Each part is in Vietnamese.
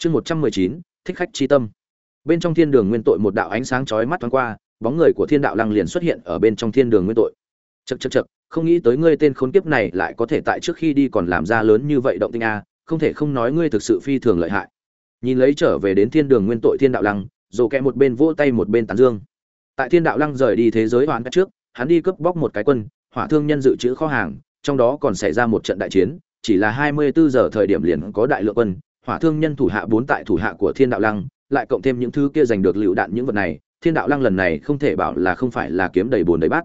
chương một trăm mười chín, thích khách chi tâm. Bên trong thiên đường nguyên tội một đạo ánh sáng chói mắt thoáng qua, bóng người của thiên đạo lăng liền xuất hiện ở bên trong thiên đường nguyên tội. Chật chật chật không nghĩ tới ngươi tên khốn kiếp này lại có thể tại trước khi đi còn làm ra lớn như vậy động tinh a, không thể không nói ngươi thực sự phi thường lợi hại. Nhìn lấy trở về đến thiên đường nguyên tội thiên đạo lăng dù kẹ một bên vỗ tay một bên tán dương. Tại thiên đạo lăng rời đi thế giới hoàn trước, hắn đi cướp bóc một cái quân, hỏa thương nhân dự trữ kho hàng, trong đó còn xảy ra một trận đại chiến, chỉ là hai mươi bốn giờ thời điểm liền có đại lượng quân hỏa thương nhân thủ hạ bốn tại thủ hạ của thiên đạo lăng, lại cộng thêm những thứ kia giành được lựu đạn những vật này, thiên đạo lăng lần này không thể bảo là không phải là kiếm đầy bồn đầy bát.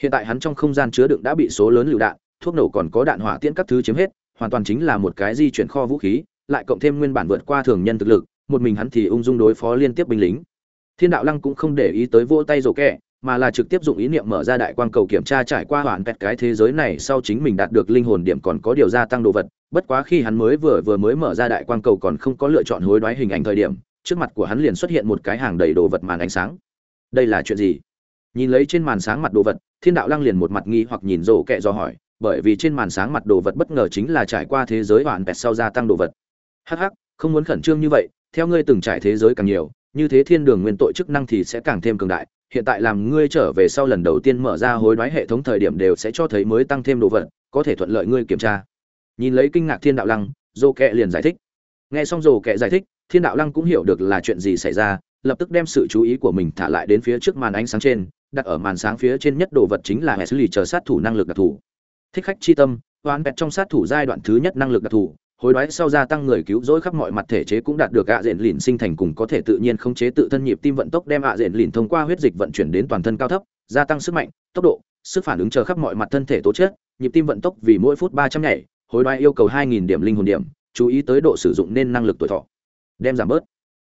Hiện tại hắn trong không gian chứa đựng đã bị số lớn lựu đạn, thuốc nổ còn có đạn hỏa tiễn các thứ chiếm hết, hoàn toàn chính là một cái di chuyển kho vũ khí, lại cộng thêm nguyên bản vượt qua thường nhân thực lực, một mình hắn thì ung dung đối phó liên tiếp binh lính. Thiên đạo lăng cũng không để ý tới vỗ tay rổ kẹ mà là trực tiếp dụng ý niệm mở ra đại quang cầu kiểm tra trải qua hoàn vẹt cái thế giới này sau chính mình đạt được linh hồn điểm còn có điều gia tăng đồ vật. Bất quá khi hắn mới vừa vừa mới mở ra đại quang cầu còn không có lựa chọn hối đoái hình ảnh thời điểm, trước mặt của hắn liền xuất hiện một cái hàng đầy đồ vật màn ánh sáng. Đây là chuyện gì? Nhìn lấy trên màn sáng mặt đồ vật, thiên đạo lăng liền một mặt nghi hoặc nhìn rổ kẹ do hỏi, bởi vì trên màn sáng mặt đồ vật bất ngờ chính là trải qua thế giới hoàn vẹt sau gia tăng đồ vật. Hắc hắc, không muốn khẩn trương như vậy, theo ngươi từng trải thế giới càng nhiều, như thế thiên đường nguyên tội chức năng thì sẽ càng thêm cường đại hiện tại làm ngươi trở về sau lần đầu tiên mở ra hối đoái hệ thống thời điểm đều sẽ cho thấy mới tăng thêm đồ vật, có thể thuận lợi ngươi kiểm tra. Nhìn lấy kinh ngạc thiên đạo lăng dồ kẹ liền giải thích. Nghe xong dồ kẹ giải thích, thiên đạo lăng cũng hiểu được là chuyện gì xảy ra, lập tức đem sự chú ý của mình thả lại đến phía trước màn ánh sáng trên, đặt ở màn sáng phía trên nhất đồ vật chính là hệ xử lý chờ sát thủ năng lực đặc thù. Thích khách chi tâm, hoán vẹt trong sát thủ giai đoạn thứ nhất năng lực đặc thù hối đoái sau gia tăng người cứu rỗi khắp mọi mặt thể chế cũng đạt được ạ diện lìn sinh thành cùng có thể tự nhiên khống chế tự thân nhịp tim vận tốc đem ạ diện lìn thông qua huyết dịch vận chuyển đến toàn thân cao thấp, gia tăng sức mạnh, tốc độ, sức phản ứng chờ khắp mọi mặt thân thể tố chất, nhịp tim vận tốc vì mỗi phút ba trăm nhảy, hối đoái yêu cầu hai nghìn điểm linh hồn điểm, chú ý tới độ sử dụng nên năng lực tuổi thọ. Đem giảm bớt.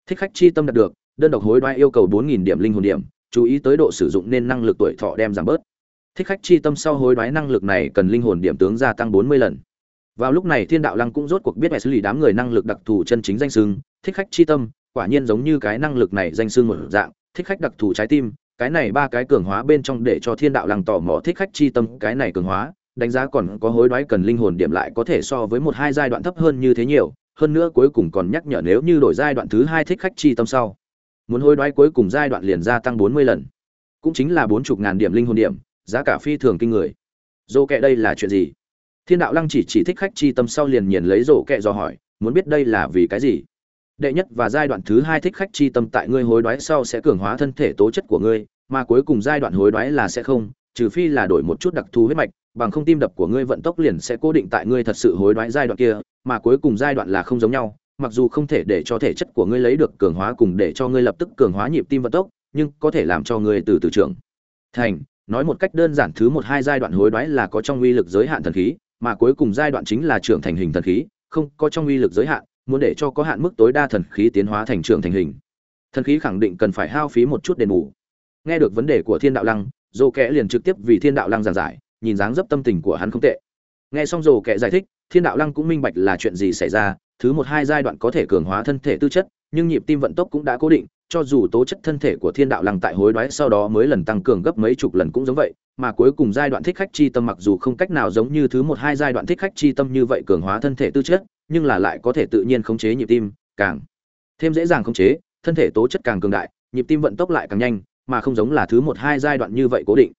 Thích khách chi tâm đạt được, đơn độc hối đoái yêu cầu bốn nghìn điểm linh hồn điểm, chú ý tới độ sử dụng nên năng lực tuổi thọ đem giảm bớt. Thích khách chi tâm sau hối đoái năng lực này cần linh hồn điểm tướng gia tăng bốn mươi lần vào lúc này thiên đạo lăng cũng rốt cuộc biết xử lý đám người năng lực đặc thù chân chính danh sưng thích khách chi tâm, quả nhiên giống như cái năng lực này danh sưng một dạng, thích khách đặc thù trái tim, cái này ba cái cường hóa bên trong để cho thiên đạo lăng tỏ mò thích khách chi tâm, cái này cường hóa, đánh giá còn có hối đoái cần linh hồn điểm lại có thể so với một hai giai đoạn thấp hơn như thế nhiều, hơn nữa cuối cùng còn nhắc nhở nếu như đổi giai đoạn thứ hai thích khách chi tâm sau. Muốn hối đoái cuối cùng giai đoạn liền gia tăng bốn mươi lần. Cũng chính là bốn chục ngàn điểm linh hồn điểm, giá cả phi thường kinh người. Dô kệ đây là chuyện gì? Thiên đạo lăng chỉ chỉ thích khách chi tâm sau liền nhìn lấy rổ kệ do hỏi, muốn biết đây là vì cái gì? Đệ nhất và giai đoạn thứ hai thích khách chi tâm tại ngươi hối đoái sau sẽ cường hóa thân thể tố chất của ngươi, mà cuối cùng giai đoạn hối đoái là sẽ không, trừ phi là đổi một chút đặc thù huyết mạch, bằng không tim đập của ngươi vận tốc liền sẽ cố định tại ngươi thật sự hối đoái giai đoạn kia, mà cuối cùng giai đoạn là không giống nhau, mặc dù không thể để cho thể chất của ngươi lấy được cường hóa cùng để cho ngươi lập tức cường hóa nhịp tim vận tốc, nhưng có thể làm cho ngươi từ từ trưởng thành. Nói một cách đơn giản thứ một hai giai đoạn hối đoái là có trong uy lực giới hạn thần khí mà cuối cùng giai đoạn chính là trưởng thành hình thần khí, không có trong uy lực giới hạn, muốn để cho có hạn mức tối đa thần khí tiến hóa thành trưởng thành hình. Thần khí khẳng định cần phải hao phí một chút đền bù. Nghe được vấn đề của Thiên Đạo Lăng, Dô Kẻ liền trực tiếp vì Thiên Đạo Lăng giảng giải, nhìn dáng dấp tâm tình của hắn không tệ. Nghe xong Dô Kẻ giải thích, Thiên Đạo Lăng cũng minh bạch là chuyện gì xảy ra, thứ một hai giai đoạn có thể cường hóa thân thể tư chất, nhưng nhịp tim vận tốc cũng đã cố định, cho dù tố chất thân thể của Thiên Đạo Lăng tại hối đoái sau đó mới lần tăng cường gấp mấy chục lần cũng giống vậy, mà cuối cùng giai đoạn thích khách chi tâm mặc dù không cách nào giống như thứ một hai giai đoạn thích khách chi tâm như vậy cường hóa thân thể tư chất, nhưng là lại có thể tự nhiên khống chế nhịp tim, càng thêm dễ dàng khống chế, thân thể tố chất càng cường đại, nhịp tim vận tốc lại càng nhanh, mà không giống là thứ một hai giai đoạn như vậy cố định.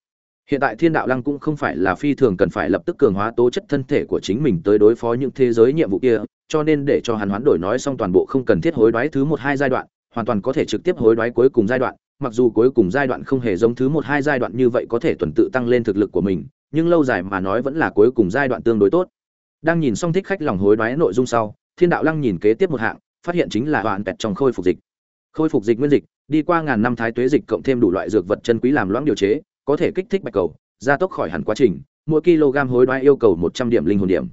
Hiện tại Thiên Đạo Lăng cũng không phải là phi thường cần phải lập tức cường hóa tố chất thân thể của chính mình tới đối phó những thế giới nhiệm vụ kia, cho nên để cho hắn hoán đổi nói xong toàn bộ không cần thiết hối đoái thứ một hai giai đoạn, hoàn toàn có thể trực tiếp hối đoái cuối cùng giai đoạn, mặc dù cuối cùng giai đoạn không hề giống thứ một hai giai đoạn như vậy có thể tuần tự tăng lên thực lực của mình nhưng lâu dài mà nói vẫn là cuối cùng giai đoạn tương đối tốt. Đang nhìn xong thích khách lòng hối đoái nội dung sau thiên đạo lăng nhìn kế tiếp một hạng phát hiện chính là hoàn pẹt trong khôi phục dịch. Khôi phục dịch nguyên dịch đi qua ngàn năm thái tuế dịch cộng thêm đủ loại dược vật chân quý làm loãng điều chế có thể kích thích bạch cầu gia tốc khỏi hẳn quá trình mỗi kg hối đoái yêu cầu một trăm điểm linh hồn điểm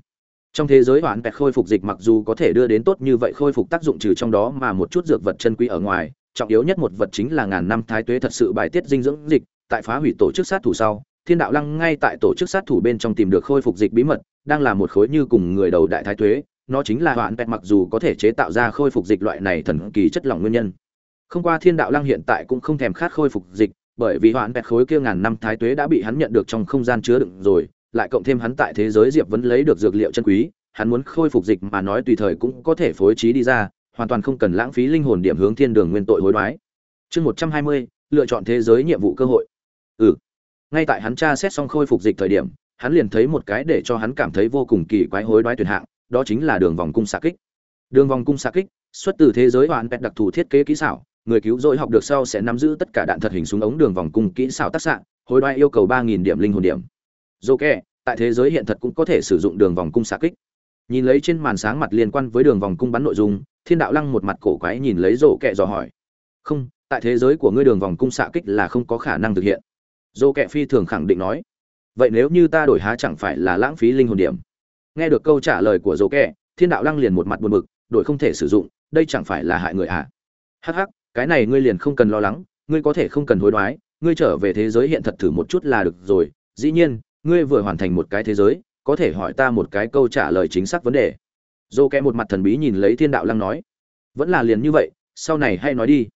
trong thế giới hoàn pẹt khôi phục dịch mặc dù có thể đưa đến tốt như vậy khôi phục tác dụng trừ trong đó mà một chút dược vật chân quý ở ngoài, trọng yếu nhất một vật chính là ngàn năm thái tuế thật sự bài tiết dinh dưỡng dịch, tại phá hủy tổ chức sát thủ sau, thiên đạo lăng ngay tại tổ chức sát thủ bên trong tìm được khôi phục dịch bí mật, đang là một khối như cùng người đầu đại thái tuế, nó chính là hoãn pẹt mặc dù có thể chế tạo ra khôi phục dịch loại này thần kỳ chất lỏng nguyên nhân. Không qua thiên đạo lăng hiện tại cũng không thèm khát khôi phục dịch, bởi vì hoãn pẹt khối kia ngàn năm thái tuế đã bị hắn nhận được trong không gian chứa đựng rồi lại cộng thêm hắn tại thế giới diệp vẫn lấy được dược liệu chân quý, hắn muốn khôi phục dịch mà nói tùy thời cũng có thể phối trí đi ra, hoàn toàn không cần lãng phí linh hồn điểm hướng thiên đường nguyên tội hối đoái. Chương một trăm hai mươi, lựa chọn thế giới nhiệm vụ cơ hội. Ừ. Ngay tại hắn tra xét xong khôi phục dịch thời điểm, hắn liền thấy một cái để cho hắn cảm thấy vô cùng kỳ quái hối đoái tuyển hạng, đó chính là đường vòng cung xạ kích. Đường vòng cung xạ kích, xuất từ thế giới hoàn pet đặc thù thiết kế kỹ xảo, người cứu rỗi học được sau sẽ nắm giữ tất cả đạn thật hình súng ống đường vòng cung kỹ xảo tác xạ, hối đoái yêu cầu ba nghìn điểm linh hồn điểm dô kẹ tại thế giới hiện thật cũng có thể sử dụng đường vòng cung xạ kích. Nhìn lấy trên màn sáng mặt liên quan với đường vòng cung bắn nội dung, thiên đạo lăng một mặt cổ quái nhìn lấy rổ kẹ dò hỏi. Không, tại thế giới của ngươi đường vòng cung xạ kích là không có khả năng thực hiện. Dô kẹ phi thường khẳng định nói. Vậy nếu như ta đổi há chẳng phải là lãng phí linh hồn điểm? Nghe được câu trả lời của dô kẹ thiên đạo lăng liền một mặt buồn bực, đổi không thể sử dụng, đây chẳng phải là hại người à? Hắc hắc, cái này ngươi liền không cần lo lắng, ngươi có thể không cần hối đoái, ngươi trở về thế giới hiện thật thử một chút là được rồi, dĩ nhiên ngươi vừa hoàn thành một cái thế giới, có thể hỏi ta một cái câu trả lời chính xác vấn đề. Dô kẽ một mặt thần bí nhìn lấy thiên đạo lăng nói. Vẫn là liền như vậy, sau này hay nói đi.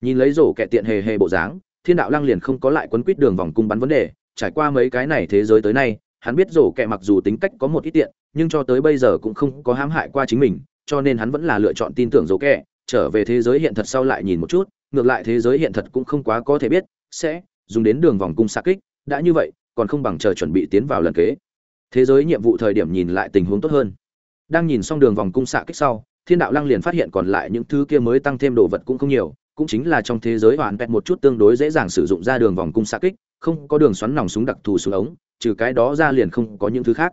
Nhìn lấy rổ kẹ tiện hề hề bộ dáng, thiên đạo lăng liền không có lại quấn quýt đường vòng cung bắn vấn đề. Trải qua mấy cái này thế giới tới nay, hắn biết rổ kẹ mặc dù tính cách có một ít tiện, nhưng cho tới bây giờ cũng không có hãm hại qua chính mình, cho nên hắn vẫn là lựa chọn tin tưởng rổ kẹ. Trở về thế giới hiện thật sau lại nhìn một chút, ngược lại thế giới hiện thật cũng không quá có thể biết, sẽ dùng đến đường vòng cung xa kích, đã như vậy còn không bằng chờ chuẩn bị tiến vào lần kế. Thế giới nhiệm vụ thời điểm nhìn lại tình huống tốt hơn. Đang nhìn xong đường vòng cung xạ kích sau, thiên đạo lăng liền phát hiện còn lại những thứ kia mới tăng thêm đồ vật cũng không nhiều, cũng chính là trong thế giới hoàn pẹt một chút tương đối dễ dàng sử dụng ra đường vòng cung xạ kích, không có đường xoắn nòng súng đặc thù xuống ống, trừ cái đó ra liền không có những thứ khác.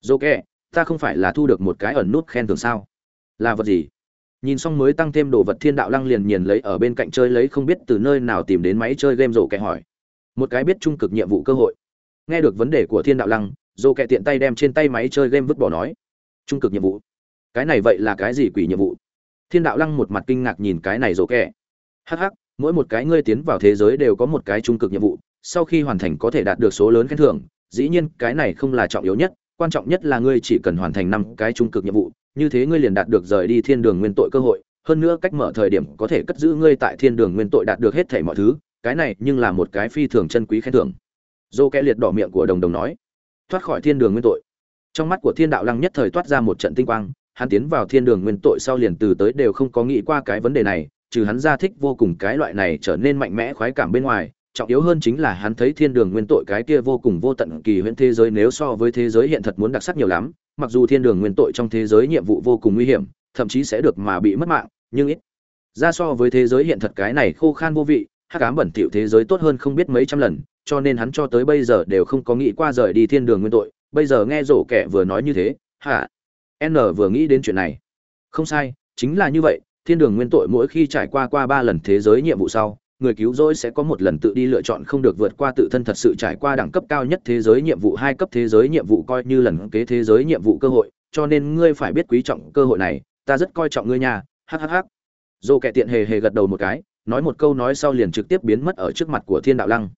Dô kệ ta không phải là thu được một cái ẩn nút khen thưởng sao? Là vật gì? Nhìn xong mới tăng thêm đồ vật, thiên đạo lăng liền nhìn lấy ở bên cạnh chơi lấy không biết từ nơi nào tìm đến máy chơi game rổ kệ hỏi. Một cái biết trung cực nhiệm vụ cơ hội nghe được vấn đề của thiên đạo lăng, dô kẹ tiện tay đem trên tay máy chơi game vứt bỏ nói, trung cực nhiệm vụ. Cái này vậy là cái gì quỷ nhiệm vụ? Thiên đạo lăng một mặt kinh ngạc nhìn cái này dô kẹ. Hh mỗi một cái ngươi tiến vào thế giới đều có một cái trung cực nhiệm vụ, sau khi hoàn thành có thể đạt được số lớn khen thưởng, dĩ nhiên cái này không là trọng yếu nhất, quan trọng nhất là ngươi chỉ cần hoàn thành năm cái trung cực nhiệm vụ, như thế ngươi liền đạt được rời đi thiên đường nguyên tội cơ hội, hơn nữa cách mở thời điểm có thể cất giữ ngươi tại thiên đường nguyên tội đạt được hết thảy mọi thứ, cái này nhưng là một cái phi thường chân quý khen thưởng dô kẽ liệt đỏ miệng của đồng đồng nói, thoát khỏi thiên đường nguyên tội. Trong mắt của thiên đạo lăng nhất thời toát ra một trận tinh quang, hắn tiến vào thiên đường nguyên tội sau liền từ tới đều không có nghĩ qua cái vấn đề này, trừ hắn ra thích vô cùng cái loại này trở nên mạnh mẽ khoái cảm bên ngoài, trọng yếu hơn chính là hắn thấy thiên đường nguyên tội cái kia vô cùng vô tận kỳ huyễn thế giới nếu so với thế giới hiện thật muốn đặc sắc nhiều lắm, mặc dù thiên đường nguyên tội trong thế giới nhiệm vụ vô cùng nguy hiểm, thậm chí sẽ được mà bị mất mạng, nhưng ít. Ra so với thế giới hiện thật cái này khô khan vô vị, hắc ám bẩn thỉu thế giới tốt hơn không biết mấy trăm lần cho nên hắn cho tới bây giờ đều không có nghĩ qua rời đi thiên đường nguyên tội. Bây giờ nghe rổ kẻ vừa nói như thế, hả? N vừa nghĩ đến chuyện này. Không sai, chính là như vậy, thiên đường nguyên tội mỗi khi trải qua qua ba lần thế giới nhiệm vụ sau, người cứu rỗi sẽ có một lần tự đi lựa chọn không được vượt qua tự thân thật sự trải qua đẳng cấp cao nhất thế giới nhiệm vụ hai cấp thế giới nhiệm vụ coi như lần kế thế giới nhiệm vụ cơ hội, cho nên ngươi phải biết quý trọng cơ hội này, ta rất coi trọng ngươi nha hhh dô kẻ tiện hề hề gật đầu một cái, nói một câu nói sau liền trực tiếp biến mất ở trước mặt của thiên đạo lăng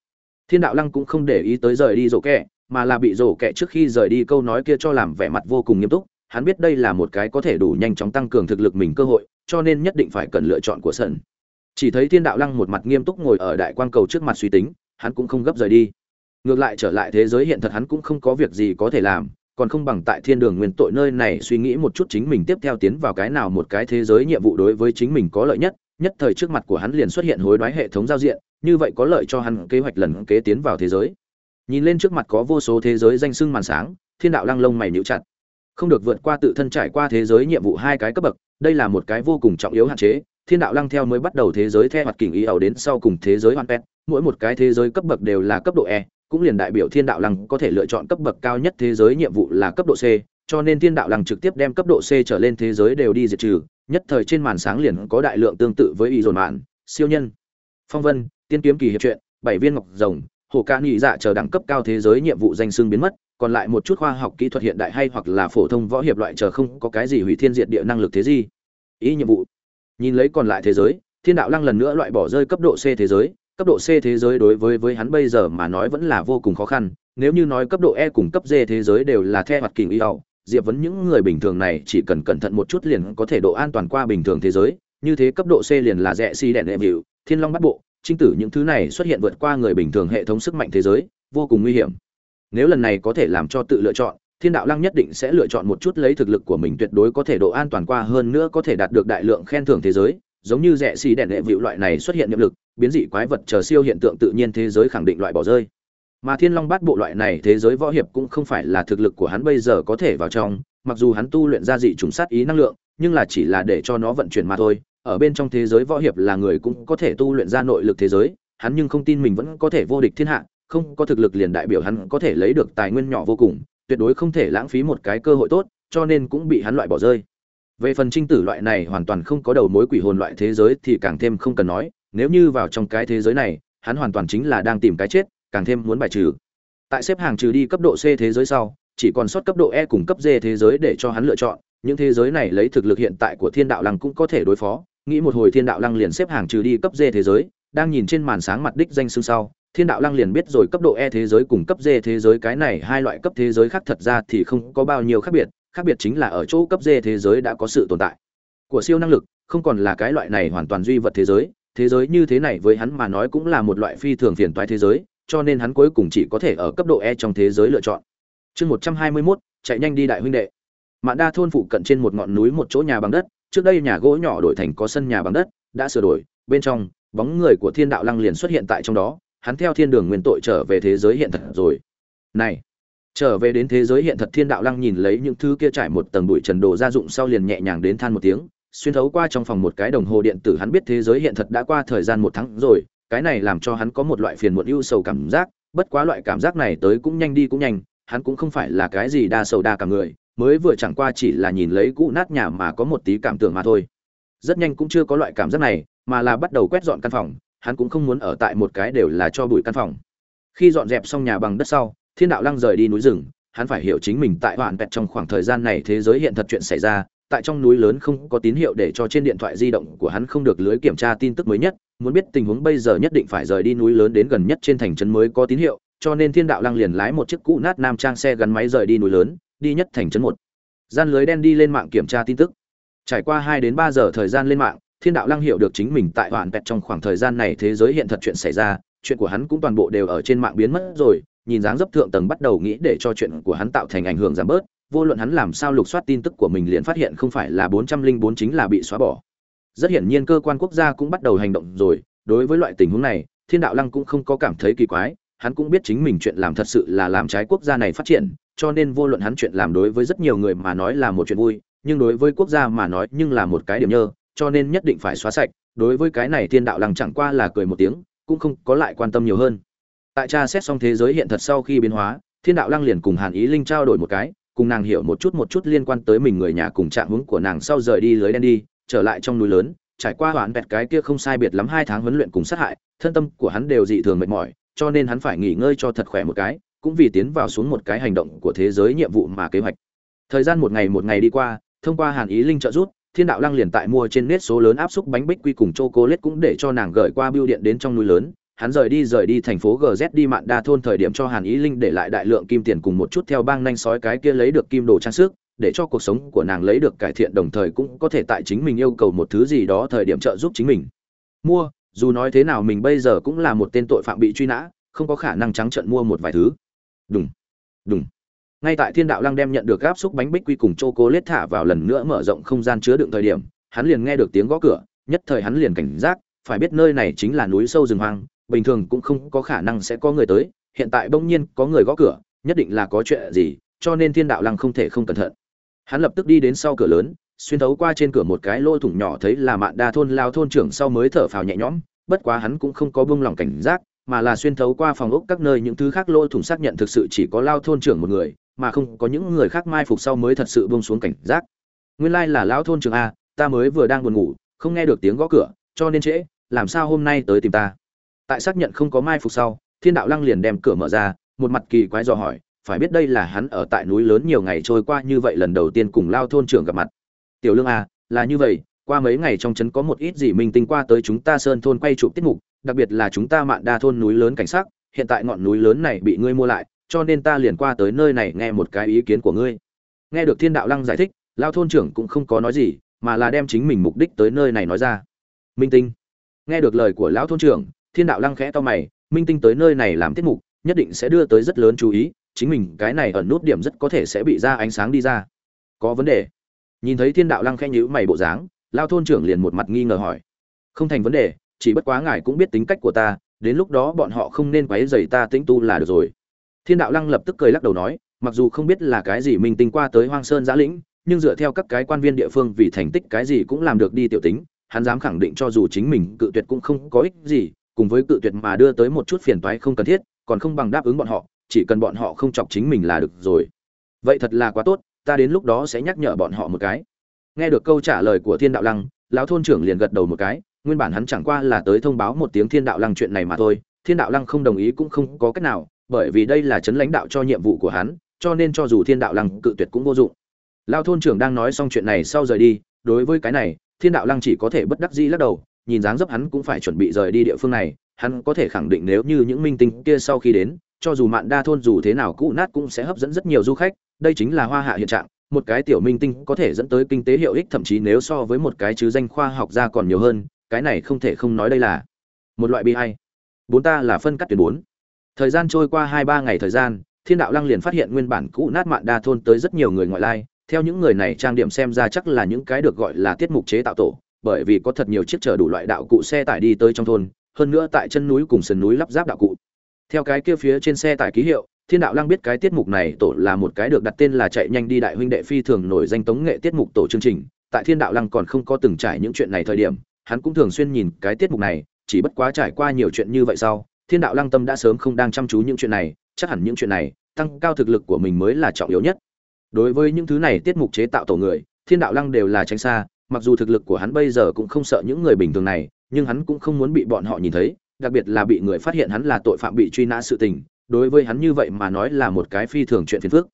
thiên đạo lăng cũng không để ý tới rời đi rổ kẹ, mà là bị rổ kẹ trước khi rời đi câu nói kia cho làm vẻ mặt vô cùng nghiêm túc. Hắn biết đây là một cái có thể đủ nhanh chóng tăng cường thực lực mình cơ hội, cho nên nhất định phải cần lựa chọn của sân. Chỉ thấy thiên đạo lăng một mặt nghiêm túc ngồi ở đại quan cầu trước mặt suy tính, hắn cũng không gấp rời đi. Ngược lại trở lại thế giới hiện thật hắn cũng không có việc gì có thể làm, còn không bằng tại thiên đường nguyên tội nơi này suy nghĩ một chút chính mình tiếp theo tiến vào cái nào một cái thế giới nhiệm vụ đối với chính mình có lợi nhất nhất thời trước mặt của hắn liền xuất hiện hối đoái hệ thống giao diện như vậy có lợi cho hắn kế hoạch lần kế tiến vào thế giới. Nhìn lên trước mặt có vô số thế giới danh sưng màn sáng, thiên đạo lăng lông mày nhíu chặt. Không được vượt qua tự thân trải qua thế giới nhiệm vụ hai cái cấp bậc, đây là một cái vô cùng trọng yếu hạn chế. Thiên đạo lăng theo mới bắt đầu thế giới theo hoạt kình ý ẩu đến sau cùng thế giới hoàn pet mỗi một cái thế giới cấp bậc đều là cấp độ e cũng liền đại biểu thiên đạo lăng có thể lựa chọn cấp bậc cao nhất thế giới nhiệm vụ là cấp độ c, cho nên thiên đạo lăng trực tiếp đem cấp độ c trở lên thế giới đều đi diệt trừ, nhất thời trên màn sáng liền có đại lượng tương tự với y dồn mạn siêu nhân. Phong vân tiên kiếm kỳ hiệp truyện, bảy viên ngọc rồng, hồ ca nghị dạ chờ đẳng cấp cao thế giới nhiệm vụ danh xưng biến mất, còn lại một chút khoa học kỹ thuật hiện đại hay hoặc là phổ thông võ hiệp loại chờ không có cái gì hủy thiên diệt địa năng lực thế gì. Ý nhiệm vụ. Nhìn lấy còn lại thế giới, thiên đạo lăng lần nữa loại bỏ rơi cấp độ c thế giới, cấp độ c thế giới đối với với hắn bây giờ mà nói vẫn là vô cùng khó khăn, nếu như nói cấp độ e cùng cấp d thế giới đều là theo hoạt kình y diệp vấn những người bình thường này chỉ cần cẩn thận một chút liền có thể độ an toàn qua bình thường thế giới, như thế cấp độ c liền là rẻ si đèn e đệm hiệu thiên long bắt bộ trinh tử những thứ này xuất hiện vượt qua người bình thường hệ thống sức mạnh thế giới, vô cùng nguy hiểm. Nếu lần này có thể làm cho tự lựa chọn, thiên đạo lăng nhất định sẽ lựa chọn một chút lấy thực lực của mình tuyệt đối có thể độ an toàn qua hơn nữa có thể đạt được đại lượng khen thưởng thế giới. Giống như rẻ xì đèn đệ vịu loại này xuất hiện nhiệm lực, biến dị quái vật chờ siêu hiện tượng tự nhiên thế giới khẳng định loại bỏ rơi. Mà thiên long bát bộ loại này thế giới võ hiệp cũng không phải là thực lực của hắn bây giờ có thể vào trong, mặc dù hắn tu luyện ra dị trùng sát ý năng lượng, nhưng là chỉ là để cho nó vận chuyển mà thôi ở bên trong thế giới võ hiệp là người cũng có thể tu luyện ra nội lực thế giới, hắn nhưng không tin mình vẫn có thể vô địch thiên hạ, không có thực lực liền đại biểu hắn có thể lấy được tài nguyên nhỏ vô cùng, tuyệt đối không thể lãng phí một cái cơ hội tốt, cho nên cũng bị hắn loại bỏ rơi. Về phần trinh tử loại này hoàn toàn không có đầu mối quỷ hồn loại thế giới thì càng thêm không cần nói, nếu như vào trong cái thế giới này, hắn hoàn toàn chính là đang tìm cái chết, càng thêm muốn bài trừ. Tại xếp hàng trừ đi cấp độ c thế giới sau, chỉ còn sót cấp độ e cùng cấp d thế giới để cho hắn lựa chọn những thế giới này lấy thực lực hiện tại của thiên đạo lăng cũng có thể đối phó. Nghĩ một hồi thiên đạo lăng liền xếp hàng trừ đi cấp d thế giới, đang nhìn trên màn sáng mặt đích danh xương sau, thiên đạo lăng liền biết rồi cấp độ e thế giới cùng cấp d thế giới cái này hai loại cấp thế giới khác thật ra thì không có bao nhiêu khác biệt khác biệt chính là ở chỗ cấp d thế giới đã có sự tồn tại. Của siêu năng lực, không còn là cái loại này hoàn toàn duy vật thế giới thế giới như thế này với hắn mà nói cũng là một loại phi thường phiền toái thế giới, cho nên hắn cuối cùng chỉ có thể ở cấp độ e trong thế giới lựa chọn. Chương một trăm hai mươi mốt, chạy nhanh đi đại huynh đệ mạn đa thôn phụ cận trên một ngọn núi một chỗ nhà bằng đất, trước đây nhà gỗ nhỏ đổi thành có sân nhà bằng đất, đã sửa đổi, bên trong, bóng người của thiên đạo lăng liền xuất hiện tại trong đó, hắn theo thiên đường nguyên tội trở về thế giới hiện thật rồi. Này, trở về đến thế giới hiện thật thiên đạo lăng nhìn lấy những thứ kia trải một tầng bụi trần đồ gia dụng sau liền nhẹ nhàng đến than một tiếng, xuyên thấu qua trong phòng một cái đồng hồ điện tử hắn biết thế giới hiện thật đã qua thời gian một tháng rồi, cái này làm cho hắn có một loại phiền muộn ưu sầu cảm giác, bất quá loại cảm giác này tới cũng nhanh đi cũng nhanh, hắn cũng không phải là cái gì đa sầu đa cả người mới vừa chẳng qua chỉ là nhìn lấy cũ nát nhà mà có một tí cảm tưởng mà thôi. Rất nhanh cũng chưa có loại cảm giác này, mà là bắt đầu quét dọn căn phòng, hắn cũng không muốn ở tại một cái đều là cho bụi căn phòng. Khi dọn dẹp xong nhà bằng đất sau, thiên đạo lăng rời đi núi rừng, hắn phải hiểu chính mình tại hoạn vẹt trong khoảng thời gian này thế giới hiện thật chuyện xảy ra, tại trong núi lớn không có tín hiệu để cho trên điện thoại di động của hắn không được lưới kiểm tra tin tức mới nhất, muốn biết tình huống bây giờ nhất định phải rời đi núi lớn đến gần nhất trên thành trấn mới có tín hiệu, cho nên thiên đạo lăng liền lái một chiếc cũ nát nam trang xe gắn máy rời đi núi lớn đi nhất thành trấn một. Gian lưới đen đi lên mạng kiểm tra tin tức. Trải qua hai đến ba giờ thời gian lên mạng, thiên đạo lăng hiểu được chính mình tại hoàn pẹt trong khoảng thời gian này thế giới hiện thật chuyện xảy ra, chuyện của hắn cũng toàn bộ đều ở trên mạng biến mất rồi, nhìn dáng dấp thượng tầng bắt đầu nghĩ để cho chuyện của hắn tạo thành ảnh hưởng giảm bớt, vô luận hắn làm sao lục soát tin tức của mình liền phát hiện không phải là bốn trăm linh bốn chính là bị xóa bỏ. Rất hiển nhiên cơ quan quốc gia cũng bắt đầu hành động rồi, đối với loại tình huống này, thiên đạo lăng cũng không có cảm thấy kỳ quái hắn cũng biết chính mình chuyện làm thật sự là làm trái quốc gia này phát triển, cho nên vô luận hắn chuyện làm đối với rất nhiều người mà nói là một chuyện vui, nhưng đối với quốc gia mà nói nhưng là một cái điểm nhơ, cho nên nhất định phải xóa sạch. Đối với cái này thiên đạo lăng chẳng qua là cười một tiếng, cũng không có lại quan tâm nhiều hơn. Tại tra xét xong thế giới hiện thật sau khi biến hóa, thiên đạo lăng liền cùng hàn ý linh trao đổi một cái, cùng nàng hiểu một chút một chút liên quan tới mình người nhà cùng trạng hướng của nàng sau rời đi lưới đen đi, trở lại trong núi lớn, trải qua hoãn vẹt cái kia không sai biệt lắm hai tháng huấn luyện cùng sát hại, thân tâm của hắn đều dị thường mệt mỏi cho nên hắn phải nghỉ ngơi cho thật khỏe một cái cũng vì tiến vào xuống một cái hành động của thế giới nhiệm vụ mà kế hoạch thời gian một ngày một ngày đi qua thông qua hàn ý linh trợ rút thiên đạo lăng liền tại mua trên nét số lớn áp xúc bánh bích quy cùng chocolate cũng để cho nàng gửi qua bưu điện đến trong núi lớn hắn rời đi rời đi thành phố GZ đi mạn đa thôn thời điểm cho Hàn Ý Linh để lại đại lượng kim tiền cùng một chút theo bang nhanh sói cái kia lấy được kim đồ trang sức, để cho cuộc sống của nàng lấy được cải thiện đồng thời cũng có thể tại chính mình yêu cầu một thứ gì đó thời điểm trợ giúp chính mình. Mua, dù nói thế nào mình bây giờ cũng là một tên tội phạm bị truy nã, không có khả năng trắng trợn mua một vài thứ. Đúng. Đúng. Ngay tại Thiên Đạo Lăng đem nhận được gáp xúc bánh bích quy cùng chocolate thả vào lần nữa mở rộng không gian chứa đựng thời điểm, hắn liền nghe được tiếng gõ cửa, nhất thời hắn liền cảnh giác, phải biết nơi này chính là núi sâu rừng hoang, bình thường cũng không có khả năng sẽ có người tới hiện tại bỗng nhiên có người gõ cửa nhất định là có chuyện gì cho nên thiên đạo lăng không thể không cẩn thận hắn lập tức đi đến sau cửa lớn xuyên thấu qua trên cửa một cái lỗ thủng nhỏ thấy là mạn đa thôn lao thôn trưởng sau mới thở phào nhẹ nhõm, bất quá hắn cũng không có buông lỏng cảnh giác, mà là xuyên thấu qua phòng ốc các nơi những thứ khác lỗ thủng xác nhận thực sự chỉ có lao thôn trưởng một người, mà không có những người khác mai phục sau mới thật sự buông xuống cảnh giác. Nguyên lai là lão thôn trưởng a, ta mới vừa đang buồn ngủ, không nghe được tiếng gõ cửa, cho nên trễ, làm sao hôm nay tới tìm ta? Tại xác nhận không có mai phục sau, thiên đạo lăng liền đem cửa mở ra, một mặt kỳ quái dò hỏi, phải biết đây là hắn ở tại núi lớn nhiều ngày trôi qua như vậy lần đầu tiên cùng lao thôn trưởng gặp mặt tiểu lương à là như vậy, qua mấy ngày trong trấn có một ít gì minh tinh qua tới chúng ta sơn thôn quay chụp tiết mục, đặc biệt là chúng ta mạn đa thôn núi lớn cảnh sắc, hiện tại ngọn núi lớn này bị ngươi mua lại, cho nên ta liền qua tới nơi này nghe một cái ý kiến của ngươi. Nghe được thiên đạo lăng giải thích, lao thôn trưởng cũng không có nói gì, mà là đem chính mình mục đích tới nơi này nói ra. Minh tinh. Nghe được lời của lão thôn trưởng, thiên đạo lăng khẽ to mày, minh tinh tới nơi này làm tiết mục, nhất định sẽ đưa tới rất lớn chú ý, chính mình cái này ẩn nút điểm rất có thể sẽ bị ra ánh sáng đi ra. Có vấn đề nhìn thấy thiên đạo lăng khen nhữ mày bộ dáng, lao thôn trưởng liền một mặt nghi ngờ hỏi. Không thành vấn đề, chỉ bất quá ngài cũng biết tính cách của ta, đến lúc đó bọn họ không nên quấy dày ta tĩnh tu là được rồi. Thiên đạo lăng lập tức cười lắc đầu nói, mặc dù không biết là cái gì mình tính qua tới hoang sơn giã lĩnh, nhưng dựa theo các cái quan viên địa phương vì thành tích cái gì cũng làm được đi tiểu tính, hắn dám khẳng định cho dù chính mình cự tuyệt cũng không có ích gì, cùng với cự tuyệt mà đưa tới một chút phiền toái không cần thiết, còn không bằng đáp ứng bọn họ, chỉ cần bọn họ không chọc chính mình là được rồi. Vậy thật là quá tốt ta đến lúc đó sẽ nhắc nhở bọn họ một cái. Nghe được câu trả lời của thiên đạo lăng, lão thôn trưởng liền gật đầu một cái, nguyên bản hắn chẳng qua là tới thông báo một tiếng thiên đạo lăng chuyện này mà thôi, thiên đạo lăng không đồng ý cũng không có cách nào, bởi vì đây là chấn lãnh đạo cho nhiệm vụ của hắn, cho nên cho dù thiên đạo lăng cự tuyệt cũng vô dụng. Lão thôn trưởng đang nói xong chuyện này sau rời đi, đối với cái này, thiên đạo lăng chỉ có thể bất đắc dĩ lắc đầu, nhìn dáng dấp hắn cũng phải chuẩn bị rời đi địa phương này, hắn có thể khẳng định nếu như những minh tinh kia sau khi đến, cho dù mạn đa thôn dù thế nào cũ nát cũng sẽ hấp dẫn rất nhiều du khách đây chính là hoa hạ hiện trạng, một cái tiểu minh tinh có thể dẫn tới kinh tế hiệu ích, thậm chí nếu so với một cái chứ danh khoa học ra còn nhiều hơn, cái này không thể không nói đây là một loại bi hay bốn ta là phân cắt tuyến bốn. Thời gian trôi qua hai ba ngày thời gian, thiên đạo lăng liền phát hiện nguyên bản cũ nát mạn đa thôn tới rất nhiều người ngoại lai, theo những người này trang điểm xem ra chắc là những cái được gọi là tiết mục chế tạo tổ, bởi vì có thật nhiều chiếc chở đủ loại đạo cụ xe tải đi tới trong thôn, hơn nữa tại chân núi cùng sườn núi lắp ráp đạo cụ. Theo cái kia phía trên xe tải ký hiệu thiên đạo lăng biết cái tiết mục này tổ là một cái được đặt tên là chạy nhanh đi đại huynh đệ phi thường nổi danh tống nghệ tiết mục tổ chương trình. Tại thiên đạo lăng còn không có từng trải những chuyện này thời điểm, hắn cũng thường xuyên nhìn cái tiết mục này, chỉ bất quá trải qua nhiều chuyện như vậy sau, thiên đạo lăng tâm đã sớm không đang chăm chú những chuyện này, chắc hẳn những chuyện này, tăng cao thực lực của mình mới là trọng yếu nhất. Đối với những thứ này tiết mục chế tạo tổ người, thiên đạo lăng đều là tránh xa, mặc dù thực lực của hắn bây giờ cũng không sợ những người bình thường này, nhưng hắn cũng không muốn bị bọn họ nhìn thấy, đặc biệt là bị người phát hiện hắn là tội phạm bị truy nã sự tình đối với hắn như vậy mà nói là một cái phi thường chuyện phiền phức.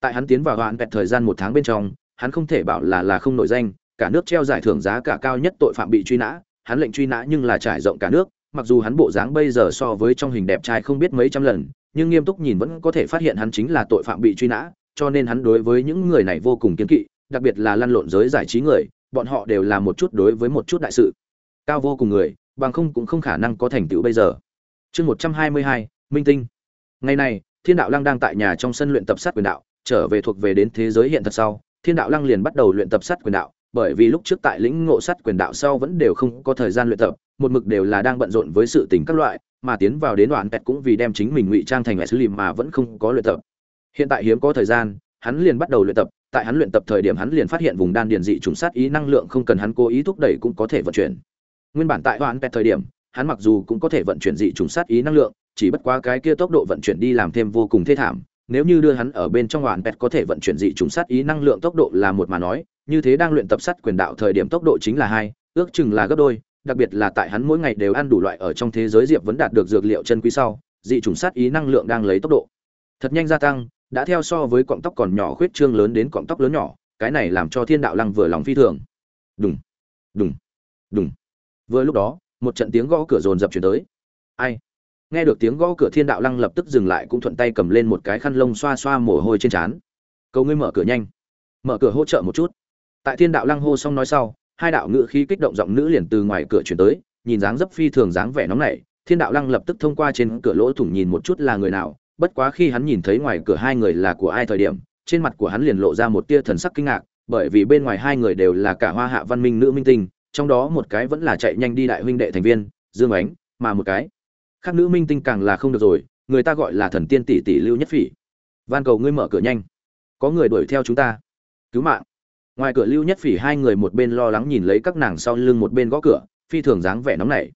Tại hắn tiến vào đoạn vẹt thời gian một tháng bên trong, hắn không thể bảo là là không nổi danh, cả nước treo giải thưởng giá cả cao nhất tội phạm bị truy nã, hắn lệnh truy nã nhưng là trải rộng cả nước, mặc dù hắn bộ dáng bây giờ so với trong hình đẹp trai không biết mấy trăm lần, nhưng nghiêm túc nhìn vẫn có thể phát hiện hắn chính là tội phạm bị truy nã, cho nên hắn đối với những người này vô cùng kiên kỵ, đặc biệt là lăn lộn giới giải trí người, bọn họ đều là một chút đối với một chút đại sự. Cao vô cùng người, bằng không cũng không khả năng có thành tựu bây giờ. Chương một trăm hai mươi hai, minh tinh ngày này, thiên đạo lăng đang tại nhà trong sân luyện tập sát quyền đạo, trở về thuộc về đến thế giới hiện thật sau, thiên đạo lăng liền bắt đầu luyện tập sát quyền đạo, bởi vì lúc trước tại lĩnh ngộ sát quyền đạo sau vẫn đều không có thời gian luyện tập, một mực đều là đang bận rộn với sự tình các loại, mà tiến vào đến đoạn pẹt cũng vì đem chính mình ngụy trang thành ngoại sứ lìm mà vẫn không có luyện tập. Hiện tại hiếm có thời gian, hắn liền bắt đầu luyện tập, tại hắn luyện tập thời điểm hắn liền phát hiện vùng đan điền dị trùng sát ý năng lượng không cần hắn cố ý thúc đẩy cũng có thể vận chuyển. Nguyên bản tại đoạn pẹt thời điểm hắn mặc dù cũng có thể vận chuyển dị trùng sát ý năng lượng, chỉ bất quá cái kia tốc độ vận chuyển đi làm thêm vô cùng thê thảm. Nếu như đưa hắn ở bên trong hoàn pet có thể vận chuyển dị trùng sát ý năng lượng tốc độ là một mà nói, như thế đang luyện tập sát quyền đạo thời điểm tốc độ chính là hai, ước chừng là gấp đôi, đặc biệt là tại hắn mỗi ngày đều ăn đủ loại ở trong thế giới diệp vẫn đạt được dược liệu chân quý sau, dị trùng sát ý năng lượng đang lấy tốc độ thật nhanh gia tăng, đã theo so với cọng tóc còn nhỏ khuyết trương lớn đến cọng tóc lớn nhỏ, cái này làm cho thiên đạo lăng vừa lòng phi thường. Đùng đùng đùng. Vừa lúc đó một trận tiếng gõ cửa rồn rập chuyển tới. Ai? Nghe được tiếng gõ cửa thiên đạo lăng lập tức dừng lại cũng thuận tay cầm lên một cái khăn lông xoa xoa mồ hôi trên trán. Cầu ngươi mở cửa nhanh. Mở cửa hỗ trợ một chút. Tại thiên đạo lăng hô xong nói sau, hai đạo ngữ khí kích động giọng nữ liền từ ngoài cửa chuyển tới, nhìn dáng dấp phi thường dáng vẻ nóng nảy. Thiên đạo lăng lập tức thông qua trên cửa lỗ thủng nhìn một chút là người nào, bất quá khi hắn nhìn thấy ngoài cửa hai người là của ai thời điểm, trên mặt của hắn liền lộ ra một tia thần sắc kinh ngạc, bởi vì bên ngoài hai người đều là cả hoa hạ văn minh nữ minh tinh trong đó một cái vẫn là chạy nhanh đi đại huynh đệ thành viên, dương ánh, mà một cái. Khác nữ minh tinh càng là không được rồi, người ta gọi là thần tiên tỷ tỷ lưu nhất phỉ. Van cầu ngươi mở cửa nhanh. Có người đuổi theo chúng ta. Cứu mạng. Ngoài cửa lưu nhất phỉ hai người một bên lo lắng nhìn lấy các nàng sau lưng một bên gõ cửa, phi thường dáng vẻ nóng nảy.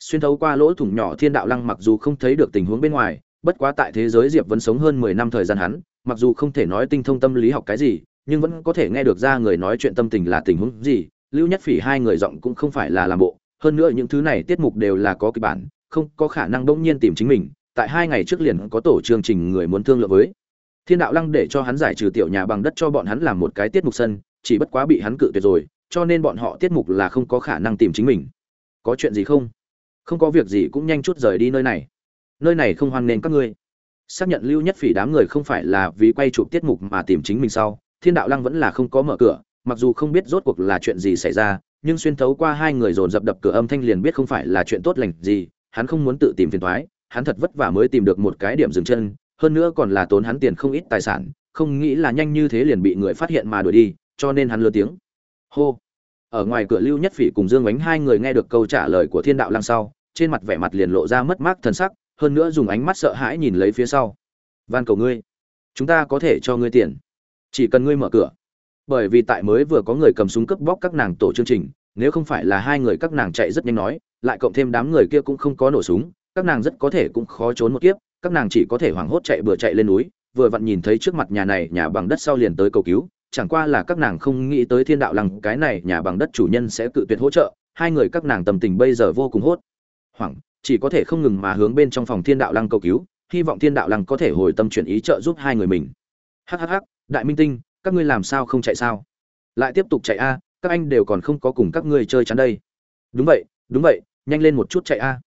Xuyên thấu qua lỗ thủng nhỏ thiên đạo lăng mặc dù không thấy được tình huống bên ngoài, bất quá tại thế giới diệp vẫn sống hơn mười năm thời gian hắn, mặc dù không thể nói tinh thông tâm lý học cái gì, nhưng vẫn có thể nghe được ra người nói chuyện tâm tình là tình huống gì lưu nhất phỉ hai người giọng cũng không phải là làm bộ, hơn nữa những thứ này tiết mục đều là có kịch bản, không có khả năng bỗng nhiên tìm chính mình, tại hai ngày trước liền có tổ chương trình người muốn thương lượng với. Thiên đạo lăng để cho hắn giải trừ tiểu nhà bằng đất cho bọn hắn làm một cái tiết mục sân, chỉ bất quá bị hắn cự tuyệt rồi, cho nên bọn họ tiết mục là không có khả năng tìm chính mình. Có chuyện gì không? Không có việc gì cũng nhanh chút rời đi nơi này. Nơi này không hoan nghênh các ngươi. Xác nhận lưu nhất phỉ đám người không phải là vì quay chụp tiết mục mà tìm chính mình sau, thiên đạo lăng vẫn là không có mở cửa mặc dù không biết rốt cuộc là chuyện gì xảy ra nhưng xuyên thấu qua hai người dồn dập đập cửa âm thanh liền biết không phải là chuyện tốt lành gì hắn không muốn tự tìm phiền toái, hắn thật vất vả mới tìm được một cái điểm dừng chân, hơn nữa còn là tốn hắn tiền không ít tài sản không nghĩ là nhanh như thế liền bị người phát hiện mà đuổi đi cho nên hắn lừa tiếng. Hô. Ở ngoài cửa lưu nhất phỉ cùng dương ánh hai người nghe được câu trả lời của thiên đạo lăng sau trên mặt vẻ mặt liền lộ ra mất mát thần sắc hơn nữa dùng ánh mắt sợ hãi nhìn lấy phía sau. Van cầu ngươi chúng ta có thể cho ngươi tiền. Chỉ cần ngươi mở cửa bởi vì tại mới vừa có người cầm súng cướp bóc các nàng tổ chương trình, nếu không phải là hai người các nàng chạy rất nhanh nói, lại cộng thêm đám người kia cũng không có nổ súng, các nàng rất có thể cũng khó trốn một kiếp, các nàng chỉ có thể hoảng hốt chạy bừa chạy lên núi, vừa vặn nhìn thấy trước mặt nhà này, nhà bằng đất sau liền tới cầu cứu, chẳng qua là các nàng không nghĩ tới thiên đạo lăng, cái này nhà bằng đất chủ nhân sẽ cự tuyệt hỗ trợ, hai người các nàng tâm tình bây giờ vô cùng hốt. Hoảng, chỉ có thể không ngừng mà hướng bên trong phòng thiên đạo lăng cầu cứu, hy vọng thiên đạo lăng có thể hồi tâm chuyển ý trợ giúp hai người mình. Hhh đại minh tinh các ngươi làm sao không chạy sao? Lại tiếp tục chạy a, các anh đều còn không có cùng các ngươi chơi chắn đây. Đúng vậy đúng vậy, nhanh lên một chút chạy a.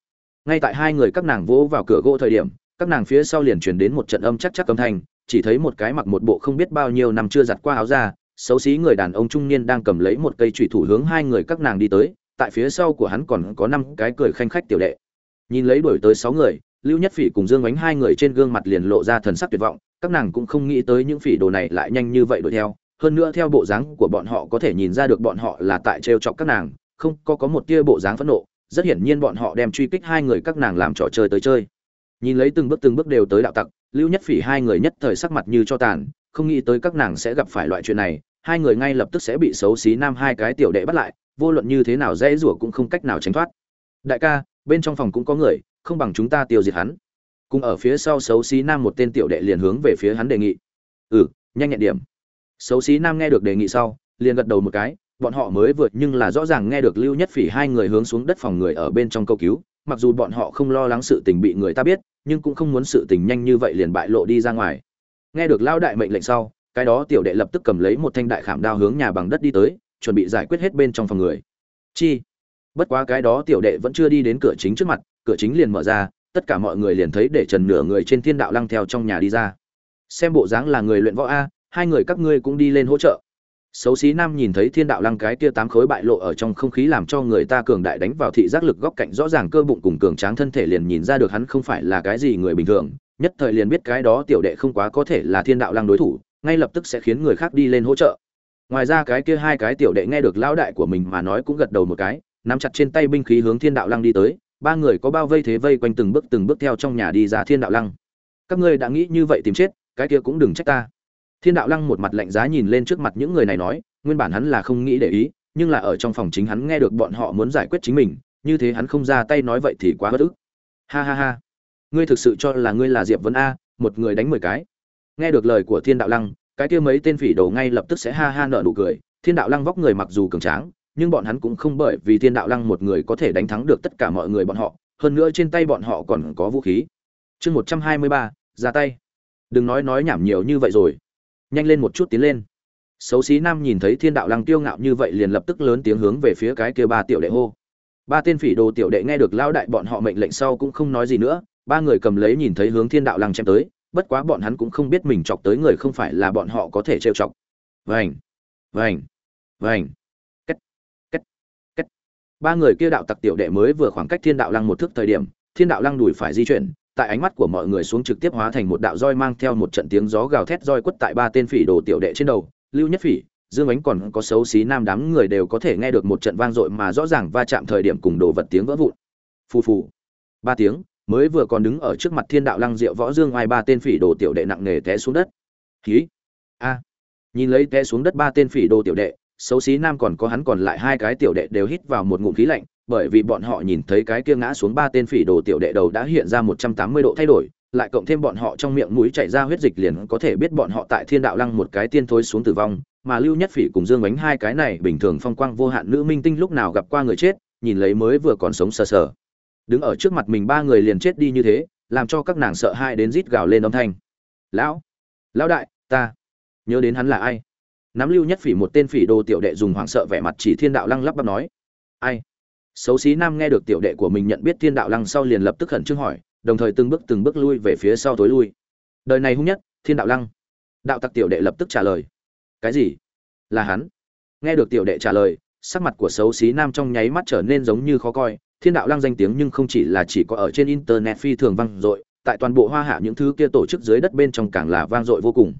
Ngay tại hai người các nàng vỗ vào cửa gỗ thời điểm, các nàng phía sau liền chuyển đến một trận âm chắc chắc âm thanh, chỉ thấy một cái mặc một bộ không biết bao nhiêu năm chưa giặt qua áo ra xấu xí người đàn ông trung niên đang cầm lấy một cây trụy thủ hướng hai người các nàng đi tới, tại phía sau của hắn còn có năm cái cười khanh khách tiểu đệ. Nhìn lấy đuổi tới sáu người, lưu nhất phỉ cùng dương ánh hai người trên gương mặt liền lộ ra thần sắc tuyệt vọng các nàng cũng không nghĩ tới những phỉ đồ này lại nhanh như vậy đuổi theo. Hơn nữa theo bộ dáng của bọn họ có thể nhìn ra được bọn họ là tại trêu chọc các nàng, không có có một tia bộ dáng phẫn nộ, rất hiển nhiên bọn họ đem truy kích hai người các nàng làm trò chơi tới chơi. Nhìn lấy từng bước từng bước đều tới đạo tặc, lưu nhất phỉ hai người nhất thời sắc mặt như cho tàn, không nghĩ tới các nàng sẽ gặp phải loại chuyện này, hai người ngay lập tức sẽ bị xấu xí nam hai cái tiểu đệ bắt lại, vô luận như thế nào dễ rủa cũng không cách nào tránh thoát. Đại ca, bên trong phòng cũng có người, không bằng chúng ta tiêu diệt hắn cùng ở phía sau xấu xí nam một tên tiểu đệ liền hướng về phía hắn đề nghị. Ừ nhanh nhẹn điểm. Xấu xí nam nghe được đề nghị sau, liền gật đầu một cái, bọn họ mới vượt nhưng là rõ ràng nghe được lưu nhất phỉ hai người hướng xuống đất phòng người ở bên trong câu cứu, mặc dù bọn họ không lo lắng sự tình bị người ta biết, nhưng cũng không muốn sự tình nhanh như vậy liền bại lộ đi ra ngoài. Nghe được lao đại mệnh lệnh sau, cái đó tiểu đệ lập tức cầm lấy một thanh đại khảm đao hướng nhà bằng đất đi tới, chuẩn bị giải quyết hết bên trong phòng người. Chi? Bất quá cái đó tiểu đệ vẫn chưa đi đến cửa chính trước mặt, cửa chính liền mở ra tất cả mọi người liền thấy để trần nửa người trên thiên đạo lăng theo trong nhà đi ra. Xem bộ dáng là người luyện võ a, hai người các ngươi cũng đi lên hỗ trợ. Xấu xí nam nhìn thấy thiên đạo lăng cái kia tám khối bại lộ ở trong không khí làm cho người ta cường đại đánh vào thị giác lực góc cạnh rõ ràng cơ bụng cùng cường tráng thân thể liền nhìn ra được hắn không phải là cái gì người bình thường, nhất thời liền biết cái đó tiểu đệ không quá có thể là thiên đạo lăng đối thủ, ngay lập tức sẽ khiến người khác đi lên hỗ trợ. Ngoài ra cái kia hai cái tiểu đệ nghe được lão đại của mình mà nói cũng gật đầu một cái, nắm chặt trên tay binh khí hướng thiên đạo lăng đi tới ba người có bao vây thế vây quanh từng bước từng bước theo trong nhà đi ra thiên đạo lăng. Các ngươi đã nghĩ như vậy tìm chết, cái kia cũng đừng trách ta. Thiên đạo lăng một mặt lạnh giá nhìn lên trước mặt những người này nói, nguyên bản hắn là không nghĩ để ý, nhưng là ở trong phòng chính hắn nghe được bọn họ muốn giải quyết chính mình, như thế hắn không ra tay nói vậy thì quá bất ức. Ha ha ha. Ngươi thực sự cho là ngươi là diệp vấn a, một người đánh mười cái. Nghe được lời của thiên đạo lăng, cái kia mấy tên phỉ đầu ngay lập tức sẽ ha ha nợ nụ cười, thiên đạo lăng vóc người mặc dù cường tráng nhưng bọn hắn cũng không bởi vì thiên đạo lăng một người có thể đánh thắng được tất cả mọi người bọn họ, hơn nữa trên tay bọn họ còn có vũ khí. Chương một trăm hai mươi ba, ra tay. Đừng nói nói nhảm nhiều như vậy rồi. Nhanh lên một chút tiến lên. Xấu xí nam nhìn thấy thiên đạo lăng tiêu ngạo như vậy liền lập tức lớn tiếng hướng về phía cái kia ba tiểu đệ hô. Ba tên phỉ đồ tiểu đệ nghe được lao đại bọn họ mệnh lệnh sau cũng không nói gì nữa, ba người cầm lấy nhìn thấy hướng thiên đạo lăng chém tới, bất quá bọn hắn cũng không biết mình chọc tới người không phải là bọn họ có thể trêu chọc. Vành vành vành ba người kia đạo tặc tiểu đệ mới vừa khoảng cách thiên đạo lăng một thước thời điểm, thiên đạo lăng đùi phải di chuyển, tại ánh mắt của mọi người xuống trực tiếp hóa thành một đạo roi mang theo một trận tiếng gió gào thét roi quất tại ba tên phỉ đồ tiểu đệ trên đầu. Lưu nhất phỉ, dương ánh còn có xấu xí nam đám người đều có thể nghe được một trận vang dội mà rõ ràng va chạm thời điểm cùng đồ vật tiếng vỡ vụn. Phù phù. Ba tiếng, mới vừa còn đứng ở trước mặt thiên đạo lăng diệu võ dương ai ba tên phỉ đồ tiểu đệ nặng nề té xuống đất. Khí a. Nhìn lấy té xuống đất ba tên phỉ đồ tiểu đệ xấu xí nam còn có hắn còn lại hai cái tiểu đệ đều hít vào một ngụm khí lạnh, bởi vì bọn họ nhìn thấy cái kia ngã xuống ba tên phỉ đồ tiểu đệ đầu đã hiện ra một trăm tám mươi độ thay đổi, lại cộng thêm bọn họ trong miệng mũi chảy ra huyết dịch liền có thể biết bọn họ tại thiên đạo lăng một cái tiên thối xuống tử vong, mà lưu nhất phỉ cùng dương bánh hai cái này bình thường phong quang vô hạn nữ minh tinh lúc nào gặp qua người chết, nhìn lấy mới vừa còn sống sờ sờ. Đứng ở trước mặt mình ba người liền chết đi như thế, làm cho các nàng sợ hãi đến rít gào lên âm thanh. Lão lão đại, ta, nhớ đến hắn là ai? Nắm lưu nhất phỉ một tên phỉ đồ tiểu đệ dùng hoảng sợ vẻ mặt chỉ thiên đạo lăng lắp bắp nói. Ai? Xấu xí nam nghe được tiểu đệ của mình nhận biết thiên đạo lăng sau liền lập tức khẩn trương hỏi, đồng thời từng bước từng bước lui về phía sau tối lui. Đời này hung nhất, thiên đạo lăng. Đạo tặc tiểu đệ lập tức trả lời. Cái gì? Là hắn. Nghe được tiểu đệ trả lời, sắc mặt của xấu xí nam trong nháy mắt trở nên giống như khó coi. Thiên đạo lăng danh tiếng nhưng không chỉ là chỉ có ở trên internet phi thường vang dội, tại toàn bộ hoa hạ những thứ kia tổ chức dưới đất bên trong càng là vang dội vô cùng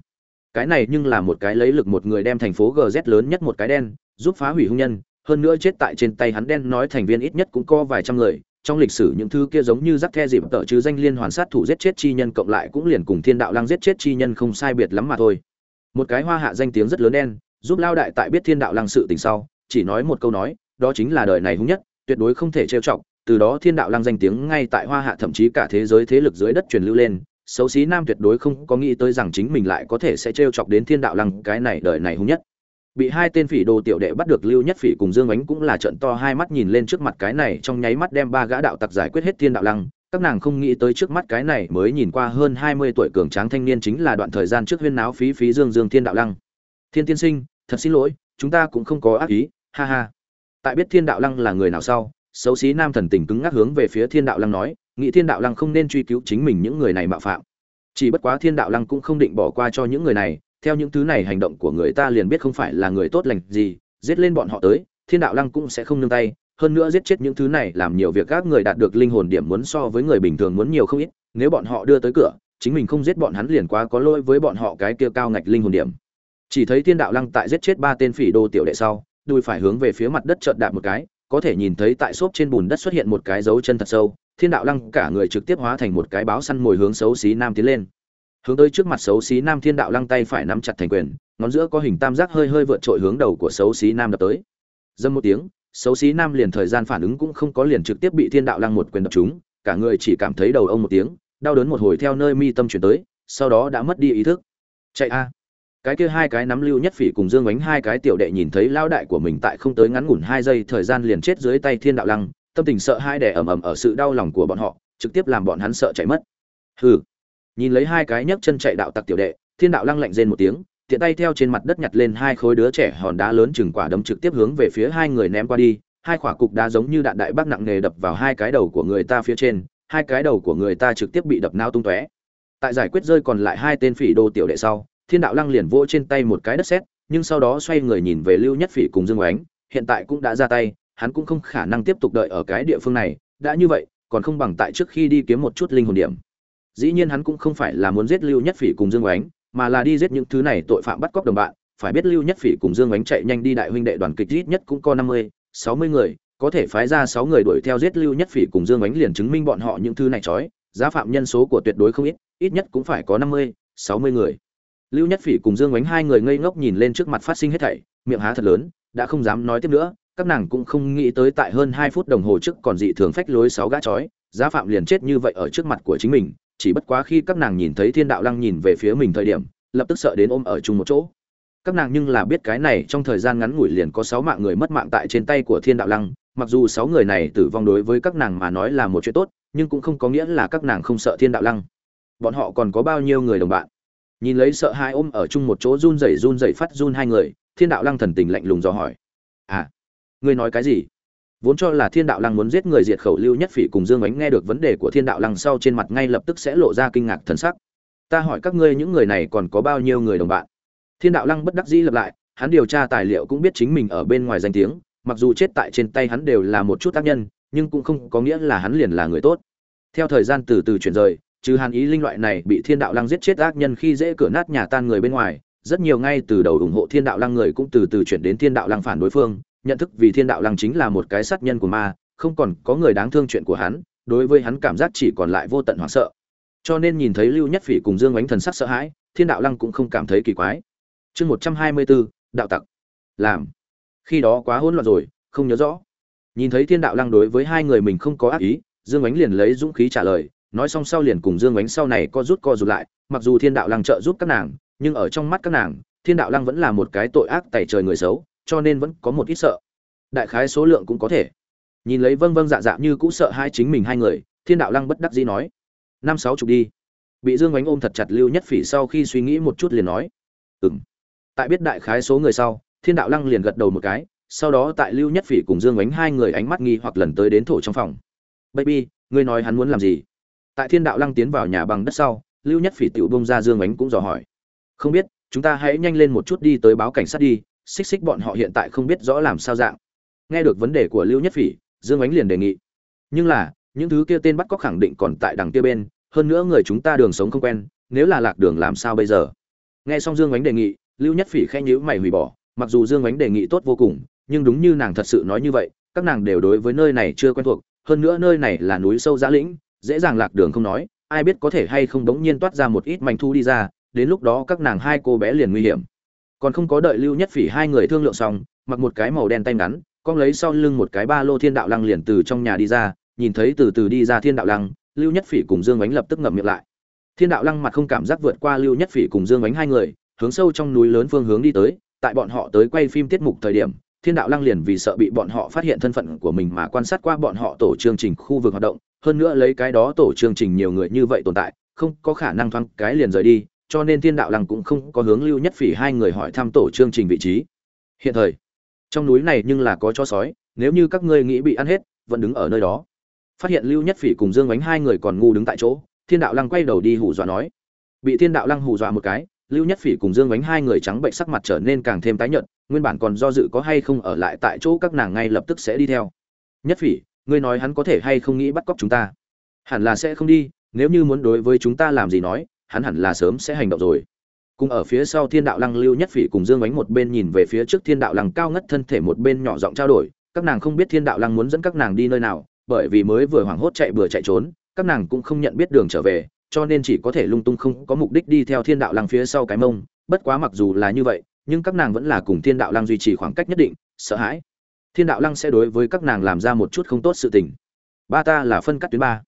cái này nhưng là một cái lấy lực một người đem thành phố gz lớn nhất một cái đen, giúp phá hủy hung nhân, hơn nữa chết tại trên tay hắn đen nói thành viên ít nhất cũng có vài trăm người, trong lịch sử những thứ kia giống như rắc the dịp tợ chứ danh liên hoàn sát thủ giết chết chi nhân cộng lại cũng liền cùng thiên đạo lăng giết chết chi nhân không sai biệt lắm mà thôi. Một cái hoa hạ danh tiếng rất lớn đen, giúp lao đại tại biết thiên đạo lăng sự tình sau, chỉ nói một câu nói, đó chính là đời này hung nhất, tuyệt đối không thể trêu chọc, từ đó thiên đạo lăng danh tiếng ngay tại hoa hạ thậm chí cả thế giới thế lực dưới đất truyền lưu lên xấu xí nam tuyệt đối không có nghĩ tới rằng chính mình lại có thể sẽ trêu chọc đến thiên đạo lăng cái này đời này hung nhất. Bị hai tên phỉ đồ tiểu đệ bắt được lưu nhất phỉ cùng dương ánh cũng là trận to hai mắt nhìn lên trước mặt cái này, trong nháy mắt đem ba gã đạo tặc giải quyết hết thiên đạo lăng. Các nàng không nghĩ tới trước mắt cái này mới nhìn qua hơn hai mươi tuổi cường tráng thanh niên chính là đoạn thời gian trước huyên náo phí phí dương dương thiên đạo lăng. Thiên tiên sinh, thật xin lỗi, chúng ta cũng không có ác ý, ha ha. Tại biết thiên đạo lăng là người nào sau, xấu xí nam thần tình cứng ngắc hướng về phía thiên đạo lăng nói nghĩ thiên đạo lăng không nên truy cứu chính mình những người này mạo phạm. Chỉ bất quá thiên đạo lăng cũng không định bỏ qua cho những người này, theo những thứ này hành động của người ta liền biết không phải là người tốt lành gì, giết lên bọn họ tới, thiên đạo lăng cũng sẽ không nương tay, hơn nữa giết chết những thứ này làm nhiều việc các người đạt được linh hồn điểm muốn so với người bình thường muốn nhiều không ít, nếu bọn họ đưa tới cửa, chính mình không giết bọn hắn liền quá có lỗi với bọn họ cái kia cao ngạch linh hồn điểm. Chỉ thấy thiên đạo lăng tại giết chết ba tên phỉ đô tiểu đệ sau, đùi phải hướng về phía mặt đất trợn đạp một cái, có thể nhìn thấy tại xốp trên bùn đất xuất hiện một cái dấu chân thật sâu thiên đạo lăng cả người trực tiếp hóa thành một cái báo săn mồi hướng xấu xí nam tiến lên. Hướng tới trước mặt xấu xí nam thiên đạo lăng tay phải nắm chặt thành quyền, ngón giữa có hình tam giác hơi hơi vượt trội hướng đầu của xấu xí nam đập tới. Dâm một tiếng, xấu xí nam liền thời gian phản ứng cũng không có liền trực tiếp bị thiên đạo lăng một quyền đập trúng, cả người chỉ cảm thấy đầu ông một tiếng, đau đớn một hồi theo nơi mi tâm chuyển tới, sau đó đã mất đi ý thức. Chạy a. Cái kia hai cái nắm lưu nhất phỉ cùng dương bánh hai cái tiểu đệ nhìn thấy lao đại của mình tại không tới ngắn ngủn hai giây thời gian liền chết dưới tay thiên đạo lăng tâm tình sợ hai đẻ ầm ầm ở sự đau lòng của bọn họ, trực tiếp làm bọn hắn sợ chạy mất. Hừ. Nhìn lấy hai cái nhấc chân chạy đạo tặc tiểu đệ, thiên đạo lăng lạnh rên một tiếng, tiện tay theo trên mặt đất nhặt lên hai khối đứa trẻ hòn đá lớn chừng quả đấm trực tiếp hướng về phía hai người ném qua đi, hai quả cục đá giống như đạn đại bác nặng nề đập vào hai cái đầu của người ta phía trên, hai cái đầu của người ta trực tiếp bị đập nao tung tóe. Tại giải quyết rơi còn lại hai tên phỉ đô tiểu đệ sau, thiên đạo lăng liền vỗ trên tay một cái đất sét, nhưng sau đó xoay người nhìn về lưu nhất phỉ cùng dương oánh, hiện tại cũng đã ra tay hắn cũng không khả năng tiếp tục đợi ở cái địa phương này đã như vậy còn không bằng tại trước khi đi kiếm một chút linh hồn điểm. Dĩ nhiên hắn cũng không phải là muốn giết lưu nhất phỉ cùng dương oánh mà là đi giết những thứ này tội phạm bắt cóc đồng bạn phải biết lưu nhất phỉ cùng dương oánh chạy nhanh đi đại huynh đệ đoàn kịch ít nhất cũng có năm mươi sáu mươi người có thể phái ra sáu người đuổi theo giết lưu nhất phỉ cùng dương oánh liền chứng minh bọn họ những thứ này chói, giá phạm nhân số của tuyệt đối không ít ít nhất cũng phải có năm mươi sáu mươi người. Lưu nhất phỉ cùng dương oánh hai người ngây ngốc nhìn lên trước mặt phát sinh hết thảy miệng há thật lớn đã không dám nói tiếp nữa các nàng cũng không nghĩ tới tại hơn hai phút đồng hồ trước còn dị thường phách lối sáu gã chói, giá phạm liền chết như vậy ở trước mặt của chính mình, chỉ bất quá khi các nàng nhìn thấy thiên đạo lăng nhìn về phía mình thời điểm, lập tức sợ đến ôm ở chung một chỗ. Các nàng nhưng là biết cái này trong thời gian ngắn ngủi liền có sáu mạng người mất mạng tại trên tay của thiên đạo lăng, mặc dù sáu người này tử vong đối với các nàng mà nói là một chuyện tốt, nhưng cũng không có nghĩa là các nàng không sợ thiên đạo lăng. Bọn họ còn có bao nhiêu người đồng bạn? Nhìn lấy sợ hai ôm ở chung một chỗ run rẩy run rẩy phát run hai người, thiên đạo lăng thần tình lạnh lùng dò hỏi ngươi nói cái gì? Vốn cho là thiên đạo lăng muốn giết người diệt khẩu lưu nhất phỉ cùng dương ánh nghe được vấn đề của thiên đạo lăng sau trên mặt ngay lập tức sẽ lộ ra kinh ngạc thần sắc. Ta hỏi các ngươi những người này còn có bao nhiêu người đồng bạn? Thiên đạo lăng bất đắc dĩ lập lại, hắn điều tra tài liệu cũng biết chính mình ở bên ngoài danh tiếng, mặc dù chết tại trên tay hắn đều là một chút tác nhân, nhưng cũng không có nghĩa là hắn liền là người tốt. Theo thời gian từ từ chuyển rời, trừ hàn ý linh loại này bị thiên đạo lăng giết chết ác nhân khi dễ cửa nát nhà tan người bên ngoài, rất nhiều ngay từ đầu ủng hộ thiên đạo lăng người cũng từ từ chuyển đến thiên đạo lăng phản đối phương nhận thức vì thiên đạo lăng chính là một cái sát nhân của ma, không còn có người đáng thương chuyện của hắn, đối với hắn cảm giác chỉ còn lại vô tận hoảng sợ. Cho nên nhìn thấy lưu nhất phỉ cùng dương ánh thần sắc sợ hãi, thiên đạo lăng cũng không cảm thấy kỳ quái. Chương một trăm hai mươi bốn đạo tặc. Làm. Khi đó quá hỗn loạn rồi, không nhớ rõ. Nhìn thấy thiên đạo lăng đối với hai người mình không có ác ý, dương ánh liền lấy dũng khí trả lời, nói xong sau liền cùng dương ánh sau này co rút co rụt lại, mặc dù thiên đạo lăng trợ giúp các nàng, nhưng ở trong mắt các nàng, thiên đạo lăng vẫn là một cái tội ác tẩy trời người xấu cho nên vẫn có một ít sợ. Đại khái số lượng cũng có thể. Nhìn lấy vâng vâng dạ dạ như cũ sợ hai chính mình hai người, thiên đạo lăng bất đắc dĩ nói, năm sáu chục đi. Bị dương ánh ôm thật chặt lưu nhất phỉ sau khi suy nghĩ một chút liền nói ừ m tại biết đại khái số người sau, thiên đạo lăng liền gật đầu một cái, sau đó tại lưu nhất phỉ cùng dương ánh hai người ánh mắt nghi hoặc lần tới đến thổ trong phòng. Baby, ngươi nói hắn muốn làm gì? Tại thiên đạo lăng tiến vào nhà bằng đất sau, lưu nhất phỉ tựu bông ra dương ánh cũng dò hỏi, không biết, chúng ta hãy nhanh lên một chút đi tới báo cảnh sát đi xích xích bọn họ hiện tại không biết rõ làm sao dạng. Nghe được vấn đề của lưu nhất phỉ, dương ánh liền đề nghị. Nhưng là, những thứ kia tên bắt cóc khẳng định còn tại đằng kia bên, hơn nữa người chúng ta đường sống không quen, nếu là lạc đường làm sao bây giờ? Nghe xong dương ánh đề nghị, lưu nhất phỉ khen nhữ mày hủy bỏ, mặc dù dương ánh đề nghị tốt vô cùng, nhưng đúng như nàng thật sự nói như vậy, các nàng đều đối với nơi này chưa quen thuộc, hơn nữa nơi này là núi sâu giã lĩnh, dễ dàng lạc đường không nói, ai biết có thể hay không đống nhiên toát ra một ít manh thu đi ra, đến lúc đó các nàng hai cô bé liền nguy hiểm còn không có đợi lưu nhất phỉ hai người thương lượng xong, mặc một cái màu đen tay ngắn con lấy sau lưng một cái ba lô thiên đạo lăng liền từ trong nhà đi ra, nhìn thấy từ từ đi ra thiên đạo lăng, lưu nhất phỉ cùng dương ánh lập tức ngậm miệng lại. Thiên đạo lăng mặt không cảm giác vượt qua lưu nhất phỉ cùng dương ánh hai người, hướng sâu trong núi lớn phương hướng đi tới, tại bọn họ tới quay phim tiết mục thời điểm, thiên đạo lăng liền vì sợ bị bọn họ phát hiện thân phận của mình mà quan sát qua bọn họ tổ chương trình khu vực hoạt động, hơn nữa lấy cái đó tổ chương trình nhiều người như vậy tồn tại, không có khả năng thoáng cái liền rời đi cho nên thiên đạo lăng cũng không có hướng lưu nhất phỉ hai người hỏi thăm tổ chương trình vị trí. Hiện thời, trong núi này nhưng là có chó sói, nếu như các ngươi nghĩ bị ăn hết, vẫn đứng ở nơi đó. Phát hiện lưu nhất phỉ cùng dương bánh hai người còn ngu đứng tại chỗ, thiên đạo lăng quay đầu đi hù dọa nói. Bị thiên đạo lăng hù dọa một cái, lưu nhất phỉ cùng dương bánh hai người trắng bệnh sắc mặt trở nên càng thêm tái nhợt, nguyên bản còn do dự có hay không ở lại tại chỗ các nàng ngay lập tức sẽ đi theo. Nhất phỉ, ngươi nói hắn có thể hay không nghĩ bắt cóc chúng ta? Hẳn là sẽ không đi, nếu như muốn đối với chúng ta làm gì nói hắn hẳn là sớm sẽ hành động rồi. Cùng ở phía sau thiên đạo lăng lưu nhất phỉ cùng dương Ánh một bên nhìn về phía trước thiên đạo lăng cao ngất thân thể một bên nhỏ giọng trao đổi, các nàng không biết thiên đạo lăng muốn dẫn các nàng đi nơi nào, bởi vì mới vừa hoảng hốt chạy vừa chạy trốn, các nàng cũng không nhận biết đường trở về, cho nên chỉ có thể lung tung không có mục đích đi theo thiên đạo lăng phía sau cái mông, bất quá mặc dù là như vậy, nhưng các nàng vẫn là cùng thiên đạo lăng duy trì khoảng cách nhất định, sợ hãi. Thiên đạo lăng sẽ đối với các nàng làm ra một chút không tốt sự tình. Ba ta là phân cắt tuyến ba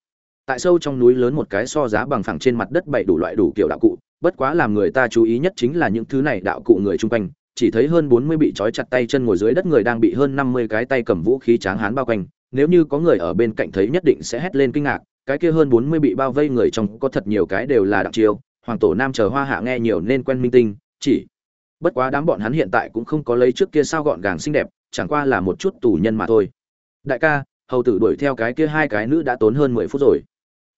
tại sâu trong núi lớn một cái so giá bằng phẳng trên mặt đất bậy đủ loại đủ kiểu đạo cụ, bất quá làm người ta chú ý nhất chính là những thứ này đạo cụ người chung quanh, chỉ thấy hơn bốn mươi bị trói chặt tay chân ngồi dưới đất người đang bị hơn năm mươi cái tay cầm vũ khí tráng hán bao quanh, nếu như có người ở bên cạnh thấy nhất định sẽ hét lên kinh ngạc, cái kia hơn bốn mươi bị bao vây người trong có thật nhiều cái đều là đặc chiêu, hoàng tổ nam chờ hoa hạ nghe nhiều nên quen minh tinh, chỉ bất quá đám bọn hắn hiện tại cũng không có lấy trước kia sao gọn gàng xinh đẹp, chẳng qua là một chút tù nhân mà thôi. Đại ca, hầu tử đuổi theo cái kia hai cái nữ đã tốn hơn mười phút rồi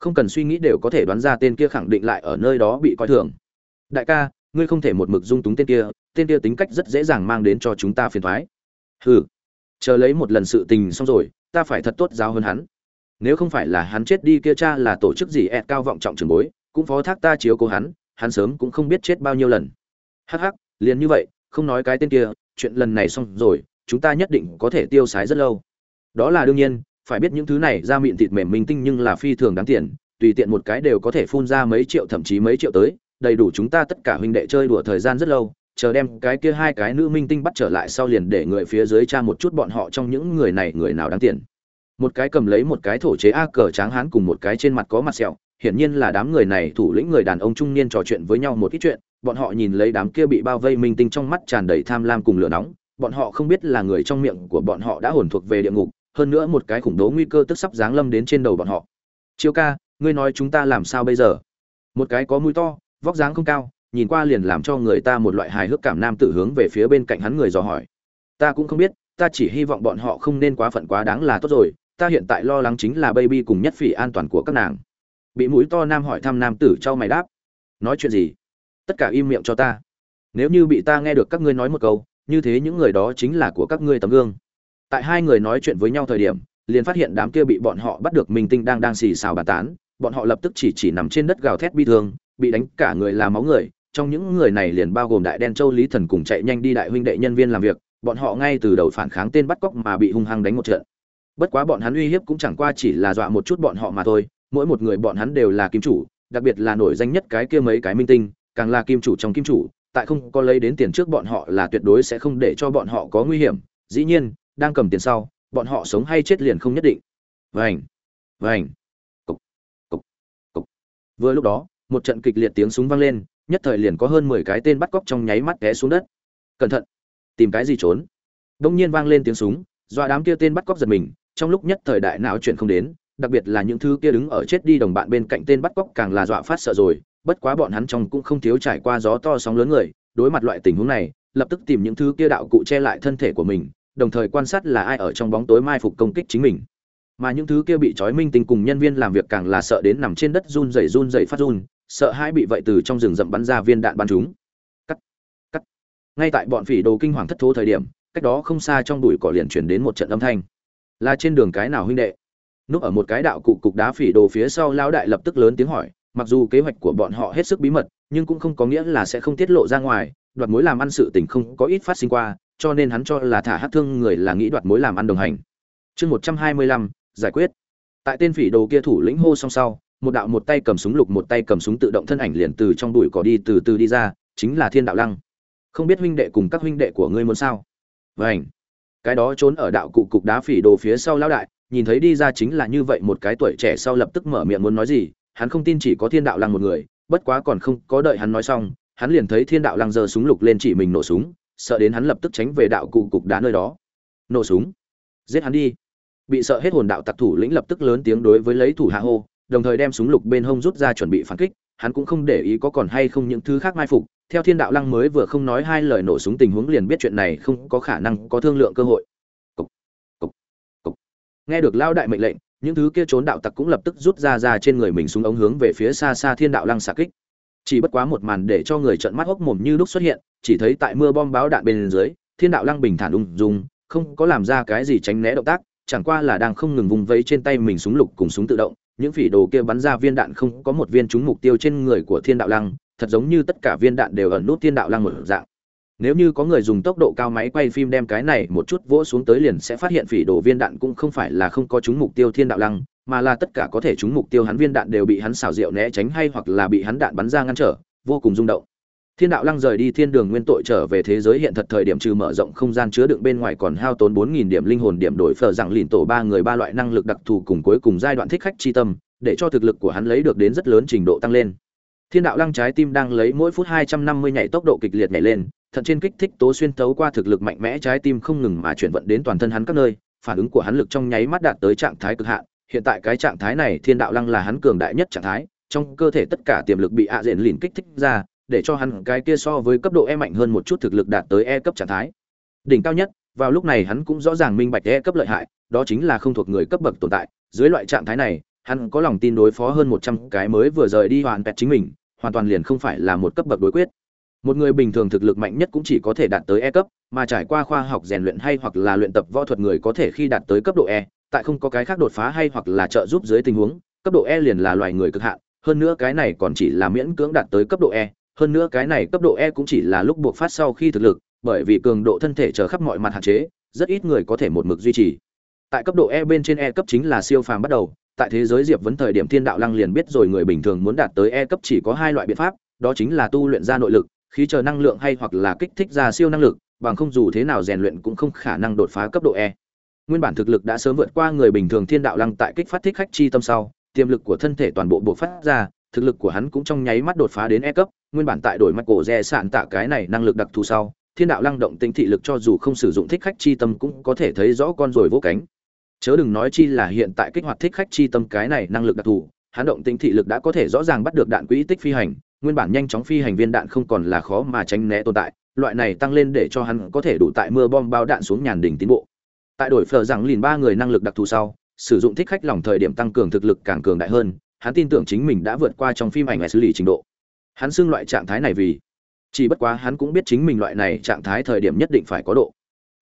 không cần suy nghĩ đều có thể đoán ra tên kia khẳng định lại ở nơi đó bị coi thường. Đại ca, ngươi không thể một mực dung túng tên kia tên kia tính cách rất dễ dàng mang đến cho chúng ta phiền thoái. Hừ, chờ lấy một lần sự tình xong rồi, ta phải thật tốt giáo hơn hắn. Nếu không phải là hắn chết đi kia cha là tổ chức gì ẹt cao vọng trọng trường bối, cũng phó thác ta chiếu cố hắn hắn sớm cũng không biết chết bao nhiêu lần. Hắc hắc, liền như vậy, không nói cái tên kia, chuyện lần này xong rồi, chúng ta nhất định có thể tiêu xài rất lâu. Đó là đương nhiên phải biết những thứ này ra miệng thịt mềm minh tinh nhưng là phi thường đáng tiền, tùy tiện một cái đều có thể phun ra mấy triệu thậm chí mấy triệu tới, đầy đủ chúng ta tất cả huynh đệ chơi đùa thời gian rất lâu, chờ đem cái kia hai cái nữ minh tinh bắt trở lại sau liền để người phía dưới tra một chút bọn họ trong những người này người nào đáng tiền. Một cái cầm lấy một cái thổ chế a cờ tráng hán cùng một cái trên mặt có mặt sẹo, hiển nhiên là đám người này thủ lĩnh người đàn ông trung niên trò chuyện với nhau một ít chuyện, bọn họ nhìn lấy đám kia bị bao vây minh tinh trong mắt tràn đầy tham lam cùng lửa nóng, bọn họ không biết là người trong miệng của bọn họ đã hồn thuộc về địa ngục hơn nữa một cái khủng bố nguy cơ tức sắp giáng lâm đến trên đầu bọn họ. Chiêu ca, ngươi nói chúng ta làm sao bây giờ? Một cái có mũi to, vóc dáng không cao, nhìn qua liền làm cho người ta một loại hài hước cảm nam tử hướng về phía bên cạnh hắn người dò hỏi. Ta cũng không biết, ta chỉ hy vọng bọn họ không nên quá phận quá đáng là tốt rồi, ta hiện tại lo lắng chính là baby cùng nhất phỉ an toàn của các nàng. Bị mũi to nam hỏi thăm nam tử cho mày đáp. Nói chuyện gì? Tất cả im miệng cho ta. Nếu như bị ta nghe được các ngươi nói một câu, như thế những người đó chính là của các ngươi tấm gương tại hai người nói chuyện với nhau thời điểm, liền phát hiện đám kia bị bọn họ bắt được minh tinh đang đang xì xào bàn tán, bọn họ lập tức chỉ chỉ nằm trên đất gào thét bi thương, bị đánh cả người là máu người, trong những người này liền bao gồm đại đen châu lý thần cùng chạy nhanh đi đại huynh đệ nhân viên làm việc, bọn họ ngay từ đầu phản kháng tên bắt cóc mà bị hung hăng đánh một trận. Bất quá bọn hắn uy hiếp cũng chẳng qua chỉ là dọa một chút bọn họ mà thôi, mỗi một người bọn hắn đều là kim chủ, đặc biệt là nổi danh nhất cái kia mấy cái minh tinh, càng là kim chủ trong kim chủ, tại không có lấy đến tiền trước bọn họ là tuyệt đối sẽ không để cho bọn họ có nguy hiểm, dĩ nhiên đang cầm tiền sau bọn họ sống hay chết liền không nhất định. Vành, Vành, cục cục cục. Vừa lúc đó một trận kịch liệt tiếng súng vang lên nhất thời liền có hơn mười cái tên bắt cóc trong nháy mắt té xuống đất. Cẩn thận tìm cái gì trốn? Đông nhiên vang lên tiếng súng do đám kia tên bắt cóc giật mình trong lúc nhất thời đại não chuyện không đến đặc biệt là những thứ kia đứng ở chết đi đồng bạn bên cạnh tên bắt cóc càng là dọa phát sợ rồi bất quá bọn hắn trong cũng không thiếu trải qua gió to sóng lớn người đối mặt loại tình huống này lập tức tìm những thứ kia đạo cụ che lại thân thể của mình đồng thời quan sát là ai ở trong bóng tối mai phục công kích chính mình. Mà những thứ kia bị trói minh tinh cùng nhân viên làm việc càng là sợ đến nằm trên đất run rẩy run rẩy phát run, sợ hai bị vậy từ trong rừng rậm bắn ra viên đạn bắn chúng. Cắt cắt. Ngay tại bọn phỉ đồ kinh hoàng thất thố thời điểm, cách đó không xa trong bụi cỏ liền chuyển đến một trận âm thanh. Là trên đường cái nào huynh đệ? Núp ở một cái đạo cụ cục đá phỉ đồ phía sau lão đại lập tức lớn tiếng hỏi, mặc dù kế hoạch của bọn họ hết sức bí mật, nhưng cũng không có nghĩa là sẽ không tiết lộ ra ngoài, đoạt mối làm ăn sự tình không có ít phát sinh qua cho nên hắn cho là thả hát thương người là nghĩ đoạt mối làm ăn đồng hành. Chương một trăm hai mươi lăm, giải quyết. Tại tên phỉ đồ kia thủ lĩnh hô song sau, một đạo một tay cầm súng lục một tay cầm súng tự động thân ảnh liền từ trong bụi cỏ đi từ từ đi ra, chính là thiên đạo lăng. Không biết huynh đệ cùng các huynh đệ của ngươi muốn sao? Vảnh cái đó trốn ở đạo cụ cục đá phỉ đồ phía sau lão đại, nhìn thấy đi ra chính là như vậy một cái tuổi trẻ sau lập tức mở miệng muốn nói gì, hắn không tin chỉ có thiên đạo lăng một người, bất quá còn không có đợi hắn nói xong, hắn liền thấy thiên đạo lăng giơ súng lục lên chỉ mình nổ súng sợ đến hắn lập tức tránh về đạo cụ cục đá nơi đó. Nổ súng. Giết hắn đi. Bị sợ hết hồn đạo tặc thủ lĩnh lập tức lớn tiếng đối với lấy thủ hạ hô đồng thời đem súng lục bên hông rút ra chuẩn bị phản kích. Hắn cũng không để ý có còn hay không những thứ khác mai phục. Theo thiên đạo lăng mới vừa không nói hai lời nổ súng tình huống liền biết chuyện này không có khả năng có thương lượng cơ hội. Cục, cục, cục. nghe được lao đại mệnh lệnh những thứ kia trốn đạo tặc cũng lập tức rút ra ra trên người mình súng ống hướng về phía xa xa thiên đạo lăng xạ kích. Chỉ bất quá một màn để cho người trợn mắt hốc mồm như lúc xuất hiện chỉ thấy tại mưa bom báo đạn bên dưới, thiên đạo lăng bình thản ung dung, không có làm ra cái gì tránh né động tác, chẳng qua là đang không ngừng vùng vẫy trên tay mình súng lục cùng súng tự động, những phỉ đồ kia bắn ra viên đạn không có một viên trúng mục tiêu trên người của thiên đạo lăng, thật giống như tất cả viên đạn đều ẩn nút thiên đạo lăng một dạng. Nếu như có người dùng tốc độ cao máy quay phim đem cái này một chút vỗ xuống tới liền sẽ phát hiện phỉ đồ viên đạn cũng không phải là không có trúng mục tiêu thiên đạo lăng, mà là tất cả có thể trúng mục tiêu hắn viên đạn đều bị hắn xảo diệu né tránh hay hoặc là bị hắn đạn bắn ra ngăn trở, vô cùng rung động thiên đạo lăng rời đi thiên đường nguyên tội trở về thế giới hiện thật thời điểm trừ mở rộng không gian chứa đựng bên ngoài còn hao tốn bốn nghìn điểm linh hồn điểm đổi phở rằng lìn tổ ba người ba loại năng lực đặc thù cùng cuối cùng giai đoạn thích khách chi tâm, để cho thực lực của hắn lấy được đến rất lớn trình độ tăng lên. Thiên đạo lăng trái tim đang lấy mỗi phút hai trăm năm mươi nhảy tốc độ kịch liệt nhảy lên, thận trên kích thích tố xuyên tấu qua thực lực mạnh mẽ trái tim không ngừng mà chuyển vận đến toàn thân hắn các nơi, phản ứng của hắn lực trong nháy mắt đạt tới trạng thái cực hạn. Hiện tại cái trạng thái này thiên đạo lăng là hắn cường đại nhất trạng thái, trong cơ thể tất cả tiềm lực bị ạ à diện lìn kích thích ra để cho hắn cái kia so với cấp độ E mạnh hơn một chút thực lực đạt tới E cấp trạng thái. Đỉnh cao nhất, vào lúc này hắn cũng rõ ràng minh bạch E cấp lợi hại, đó chính là không thuộc người cấp bậc tồn tại, dưới loại trạng thái này, hắn có lòng tin đối phó hơn 100 cái mới vừa rời đi hoàn pẹt chính mình, hoàn toàn liền không phải là một cấp bậc đối quyết. Một người bình thường thực lực mạnh nhất cũng chỉ có thể đạt tới E cấp, mà trải qua khoa học rèn luyện hay hoặc là luyện tập võ thuật người có thể khi đạt tới cấp độ E, tại không có cái khác đột phá hay hoặc là trợ giúp dưới tình huống, cấp độ E liền là loài người cực hạn, hơn nữa cái này còn chỉ là miễn cưỡng đạt tới cấp độ E, hơn nữa cái này cấp độ E cũng chỉ là lúc buộc phát sau khi thực lực, bởi vì cường độ thân thể trở khắp mọi mặt hạn chế, rất ít người có thể một mực duy trì. Tại cấp độ E bên trên E cấp chính là siêu phàm bắt đầu, tại thế giới Diệp vấn thời điểm Thiên đạo lăng liền biết rồi người bình thường muốn đạt tới E cấp chỉ có hai loại biện pháp, đó chính là tu luyện ra nội lực, khí chờ năng lượng hay hoặc là kích thích ra siêu năng lực, bằng không dù thế nào rèn luyện cũng không khả năng đột phá cấp độ E. Nguyên bản thực lực đã sớm vượt qua người bình thường Thiên đạo lăng tại kích phát thích khách chi tâm sau, tiềm lực của thân thể toàn bộ bộc phát ra, thực lực của hắn cũng trong nháy mắt đột phá đến E cấp, nguyên bản tại đổi mặt cổ rẻ sạn tạ cái này năng lực đặc thù sau, thiên đạo lăng động tinh thị lực cho dù không sử dụng thích khách chi tâm cũng có thể thấy rõ con rồi vỗ cánh. Chớ đừng nói chi là hiện tại kích hoạt thích khách chi tâm cái này năng lực đặc thù, hắn động tinh thị lực đã có thể rõ ràng bắt được đạn quỹ tích phi hành, nguyên bản nhanh chóng phi hành viên đạn không còn là khó mà tránh né tồn tại, loại này tăng lên để cho hắn có thể đủ tại mưa bom bao đạn xuống nhàn đỉnh tiến bộ. Tại đổi phở rằng liền ba người năng lực đặc thù sau, sử dụng thích khách lòng thời điểm tăng cường thực lực càng cường đại hơn, hắn tin tưởng chính mình đã vượt qua trong phim ảnh xử lý trình độ hắn xưng loại trạng thái này vì. Chỉ bất quá hắn cũng biết chính mình loại này trạng thái thời điểm nhất định phải có độ.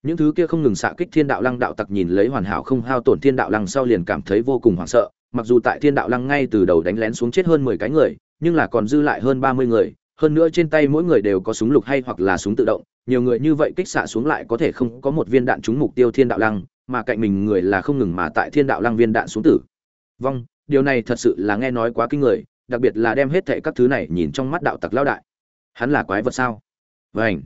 Những thứ kia không ngừng xạ kích thiên đạo lăng đạo tặc nhìn lấy hoàn hảo không hao tổn thiên đạo lăng sau liền cảm thấy vô cùng hoảng sợ, mặc dù tại thiên đạo lăng ngay từ đầu đánh lén xuống chết hơn mười cái người, nhưng là còn dư lại hơn ba mươi người, hơn nữa trên tay mỗi người đều có súng lục hay hoặc là súng tự động, nhiều người như vậy kích xạ xuống lại có thể không có một viên đạn trúng mục tiêu thiên đạo lăng, mà cạnh mình người là không ngừng mà tại thiên đạo lăng viên đạn xuống tử. Vong điều này thật sự là nghe nói quá kinh người đặc biệt là đem hết thệ các thứ này nhìn trong mắt đạo tặc lao đại. Hắn là quái vật sao? Vảnh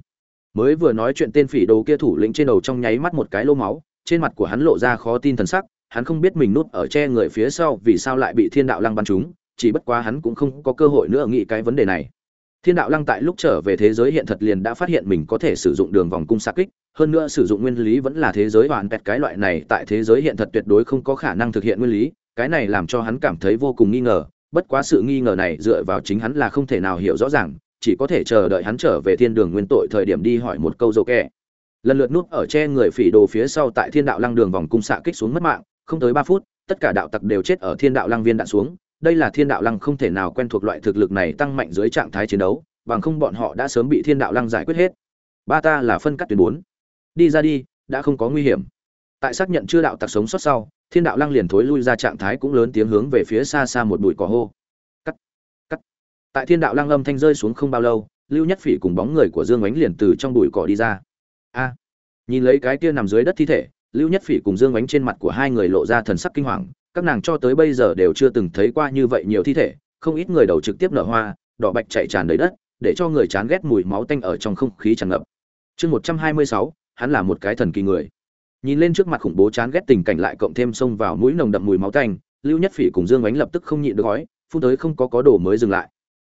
mới vừa nói chuyện tên phỉ đồ kia thủ lĩnh trên đầu trong nháy mắt một cái lô máu, trên mặt của hắn lộ ra khó tin thần sắc, hắn không biết mình núp ở che người phía sau vì sao lại bị thiên đạo lăng bắn trúng, chỉ bất quá hắn cũng không có cơ hội nữa nghĩ cái vấn đề này. Thiên đạo lăng tại lúc trở về thế giới hiện thật liền đã phát hiện mình có thể sử dụng đường vòng cung xa kích, hơn nữa sử dụng nguyên lý vẫn là thế giới hoàn pẹt cái loại này tại thế giới hiện thật tuyệt đối không có khả năng thực hiện nguyên lý, cái này làm cho hắn cảm thấy vô cùng nghi ngờ bất quá sự nghi ngờ này dựa vào chính hắn là không thể nào hiểu rõ ràng, chỉ có thể chờ đợi hắn trở về thiên đường nguyên tội thời điểm đi hỏi một câu dấu kẻ lần lượt núp ở che người phỉ đồ phía sau tại thiên đạo lăng đường vòng cung xạ kích xuống mất mạng, không tới ba phút, tất cả đạo tặc đều chết ở thiên đạo lăng viên đạn xuống. Đây là thiên đạo lăng không thể nào quen thuộc loại thực lực này tăng mạnh dưới trạng thái chiến đấu, bằng không bọn họ đã sớm bị thiên đạo lăng giải quyết hết. Ba ta là phân cắt tuyến bốn. Đi ra đi, đã không có nguy hiểm. Tại xác nhận chưa đạo tặc sống sót sau thiên đạo lăng liền thối lui ra trạng thái cũng lớn tiếng hướng về phía xa xa một bụi cỏ hô. Cắt tại thiên đạo lăng âm thanh rơi xuống không bao lâu, lưu nhất phỉ cùng bóng người của dương ánh liền từ trong bụi cỏ đi ra. A, nhìn lấy cái kia nằm dưới đất thi thể, lưu nhất phỉ cùng dương ánh trên mặt của hai người lộ ra thần sắc kinh hoàng, các nàng cho tới bây giờ đều chưa từng thấy qua như vậy nhiều thi thể, không ít người đầu trực tiếp nở hoa, đỏ bạch chạy tràn đầy đất, để cho người chán ghét mùi máu tanh ở trong không khí tràn ngập. Chương một trăm hai mươi sáu, hắn là một cái thần kỳ người nhìn lên trước mặt khủng bố chán ghét tình cảnh lại cộng thêm xông vào mũi nồng đậm mùi máu tanh, lưu nhất phỉ cùng dương ánh lập tức không nhịn được gói phun tới không có có đồ mới dừng lại.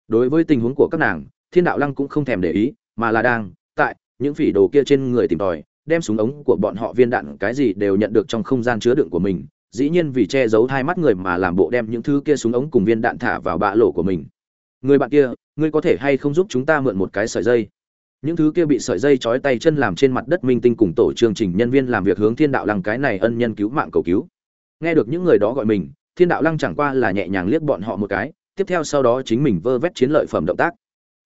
Đối với tình huống của các nàng, thiên đạo lăng cũng không thèm để ý, mà là đang tại những phỉ đồ kia trên người tìm tòi, đem súng ống của bọn họ viên đạn cái gì đều nhận được trong không gian chứa đựng của mình, dĩ nhiên vì che giấu hai mắt người mà làm bộ đem những thứ kia súng ống cùng viên đạn thả vào bạ lỗ của mình. Người bạn kia, ngươi có thể hay không giúp chúng ta mượn một cái sợi dây? Những thứ kia bị sợi dây trói tay chân làm trên mặt đất minh tinh cùng tổ chương trình nhân viên làm việc hướng thiên đạo lăng cái này ân nhân cứu mạng cầu cứu. Nghe được những người đó gọi mình, thiên đạo lăng chẳng qua là nhẹ nhàng liếc bọn họ một cái, tiếp theo sau đó chính mình vơ vét chiến lợi phẩm động tác.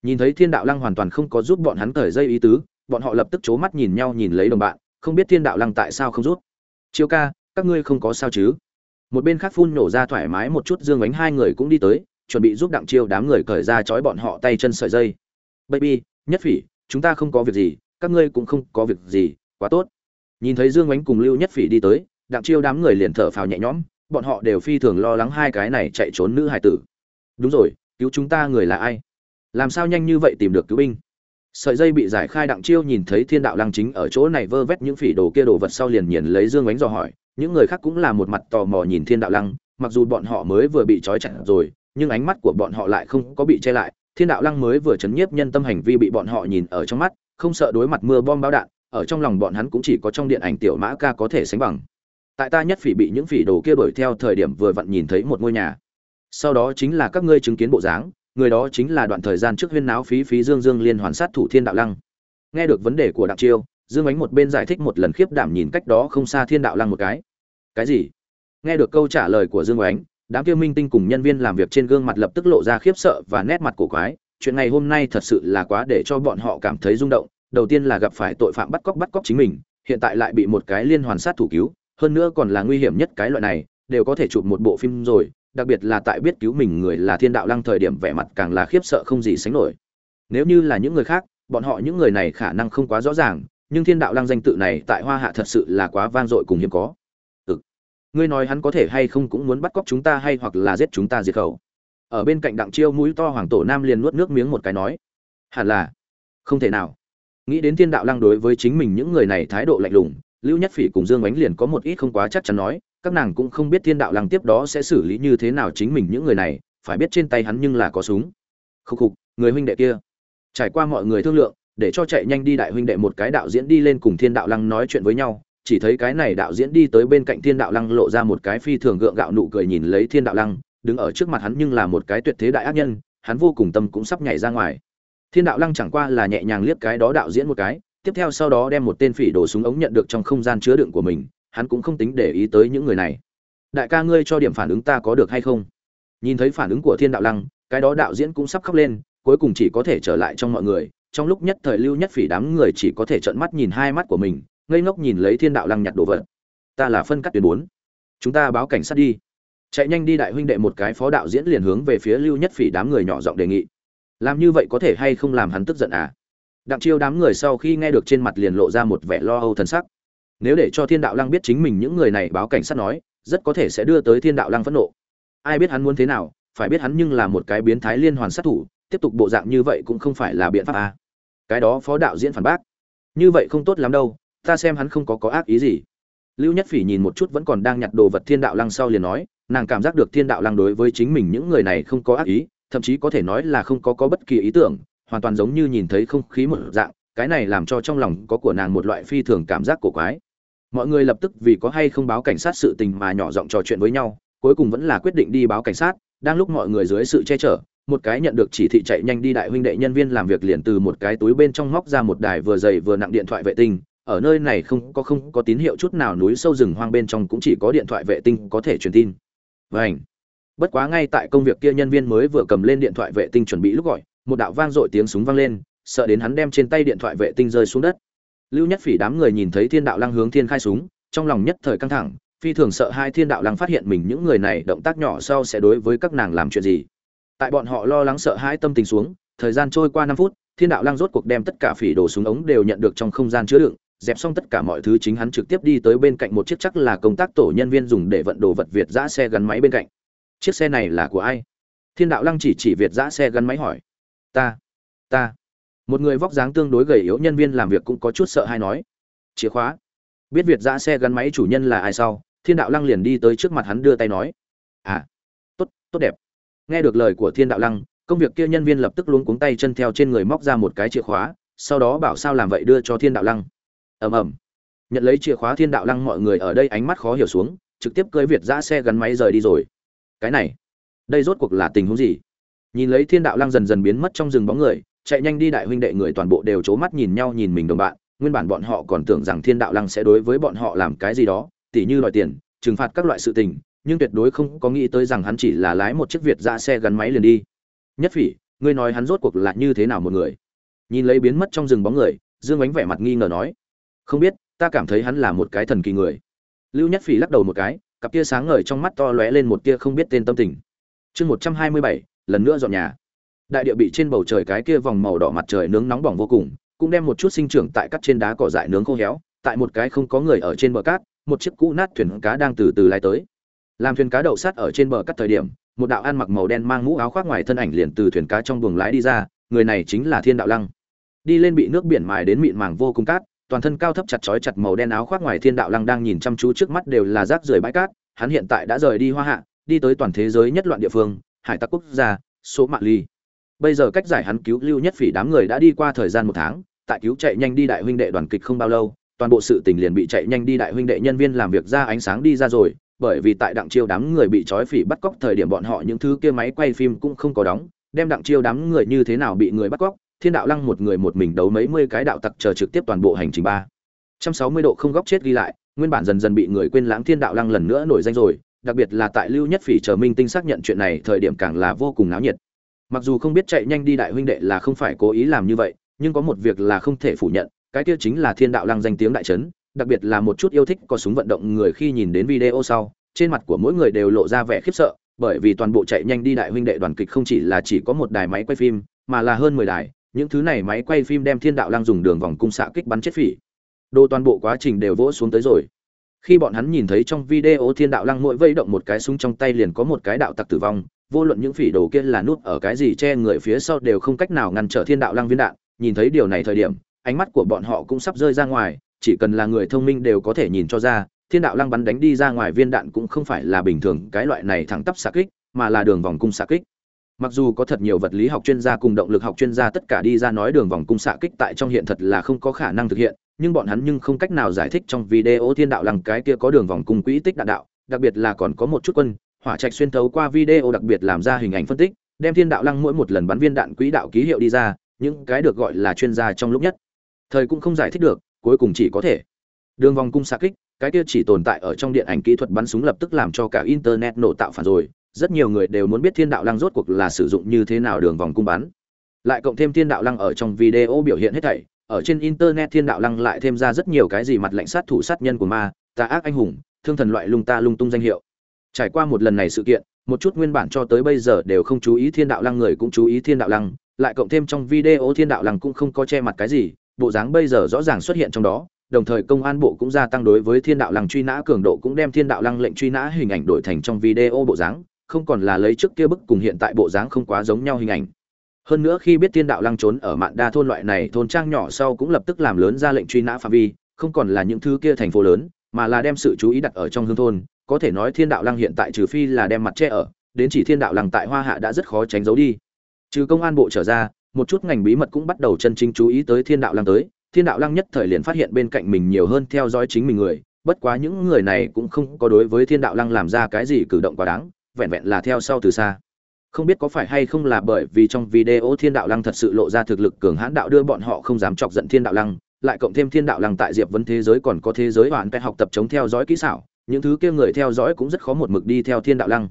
Nhìn thấy thiên đạo lăng hoàn toàn không có giúp bọn hắn thời dây ý tứ, bọn họ lập tức c mắt nhìn nhau nhìn lấy đồng bạn, không biết thiên đạo lăng tại sao không rút chiêu ca, các ngươi không có sao chứ? Một bên khác phun nổ ra thoải mái một chút dương bánh hai người cũng đi tới, chuẩn bị giúp đặng chiêu đám người cởi ra trói bọn họ tay chân sợi dây. Baby, nhất phỉ chúng ta không có việc gì, các ngươi cũng không có việc gì, quá tốt. Nhìn thấy dương ánh cùng lưu nhất phỉ đi tới, đặng chiêu đám người liền thở phào nhẹ nhõm, bọn họ đều phi thường lo lắng hai cái này chạy trốn nữ hải tử. Đúng rồi, cứu chúng ta người là ai? Làm sao nhanh như vậy tìm được cứu binh? Sợi dây bị giải khai, đặng chiêu nhìn thấy thiên đạo lăng chính ở chỗ này vơ vét những phỉ đồ kia đồ vật sau liền nhìn lấy dương ánh dò hỏi, những người khác cũng là một mặt tò mò nhìn thiên đạo lăng, mặc dù bọn họ mới vừa bị trói chặt rồi, nhưng ánh mắt của bọn họ lại không có bị che lại thiên đạo lăng mới vừa chấn nhiếp nhân tâm hành vi bị bọn họ nhìn ở trong mắt, không sợ đối mặt mưa bom bão đạn, ở trong lòng bọn hắn cũng chỉ có trong điện ảnh tiểu mã ca có thể sánh bằng. Tại ta nhất phỉ bị những phỉ đồ kia đuổi theo thời điểm vừa vặn nhìn thấy một ngôi nhà. Sau đó chính là các ngươi chứng kiến bộ dáng, người đó chính là đoạn thời gian trước huyên náo phí phí dương dương liên hoàn sát thủ thiên đạo lăng. Nghe được vấn đề của đặng chiêu, dương ánh một bên giải thích một lần khiếp đảm nhìn cách đó không xa thiên đạo lăng một cái. Cái gì? Nghe được câu trả lời của dương ánh đám kia minh tinh cùng nhân viên làm việc trên gương mặt lập tức lộ ra khiếp sợ và nét mặt cổ quái. Chuyện ngày hôm nay thật sự là quá để cho bọn họ cảm thấy rung động. Đầu tiên là gặp phải tội phạm bắt cóc bắt cóc chính mình, hiện tại lại bị một cái liên hoàn sát thủ cứu. Hơn nữa còn là nguy hiểm nhất cái loại này, đều có thể chụp một bộ phim rồi. Đặc biệt là tại biết cứu mình người là thiên đạo lăng thời điểm vẻ mặt càng là khiếp sợ không gì sánh nổi. Nếu như là những người khác, bọn họ những người này khả năng không quá rõ ràng, nhưng thiên đạo lăng danh tự này tại hoa hạ thật sự là quá vang dội cùng hiếm có ngươi nói hắn có thể hay không cũng muốn bắt cóc chúng ta hay hoặc là giết chúng ta diệt khẩu. Ở bên cạnh đặng chiêu mũi to hoàng tổ nam liền nuốt nước miếng một cái nói, hẳn là, không thể nào. Nghĩ đến thiên đạo lăng đối với chính mình những người này thái độ lạnh lùng, lưu nhất phỉ cùng dương ánh liền có một ít không quá chắc chắn nói, các nàng cũng không biết thiên đạo lăng tiếp đó sẽ xử lý như thế nào chính mình những người này, phải biết trên tay hắn nhưng là có súng. Khúc khục, người huynh đệ kia. Trải qua mọi người thương lượng, để cho chạy nhanh đi đại huynh đệ một cái đạo diễn đi lên cùng thiên đạo lăng nói chuyện với nhau chỉ thấy cái này đạo diễn đi tới bên cạnh thiên đạo lăng lộ ra một cái phi thường gượng gạo nụ cười nhìn lấy thiên đạo lăng, đứng ở trước mặt hắn nhưng là một cái tuyệt thế đại ác nhân, hắn vô cùng tâm cũng sắp nhảy ra ngoài. Thiên đạo lăng chẳng qua là nhẹ nhàng liếc cái đó đạo diễn một cái, tiếp theo sau đó đem một tên phỉ đổ súng ống nhận được trong không gian chứa đựng của mình, hắn cũng không tính để ý tới những người này. Đại ca ngươi cho điểm phản ứng ta có được hay không? Nhìn thấy phản ứng của thiên đạo lăng, cái đó đạo diễn cũng sắp khóc lên, cuối cùng chỉ có thể trở lại trong mọi người, trong lúc nhất thời lưu nhất phỉ đám người chỉ có thể trợn mắt nhìn hai mắt của mình ngây ngốc nhìn lấy thiên đạo lăng nhặt đồ vật. Ta là phân cắt tuyến bốn. Chúng ta báo cảnh sát đi. Chạy nhanh đi đại huynh đệ một cái phó đạo diễn liền hướng về phía lưu nhất phỉ đám người nhỏ giọng đề nghị. Làm như vậy có thể hay không làm hắn tức giận à? Đặng chiêu đám người sau khi nghe được trên mặt liền lộ ra một vẻ lo âu thần sắc. Nếu để cho thiên đạo lăng biết chính mình những người này báo cảnh sát nói, rất có thể sẽ đưa tới thiên đạo lăng phẫn nộ. Ai biết hắn muốn thế nào, phải biết hắn nhưng là một cái biến thái liên hoàn sát thủ, tiếp tục bộ dạng như vậy cũng không phải là biện pháp à. cái đó phó đạo diễn phản bác. Như vậy không tốt lắm đâu ta xem hắn không có có ác ý gì. Lưu nhất phỉ nhìn một chút vẫn còn đang nhặt đồ vật thiên đạo lăng sau liền nói, nàng cảm giác được thiên đạo lăng đối với chính mình những người này không có ác ý, thậm chí có thể nói là không có có bất kỳ ý tưởng, hoàn toàn giống như nhìn thấy không khí một dạng, cái này làm cho trong lòng có của nàng một loại phi thường cảm giác cổ quái. Mọi người lập tức vì có hay không báo cảnh sát sự tình mà nhỏ giọng trò chuyện với nhau, cuối cùng vẫn là quyết định đi báo cảnh sát, đang lúc mọi người dưới sự che chở, một cái nhận được chỉ thị chạy nhanh đi đại huynh đệ nhân viên làm việc liền từ một cái túi bên trong móc ra một đài vừa dày vừa nặng điện thoại vệ tinh ở nơi này không có không có tín hiệu chút nào, núi sâu rừng hoang bên trong cũng chỉ có điện thoại vệ tinh có thể truyền tin. Vâng. bất quá ngay tại công việc kia nhân viên mới vừa cầm lên điện thoại vệ tinh chuẩn bị lúc gọi, một đạo vang dội tiếng súng vang lên, sợ đến hắn đem trên tay điện thoại vệ tinh rơi xuống đất. Lưu nhất phỉ đám người nhìn thấy thiên đạo lăng hướng thiên khai súng, trong lòng nhất thời căng thẳng, phi thường sợ hai thiên đạo lăng phát hiện mình những người này động tác nhỏ sau sẽ đối với các nàng làm chuyện gì. Tại bọn họ lo lắng sợ hãi tâm tình xuống, thời gian trôi qua năm phút, thiên đạo lăng rốt cuộc đem tất cả phỉ đồ súng ống đều nhận được trong không gian chứa đựng dẹp xong tất cả mọi thứ chính hắn trực tiếp đi tới bên cạnh một chiếc chắc là công tác tổ nhân viên dùng để vận đồ vật việt giã xe gắn máy bên cạnh. Chiếc xe này là của ai? Thiên đạo lăng chỉ chỉ việt giã xe gắn máy hỏi. Ta ta. Một người vóc dáng tương đối gầy yếu nhân viên làm việc cũng có chút sợ hay nói. Chìa khóa. Biết việt giã xe gắn máy chủ nhân là ai sau, thiên đạo lăng liền đi tới trước mặt hắn đưa tay nói. À tốt tốt đẹp. Nghe được lời của thiên đạo lăng, công việc kia nhân viên lập tức luống cuống tay chân theo trên người móc ra một cái chìa khóa, sau đó bảo sao làm vậy đưa cho thiên đạo lăng ầm ầm. Nhận lấy chìa khóa thiên đạo lăng, mọi người ở đây ánh mắt khó hiểu xuống, trực tiếp cưới việt giã xe gắn máy rời đi rồi. Cái này, đây rốt cuộc là tình huống gì? Nhìn lấy thiên đạo lăng dần dần biến mất trong rừng bóng người, chạy nhanh đi đại huynh đệ người toàn bộ đều c mắt nhìn nhau, nhìn mình đồng bạn. Nguyên bản bọn họ còn tưởng rằng thiên đạo lăng sẽ đối với bọn họ làm cái gì đó, tỉ như đòi tiền, trừng phạt các loại sự tình, nhưng tuyệt đối không có nghĩ tới rằng hắn chỉ là lái một chiếc việt ra xe gắn máy liền đi. Nhất phỉ, ngươi nói hắn rốt cuộc là như thế nào một người? Nhìn lấy biến mất trong rừng bóng người, dương ánh vẻ mặt nghi ngờ nói không biết, ta cảm thấy hắn là một cái thần kỳ người. Lưu nhất phỉ lắc đầu một cái, cặp tia sáng ngời trong mắt to lóe lên một tia không biết tên tâm tình. Chương một trăm hai mươi bảy, lần nữa dọn nhà. Đại địa bị trên bầu trời cái kia vòng màu đỏ mặt trời nướng nóng bỏng vô cùng, cũng đem một chút sinh trưởng tại các trên đá cỏ dại nướng khô héo, tại một cái không có người ở trên bờ cát, một chiếc cũ nát thuyền cá đang từ từ lái tới. Làm thuyền cá đậu sát ở trên bờ cát thời điểm, một đạo ăn mặc màu đen mang mũ áo khoác ngoài thân ảnh liền từ thuyền cá trong buồng lái đi ra, người này chính là thiên đạo lăng. Đi lên bị nước biển mài đến mịn màng vô cùng cát toàn thân cao thấp chặt chói chặt màu đen áo khoác ngoài thiên đạo lăng đang nhìn chăm chú trước mắt đều là rác rưởi bãi cát, hắn hiện tại đã rời đi hoa hạ, đi tới toàn thế giới nhất loạn địa phương, hải tặc quốc gia, số mạng ly. Bây giờ cách giải hắn cứu lưu nhất phỉ đám người đã đi qua thời gian một tháng, tại cứu chạy nhanh đi đại huynh đệ đoàn kịch không bao lâu, toàn bộ sự tình liền bị chạy nhanh đi đại huynh đệ nhân viên làm việc ra ánh sáng đi ra rồi, bởi vì tại đặng chiêu đám người bị trói phỉ bắt cóc thời điểm bọn họ những thứ kia máy quay phim cũng không có đóng, đem đặng chiêu đám người như thế nào bị người bắt cóc thiên đạo lăng một người một mình đấu mấy mươi cái đạo tặc chờ trực tiếp toàn bộ hành trình ba. Trăm sáu mươi độ không góc chết ghi lại, nguyên bản dần dần bị người quên lãng thiên đạo lăng lần nữa nổi danh rồi, đặc biệt là tại lưu nhất phỉ chờ minh tinh xác nhận chuyện này, thời điểm càng là vô cùng náo nhiệt. Mặc dù không biết chạy nhanh đi đại huynh đệ là không phải cố ý làm như vậy, nhưng có một việc là không thể phủ nhận, cái kia chính là thiên đạo lăng danh tiếng đại trấn đặc biệt là một chút yêu thích có súng vận động người khi nhìn đến video sau, trên mặt của mỗi người đều lộ ra vẻ khiếp sợ, bởi vì toàn bộ chạy nhanh đi đại huynh đệ đoàn kịch không chỉ là chỉ có một đài máy quay phim, mà là hơn mười đài những thứ này máy quay phim đem thiên đạo Lang dùng đường vòng cung xạ kích bắn chết phỉ. Đồ toàn bộ quá trình đều vỗ xuống tới rồi. Khi bọn hắn nhìn thấy trong video thiên đạo lăng mỗi vây động một cái súng trong tay liền có một cái đạo tặc tử vong, vô luận những phỉ đồ kia là nút ở cái gì che người phía sau đều không cách nào ngăn trở thiên đạo lăng viên đạn. Nhìn thấy điều này thời điểm, ánh mắt của bọn họ cũng sắp rơi ra ngoài, chỉ cần là người thông minh đều có thể nhìn cho ra, thiên đạo lăng bắn đánh đi ra ngoài viên đạn cũng không phải là bình thường cái loại này thẳng tắp xạ kích, mà là đường vòng cung xạ kích mặc dù có thật nhiều vật lý học chuyên gia cùng động lực học chuyên gia tất cả đi ra nói đường vòng cung xạ kích tại trong hiện thật là không có khả năng thực hiện, nhưng bọn hắn nhưng không cách nào giải thích trong video thiên đạo lăng cái kia có đường vòng cung quỹ tích đạn đạo, đặc biệt là còn có một chút quân, hỏa trạch xuyên thấu qua video đặc biệt làm ra hình ảnh phân tích, đem thiên đạo lăng mỗi một lần bắn viên đạn quỹ đạo ký hiệu đi ra, những cái được gọi là chuyên gia trong lúc nhất. Thời cũng không giải thích được, cuối cùng chỉ có thể. Đường vòng cung xạ kích, cái kia chỉ tồn tại ở trong điện ảnh kỹ thuật bắn súng lập tức làm cho cả internet nổ tạo phản rồi rất nhiều người đều muốn biết thiên đạo lăng rốt cuộc là sử dụng như thế nào đường vòng cung bắn. Lại cộng thêm thiên đạo lăng ở trong video biểu hiện hết thảy, ở trên internet thiên đạo lăng lại thêm ra rất nhiều cái gì mặt lạnh sát thủ sát nhân của ma, tà ác anh hùng, thương thần loại lung ta lung tung danh hiệu. Trải qua một lần này sự kiện, một chút nguyên bản cho tới bây giờ đều không chú ý thiên đạo lăng người cũng chú ý thiên đạo lăng, lại cộng thêm trong video thiên đạo lăng cũng không có che mặt cái gì, bộ dáng bây giờ rõ ràng xuất hiện trong đó, đồng thời công an bộ cũng gia tăng đối với thiên đạo lăng truy nã cường độ cũng đem thiên đạo lăng lệnh truy nã hình ảnh đổi thành trong video bộ dáng không còn là lấy trước kia bức cùng hiện tại bộ dáng không quá giống nhau hình ảnh. Hơn nữa khi biết thiên đạo lăng trốn ở mạn đa thôn loại này thôn trang nhỏ sau cũng lập tức làm lớn ra lệnh truy nã phạm vi, không còn là những thứ kia thành phố lớn, mà là đem sự chú ý đặt ở trong hương thôn, có thể nói thiên đạo lăng hiện tại trừ phi là đem mặt che ở, đến chỉ thiên đạo lăng tại hoa hạ đã rất khó tránh giấu đi. Trừ công an bộ trở ra, một chút ngành bí mật cũng bắt đầu chân chính chú ý tới thiên đạo lăng tới, thiên đạo lăng nhất thời liền phát hiện bên cạnh mình nhiều hơn theo dõi chính mình người, bất quá những người này cũng không có đối với thiên đạo lăng làm ra cái gì cử động quá đáng vẹn vẹn là theo sau từ xa. Không biết có phải hay không là bởi vì trong video thiên đạo lăng thật sự lộ ra thực lực cường hãn đạo đưa bọn họ không dám chọc giận thiên đạo lăng, lại cộng thêm thiên đạo lăng tại diệp vấn thế giới còn có thế giới hoàn vẹn học tập chống theo dõi kỹ xảo, những thứ kia người theo dõi cũng rất khó một mực đi theo thiên đạo lăng.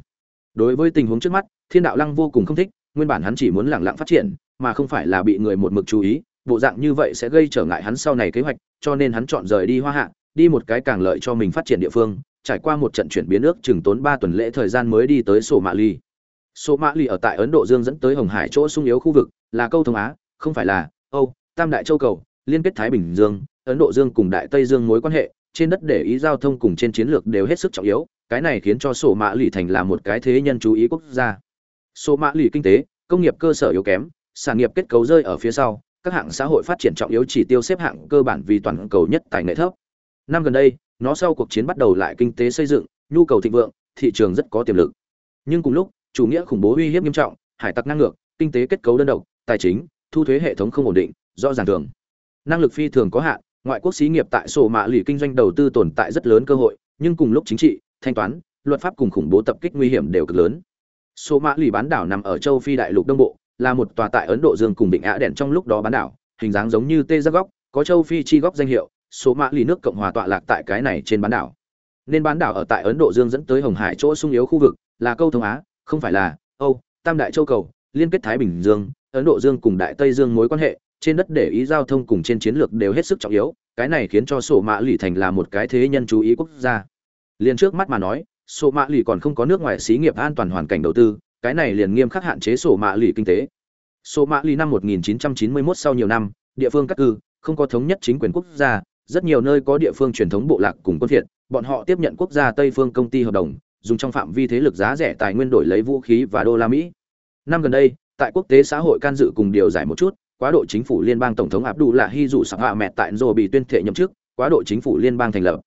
Đối với tình huống trước mắt, thiên đạo lăng vô cùng không thích, nguyên bản hắn chỉ muốn lẳng lặng phát triển, mà không phải là bị người một mực chú ý, bộ dạng như vậy sẽ gây trở ngại hắn sau này kế hoạch, cho nên hắn chọn rời đi hoa hạ, đi một cái càng lợi cho mình phát triển địa phương trải qua một trận chuyển biến ước chừng tốn ba tuần lễ thời gian mới đi tới sổ mạ ly Sổ mã lì ở tại ấn độ dương dẫn tới hồng hải chỗ sung yếu khu vực, là câu thông á, không phải là, âu, tam đại châu cầu, liên kết thái bình dương, ấn độ dương cùng đại tây dương mối quan hệ, trên đất để ý giao thông cùng trên chiến lược đều hết sức trọng yếu, cái này khiến cho sổ mã lì thành là một cái thế nhân chú ý quốc gia. Sổ mã lì kinh tế, công nghiệp cơ sở yếu kém, sản nghiệp kết cấu rơi ở phía sau, các hạng xã hội phát triển trọng yếu chỉ tiêu xếp hạng cơ bản vì toàn cầu nhất tài nghệ thấp. Năm gần đây nó sau cuộc chiến bắt đầu lại kinh tế xây dựng, nhu cầu thịnh vượng, thị trường rất có tiềm lực. Nhưng cùng lúc, chủ nghĩa khủng bố uy hiếp nghiêm trọng, hải tặc năng ngược, kinh tế kết cấu đơn độc, tài chính, thu thuế hệ thống không ổn định, rõ ràng thường. Năng lực phi thường có hạn, ngoại quốc xí nghiệp tại sổ mạ lì kinh doanh đầu tư tồn tại rất lớn cơ hội, nhưng cùng lúc chính trị, thanh toán, luật pháp cùng khủng bố tập kích nguy hiểm đều cực lớn. Sổ mạ lì bán đảo nằm ở châu phi đại lục đông bộ, là một tòa tại ấn độ dương cùng định ạ đèn trong lúc đó bán đảo, hình dáng giống như tê giác góc, có châu phi chi góc danh hiệu số Mã lì nước cộng hòa tọa lạc tại cái này trên bán đảo. Nên bán đảo ở tại ấn độ dương dẫn tới hồng hải chỗ sung yếu khu vực, là câu thông á, không phải là âu, tam đại châu cầu, liên kết thái bình dương, ấn độ dương cùng đại tây dương mối quan hệ, trên đất để ý giao thông cùng trên chiến lược đều hết sức trọng yếu, cái này khiến cho sổ mã lì thành là một cái thế nhân chú ý quốc gia. Liền trước mắt mà nói sổ mã lì còn không có nước ngoài xí nghiệp an toàn hoàn cảnh đầu tư, cái này liền nghiêm khắc hạn chế sổ mã lì kinh tế. Sổ mã lì năm 1991 sau nhiều năm, địa phương cắt cư, không có thống nhất chính quyền quốc gia rất nhiều nơi có địa phương truyền thống bộ lạc cùng quân thiện bọn họ tiếp nhận quốc gia tây phương công ty hợp đồng dùng trong phạm vi thế lực giá rẻ tài nguyên đổi lấy vũ khí và đô la mỹ năm gần đây tại quốc tế xã hội can dự cùng điều giải một chút quá độ chính phủ liên bang tổng thống Abdullah là hy dụ sẵn hạ mẹ tại rồi bị tuyên thệ nhậm chức, quá độ chính phủ liên bang thành lập.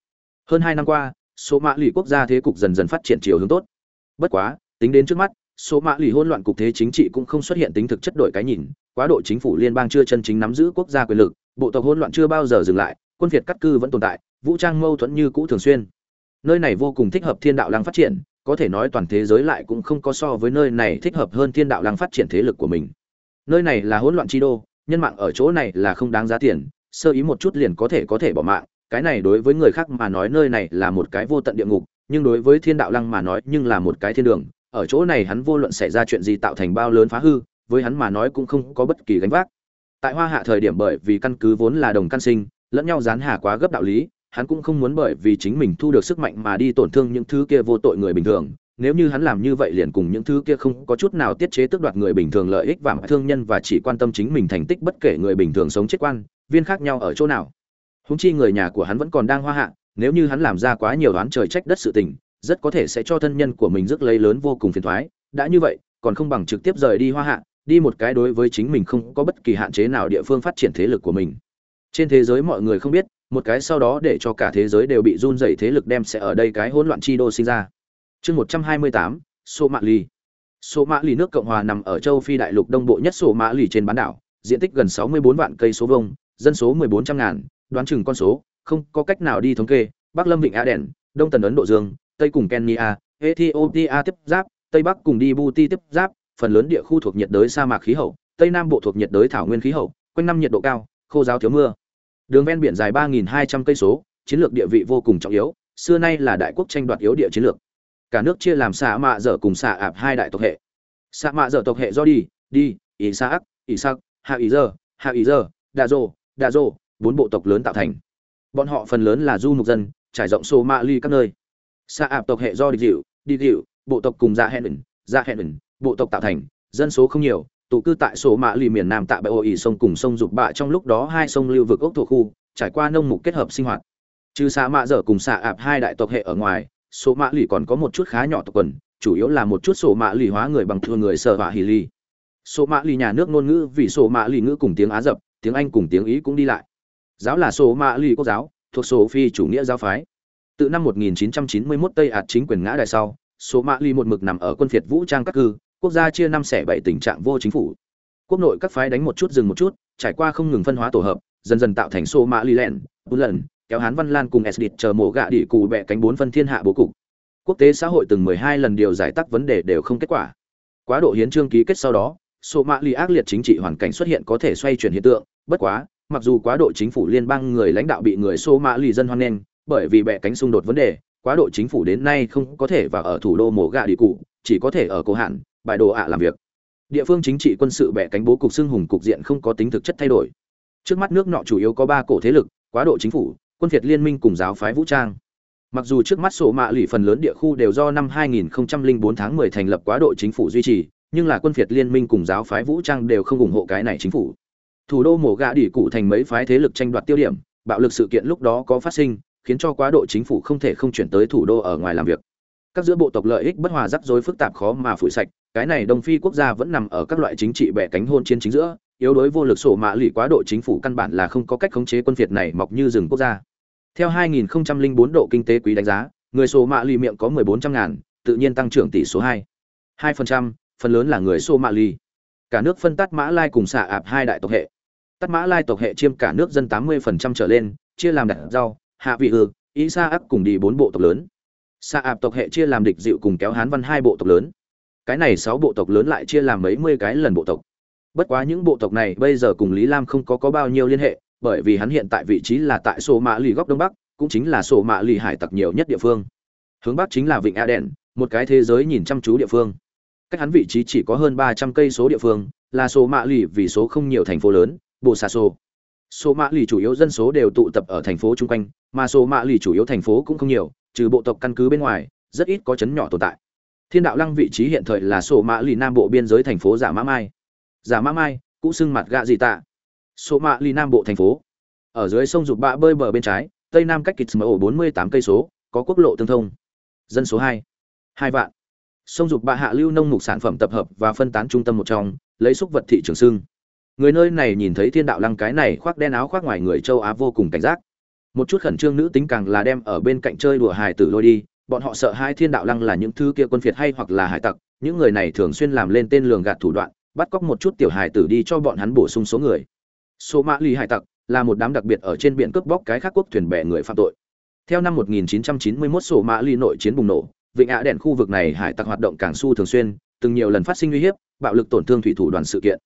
Hơn hai năm qua, số mã lì quốc gia thế cục dần dần phát triển chiều hướng tốt. Bất quá, tính đến trước mắt, số mã lì hỗn loạn cục thế chính trị cũng không xuất hiện tính thực chất đổi cái nhìn, quá độ chính phủ liên bang chưa chân chính nắm giữ quốc gia quyền lực, bộ tộc hỗn loạn chưa bao giờ dừng lại, quân phiệt cắt cư vẫn tồn tại, vũ trang mâu thuẫn như cũ thường xuyên. Nơi này vô cùng thích hợp thiên đạo lăng phát triển, có thể nói toàn thế giới lại cũng không có so với nơi này thích hợp hơn thiên đạo lăng phát triển thế lực của mình. Nơi này là hỗn loạn chi đô nhân mạng ở chỗ này là không đáng giá tiền sơ ý một chút liền có thể có thể bỏ mạng. Cái này đối với người khác mà nói nơi này là một cái vô tận địa ngục nhưng đối với thiên đạo lăng mà nói nhưng là một cái thiên đường. Ở chỗ này hắn vô luận xảy ra chuyện gì tạo thành bao lớn phá hư với hắn mà nói cũng không có bất kỳ gánh vác. Tại hoa hạ thời điểm bởi vì căn cứ vốn là đồng căn sinh lẫn nhau gián hà quá gấp đạo lý, hắn cũng không muốn bởi vì chính mình thu được sức mạnh mà đi tổn thương những thứ kia vô tội người bình thường. Nếu như hắn làm như vậy liền cùng những thứ kia không có chút nào tiết chế tước đoạt người bình thường lợi ích và thương nhân và chỉ quan tâm chính mình thành tích bất kể người bình thường sống chết quan, viên khác nhau ở chỗ nào. Húng chi người nhà của hắn vẫn còn đang hoa hạ, nếu như hắn làm ra quá nhiều đoán trời trách đất sự tình, rất có thể sẽ cho thân nhân của mình rước lấy lớn vô cùng phiền thoái. Đã như vậy, còn không bằng trực tiếp rời đi hoa hạ, đi một cái đối với chính mình không có bất kỳ hạn chế nào địa phương phát triển thế lực của mình trên thế giới mọi người không biết, một cái sau đó để cho cả thế giới đều bị run dày thế lực đem sẽ ở đây cái hỗn loạn chi đô sinh ra. Chương một trăm hai mươi tám, sô mạ lì. Sô mạ lì nước cộng hòa nằm ở châu phi đại lục đông bộ nhất sô mạ lì trên bán đảo, diện tích gần sáu mươi bốn vạn cây số vông dân số mười bốn trăm ngàn, đoán chừng con số, không có cách nào đi thống kê, bắc lâm vịnh aden đông tần ấn độ dương, tây cùng kenya, ethiopia tiếp giáp, tây bắc cùng djibouti tiếp giáp, phần lớn địa khu thuộc nhiệt đới sa mạc khí hậu, tây nam bộ thuộc nhiệt đới thảo nguyên khí hậu, quanh năm nhiệt độ cao, khô giáo thiếu mưa đường ven biển dài ba hai trăm cây số chiến lược địa vị vô cùng trọng yếu xưa nay là đại quốc tranh đoạt yếu địa chiến lược. Cả nước chia làm xạ mạ dở cùng xạ ạp hai đại tộc hệ. Xạ mạ dở tộc hệ do đi đi Isaac, Isaac, Haizer, Haizer, sắc hạ ý hạ ý dô dô bốn bộ tộc lớn tạo thành. Bọn họ phần lớn là du mục dân trải rộng số mạ ly các nơi. Xạ ạp tộc hệ do đi dịu đi dịu bộ tộc cùng dạ hẹn dạ hẹn bộ tộc tạo thành dân số không nhiều tụ cư tại số mạ lì miền nam tại bãi ô ỉ sông cùng sông dục bạ trong lúc đó hai sông lưu vực ốc thổ khu, trải qua nông mục kết hợp sinh hoạt. Trừ xạ mạ dở cùng xạ ạp hai đại tộc hệ ở ngoài số mạ lì còn có một chút khá nhỏ tộc quần, chủ yếu là một chút sổ mạ lì hóa người bằng thừa người sở và hì ly số mạ lì nhà nước ngôn ngữ vì sổ mạ lì ngữ cùng tiếng á dập, tiếng anh cùng tiếng ý cũng đi lại. Giáo là sổ mạ lì quốc giáo, thuộc sổ phi chủ nghĩa giáo phái. Từ năm 1991 tây ạt chính quyền ngã đại sau số mạ lì một mực nằm ở quân phiệt vũ trang các cư quốc gia chia năm xẻ bảy tình trạng vô chính phủ. Quốc nội các phái đánh một chút dừng một chút, trải qua không ngừng phân hóa tổ hợp, dần dần tạo thành sô mã lì len bốn lần kéo hán văn lan cùng sdit chờ mổ gạ đỉ cụ bẹ cánh bốn phân thiên hạ bố cục. Quốc tế xã hội từng mười hai lần điều giải tắc vấn đề đều không kết quả. Quá độ hiến trương ký kết sau đó, sô mã lì ác liệt chính trị hoàn cảnh xuất hiện có thể xoay chuyển hiện tượng, bất quá, mặc dù quá độ chính phủ liên bang người lãnh đạo bị người sô mã lì dân hoan nghênh, bởi vì bẹ cánh xung đột vấn đề, quá độ chính phủ đến nay không có thể vào ở thủ đô mổ gạ đỉ cụ chỉ có thể ở cố hạn bài đồ ạ làm việc địa phương chính trị quân sự bẻ cánh bố cục xưng hùng cục diện không có tính thực chất thay đổi trước mắt nước nọ chủ yếu có ba cổ thế lực quá độ chính phủ quân phiệt liên minh cùng giáo phái vũ trang Mặc dù trước mắt sổ mạ lì phần lớn địa khu đều do năm 2004 tháng 10 thành lập quá độ chính phủ duy trì, nhưng là quân phiệt liên minh cùng giáo phái vũ trang đều không ủng hộ cái này chính phủ. Thủ đô mổ gạ đỉ cụ thành mấy phái thế lực tranh đoạt tiêu điểm, bạo lực sự kiện lúc đó có phát sinh, khiến cho quá độ chính phủ không thể không chuyển tới thủ đô ở ngoài làm việc. Các giữa bộ tộc lợi ích bất hòa rắc rối phức tạp khó mà phủi sạch, cái này Đông Phi quốc gia vẫn nằm ở các loại chính trị bẻ cánh hôn chiến chính giữa, yếu đối vô lực sổ mạ lì quá độ chính phủ căn bản là không có cách khống chế quân phiệt này mọc như rừng quốc gia. Theo 2004 độ kinh tế quý đánh giá, người số mạ lì miệng có 1400 ngàn, tự nhiên tăng trưởng tỷ số 2. 2%, phần lớn là người số mạ lì. Cả nước phân tát mã lai cùng xạ ạp hai đại tộc hệ. tát mã lai tộc hệ chiêm cả nước dân 80% trở lên, chia làm đặt rau, hạ vị ư, ý sa áp cùng đi bốn bộ tộc lớn. Xạ ạp tộc hệ chia làm địch dịu cùng kéo hán văn hai bộ tộc lớn. Cái này sáu bộ tộc lớn lại chia làm mấy mươi cái lần bộ tộc. Bất quá những bộ tộc này bây giờ cùng Lý Lam không có có bao nhiêu liên hệ, bởi vì hắn hiện tại vị trí là tại sổ mạ lì góc đông bắc cũng chính là sổ mạ lì hải tặc nhiều nhất địa phương hướng bắc chính là vịnh aden một cái thế giới nhìn chăm chú địa phương cách hắn vị trí chỉ có hơn ba trăm cây số địa phương là sổ mạ lì vì số không nhiều thành phố lớn bộ xa sổ số mạ lì chủ yếu dân số đều tụ tập ở thành phố chung quanh mà số mạ lì chủ yếu thành phố cũng không nhiều trừ bộ tộc căn cứ bên ngoài, rất ít có chấn nhỏ tồn tại. Thiên đạo lăng vị trí hiện thời là sổ mã lì nam bộ biên giới thành phố giả mã mai. Giả mã mai cũng xưng mặt gạ gì tạ. Sổ mã lì nam bộ thành phố. Ở dưới sông dục bạ bơi bờ bên trái, tây nam cách kịch ổ bốn mươi tám cây số, có quốc lộ tương thông. Dân số hai. Hai vạn. Sông dục bạ hạ lưu nông mục sản phẩm tập hợp và phân tán trung tâm một trong, lấy xúc vật thị trường xưng. Người nơi này nhìn thấy thiên đạo lăng cái này khoác đen áo khoác ngoài người châu á vô cùng cảnh giác một chút khẩn trương nữ tính càng là đem ở bên cạnh chơi đùa hài tử lôi đi, bọn họ sợ hai thiên đạo lăng là những thứ kia quân phiệt hay hoặc là hải tặc, những người này thường xuyên làm lên tên lường gạt thủ đoạn, bắt cóc một chút tiểu hài tử đi cho bọn hắn bổ sung số người. Số mã ly hải tặc là một đám đặc biệt ở trên biển cướp bóc cái khác quốc thuyền bè người phạm tội. Theo năm 1991 sổ mã ly nội chiến bùng nổ, vịnh ạ đèn khu vực này hải tặc hoạt động càng su thường xuyên, từng nhiều lần phát sinh uy hiếp, bạo lực tổn thương thủy thủ đoàn sự kiện.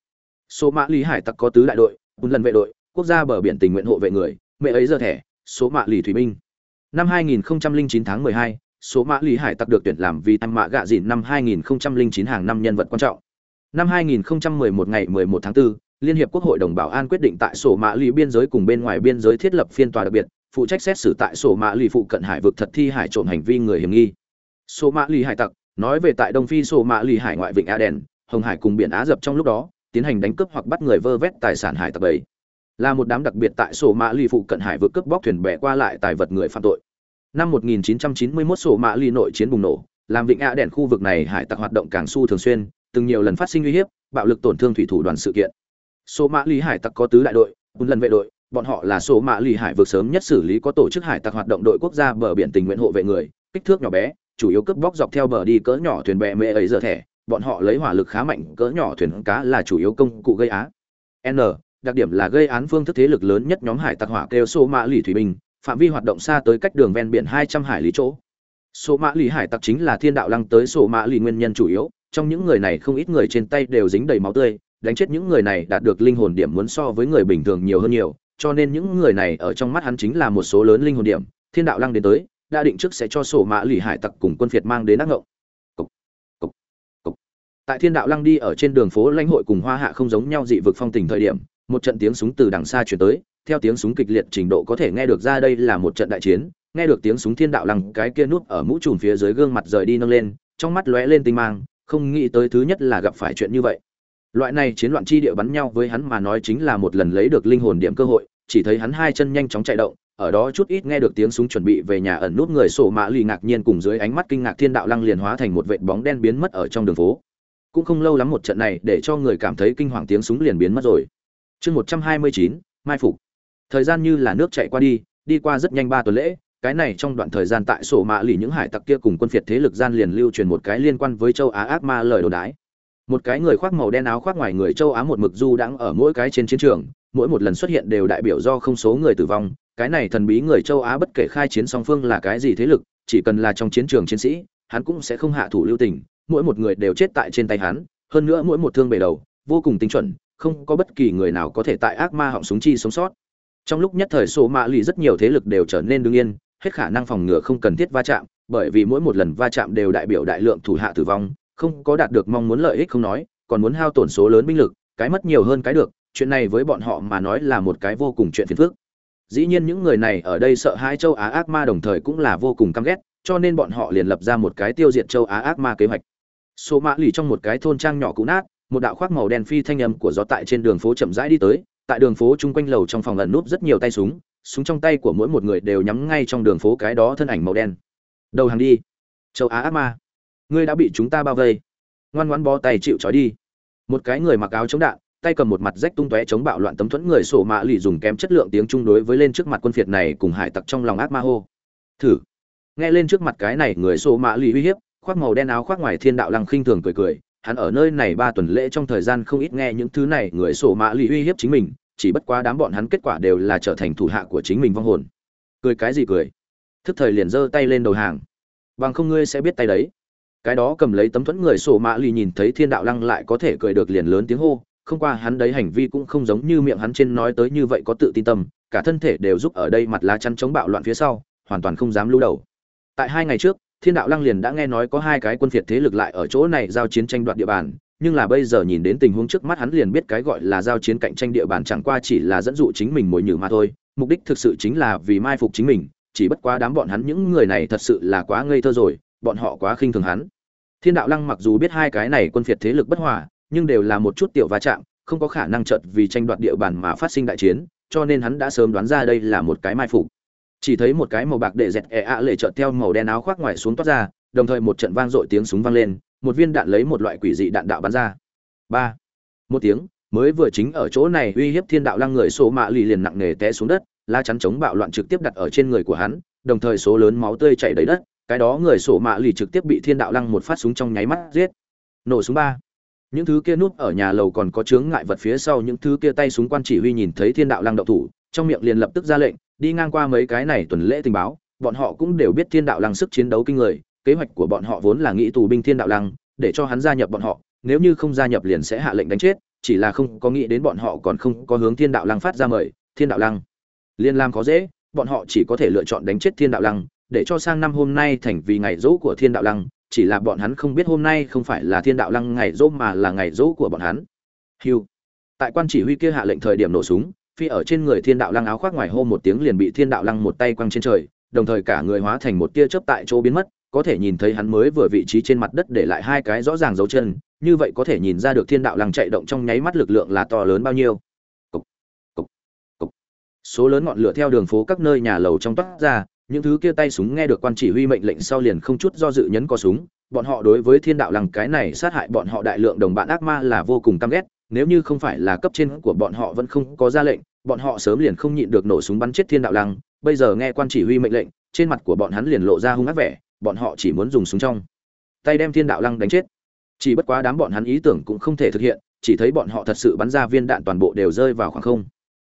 Số mã ly hải tặc có tứ đại đội, bốn lần vệ đội, quốc gia bờ biển tình nguyện hộ vệ người, mẹ ấy giờ thẻ số mã Lì thủy binh năm 2009 tháng 12, số mã Lì hải tặc được tuyển làm vì tham mạ gạ dịn năm 2009 hàng năm nhân vật quan trọng năm 2011 ngày 11 tháng 4, Liên hiệp Quốc hội đồng bảo an quyết định tại sổ mã lì biên giới cùng bên ngoài biên giới thiết lập phiên tòa đặc biệt, phụ trách xét xử tại sổ mã lì phụ cận hải vực thật thi hải trộm hành vi người hiểm nghi. Sổ mã lì hải tặc, nói về tại Đông Phi sổ mã lì hải ngoại vịnh Aden, Hồng Hải cùng biển Á dập trong lúc đó, tiến hành đánh cướp hoặc bắt người vơ vét tài sản hải tặc bảy. Là một đám đặc biệt tại sổ mã lì phụ cận hải vượt cướp bóc thuyền bè qua lại tài vật người phạm tội. Năm 1991 sổ mã lì nội chiến bùng nổ, làm vịnh ạ đèn khu vực này hải tặc hoạt động càng su thường xuyên, từng nhiều lần phát sinh uy hiếp, bạo lực tổn thương thủy thủ đoàn sự kiện sổ mã Lì hải tặc có tứ đại đội bốn lần vệ đội bọn họ là sổ mã Lì hải vượt sớm nhất xử lý có tổ chức hải tặc hoạt động đội quốc gia bờ biển tình nguyện hộ vệ người kích thước nhỏ bé chủ yếu cướp bóc dọc theo bờ đi cỡ nhỏ thuyền bè mẹ ấy giờ thẻ bọn họ lấy hỏa lực khá mạnh cỡ nhỏ thuyền cá là chủ yếu công cụ gây á n đặc điểm là gây án phương thức thế lực lớn nhất nhóm hải tặc hỏa kêu số mã lì thủy binh phạm vi hoạt động xa tới cách đường ven biển hai trăm hải lý chỗ số mã lì hải tặc chính là thiên đạo lăng tới số mã lì nguyên nhân chủ yếu trong những người này không ít người trên tay đều dính đầy máu tươi đánh chết những người này đạt được linh hồn điểm muốn so với người bình thường nhiều hơn nhiều, cho nên những người này ở trong mắt hắn chính là một số lớn linh hồn điểm. Thiên đạo lăng đến tới, đã định trước sẽ cho sổ mã lì hải tặc cùng quân phiệt mang đến ác ngộng. Cục, cục, cục. Tại Thiên đạo lăng đi ở trên đường phố lãnh hội cùng hoa hạ không giống nhau dị vực phong tình thời điểm, một trận tiếng súng từ đằng xa truyền tới, theo tiếng súng kịch liệt trình độ có thể nghe được ra đây là một trận đại chiến, nghe được tiếng súng Thiên đạo lăng, cái kia núp ở mũ trùm phía dưới gương mặt rời đi nâng lên, trong mắt lóe lên tinh mang, không nghĩ tới thứ nhất là gặp phải chuyện như vậy. Loại này chiến loạn chi địa bắn nhau với hắn mà nói chính là một lần lấy được linh hồn điểm cơ hội chỉ thấy hắn hai chân nhanh chóng chạy động ở đó chút ít nghe được tiếng súng chuẩn bị về nhà ẩn nút người sổ mã lì ngạc nhiên cùng dưới ánh mắt kinh ngạc thiên đạo lăng liền hóa thành một vệt bóng đen biến mất ở trong đường phố. Cũng không lâu lắm một trận này để cho người cảm thấy kinh hoàng tiếng súng liền biến mất rồi chương một trăm hai mươi chín, mai phục. Thời gian như là nước chạy qua đi đi qua rất nhanh ba tuần lễ, cái này trong đoạn thời gian tại sổ mã lì những hải tặc kia cùng quân phiệt thế lực gian liền lưu truyền một cái liên quan với châu á ác ma lời đồn đái. Một cái người khoác màu đen áo khoác ngoài người châu á một mực du đãng ở mỗi cái trên chiến trường, mỗi một lần xuất hiện đều đại biểu do không số người tử vong, cái này thần bí người châu á bất kể khai chiến song phương là cái gì thế lực, chỉ cần là trong chiến trường chiến sĩ, hắn cũng sẽ không hạ thủ lưu tình, mỗi một người đều chết tại trên tay hắn, hơn nữa mỗi một thương bề đầu, vô cùng tinh chuẩn không có bất kỳ người nào có thể tại ác ma họng súng chi sống sót. Trong lúc nhất thời số mạ lì rất nhiều thế lực đều trở nên đương yên, hết khả năng phòng ngừa không cần thiết va chạm, bởi vì mỗi một lần va chạm đều đại biểu đại lượng thủ hạ tử vong, không có đạt được mong muốn lợi ích không nói, còn muốn hao tổn số lớn binh lực, cái mất nhiều hơn cái được, chuyện này với bọn họ mà nói là một cái vô cùng chuyện phiền phức. Dĩ nhiên những người này ở đây sợ hai châu á ác ma đồng thời cũng là vô cùng căm ghét, cho nên bọn họ liền lập ra một cái tiêu diệt châu á ác ma kế hoạch. Số mã lì trong một cái thôn trang nhỏ cũ nát một đạo khoác màu đen phi thanh âm của gió tại trên đường phố chậm rãi đi tới, tại đường phố chung quanh lầu trong phòng ẩn núp rất nhiều tay súng súng trong tay của mỗi một người đều nhắm ngay trong đường phố cái đó thân ảnh màu đen. Đầu hàng đi. Châu á ác ma. Ngươi đã bị chúng ta bao vây. Ngoan ngoãn bó tay chịu trói đi. Một cái người mặc áo chống đạn, tay cầm một mặt rách tung tóe chống bạo loạn tấm thuẫn người sổ mạ lì dùng kém chất lượng tiếng trung đối với lên trước mặt quân phiệt này cùng hải tặc trong lòng ác ma hô. Thử. Nghe lên trước mặt cái này người sổ mạ lì uy hiếp, khoác màu đen áo khoác ngoài thiên đạo lăng khinh thường cười cười hắn ở nơi này ba tuần lễ trong thời gian không ít nghe những thứ này, người sổ mã lì uy hiếp chính mình, chỉ bất quá đám bọn hắn kết quả đều là trở thành thủ hạ của chính mình vong hồn. Cười cái gì cười? Thức thời liền giơ tay lên đầu hàng. Bằng không ngươi sẽ biết tay đấy. Cái đó cầm lấy tấm thuẫn người sổ mã lì nhìn thấy thiên đạo lăng lại có thể cười được liền lớn tiếng hô. Không qua hắn đấy hành vi cũng không giống như miệng hắn trên nói tới như vậy có tự tin tâm, cả thân thể đều giúp ở đây mặt lá chắn chống bạo loạn phía sau, hoàn toàn không dám lưu đầu. Tại hai ngày trước thiên đạo lăng liền đã nghe nói có hai cái quân phiệt thế lực lại ở chỗ này giao chiến tranh đoạt địa bàn, nhưng là bây giờ nhìn đến tình huống trước mắt hắn liền biết cái gọi là giao chiến cạnh tranh địa bàn chẳng qua chỉ là dẫn dụ chính mình mồi nhử mà thôi, mục đích thực sự chính là vì mai phục chính mình, chỉ bất quá đám bọn hắn những người này thật sự là quá ngây thơ rồi, bọn họ quá khinh thường hắn. Thiên đạo lăng mặc dù biết hai cái này quân phiệt thế lực bất hòa, nhưng đều là một chút tiểu va chạm, không có khả năng chợt vì tranh đoạt địa bàn mà phát sinh đại chiến, cho nên hắn đã sớm đoán ra đây là một cái mai phục chỉ thấy một cái màu bạc đệ dẹt ẹ ạ lệ chợt theo màu đen áo khoác ngoài xuống toát ra, đồng thời một trận vang dội tiếng súng vang lên, một viên đạn lấy một loại quỷ dị đạn đạo bắn ra. Ba. Một tiếng, mới vừa chính ở chỗ này, uy hiếp thiên đạo lăng người số mạ lì liền nặng nề té xuống đất la chắn chống bạo loạn trực tiếp đặt ở trên người của hắn, đồng thời số lớn máu tươi chảy đầy đất, cái đó người sổ mạ lì trực tiếp bị thiên đạo lăng một phát súng trong nháy mắt giết. Nổ súng ba. Những thứ kia núp ở nhà lầu còn có chướng ngại vật phía sau, những thứ kia tay súng quan chỉ huy nhìn thấy thiên đạo lăng động thủ, trong miệng liền lập tức ra lệnh đi ngang qua mấy cái này tuần lễ tình báo, bọn họ cũng đều biết thiên đạo lăng sức chiến đấu kinh người, kế hoạch của bọn họ vốn là nghĩ tù binh thiên đạo lăng, để cho hắn gia nhập bọn họ, nếu như không gia nhập liền sẽ hạ lệnh đánh chết, chỉ là không có nghĩ đến bọn họ còn không có hướng thiên đạo lăng phát ra mời, thiên đạo lăng. Liên lam có dễ, bọn họ chỉ có thể lựa chọn đánh chết thiên đạo lăng, để cho sang năm hôm nay thành vì ngày dỗ của thiên đạo lăng, chỉ là bọn hắn không biết hôm nay không phải là thiên đạo lăng ngày dỗ mà là ngày dỗ của bọn hắn. Hiu tại quan chỉ huy kia hạ lệnh thời điểm nổ súng phi ở trên người thiên đạo lăng áo khoác ngoài hô một tiếng liền bị thiên đạo lăng một tay quăng trên trời đồng thời cả người hóa thành một tia chớp tại chỗ biến mất có thể nhìn thấy hắn mới vừa vị trí trên mặt đất để lại hai cái rõ ràng dấu chân như vậy có thể nhìn ra được thiên đạo lăng chạy động trong nháy mắt lực lượng là to lớn bao nhiêu cục, cục, cục. số lớn ngọn lửa theo đường phố các nơi nhà lầu trong toát ra những thứ kia tay súng nghe được quan chỉ huy mệnh lệnh sau liền không chút do dự nhấn có súng bọn họ đối với thiên đạo lăng cái này sát hại bọn họ đại lượng đồng bạn ác ma là vô cùng căm ghét nếu như không phải là cấp trên của bọn họ vẫn không có ra lệnh, bọn họ sớm liền không nhịn được nổ súng bắn chết thiên đạo lăng. Bây giờ nghe quan chỉ huy mệnh lệnh, trên mặt của bọn hắn liền lộ ra hung ác vẻ, bọn họ chỉ muốn dùng súng trong tay đem thiên đạo lăng đánh chết. Chỉ bất quá đám bọn hắn ý tưởng cũng không thể thực hiện, chỉ thấy bọn họ thật sự bắn ra viên đạn toàn bộ đều rơi vào khoảng không.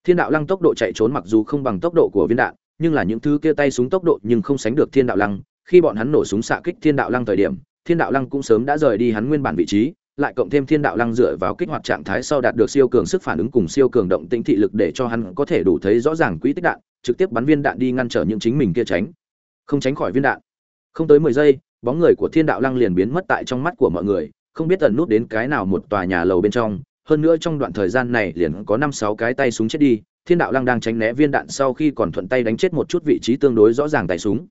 Thiên đạo lăng tốc độ chạy trốn mặc dù không bằng tốc độ của viên đạn, nhưng là những thứ kia tay súng tốc độ nhưng không sánh được thiên đạo lăng. Khi bọn hắn nổ súng xạ kích thiên đạo lăng thời điểm, thiên đạo lăng cũng sớm đã rời đi hắn nguyên bản vị trí lại cộng thêm thiên đạo lăng dựa vào kích hoạt trạng thái sau đạt được siêu cường sức phản ứng cùng siêu cường động tĩnh thị lực để cho hắn có thể đủ thấy rõ ràng quỹ tích đạn, trực tiếp bắn viên đạn đi ngăn trở những chính mình kia tránh. Không tránh khỏi viên đạn. Không tới mười giây, bóng người của thiên đạo lăng liền biến mất tại trong mắt của mọi người, không biết tần nút đến cái nào một tòa nhà lầu bên trong. Hơn nữa trong đoạn thời gian này liền có năm sáu cái tay súng chết đi, thiên đạo lăng đang tránh né viên đạn sau khi còn thuận tay đánh chết một chút vị trí tương đối rõ ràng tay súng.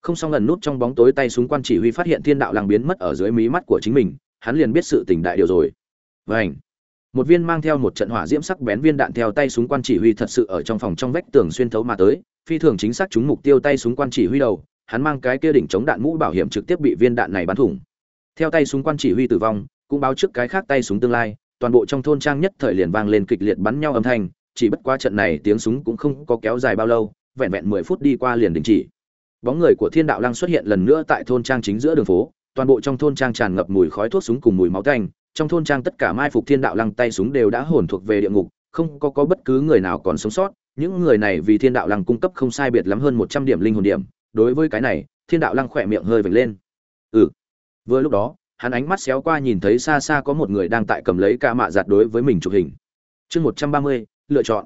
Không xong lần nút trong bóng tối tay súng quan chỉ huy phát hiện thiên đạo lăng biến mất ở dưới mí mắt của chính mình hắn liền biết sự tình đại điều rồi. Vành. một viên mang theo một trận hỏa diễm sắc bén viên đạn theo tay súng quan chỉ huy thật sự ở trong phòng trong vách tường xuyên thấu mà tới, phi thường chính xác trúng mục tiêu tay súng quan chỉ huy đầu, hắn mang cái kia đỉnh chống đạn mũ bảo hiểm trực tiếp bị viên đạn này bắn thủng. Theo tay súng quan chỉ huy tử vong, cũng báo trước cái khác tay súng tương lai, toàn bộ trong thôn trang nhất thời liền vang lên kịch liệt bắn nhau âm thanh, chỉ bất quá trận này tiếng súng cũng không có kéo dài bao lâu, vẹn vẹn mười phút đi qua liền đình chỉ. Bóng người của thiên đạo lăng xuất hiện lần nữa tại thôn trang chính giữa đường phố toàn bộ trong thôn trang tràn ngập mùi khói thuốc súng cùng mùi máu tanh, trong thôn trang tất cả mai phục thiên đạo lăng tay súng đều đã hồn thuộc về địa ngục, không có có bất cứ người nào còn sống sót. Những người này vì thiên đạo lăng cung cấp không sai biệt lắm hơn một trăm điểm linh hồn điểm. Đối với cái này, thiên đạo lăng khỏe miệng hơi vểnh lên. Ừ. Vừa lúc đó, hắn ánh mắt xéo qua nhìn thấy xa xa có một người đang tại cầm lấy ca mạ giặt đối với mình chụp hình. Chương một trăm ba mươi, lựa chọn.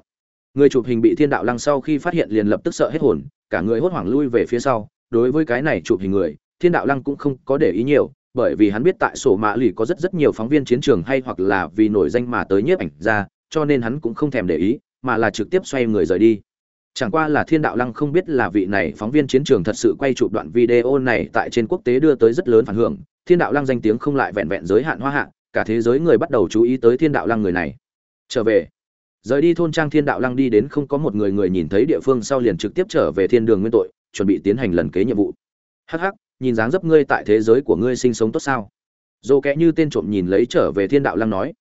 Người chụp hình bị thiên đạo lăng sau khi phát hiện liền lập tức sợ hết hồn, cả người hốt hoảng lui về phía sau. Đối với cái này chụp hình người thiên đạo lăng cũng không có để ý nhiều, bởi vì hắn biết tại sổ mã lì có rất rất nhiều phóng viên chiến trường hay hoặc là vì nổi danh mà tới nhiếp ảnh ra, cho nên hắn cũng không thèm để ý, mà là trực tiếp xoay người rời đi. Chẳng qua là thiên đạo lăng không biết là vị này phóng viên chiến trường thật sự quay chụp đoạn video này tại trên quốc tế đưa tới rất lớn phản hưởng, thiên đạo lăng danh tiếng không lại vẹn vẹn giới hạn hoa hạ, cả thế giới người bắt đầu chú ý tới thiên đạo lăng người này. Trở về. Rời đi thôn trang thiên đạo lăng đi đến không có một người người nhìn thấy địa phương sau liền trực tiếp trở về thiên đường nguyên tội, chuẩn bị tiến hành lần kế nhiệm vụ. Hắc hắc nhìn dáng dấp ngươi tại thế giới của ngươi sinh sống tốt sao? Dồ kẽ như tên trộm nhìn lấy trở về thiên đạo lăng nói,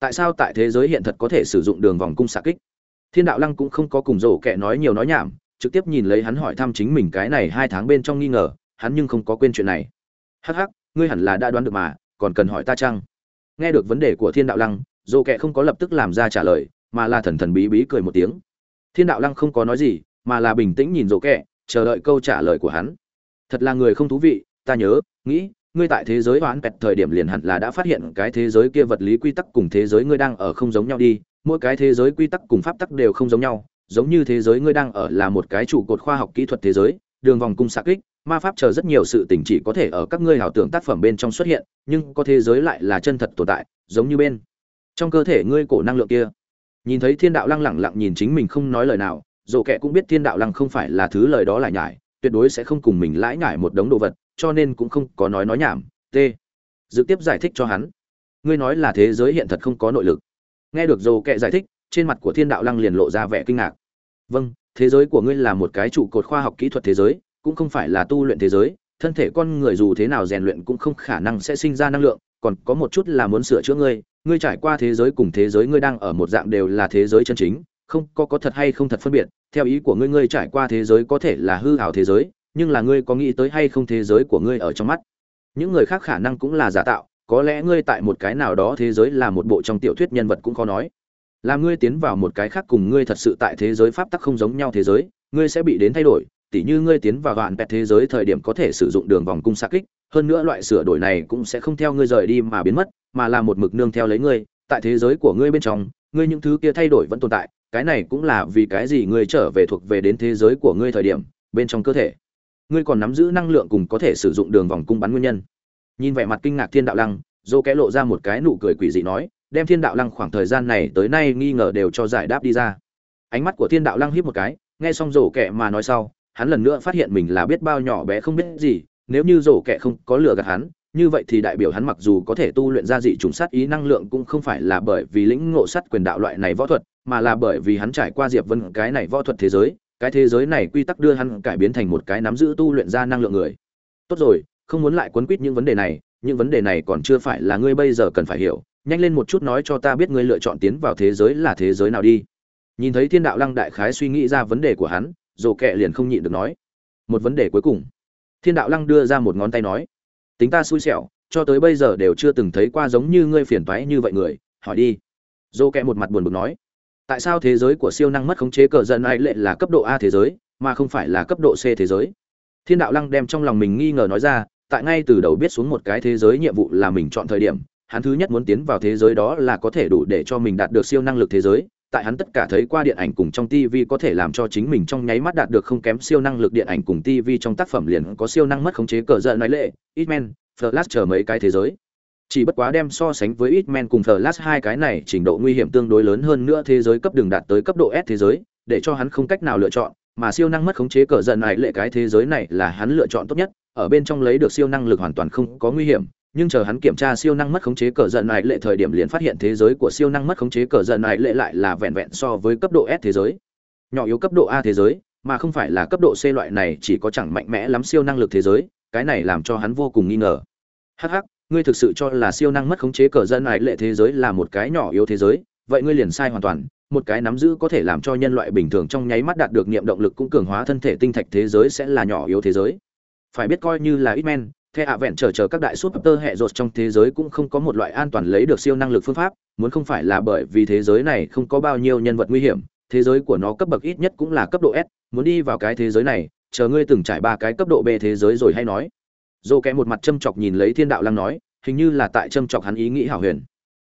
tại sao tại thế giới hiện thật có thể sử dụng đường vòng cung xạ kích? Thiên đạo lăng cũng không có cùng rổ kẽ nói nhiều nói nhảm, trực tiếp nhìn lấy hắn hỏi thăm chính mình cái này hai tháng bên trong nghi ngờ, hắn nhưng không có quên chuyện này. Hắc hắc, ngươi hẳn là đã đoán được mà, còn cần hỏi ta chăng? Nghe được vấn đề của thiên đạo lăng rổ kẽ không có lập tức làm ra trả lời, mà là thần thần bí bí cười một tiếng. Thiên đạo lăng không có nói gì, mà là bình tĩnh nhìn rổ kẻ, chờ đợi câu trả lời của hắn thật là người không thú vị, ta nhớ, nghĩ, ngươi tại thế giới oán pẹt thời điểm liền hẳn là đã phát hiện cái thế giới kia vật lý quy tắc cùng thế giới ngươi đang ở không giống nhau đi, mỗi cái thế giới quy tắc cùng pháp tắc đều không giống nhau, giống như thế giới ngươi đang ở là một cái trụ cột khoa học kỹ thuật thế giới, đường vòng cung xạ kích, ma pháp chờ rất nhiều sự tình chỉ có thể ở các ngươi ảo tưởng tác phẩm bên trong xuất hiện, nhưng có thế giới lại là chân thật tồn tại, giống như bên trong cơ thể ngươi cổ năng lượng kia. Nhìn thấy thiên đạo lăng lẳng lặng nhìn chính mình không nói lời nào dồ kệ cũng biết thiên đạo lăng không phải là thứ lời đó là nhải tuyệt đối sẽ không cùng mình lãi nhải một đống đồ vật, cho nên cũng không có nói nói nhảm. T. Dự tiếp giải thích cho hắn. Ngươi nói là thế giới hiện thật không có nội lực. Nghe được dồ kệ giải thích, trên mặt của thiên đạo lăng liền lộ ra vẻ kinh ngạc. Vâng thế giới của ngươi là một cái trụ cột khoa học kỹ thuật thế giới, cũng không phải là tu luyện thế giới, thân thể con người dù thế nào rèn luyện cũng không khả năng sẽ sinh ra năng lượng, còn có một chút là muốn sửa chữa ngươi. Ngươi trải qua thế giới cùng thế giới ngươi đang ở một dạng đều là thế giới chân chính không có có thật hay không thật phân biệt, theo ý của ngươi ngươi trải qua thế giới có thể là hư hảo thế giới, nhưng là ngươi có nghĩ tới hay không thế giới của ngươi ở trong mắt? Những người khác khả năng cũng là giả tạo, có lẽ ngươi tại một cái nào đó thế giới là một bộ trong tiểu thuyết nhân vật cũng khó nói. Làm ngươi tiến vào một cái khác cùng ngươi thật sự tại thế giới pháp tắc không giống nhau thế giới, ngươi sẽ bị đến thay đổi, tỉ như ngươi tiến vào vạn pẹt thế giới thời điểm có thể sử dụng đường vòng cung xa kích, hơn nữa loại sửa đổi này cũng sẽ không theo ngươi rời đi mà biến mất, mà là một mực nương theo lấy ngươi, tại thế giới của ngươi bên trong, ngươi những thứ kia thay đổi vẫn tồn tại cái này cũng là vì cái gì ngươi trở về thuộc về đến thế giới của ngươi thời điểm, bên trong cơ thể. Ngươi còn nắm giữ năng lượng cùng có thể sử dụng đường vòng cung bắn nguyên nhân. Nhìn vẻ mặt kinh ngạc thiên đạo lăng, dô kẽ lộ ra một cái nụ cười quỷ dị nói, đem thiên đạo lăng khoảng thời gian này tới nay nghi ngờ đều cho giải đáp đi ra. Ánh mắt của thiên đạo lăng hiếp một cái, nghe xong rổ kẻ mà nói sau, hắn lần nữa phát hiện mình là biết bao nhỏ bé không biết gì, nếu như rổ kẻ không có lừa gạt hắn, như vậy thì đại biểu hắn mặc dù có thể tu luyện ra dị trùng sát ý năng lượng cũng không phải là bởi vì lĩnh ngộ sát quyền đạo loại này võ thuật mà là bởi vì hắn trải qua diệp vân cái này võ thuật thế giới, cái thế giới này quy tắc đưa hắn cải biến thành một cái nắm giữ tu luyện ra năng lượng người. Tốt rồi, không muốn lại quấn quýt những vấn đề này, những vấn đề này còn chưa phải là ngươi bây giờ cần phải hiểu. Nhanh lên một chút nói cho ta biết ngươi lựa chọn tiến vào thế giới là thế giới nào đi. Nhìn thấy thiên đạo lăng đại khái suy nghĩ ra vấn đề của hắn, dồ kệ liền không nhịn được nói. Một vấn đề cuối cùng. Thiên đạo lăng đưa ra một ngón tay nói. Tính ta xui xẻo, cho tới bây giờ đều chưa từng thấy qua giống như ngươi phiền toái như vậy người. Hỏi đi. Dồ kệ một mặt buồn bực nói tại sao thế giới của siêu năng mất khống chế cờ giận ai lệ là cấp độ a thế giới mà không phải là cấp độ c thế giới thiên đạo lăng đem trong lòng mình nghi ngờ nói ra tại ngay từ đầu biết xuống một cái thế giới nhiệm vụ là mình chọn thời điểm hắn thứ nhất muốn tiến vào thế giới đó là có thể đủ để cho mình đạt được siêu năng lực thế giới tại hắn tất cả thấy qua điện ảnh cùng trong TV có thể làm cho chính mình trong nháy mắt đạt được không kém siêu năng lực điện ảnh cùng TV trong tác phẩm liền có siêu năng mất khống chế cờ giận nói lệ, Hitman, Flash chờ mấy cái thế giới. Chỉ bất quá đem so sánh với ít men cùng Flash hai cái này trình độ nguy hiểm tương đối lớn hơn nữa thế giới cấp đường đạt tới cấp độ S thế giới, để cho hắn không cách nào lựa chọn, mà siêu năng mất khống chế cờ giận này lệ cái thế giới này là hắn lựa chọn tốt nhất, ở bên trong lấy được siêu năng lực hoàn toàn không có nguy hiểm, nhưng chờ hắn kiểm tra siêu năng mất khống chế cờ giận này lệ thời điểm liền phát hiện thế giới của siêu năng mất khống chế cờ giận này lệ lại là vẹn vẹn so với cấp độ S thế giới. Nhỏ yếu cấp độ A thế giới, mà không phải là cấp độ C loại này chỉ có chẳng mạnh mẽ lắm siêu năng lực thế giới, cái này làm cho hắn vô cùng nghi ngờ. Hắc hắc, ngươi thực sự cho là siêu năng mất khống chế cờ dân ái lệ thế giới là một cái nhỏ yếu thế giới, vậy ngươi liền sai hoàn toàn, một cái nắm giữ có thể làm cho nhân loại bình thường trong nháy mắt đạt được niệm động lực cũng cường hóa thân thể tinh thạch thế giới sẽ là nhỏ yếu thế giới. Phải biết coi như là ít men, theo ạ vẹn chờ chờ các đại súp tơ hệ rột trong thế giới cũng không có một loại an toàn lấy được siêu năng lực phương pháp muốn không phải là bởi vì thế giới này không có bao nhiêu nhân vật nguy hiểm thế giới của nó cấp bậc ít nhất cũng là cấp độ s muốn đi vào cái thế giới này chờ ngươi từng trải ba cái cấp độ b thế giới rồi hay nói dồ kẻ một mặt châm chọc nhìn lấy thiên đạo lăng nói, hình như là tại châm chọc hắn ý nghĩ hảo huyền.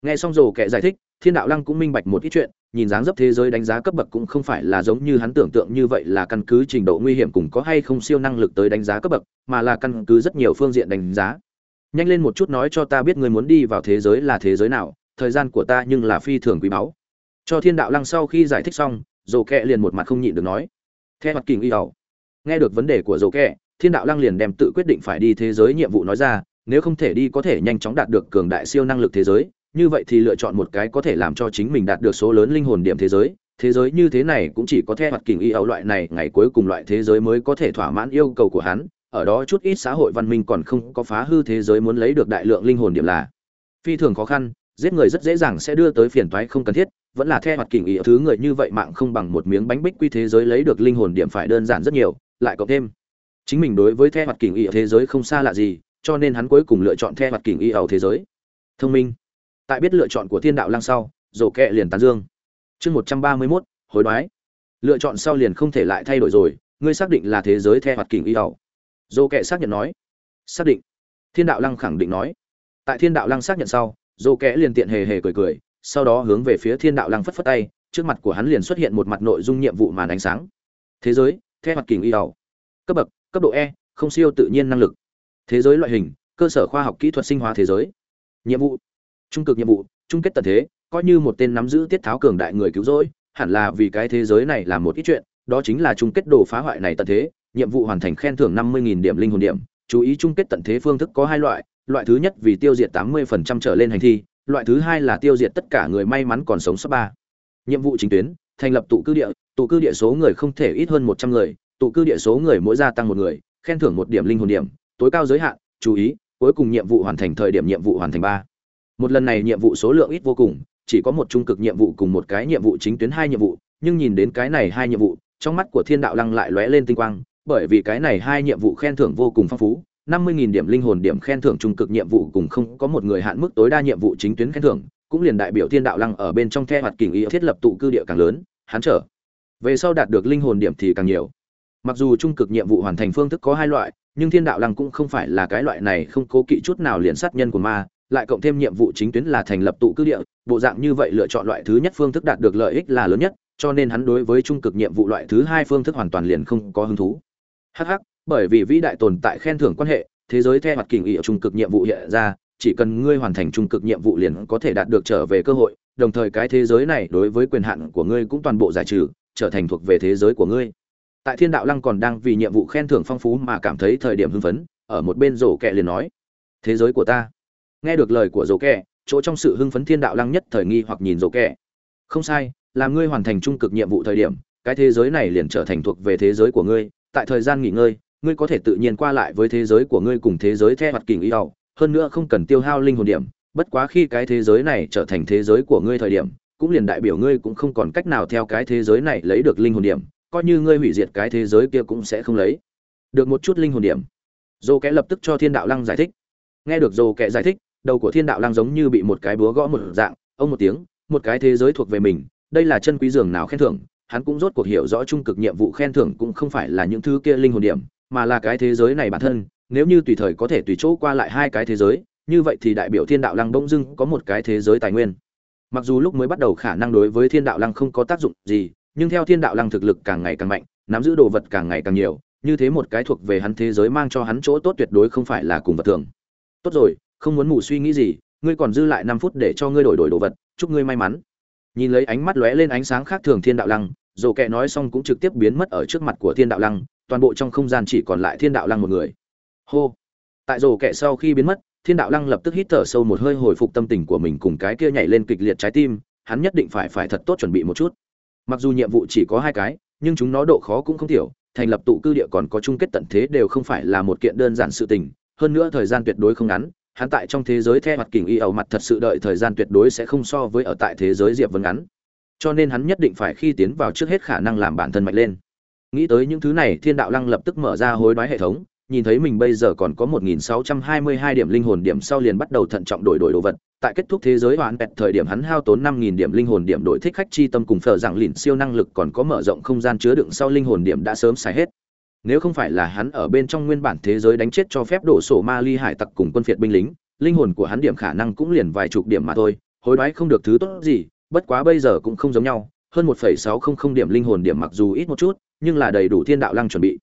Nghe xong dồ kẻ giải thích, thiên đạo lăng cũng minh bạch một ít chuyện, nhìn dáng dấp thế giới đánh giá cấp bậc cũng không phải là giống như hắn tưởng tượng như vậy là căn cứ trình độ nguy hiểm cùng có hay không siêu năng lực tới đánh giá cấp bậc, mà là căn cứ rất nhiều phương diện đánh giá. Nhanh lên một chút nói cho ta biết người muốn đi vào thế giới là thế giới nào, thời gian của ta nhưng là phi thường quý báu. Cho thiên đạo lăng sau khi giải thích xong dồ kẹ liền một mặt không nhịn được nói. Theo mặt kình y ẩu nghe được vấn đề của dồ kẹ thiên đạo lăng liền đem tự quyết định phải đi thế giới nhiệm vụ nói ra, nếu không thể đi có thể nhanh chóng đạt được cường đại siêu năng lực thế giới, như vậy thì lựa chọn một cái có thể làm cho chính mình đạt được số lớn linh hồn điểm thế giới. Thế giới như thế này cũng chỉ có theo hoạt kình y ẩu loại này, ngày cuối cùng loại thế giới mới có thể thỏa mãn yêu cầu của hắn, ở đó chút ít xã hội văn minh còn không có phá hư thế giới muốn lấy được đại lượng linh hồn điểm là phi thường khó khăn, giết người rất dễ dàng sẽ đưa tới phiền toái không cần thiết, vẫn là theo hoạt kình ý thứ người như vậy mạng không bằng một miếng bánh bích quy thế giới lấy được linh hồn điểm phải đơn giản rất nhiều, lại cộng thêm chính mình đối với theo hoạt kình ý thế giới không xa lạ gì, cho nên hắn cuối cùng lựa chọn the hoạt kình ý ở thế giới. Thông minh. Tại biết lựa chọn của thiên đạo lăng sau rổ kẹ liền tán dương. Chương một trăm ba mươi mốt, hối đoái. Lựa chọn sau liền không thể lại thay đổi rồi, ngươi xác định là thế giới the hoạt kình ý ẩu rổ kẹ xác nhận nói. Xác định. Thiên đạo lăng khẳng định nói. Tại thiên đạo lăng xác nhận sau rổ kẹ liền tiện hề hề cười cười, sau đó hướng về phía thiên đạo lăng phất phất tay, trước mặt của hắn liền xuất hiện một mặt nội dung nhiệm vụ màn ánh sáng. Thế giới, the hoạt kình y ẩu cấp bậc cấp độ e không siêu tự nhiên năng lực. Thế giới loại hình, cơ sở khoa học kỹ thuật sinh hóa thế giới. Nhiệm vụ. Trung cực nhiệm vụ, chung kết tận thế, coi như một tên nắm giữ tiết tháo cường đại người cứu rỗi, hẳn là vì cái thế giới này là một ít chuyện, đó chính là chung kết đồ phá hoại này tận thế, nhiệm vụ hoàn thành khen thưởng năm mươi điểm linh hồn điểm, chú ý chung kết tận thế phương thức có hai loại loại thứ nhất vì tiêu diệt tám mươi trở lên hành thi, loại thứ hai là tiêu diệt tất cả người may mắn còn sống sắp ba. Nhiệm vụ chính tuyến, thành lập tụ cư địa, tụ cư địa số người không thể ít hơn một trăm người tụ cư địa số người mỗi gia tăng một người, khen thưởng một điểm linh hồn điểm, tối cao giới hạn, chú ý, cuối cùng nhiệm vụ hoàn thành thời điểm nhiệm vụ hoàn thành ba. Một lần này nhiệm vụ số lượng ít vô cùng, chỉ có một trung cực nhiệm vụ cùng một cái nhiệm vụ chính tuyến hai nhiệm vụ, nhưng nhìn đến cái này hai nhiệm vụ, trong mắt của thiên đạo lăng lại lóe lên tinh quang, bởi vì cái này hai nhiệm vụ khen thưởng vô cùng phong phú, năm mươi nghìn điểm linh hồn điểm khen thưởng trung cực nhiệm vụ cùng không có một người hạn mức tối đa nhiệm vụ chính tuyến khen thưởng, cũng liền đại biểu thiên đạo lăng ở bên trong the hoạt kình ý thiết lập tụ cư địa càng lớn, hắn trở về sau đạt được linh hồn điểm thì càng nhiều mặc dù trung cực nhiệm vụ hoàn thành phương thức có hai loại, nhưng thiên đạo lăng cũng không phải là cái loại này không cố kỵ chút nào liền sát nhân của ma, lại cộng thêm nhiệm vụ chính tuyến là thành lập tụ cư địa, bộ dạng như vậy lựa chọn loại thứ nhất phương thức đạt được lợi ích là lớn nhất, cho nên hắn đối với trung cực nhiệm vụ loại thứ hai phương thức hoàn toàn liền không có hứng thú. Hh bởi vì vĩ đại tồn tại khen thưởng quan hệ, thế giới theo mặt kình ý ở trung cực nhiệm vụ hiện ra, chỉ cần ngươi hoàn thành trung cực nhiệm vụ liền có thể đạt được trở về cơ hội, đồng thời cái thế giới này đối với quyền hạn của ngươi cũng toàn bộ giải trừ, trở thành thuộc về thế giới của ngươi tại thiên đạo lăng còn đang vì nhiệm vụ khen thưởng phong phú mà cảm thấy thời điểm hưng phấn, ở một bên rổ kẹ liền nói, thế giới của ta. Nghe được lời của rổ kẹ, chỗ trong sự hưng phấn thiên đạo lăng nhất thời nghi hoặc nhìn rổ kẹ. Không sai, là ngươi hoàn thành trung cực nhiệm vụ thời điểm, cái thế giới này liền trở thành thuộc về thế giới của ngươi. Tại thời gian nghỉ ngơi, ngươi có thể tự nhiên qua lại với thế giới của ngươi cùng thế giới theo mặt kình ý ẩu hơn nữa không cần tiêu hao linh hồn điểm, bất quá khi cái thế giới này trở thành thế giới của ngươi thời điểm, cũng liền đại biểu ngươi cũng không còn cách nào theo cái thế giới này lấy được linh hồn điểm coi như ngươi hủy diệt cái thế giới kia cũng sẽ không lấy. Được một chút linh hồn điểm. Dô kẽ lập tức cho thiên đạo lăng giải thích. Nghe được dô kẽ giải thích, đầu của thiên đạo lăng giống như bị một cái búa gõ một dạng, ông một tiếng, một cái thế giới thuộc về mình, đây là chân quý dường nào khen thưởng, hắn cũng rốt cuộc hiểu rõ trung cực nhiệm vụ khen thưởng cũng không phải là những thứ kia linh hồn điểm, mà là cái thế giới này bản thân, nếu như tùy thời có thể tùy chỗ qua lại hai cái thế giới, như vậy thì đại biểu thiên đạo lăng bỗng dưng có một cái thế giới tài nguyên. Mặc dù lúc mới bắt đầu khả năng đối với thiên đạo lăng không có tác dụng gì nhưng theo thiên đạo lăng thực lực càng ngày càng mạnh, nắm giữ đồ vật càng ngày càng nhiều, như thế một cái thuộc về hắn thế giới mang cho hắn chỗ tốt tuyệt đối không phải là cùng vật thường. Tốt rồi, không muốn mù suy nghĩ gì, ngươi còn dư lại năm phút để cho ngươi đổi đổi đồ vật, chúc ngươi may mắn. Nhìn lấy ánh mắt lóe lên ánh sáng khác thường thiên đạo lăng dồ kẹ nói xong cũng trực tiếp biến mất ở trước mặt của thiên đạo lăng, toàn bộ trong không gian chỉ còn lại thiên đạo lăng một người. Hô! Tại dồ kẹ sau khi biến mất, thiên đạo lăng lập tức hít thở sâu một hơi hồi phục tâm tình của mình cùng cái kia nhảy lên kịch liệt trái tim, hắn nhất định phải phải thật tốt chuẩn bị một chút mặc dù nhiệm vụ chỉ có hai cái, nhưng chúng nó độ khó cũng không thiểu thành lập tụ cư địa còn có chung kết tận thế đều không phải là một kiện đơn giản sự tình. Hơn nữa thời gian tuyệt đối không ngắn, hắn tại trong thế giới theo mặt kình y ẩu mặt thật sự đợi thời gian tuyệt đối sẽ không so với ở tại thế giới diệp vân ngắn. Cho nên hắn nhất định phải khi tiến vào trước hết khả năng làm bản thân mạnh lên. Nghĩ tới những thứ này, thiên đạo lăng lập tức mở ra hối đoái hệ thống, nhìn thấy mình bây giờ còn có 1622 điểm linh hồn điểm sau liền bắt đầu thận trọng đổi đổi đồ vật tại kết thúc thế giới hoàn pẹt thời điểm hắn hao tốn 5000 điểm linh hồn điểm đổi thích khách chi tâm cùng phở dạng lìn siêu năng lực còn có mở rộng không gian chứa đựng sau linh hồn điểm đã sớm xài hết. Nếu không phải là hắn ở bên trong nguyên bản thế giới đánh chết cho phép đổ sổ ma ly hải tặc cùng quân phiệt binh lính, linh hồn của hắn điểm khả năng cũng liền vài chục điểm mà thôi, hối đoái không được thứ tốt gì, bất quá bây giờ cũng không giống nhau, hơn 1.600 điểm linh hồn điểm mặc dù ít một chút, nhưng là đầy đủ thiên đạo lăng chuẩn bị.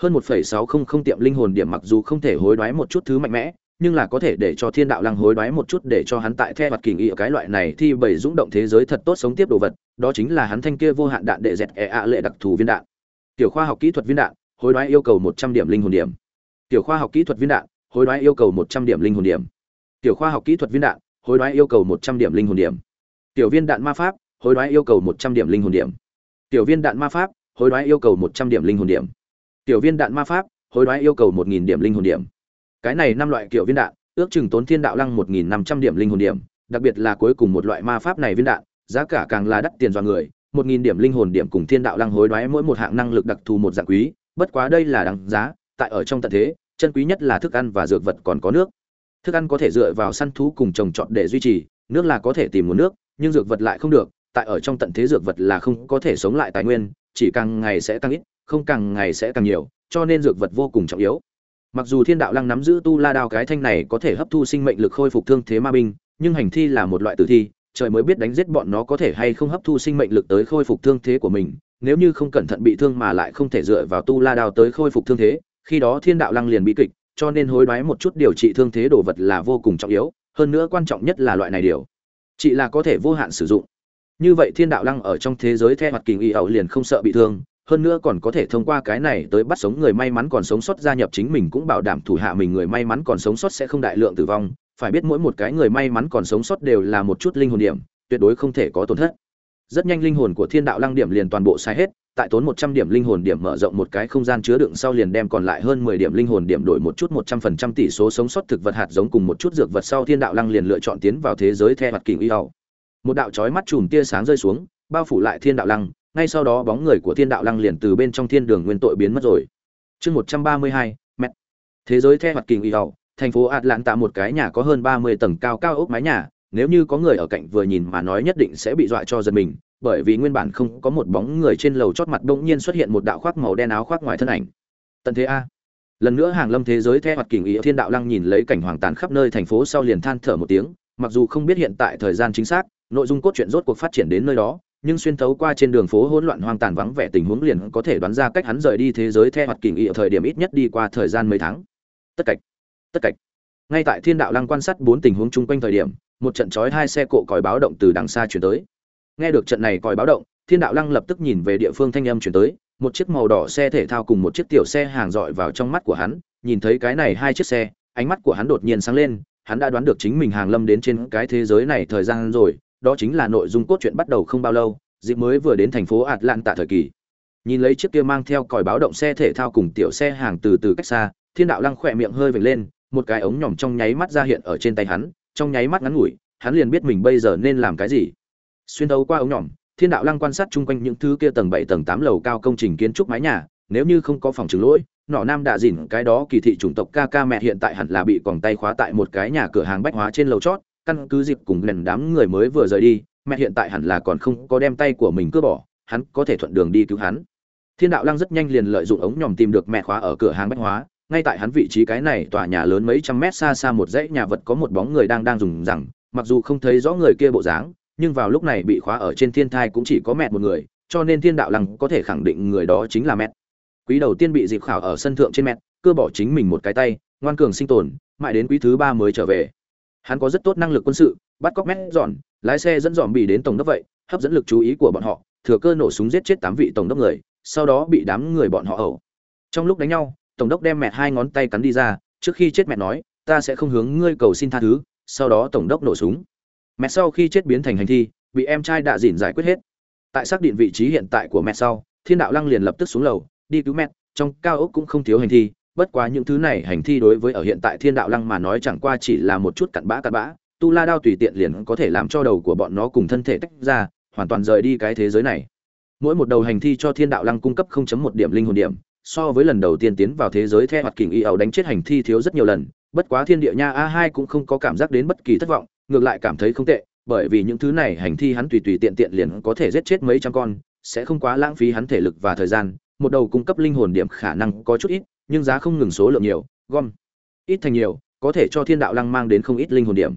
Hơn 1.600 tiệm linh hồn điểm mặc dù không thể hối đoái một chút thứ mạnh mẽ nhưng là có thể để cho thiên đạo lăng hối đoái một chút để cho hắn tại the mặt kỳ nghị cái loại này thì bảy dũng động thế giới thật tốt sống tiếp đồ vật, đó chính là hắn thanh kia vô hạn đạn đệ dẹt e ạ lệ đặc thù viên đạn. Tiểu khoa học kỹ thuật viên đạn, hối đoái yêu cầu một trăm điểm linh hồn điểm. Tiểu khoa học kỹ thuật viên đạn, hối đoái yêu cầu một trăm điểm linh hồn điểm. Tiểu khoa học kỹ thuật viên đạn, hối đoái yêu cầu một trăm điểm linh hồn điểm. Tiểu viên đạn ma pháp, hối đoái yêu cầu một trăm điểm linh hồn điểm. Tiểu viên đạn ma pháp, hối đoái yêu cầu một trăm điểm linh hồn điểm. Tiểu viên đạn ma pháp, hối đoái yêu cầu một nghìn điểm linh hồn điểm cái này năm loại kiểu viên đạn, ước chừng tốn thiên đạo lăng một nghìn năm trăm điểm linh hồn điểm, đặc biệt là cuối cùng một loại ma pháp này viên đạn, giá cả càng là đắt tiền do người. một nghìn điểm linh hồn điểm cùng thiên đạo lăng hối đoái mỗi một hạng năng lực đặc thù một dạng quý, bất quá đây là đáng giá, tại ở trong tận thế, chân quý nhất là thức ăn và dược vật còn có nước. Thức ăn có thể dựa vào săn thú cùng trồng trọt để duy trì, nước là có thể tìm nguồn nước, nhưng dược vật lại không được, tại ở trong tận thế dược vật là không có thể sống lại tài nguyên, chỉ càng ngày sẽ tăng ít, không càng ngày sẽ càng nhiều, cho nên dược vật vô cùng trọng yếu mặc dù thiên đạo lăng nắm giữ tu la đao cái thanh này có thể hấp thu sinh mệnh lực khôi phục thương thế ma binh, nhưng hành thi là một loại tử thi, trời mới biết đánh giết bọn nó có thể hay không hấp thu sinh mệnh lực tới khôi phục thương thế của mình. Nếu như không cẩn thận bị thương mà lại không thể dựa vào tu la đao tới khôi phục thương thế, khi đó thiên đạo lăng liền bị kịch, cho nên hối đoái một chút điều trị thương thế đồ vật là vô cùng trọng yếu, hơn nữa quan trọng nhất là loại này điều trị là có thể vô hạn sử dụng. Như vậy thiên đạo lăng ở trong thế giới theo mặt kình y ẩu liền không sợ bị thương hơn nữa còn có thể thông qua cái này tới bắt sống người may mắn còn sống sót gia nhập chính mình cũng bảo đảm thủ hạ mình người may mắn còn sống sót sẽ không đại lượng tử vong. Phải biết mỗi một cái người may mắn còn sống sót đều là một chút linh hồn điểm, tuyệt đối không thể có tổn thất. Rất nhanh linh hồn của thiên đạo lăng điểm liền toàn bộ sai hết, tại tốn một trăm điểm linh hồn điểm mở rộng một cái không gian chứa đựng sau liền đem còn lại hơn mười điểm linh hồn điểm đổi một chút một trăm phần trăm tỷ số sống sót thực vật hạt giống cùng một chút dược vật sau thiên đạo lăng liền lựa chọn tiến vào thế giới the mặt kình y hầu một đạo chói mắt chùm tia sáng rơi xuống, bao phủ lại thiên đạo lăng ngay sau đó bóng người của thiên đạo lăng liền từ bên trong thiên đường nguyên tội biến mất rồi. Chương một trăm ba mươi hai, mẹ. Thế giới theo mặt kỳ y ẩu thành phố atlanta một cái nhà có hơn ba mươi tầng cao cao ốc mái nhà, nếu như có người ở cạnh vừa nhìn mà nói nhất định sẽ bị dọa cho giật mình, bởi vì nguyên bản không có một bóng người trên lầu chót mặt bỗng nhiên xuất hiện một đạo khoác màu đen áo khoác ngoài thân ảnh. Tận thế a. Lần nữa hàng lâm thế giới theo mặt kình ý thiên đạo lăng nhìn lấy cảnh hoàng tàn khắp nơi thành phố sau liền than thở một tiếng, mặc dù không biết hiện tại thời gian chính xác, nội dung cốt truyện rốt cuộc phát triển đến nơi đó nhưng xuyên thấu qua trên đường phố hỗn loạn hoang tàn vắng vẻ, tình huống liền có thể đoán ra cách hắn rời đi thế giới theo hoạt kình ý ở thời điểm ít nhất đi qua thời gian mấy tháng. Tất cạch tất cạch. Ngay tại thiên đạo lăng quan sát bốn tình huống chung quanh thời điểm, một trận chói hai xe cộ còi báo động từ đằng xa chuyển tới. Nghe được trận này còi báo động, thiên đạo lăng lập tức nhìn về địa phương thanh âm chuyển tới, một chiếc màu đỏ xe thể thao cùng một chiếc tiểu xe hàng dọi vào trong mắt của hắn, nhìn thấy cái này hai chiếc xe, ánh mắt của hắn đột nhiên sáng lên, hắn đã đoán được chính mình hàng lâm đến trên cái thế giới này thời gian rồi đó chính là nội dung cốt truyện bắt đầu không bao lâu, dịp mới vừa đến thành phố atlanta thời kỳ. Nhìn lấy chiếc kia mang theo còi báo động xe thể thao cùng tiểu xe hàng từ từ cách xa, thiên đạo lăng khỏe miệng hơi vểnh lên, một cái ống nhỏm trong nháy mắt ra hiện ở trên tay hắn, trong nháy mắt ngắn ngủi, hắn liền biết mình bây giờ nên làm cái gì. Xuyên thấu qua ống nhỏm thiên đạo lăng quan sát chung quanh những thứ kia tầng bảy, tầng tám lầu cao công trình kiến trúc mái nhà, nếu như không có phòng trừng lỗi, nọ nam đã dỉn cái đó kỳ thị chủng tộc ca ca mẹ hiện tại hẳn là bị quòng tay khóa tại một cái nhà cửa hàng bách hóa trên lầu chót căn cứ dịp cùng lần đám người mới vừa rời đi, mẹ hiện tại hẳn là còn không có đem tay của mình cướp bỏ, hắn có thể thuận đường đi cứu hắn. Thiên đạo lăng rất nhanh liền lợi dụng ống nhòm tìm được mẹ khóa ở cửa hàng bách hóa, ngay tại hắn vị trí cái này tòa nhà lớn mấy trăm mét xa xa một dãy nhà vật có một bóng người đang đang dùng rằng, mặc dù không thấy rõ người kia bộ dáng, nhưng vào lúc này bị khóa ở trên thiên thai cũng chỉ có mẹ một người, cho nên thiên đạo lăng có thể khẳng định người đó chính là mẹ. Quý đầu tiên bị dịp khảo ở sân thượng trên mẹ cơ bỏ chính mình một cái tay, ngoan cường sinh tồn, mãi đến quý thứ ba mới trở về hắn có rất tốt năng lực quân sự, bắt cóc mét dọn, lái xe dẫn dọn bị đến tổng đốc vậy, hấp dẫn lực chú ý của bọn họ, thừa cơ nổ súng giết chết tám vị tổng đốc người, sau đó bị đám người bọn họ ẩu. Trong lúc đánh nhau, tổng đốc đem mẹ hai ngón tay cắn đi ra, trước khi chết mẹ nói, ta sẽ không hướng ngươi cầu xin tha thứ. Sau đó tổng đốc nổ súng. Mẹ sau khi chết biến thành hành thi, bị em trai đạ dìn giải quyết hết. Tại xác định vị trí hiện tại của mẹ sau, thiên đạo lăng liền lập tức xuống lầu, đi cứu mẹ, trong cao ốc cũng không thiếu hành thi bất quá những thứ này hành thi đối với ở hiện tại thiên đạo lăng mà nói chẳng qua chỉ là một chút cặn bã cặn bã, tu la đao tùy tiện liền có thể làm cho đầu của bọn nó cùng thân thể tách ra, hoàn toàn rời đi cái thế giới này. Mỗi một đầu hành thi cho thiên đạo lăng cung cấp 0.1 điểm linh hồn điểm, so với lần đầu tiên tiến vào thế giới theo hoạt kình y ẩu đánh chết hành thi thiếu rất nhiều lần, bất quá thiên địa nha a hai cũng không có cảm giác đến bất kỳ thất vọng, ngược lại cảm thấy không tệ, bởi vì những thứ này hành thi hắn tùy tùy tiện tiện liền có thể giết chết mấy trăm con, sẽ không quá lãng phí hắn thể lực và thời gian, một đầu cung cấp linh hồn điểm khả năng có chút ít nhưng giá không ngừng số lượng nhiều, gom, ít thành nhiều, có thể cho thiên đạo lăng mang đến không ít linh hồn điểm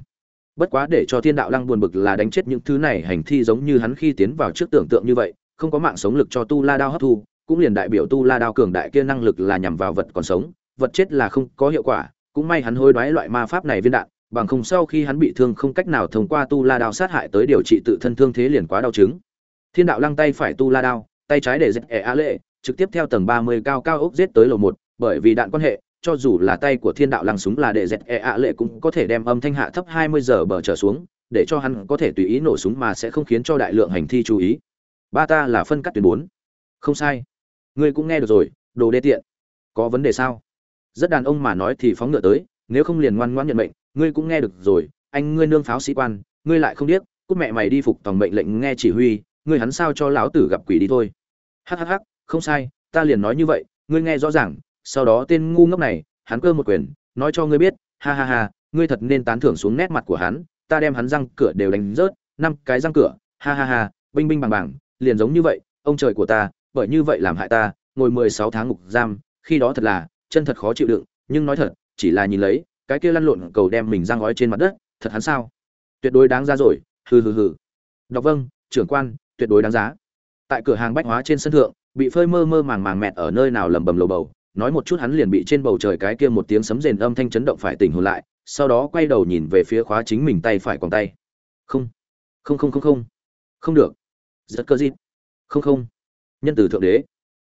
bất quá để cho thiên đạo lăng buồn bực là đánh chết những thứ này hành thi giống như hắn khi tiến vào trước tưởng tượng như vậy, không có mạng sống lực cho tu la đao hấp thu, cũng liền đại biểu tu la đao cường đại kia năng lực là nhằm vào vật còn sống, vật chết là không có hiệu quả, cũng may hắn hối đoái loại ma pháp này viên đạn, bằng không sau khi hắn bị thương không cách nào thông qua tu la đao sát hại tới điều trị tự thân thương thế liền quá đau chứng thiên đạo lăng tay phải tu la đao, tay trái để dẹp ẻ a lệ, trực tiếp theo tầng 30 cao cao ốc giết tới lầu một bởi vì đạn quan hệ, cho dù là tay của Thiên Đạo Lăng súng là để dẹt e ạ lệ cũng có thể đem âm thanh hạ thấp 20 giờ bờ trở xuống, để cho hắn có thể tùy ý nổ súng mà sẽ không khiến cho đại lượng hành thi chú ý. Ba ta là phân cắt tuyến bốn Không sai. Ngươi cũng nghe được rồi, đồ đê tiện. Có vấn đề sao? Rất đàn ông mà nói thì phóng ngựa tới, nếu không liền ngoan ngoãn nhận mệnh, ngươi cũng nghe được rồi, anh ngươi nương pháo sĩ quan, ngươi lại không biết, cút mẹ mày đi phục tòng mệnh lệnh nghe chỉ huy, ngươi hắn sao cho lão tử gặp quỷ đi thôi. Hắc hắc hắc, không sai, ta liền nói như vậy, ngươi nghe rõ ràng, sau đó tên ngu ngốc này, hắn cơ một quyền, nói cho ngươi biết, ha ha ha, ngươi thật nên tán thưởng xuống nét mặt của hắn, ta đem hắn răng cửa đều đánh rớt, năm cái răng cửa, ha ha ha, binh binh bằng bằng, liền giống như vậy, ông trời của ta, bởi như vậy làm hại ta, ngồi 16 tháng ngục giam, khi đó thật là, chân thật khó chịu đựng, nhưng nói thật, chỉ là nhìn lấy, cái kia lăn lộn cầu đem mình răng gói trên mặt đất, thật hắn sao? Tuyệt đối đáng giá rồi, hừ hừ hừ. Đọc vâng, trưởng quan, tuyệt đối đáng giá. Tại cửa hàng bách hóa trên sân thượng, bị phơi mơ mơ màng màng mẹt ở nơi nào lầm bầm lầu bầu, nói một chút hắn liền bị trên bầu trời cái kia một tiếng sấm rền âm thanh chấn động phải tỉnh hồn lại, sau đó quay đầu nhìn về phía khóa chính mình tay phải còn tay. Không, không không không không, không được. Rất cơ gì? Không không. Nhân tử thượng đế.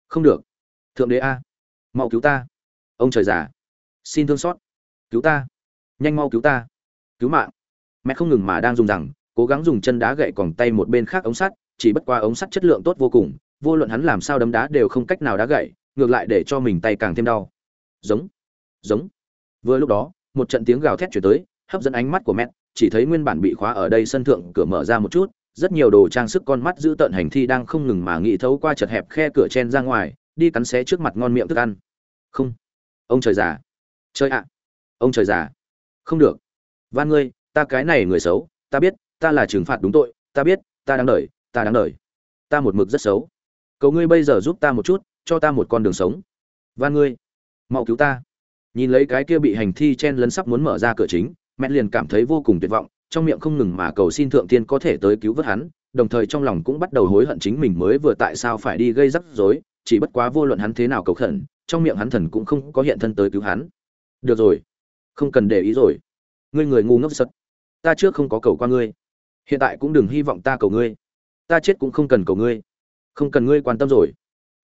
Không được. Thượng đế a, mau cứu ta. Ông trời già, xin thương xót, cứu ta, nhanh mau cứu ta, cứu mạng. Mẹ không ngừng mà đang dùng rằng, cố gắng dùng chân đá gậy còn tay một bên khác ống sắt, chỉ bất qua ống sắt chất lượng tốt vô cùng, vô luận hắn làm sao đấm đá đều không cách nào đá gậy, ngược lại để cho mình tay càng thêm đau. Giống giống. Vừa lúc đó, một trận tiếng gào thét chuyển tới, hấp dẫn ánh mắt của mẹ, chỉ thấy nguyên bản bị khóa ở đây sân thượng cửa mở ra một chút, rất nhiều đồ trang sức con mắt giữ tợn hành thi đang không ngừng mà nghĩ thấu qua chật hẹp khe cửa chen ra ngoài, đi cắn xé trước mặt ngon miệng thức ăn. Không. Ông trời già. Chơi ạ. Ông trời già. Không được. Van ngươi, ta cái này người xấu, ta biết, ta là trừng phạt đúng tội, ta biết, ta đáng đợi ta đáng đợi ta một mực rất xấu. Cầu ngươi bây giờ giúp ta một chút cho ta một con đường sống. Van ngươi, mau cứu ta. Nhìn lấy cái kia bị hành thi chen lấn sắp muốn mở ra cửa chính, mẹ liền cảm thấy vô cùng tuyệt vọng, trong miệng không ngừng mà cầu xin thượng tiên có thể tới cứu vớt hắn, đồng thời trong lòng cũng bắt đầu hối hận chính mình mới vừa tại sao phải đi gây rắc rối, chỉ bất quá vô luận hắn thế nào cầu khẩn, trong miệng hắn thần cũng không có hiện thân tới cứu hắn. Được rồi, không cần để ý rồi. Ngươi người ngu ngốc sật. Ta trước không có cầu qua ngươi. Hiện tại cũng đừng hy vọng ta cầu ngươi. Ta chết cũng không cần cầu ngươi. Không cần ngươi quan tâm rồi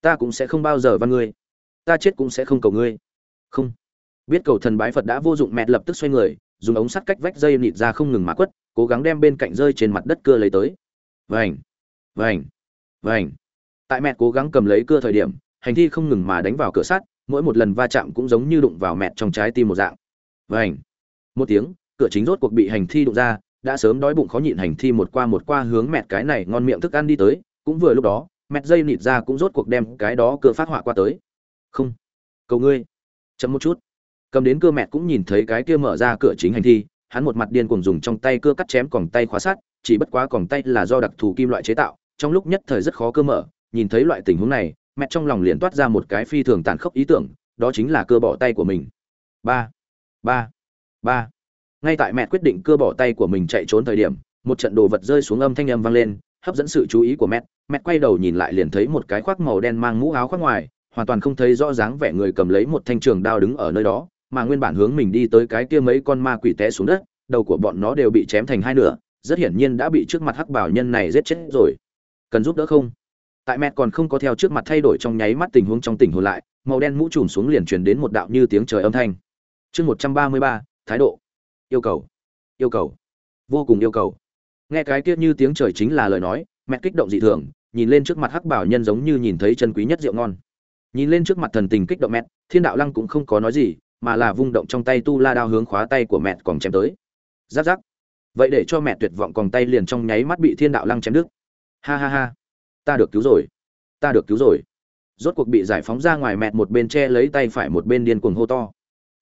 ta cũng sẽ không bao giờ văn ngươi. Ta chết cũng sẽ không cầu ngươi. Không. Biết cầu thần bái phật đã vô dụng, mẹ lập tức xoay người, dùng ống sắt cách vách dây nịt ra không ngừng mà quất, cố gắng đem bên cạnh rơi trên mặt đất cưa lấy tới. Vành vành vành. Tại mẹ cố gắng cầm lấy cưa thời điểm, hành thi không ngừng mà đánh vào cửa sắt, mỗi một lần va chạm cũng giống như đụng vào mẹ trong trái tim một dạng. Vành. Một tiếng, cửa chính rốt cuộc bị hành thi đụng ra, đã sớm đói bụng khó nhịn hành thi một qua một qua hướng mẹ cái này ngon miệng thức ăn đi tới, cũng vừa lúc đó mẹt dây nịt ra cũng rốt cuộc đem cái đó cơ phát họa qua tới. Không. Cầu ngươi. Chậm một chút. Cầm đến cơ mẹt cũng nhìn thấy cái kia mở ra cửa chính hành thi, hắn một mặt điên cuồng dùng trong tay cưa cắt chém còng tay khóa sắt, chỉ bất quá còng tay là do đặc thù kim loại chế tạo, trong lúc nhất thời rất khó cơ mở, nhìn thấy loại tình huống này mẹ trong lòng liền toát ra một cái phi thường tàn khốc ý tưởng, đó chính là cơ bỏ tay của mình. Ba. Ba. Ba. Ngay tại mẹ quyết định cơ bỏ tay của mình chạy trốn thời điểm, một trận đồ vật rơi xuống âm thanh âm vang lên, hấp dẫn sự chú ý của mẹ mẹ quay đầu nhìn lại liền thấy một cái khoác màu đen mang mũ áo khoác ngoài, hoàn toàn không thấy rõ dáng vẻ người cầm lấy một thanh trường đao đứng ở nơi đó, mà nguyên bản hướng mình đi tới cái kia mấy con ma quỷ té xuống đất, đầu của bọn nó đều bị chém thành hai nửa, rất hiển nhiên đã bị trước mặt hắc bảo nhân này giết chết rồi. Cần giúp đỡ không? Tại mẹ còn không có theo trước mặt thay đổi trong nháy mắt tình huống trong tình hồn lại, màu đen mũ trùm xuống liền truyền đến một đạo như tiếng trời âm thanh. Chương một trăm ba mươi ba, thái độ. Yêu cầu. Yêu cầu. Vô cùng yêu cầu. Nghe cái kia như tiếng trời chính là lời nói mẹ kích động dị thường, nhìn lên trước mặt hắc bảo nhân giống như nhìn thấy chân quý nhất rượu ngon. Nhìn lên trước mặt thần tình kích động mẹ, thiên đạo lăng cũng không có nói gì, mà là vung động trong tay tu la đao hướng khóa tay của mẹ còn chém tới. Giáp giáp. Vậy để cho mẹ tuyệt vọng còn tay liền trong nháy mắt bị thiên đạo lăng chém đứt. Ha ha ha. Ta được cứu rồi. Ta được cứu rồi. Rốt cuộc bị giải phóng ra ngoài mẹ một bên che lấy tay phải một bên điên cuồng hô to.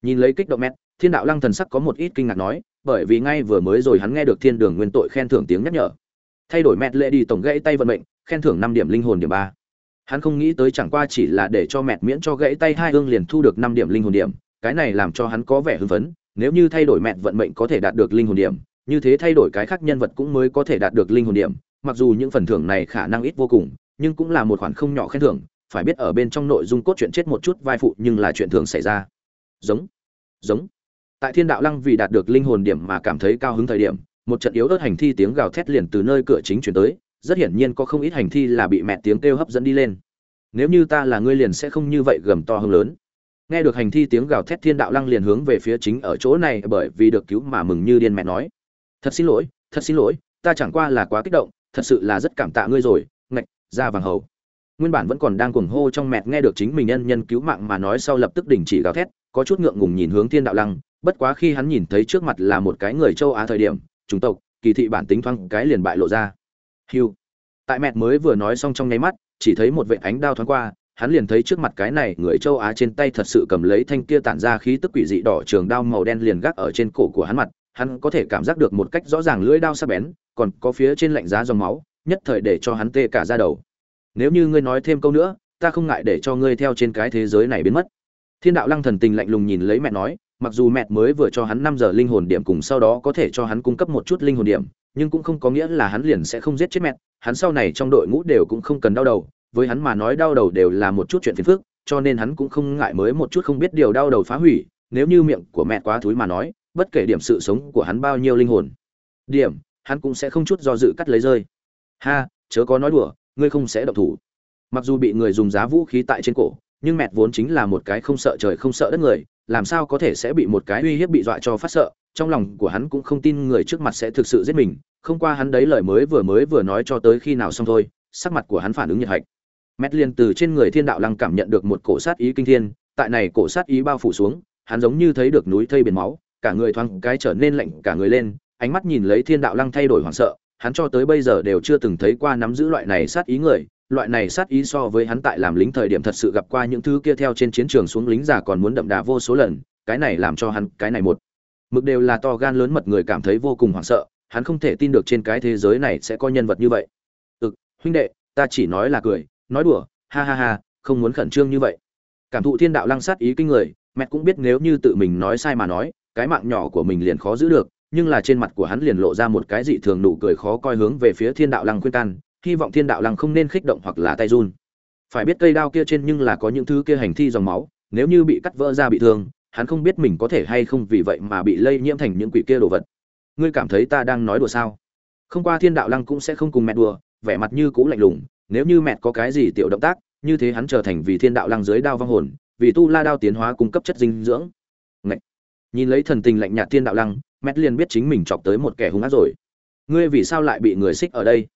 Nhìn lấy kích động mẹ, thiên đạo lăng thần sắc có một ít kinh ngạc nói, bởi vì ngay vừa mới rồi hắn nghe được thiên đường nguyên tội khen thưởng tiếng nhắc nhở thay đổi mẹt lệ đi tổng gãy tay vận mệnh, khen thưởng năm điểm linh hồn điểm ba. Hắn không nghĩ tới chẳng qua chỉ là để cho mẹt miễn cho gãy tay hai hương liền thu được năm điểm linh hồn điểm, cái này làm cho hắn có vẻ hưng phấn, nếu như thay đổi mẹt vận mệnh có thể đạt được linh hồn điểm, như thế thay đổi cái khác nhân vật cũng mới có thể đạt được linh hồn điểm, mặc dù những phần thưởng này khả năng ít vô cùng, nhưng cũng là một khoản không nhỏ khen thưởng, phải biết ở bên trong nội dung cốt truyện chết một chút vai phụ nhưng là chuyện thường xảy ra. Giống. Giống. Tại thiên đạo lăng vì đạt được linh hồn điểm mà cảm thấy cao hứng thời điểm một trận yếu ớt hành thi tiếng gào thét liền từ nơi cửa chính chuyển tới, rất hiển nhiên có không ít hành thi là bị mẹ tiếng kêu hấp dẫn đi lên. Nếu như ta là ngươi liền sẽ không như vậy gầm to hơn lớn. Nghe được hành thi tiếng gào thét thiên đạo lăng liền hướng về phía chính ở chỗ này bởi vì được cứu mà mừng như điên mẹ nói. Thật xin lỗi, thật xin lỗi, ta chẳng qua là quá kích động, thật sự là rất cảm tạ ngươi rồi, ngạch, ra vàng hầu. Nguyên bản vẫn còn đang cuồng hô trong mẹt nghe được chính mình nhân nhân cứu mạng mà nói sau lập tức đình chỉ gào thét, có chút ngượng ngùng nhìn hướng thiên đạo lăng, bất quá khi hắn nhìn thấy trước mặt là một cái người châu á thời điểm chủng tộc, kỳ thị bản tính thoáng cái liền bại lộ ra. Hiu tại mẹ mới vừa nói xong trong nháy mắt, chỉ thấy một vệ ánh đao thoáng qua, hắn liền thấy trước mặt cái này người châu á trên tay thật sự cầm lấy thanh kia tản ra khí tức quỷ dị đỏ trường đao màu đen liền gác ở trên cổ của hắn mặt, hắn có thể cảm giác được một cách rõ ràng lưỡi đao sắc bén, còn có phía trên lạnh giá dòng máu, nhất thời để cho hắn tê cả ra đầu. Nếu như ngươi nói thêm câu nữa, ta không ngại để cho ngươi theo trên cái thế giới này biến mất. Thiên đạo lăng thần tình lạnh lùng nhìn lấy mẹ nói mặc dù mẹ mới vừa cho hắn năm giờ linh hồn điểm cùng sau đó có thể cho hắn cung cấp một chút linh hồn điểm, nhưng cũng không có nghĩa là hắn liền sẽ không giết chết mẹ hắn sau này trong đội ngũ đều cũng không cần đau đầu, với hắn mà nói đau đầu đều là một chút chuyện phiền phức, cho nên hắn cũng không ngại mới một chút không biết điều đau đầu phá hủy, nếu như miệng của mẹ quá thúi mà nói, bất kể điểm sự sống của hắn bao nhiêu linh hồn điểm, hắn cũng sẽ không chút do dự cắt lấy rơi. Ha, chớ có nói đùa, ngươi không sẽ động thủ. Mặc dù bị người dùng giá vũ khí tại trên cổ, nhưng mẹ vốn chính là một cái không sợ trời không sợ đất người làm sao có thể sẽ bị một cái uy hiếp bị dọa cho phát sợ? Trong lòng của hắn cũng không tin người trước mặt sẽ thực sự giết mình. Không qua hắn đấy lời mới vừa mới vừa nói cho tới khi nào xong thôi, sắc mặt của hắn phản ứng nhiệt hạch. Mét liền từ trên người thiên đạo lăng cảm nhận được một cổ sát ý kinh thiên, tại này cổ sát ý bao phủ xuống, hắn giống như thấy được núi thây biển máu, cả người thoáng cái trở nên lạnh cả người lên, ánh mắt nhìn lấy thiên đạo lăng thay đổi hoảng sợ, hắn cho tới bây giờ đều chưa từng thấy qua nắm giữ loại này sát ý người loại này sát ý so với hắn tại làm lính thời điểm thật sự gặp qua những thứ kia theo trên chiến trường xuống lính già còn muốn đậm đà vô số lần, cái này làm cho hắn, cái này một. Mực đều là to gan lớn mật người cảm thấy vô cùng hoảng sợ, hắn không thể tin được trên cái thế giới này sẽ có nhân vật như vậy. Ừ huynh đệ, ta chỉ nói là cười, nói đùa, ha ha ha, không muốn khẩn trương như vậy. Cảm thụ thiên đạo lăng sát ý kinh người, mẹ cũng biết nếu như tự mình nói sai mà nói, cái mạng nhỏ của mình liền khó giữ được, nhưng là trên mặt của hắn liền lộ ra một cái dị thường nụ cười khó coi hướng về phía thiên đạo lăng khuyên can hy vọng thiên đạo lăng không nên khích động hoặc là tay run. Phải biết cây đao kia trên nhưng là có những thứ kia hành thi dòng máu, nếu như bị cắt vỡ ra bị thương, hắn không biết mình có thể hay không vì vậy mà bị lây nhiễm thành những quỷ kia đồ vật. Ngươi cảm thấy ta đang nói đùa sao? Không qua thiên đạo lăng cũng sẽ không cùng mẹ đùa, vẻ mặt như cũ lạnh lùng, nếu như mẹ có cái gì tiểu động tác, như thế hắn trở thành vì thiên đạo lăng dưới đao vong hồn, vì tu la đao tiến hóa cung cấp chất dinh dưỡng. Ngậy! nhìn lấy thần tình lạnh nhạt thiên đạo lăng, mẹ liền biết chính mình chọc tới một kẻ hung ác rồi. Ngươi vì sao lại bị người xích ở đây?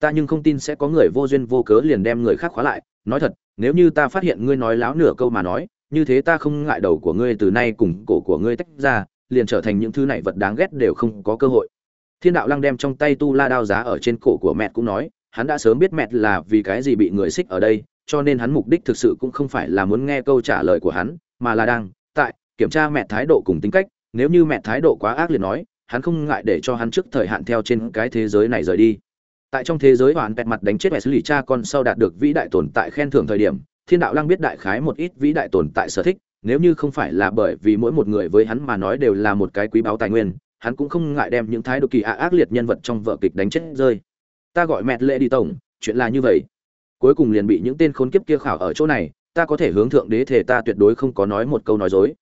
Ta nhưng không tin sẽ có người vô duyên vô cớ liền đem người khác khóa lại. Nói thật, nếu như ta phát hiện ngươi nói láo nửa câu mà nói, như thế ta không ngại đầu của ngươi từ nay cùng cổ của ngươi tách ra, liền trở thành những thứ này vật đáng ghét đều không có cơ hội. Thiên đạo lăng đem trong tay tu la đao giá ở trên cổ của mẹ cũng nói, hắn đã sớm biết mẹ là vì cái gì bị người xích ở đây, cho nên hắn mục đích thực sự cũng không phải là muốn nghe câu trả lời của hắn, mà là đang tại kiểm tra mẹ thái độ cùng tính cách. Nếu như mẹ thái độ quá ác liệt nói, hắn không ngại để cho hắn trước thời hạn theo trên cái thế giới này rời đi tại trong thế giới hoàn pẹt mặt đánh chết mẹ xử lý cha con sau đạt được vĩ đại tồn tại khen thưởng thời điểm, thiên đạo lăng biết đại khái một ít vĩ đại tồn tại sở thích, nếu như không phải là bởi vì mỗi một người với hắn mà nói đều là một cái quý báu tài nguyên, hắn cũng không ngại đem những thái độ kỳ ạ ác liệt nhân vật trong vở kịch đánh chết rơi. Ta gọi mẹ lệ đi tổng, chuyện là như vậy. Cuối cùng liền bị những tên khốn kiếp kia khảo ở chỗ này, ta có thể hướng thượng đế thể ta tuyệt đối không có nói một câu nói dối.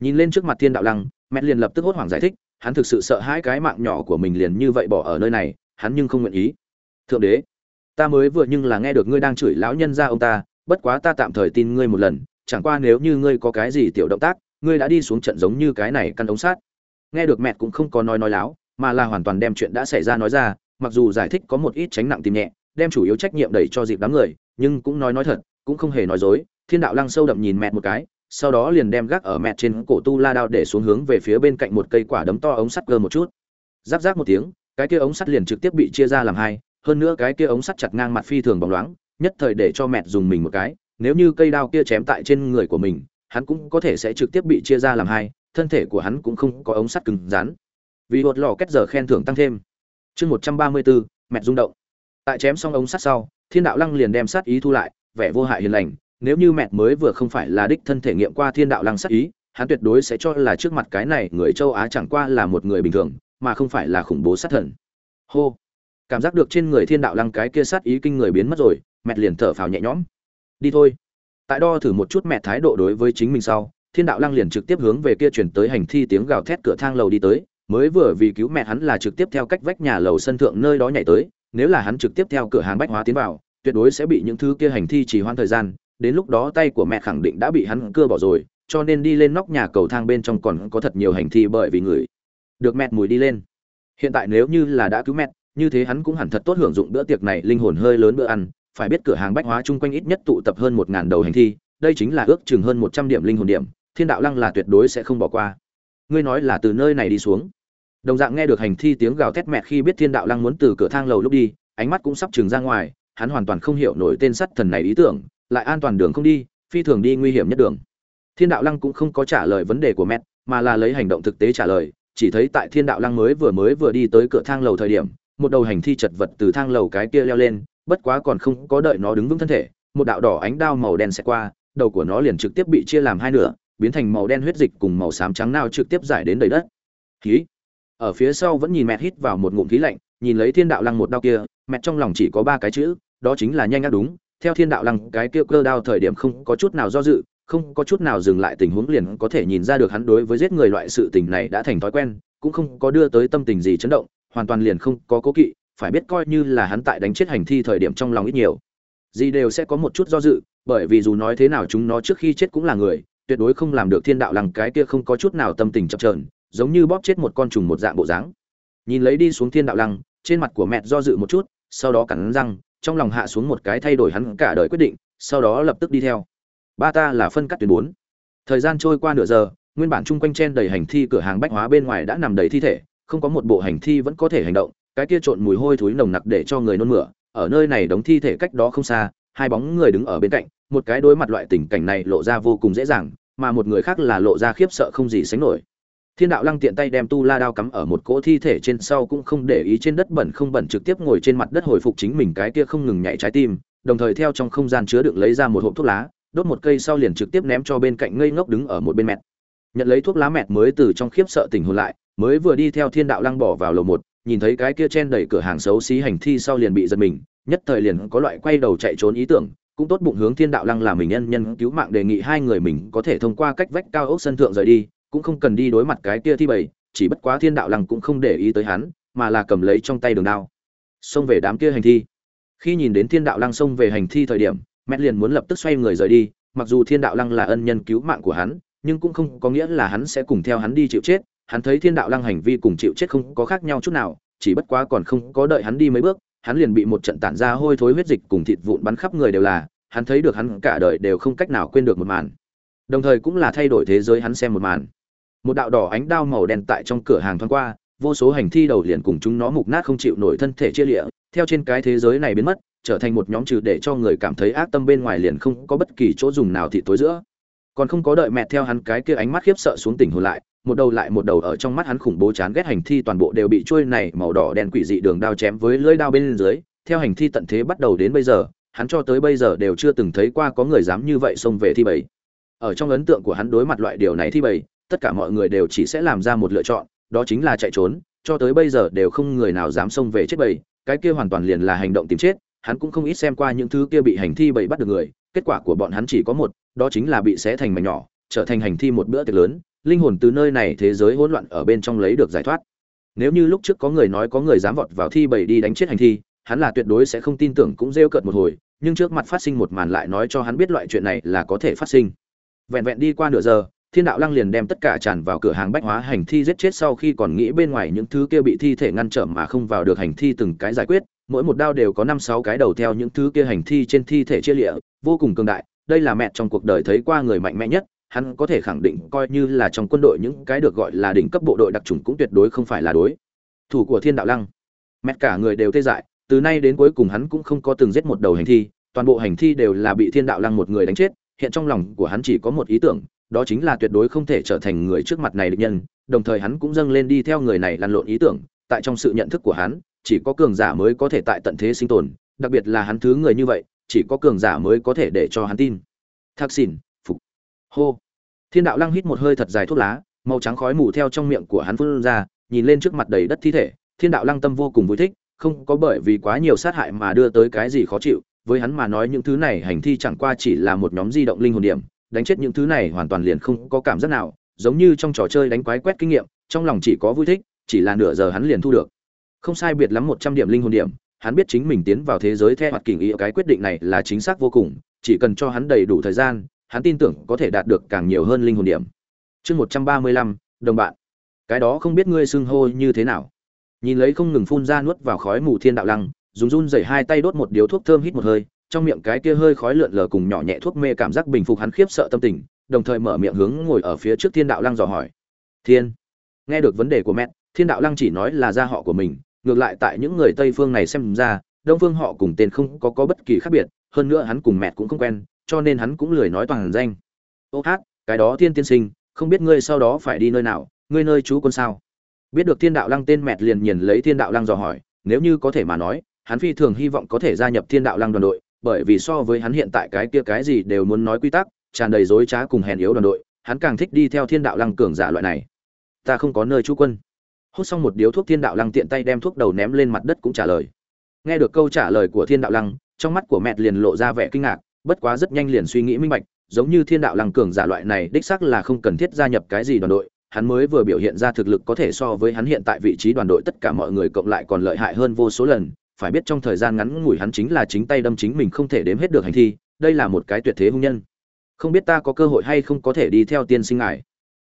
Nhìn lên trước mặt thiên đạo lăng mẹ liền lập tức hốt hoảng giải thích, hắn thực sự sợ hai cái mạng nhỏ của mình liền như vậy bỏ ở nơi này, hắn nhưng không nguyện ý thượng đế, ta mới vừa nhưng là nghe được ngươi đang chửi lão nhân ra ông ta, bất quá ta tạm thời tin ngươi một lần, chẳng qua nếu như ngươi có cái gì tiểu động tác, ngươi đã đi xuống trận giống như cái này căn ống sát nghe được mẹ cũng không có nói nói láo, mà là hoàn toàn đem chuyện đã xảy ra nói ra, mặc dù giải thích có một ít tránh nặng tìm nhẹ, đem chủ yếu trách nhiệm đẩy cho dịp đám người, nhưng cũng nói nói thật, cũng không hề nói dối, thiên đạo lăng sâu đậm nhìn mẹ một cái, sau đó liền đem gác ở mẹ trên cổ tu la đao để xuống hướng về phía bên cạnh một cây quả đấm to ống sắt cơ một chút. Giáp giáp một tiếng, cái kia ống sắt liền trực tiếp bị chia ra làm hai hơn nữa cái kia ống sắt chặt ngang mặt phi thường bóng loáng, nhất thời để cho mẹ dùng mình một cái, nếu như cây đao kia chém tại trên người của mình, hắn cũng có thể sẽ trực tiếp bị chia ra làm hai, thân thể của hắn cũng không có ống sắt cứng rắn. Vì hột lò kết giờ khen thưởng tăng thêm. Chương một trăm ba mươi bốn mẹ rung động. Tại chém xong ống sắt sau, thiên đạo lăng liền đem sát ý thu lại, vẻ vô hại hiền lành. Nếu như mẹ mới vừa không phải là đích thân thể nghiệm qua thiên đạo lăng sát ý, hắn tuyệt đối sẽ cho là trước mặt cái này người châu á chẳng qua là một người bình thường, mà không phải là khủng bố sát thần. Hô cảm giác được trên người thiên đạo lăng cái kia sát ý kinh người biến mất rồi, mẹ liền thở phào nhẹ nhõm. Đi thôi. Tại đo thử một chút mẹ thái độ đối với chính mình sau, thiên đạo lăng liền trực tiếp hướng về kia chuyển tới hành thi tiếng gào thét cửa thang lầu đi tới, mới vừa vì cứu mẹ hắn là trực tiếp theo cách vách nhà lầu sân thượng nơi đó nhảy tới, nếu là hắn trực tiếp theo cửa hàng bách hóa tiến vào, tuyệt đối sẽ bị những thứ kia hành thi trì hoãn thời gian, đến lúc đó tay của mẹ khẳng định đã bị hắn cưa bỏ rồi, cho nên đi lên nóc nhà cầu thang bên trong còn có thật nhiều hành thi bởi vì người được mẹ mùi đi lên. Hiện tại nếu như là đã cứu mẹ như thế hắn cũng hẳn thật tốt hưởng dụng bữa tiệc này, linh hồn hơi lớn bữa ăn, phải biết cửa hàng bách hóa chung quanh ít nhất tụ tập hơn một ngàn đầu hành thi, đây chính là ước chừng hơn một trăm điểm linh hồn điểm, thiên đạo lăng là tuyệt đối sẽ không bỏ qua. Ngươi nói là từ nơi này đi xuống. Đồng dạng nghe được hành thi tiếng gào thét mẹ khi biết thiên đạo lăng muốn từ cửa thang lầu lúc đi, ánh mắt cũng sắp chừng ra ngoài, hắn hoàn toàn không hiểu nổi tên sắt thần này ý tưởng, lại an toàn đường không đi, phi thường đi nguy hiểm nhất đường. Thiên đạo lăng cũng không có trả lời vấn đề của mẹ mà là lấy hành động thực tế trả lời, chỉ thấy tại thiên đạo lăng mới vừa mới vừa đi tới cửa thang lầu thời điểm một đầu hành thi chật vật từ thang lầu cái kia leo lên, bất quá còn không có đợi nó đứng vững thân thể, một đạo đỏ ánh đao màu đen sẽ qua, đầu của nó liền trực tiếp bị chia làm hai nửa, biến thành màu đen huyết dịch cùng màu xám trắng nào trực tiếp giải đến đầy đất. Khí. Ở phía sau vẫn nhìn mẹ hít vào một ngụm khí lạnh, nhìn lấy thiên đạo lăng một đao kia, mẹ trong lòng chỉ có ba cái chữ, đó chính là nhanh ác đúng. Theo thiên đạo lăng, cái kia cơ đao thời điểm không có chút nào do dự, không có chút nào dừng lại tình huống liền có thể nhìn ra được hắn đối với giết người loại sự tình này đã thành thói quen, cũng không có đưa tới tâm tình gì chấn động hoàn toàn liền không có cố kỵ, phải biết coi như là hắn tại đánh chết hành thi thời điểm trong lòng ít nhiều. Gì đều sẽ có một chút do dự, bởi vì dù nói thế nào chúng nó trước khi chết cũng là người, tuyệt đối không làm được thiên đạo lằng cái kia không có chút nào tâm tình chập trờn giống như bóp chết một con trùng một dạng bộ dáng. Nhìn lấy đi xuống thiên đạo lăng, trên mặt của mẹ do dự một chút, sau đó cắn răng, trong lòng hạ xuống một cái thay đổi hắn cả đời quyết định, sau đó lập tức đi theo. Ba ta là phân cắt tuyến bốn. Thời gian trôi qua nửa giờ, nguyên bản chung quanh chen đầy hành thi cửa hàng bách hóa bên ngoài đã nằm đầy thi thể không có một bộ hành thi vẫn có thể hành động, cái kia trộn mùi hôi thối nồng nặc để cho người nôn mửa, ở nơi này đóng thi thể cách đó không xa, hai bóng người đứng ở bên cạnh, một cái đối mặt loại tình cảnh này lộ ra vô cùng dễ dàng, mà một người khác là lộ ra khiếp sợ không gì sánh nổi. Thiên đạo lăng tiện tay đem tu la đao cắm ở một cỗ thi thể trên sau cũng không để ý trên đất bẩn không bẩn trực tiếp ngồi trên mặt đất hồi phục chính mình cái kia không ngừng nhảy trái tim, đồng thời theo trong không gian chứa đựng lấy ra một hộp thuốc lá, đốt một cây sau liền trực tiếp ném cho bên cạnh ngây ngốc đứng ở một bên mẹt nhận lấy thuốc lá mẹt mới từ trong khiếp sợ tỉnh hồn lại, mới vừa đi theo thiên đạo lăng bỏ vào lầu một, nhìn thấy cái kia chen đẩy cửa hàng xấu xí hành thi sau liền bị giật mình, nhất thời liền có loại quay đầu chạy trốn ý tưởng, cũng tốt bụng hướng thiên đạo lăng là mình nhân nhân cứu mạng đề nghị hai người mình có thể thông qua cách vách cao ốc sân thượng rời đi, cũng không cần đi đối mặt cái kia thi bầy, chỉ bất quá thiên đạo lăng cũng không để ý tới hắn, mà là cầm lấy trong tay đường đao, xông về đám kia hành thi. Khi nhìn đến thiên đạo lăng xông về hành thi thời điểm, mẹ liền muốn lập tức xoay người rời đi, mặc dù thiên đạo lăng là ân nhân cứu mạng của hắn nhưng cũng không có nghĩa là hắn sẽ cùng theo hắn đi chịu chết, hắn thấy thiên đạo lăng hành vi cùng chịu chết không có khác nhau chút nào, chỉ bất quá còn không có đợi hắn đi mấy bước, hắn liền bị một trận tản ra hôi thối huyết dịch cùng thịt vụn bắn khắp người đều là, hắn thấy được hắn cả đời đều không cách nào quên được một màn. Đồng thời cũng là thay đổi thế giới hắn xem một màn. Một đạo đỏ ánh đao màu đen tại trong cửa hàng thoáng qua, vô số hành thi đầu liền cùng chúng nó mục nát không chịu nổi thân thể chia lịa, theo trên cái thế giới này biến mất, trở thành một nhóm trừ để cho người cảm thấy ác tâm bên ngoài liền không có bất kỳ chỗ dùng nào thị tối giữa còn không có đợi mẹ theo hắn cái kia ánh mắt khiếp sợ xuống tỉnh hồn lại, một đầu lại một đầu ở trong mắt hắn khủng bố chán ghét hành thi toàn bộ đều bị trôi này màu đỏ đen quỷ dị đường đao chém với lưỡi đao bên dưới, theo hành thi tận thế bắt đầu đến bây giờ, hắn cho tới bây giờ đều chưa từng thấy qua có người dám như vậy xông về thi bảy ở trong ấn tượng của hắn đối mặt loại điều này thi bảy tất cả mọi người đều chỉ sẽ làm ra một lựa chọn, đó chính là chạy trốn, cho tới bây giờ đều không người nào dám xông về chết bảy cái kia hoàn toàn liền là hành động tìm chết, hắn cũng không ít xem qua những thứ kia bị hành thi bảy bắt được người, kết quả của bọn hắn chỉ có một đó chính là bị xé thành mảnh nhỏ, trở thành hành thi một bữa tiệc lớn, linh hồn từ nơi này thế giới hỗn loạn ở bên trong lấy được giải thoát. Nếu như lúc trước có người nói có người dám vọt vào thi bảy đi đánh chết hành thi, hắn là tuyệt đối sẽ không tin tưởng cũng rêu cợt một hồi, nhưng trước mặt phát sinh một màn lại nói cho hắn biết loại chuyện này là có thể phát sinh. Vẹn vẹn đi qua nửa giờ, thiên đạo lăng liền đem tất cả tràn vào cửa hàng bách hóa hành thi giết chết sau khi còn nghĩ bên ngoài những thứ kia bị thi thể ngăn trở mà không vào được hành thi từng cái giải quyết, mỗi một đao đều có năm sáu cái đầu theo những thứ kia hành thi trên thi thể chia lịa, vô cùng cường đại đây là mẹ trong cuộc đời thấy qua người mạnh mẽ nhất, hắn có thể khẳng định coi như là trong quân đội những cái được gọi là đỉnh cấp bộ đội đặc trùng cũng tuyệt đối không phải là đối. Thủ của thiên đạo lăng. Mẹ cả người đều tê dại, từ nay đến cuối cùng hắn cũng không có từng giết một đầu hành thi, toàn bộ hành thi đều là bị thiên đạo lăng một người đánh chết, hiện trong lòng của hắn chỉ có một ý tưởng, đó chính là tuyệt đối không thể trở thành người trước mặt này địch nhân, đồng thời hắn cũng dâng lên đi theo người này lăn lộn ý tưởng, tại trong sự nhận thức của hắn, chỉ có cường giả mới có thể tại tận thế sinh tồn, đặc biệt là hắn thứ người như vậy chỉ có cường giả mới có thể để cho hắn tin. Thạc xỉn phục. Hô. Thiên đạo lăng hít một hơi thật dài thuốc lá, màu trắng khói mù theo trong miệng của hắn phun ra, nhìn lên trước mặt đầy đất thi thể. Thiên đạo lăng tâm vô cùng vui thích, không có bởi vì quá nhiều sát hại mà đưa tới cái gì khó chịu. Với hắn mà nói những thứ này hành thi chẳng qua chỉ là một nhóm di động linh hồn điểm. Đánh chết những thứ này hoàn toàn liền không có cảm giác nào. Giống như trong trò chơi đánh quái quét kinh nghiệm, trong lòng chỉ có vui thích, chỉ là nửa giờ hắn liền thu được. Không sai biệt lắm một trăm điểm linh hồn điểm hắn biết chính mình tiến vào thế giới theo hoạt kình ý cái quyết định này là chính xác vô cùng, chỉ cần cho hắn đầy đủ thời gian, hắn tin tưởng có thể đạt được càng nhiều hơn linh hồn điểm. Chương một trăm ba mươi lăm, đồng bạn. Cái đó không biết ngươi xưng hô như thế nào. Nhìn lấy không ngừng phun ra nuốt vào khói mù thiên đạo lăng, dùng run dày hai tay đốt một điếu thuốc thơm hít một hơi, trong miệng cái kia hơi khói lượn lờ cùng nhỏ nhẹ thuốc mê cảm giác bình phục hắn khiếp sợ tâm tình, đồng thời mở miệng hướng ngồi ở phía trước thiên đạo lăng dò hỏi. Thiên, nghe được vấn đề của mẹ, thiên đạo lăng chỉ nói là gia họ của mình ngược lại tại những người tây phương này xem ra, đông phương họ cùng tên không có có bất kỳ khác biệt, hơn nữa hắn cùng mẹ cũng không quen, cho nên hắn cũng lười nói toàn danh. Ô hát, cái đó thiên tiên sinh, không biết ngươi sau đó phải đi nơi nào, ngươi nơi chú quân sao? Biết được thiên đạo lăng tên mẹt liền nhìn lấy thiên đạo lăng dò hỏi, nếu như có thể mà nói, hắn phi thường hy vọng có thể gia nhập thiên đạo lăng đoàn đội, bởi vì so với hắn hiện tại cái kia cái gì đều muốn nói quy tắc, tràn đầy dối trá cùng hèn yếu đoàn đội, hắn càng thích đi theo thiên đạo lăng cường giả loại này. Ta không có nơi trú quân hút xong một điếu thuốc thiên đạo lăng tiện tay đem thuốc đầu ném lên mặt đất cũng trả lời. Nghe được câu trả lời của thiên đạo lăng, trong mắt của mẹ liền lộ ra vẻ kinh ngạc, bất quá rất nhanh liền suy nghĩ minh bạch, giống như thiên đạo lăng cường giả loại này đích xác là không cần thiết gia nhập cái gì đoàn đội, hắn mới vừa biểu hiện ra thực lực có thể so với hắn hiện tại vị trí đoàn đội tất cả mọi người cộng lại còn lợi hại hơn vô số lần, phải biết trong thời gian ngắn ngủi hắn chính là chính tay đâm chính mình không thể đếm hết được hành thi, đây là một cái tuyệt thế hung nhân. Không biết ta có cơ hội hay không có thể đi theo tiên sinh ngài.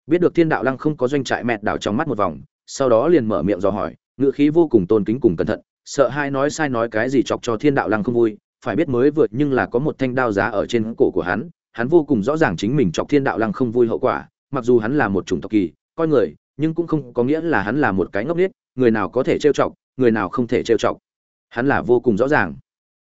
Biết được thiên đạo lăng không có doanh trại mẹt đảo trong mắt một vòng sau đó liền mở miệng dò hỏi ngựa khí vô cùng tôn kính cùng cẩn thận, sợ hai nói sai nói cái gì chọc cho thiên đạo lăng không vui, phải biết mới vượt nhưng là có một thanh đao giá ở trên cổ của hắn hắn vô cùng rõ ràng chính mình chọc thiên đạo lăng không vui hậu quả, mặc dù hắn là một chủng tộc kỳ, coi người, nhưng cũng không có nghĩa là hắn là một cái ngốc nghếch, người nào có thể trêu chọc, người nào không thể trêu chọc. Hắn là vô cùng rõ ràng.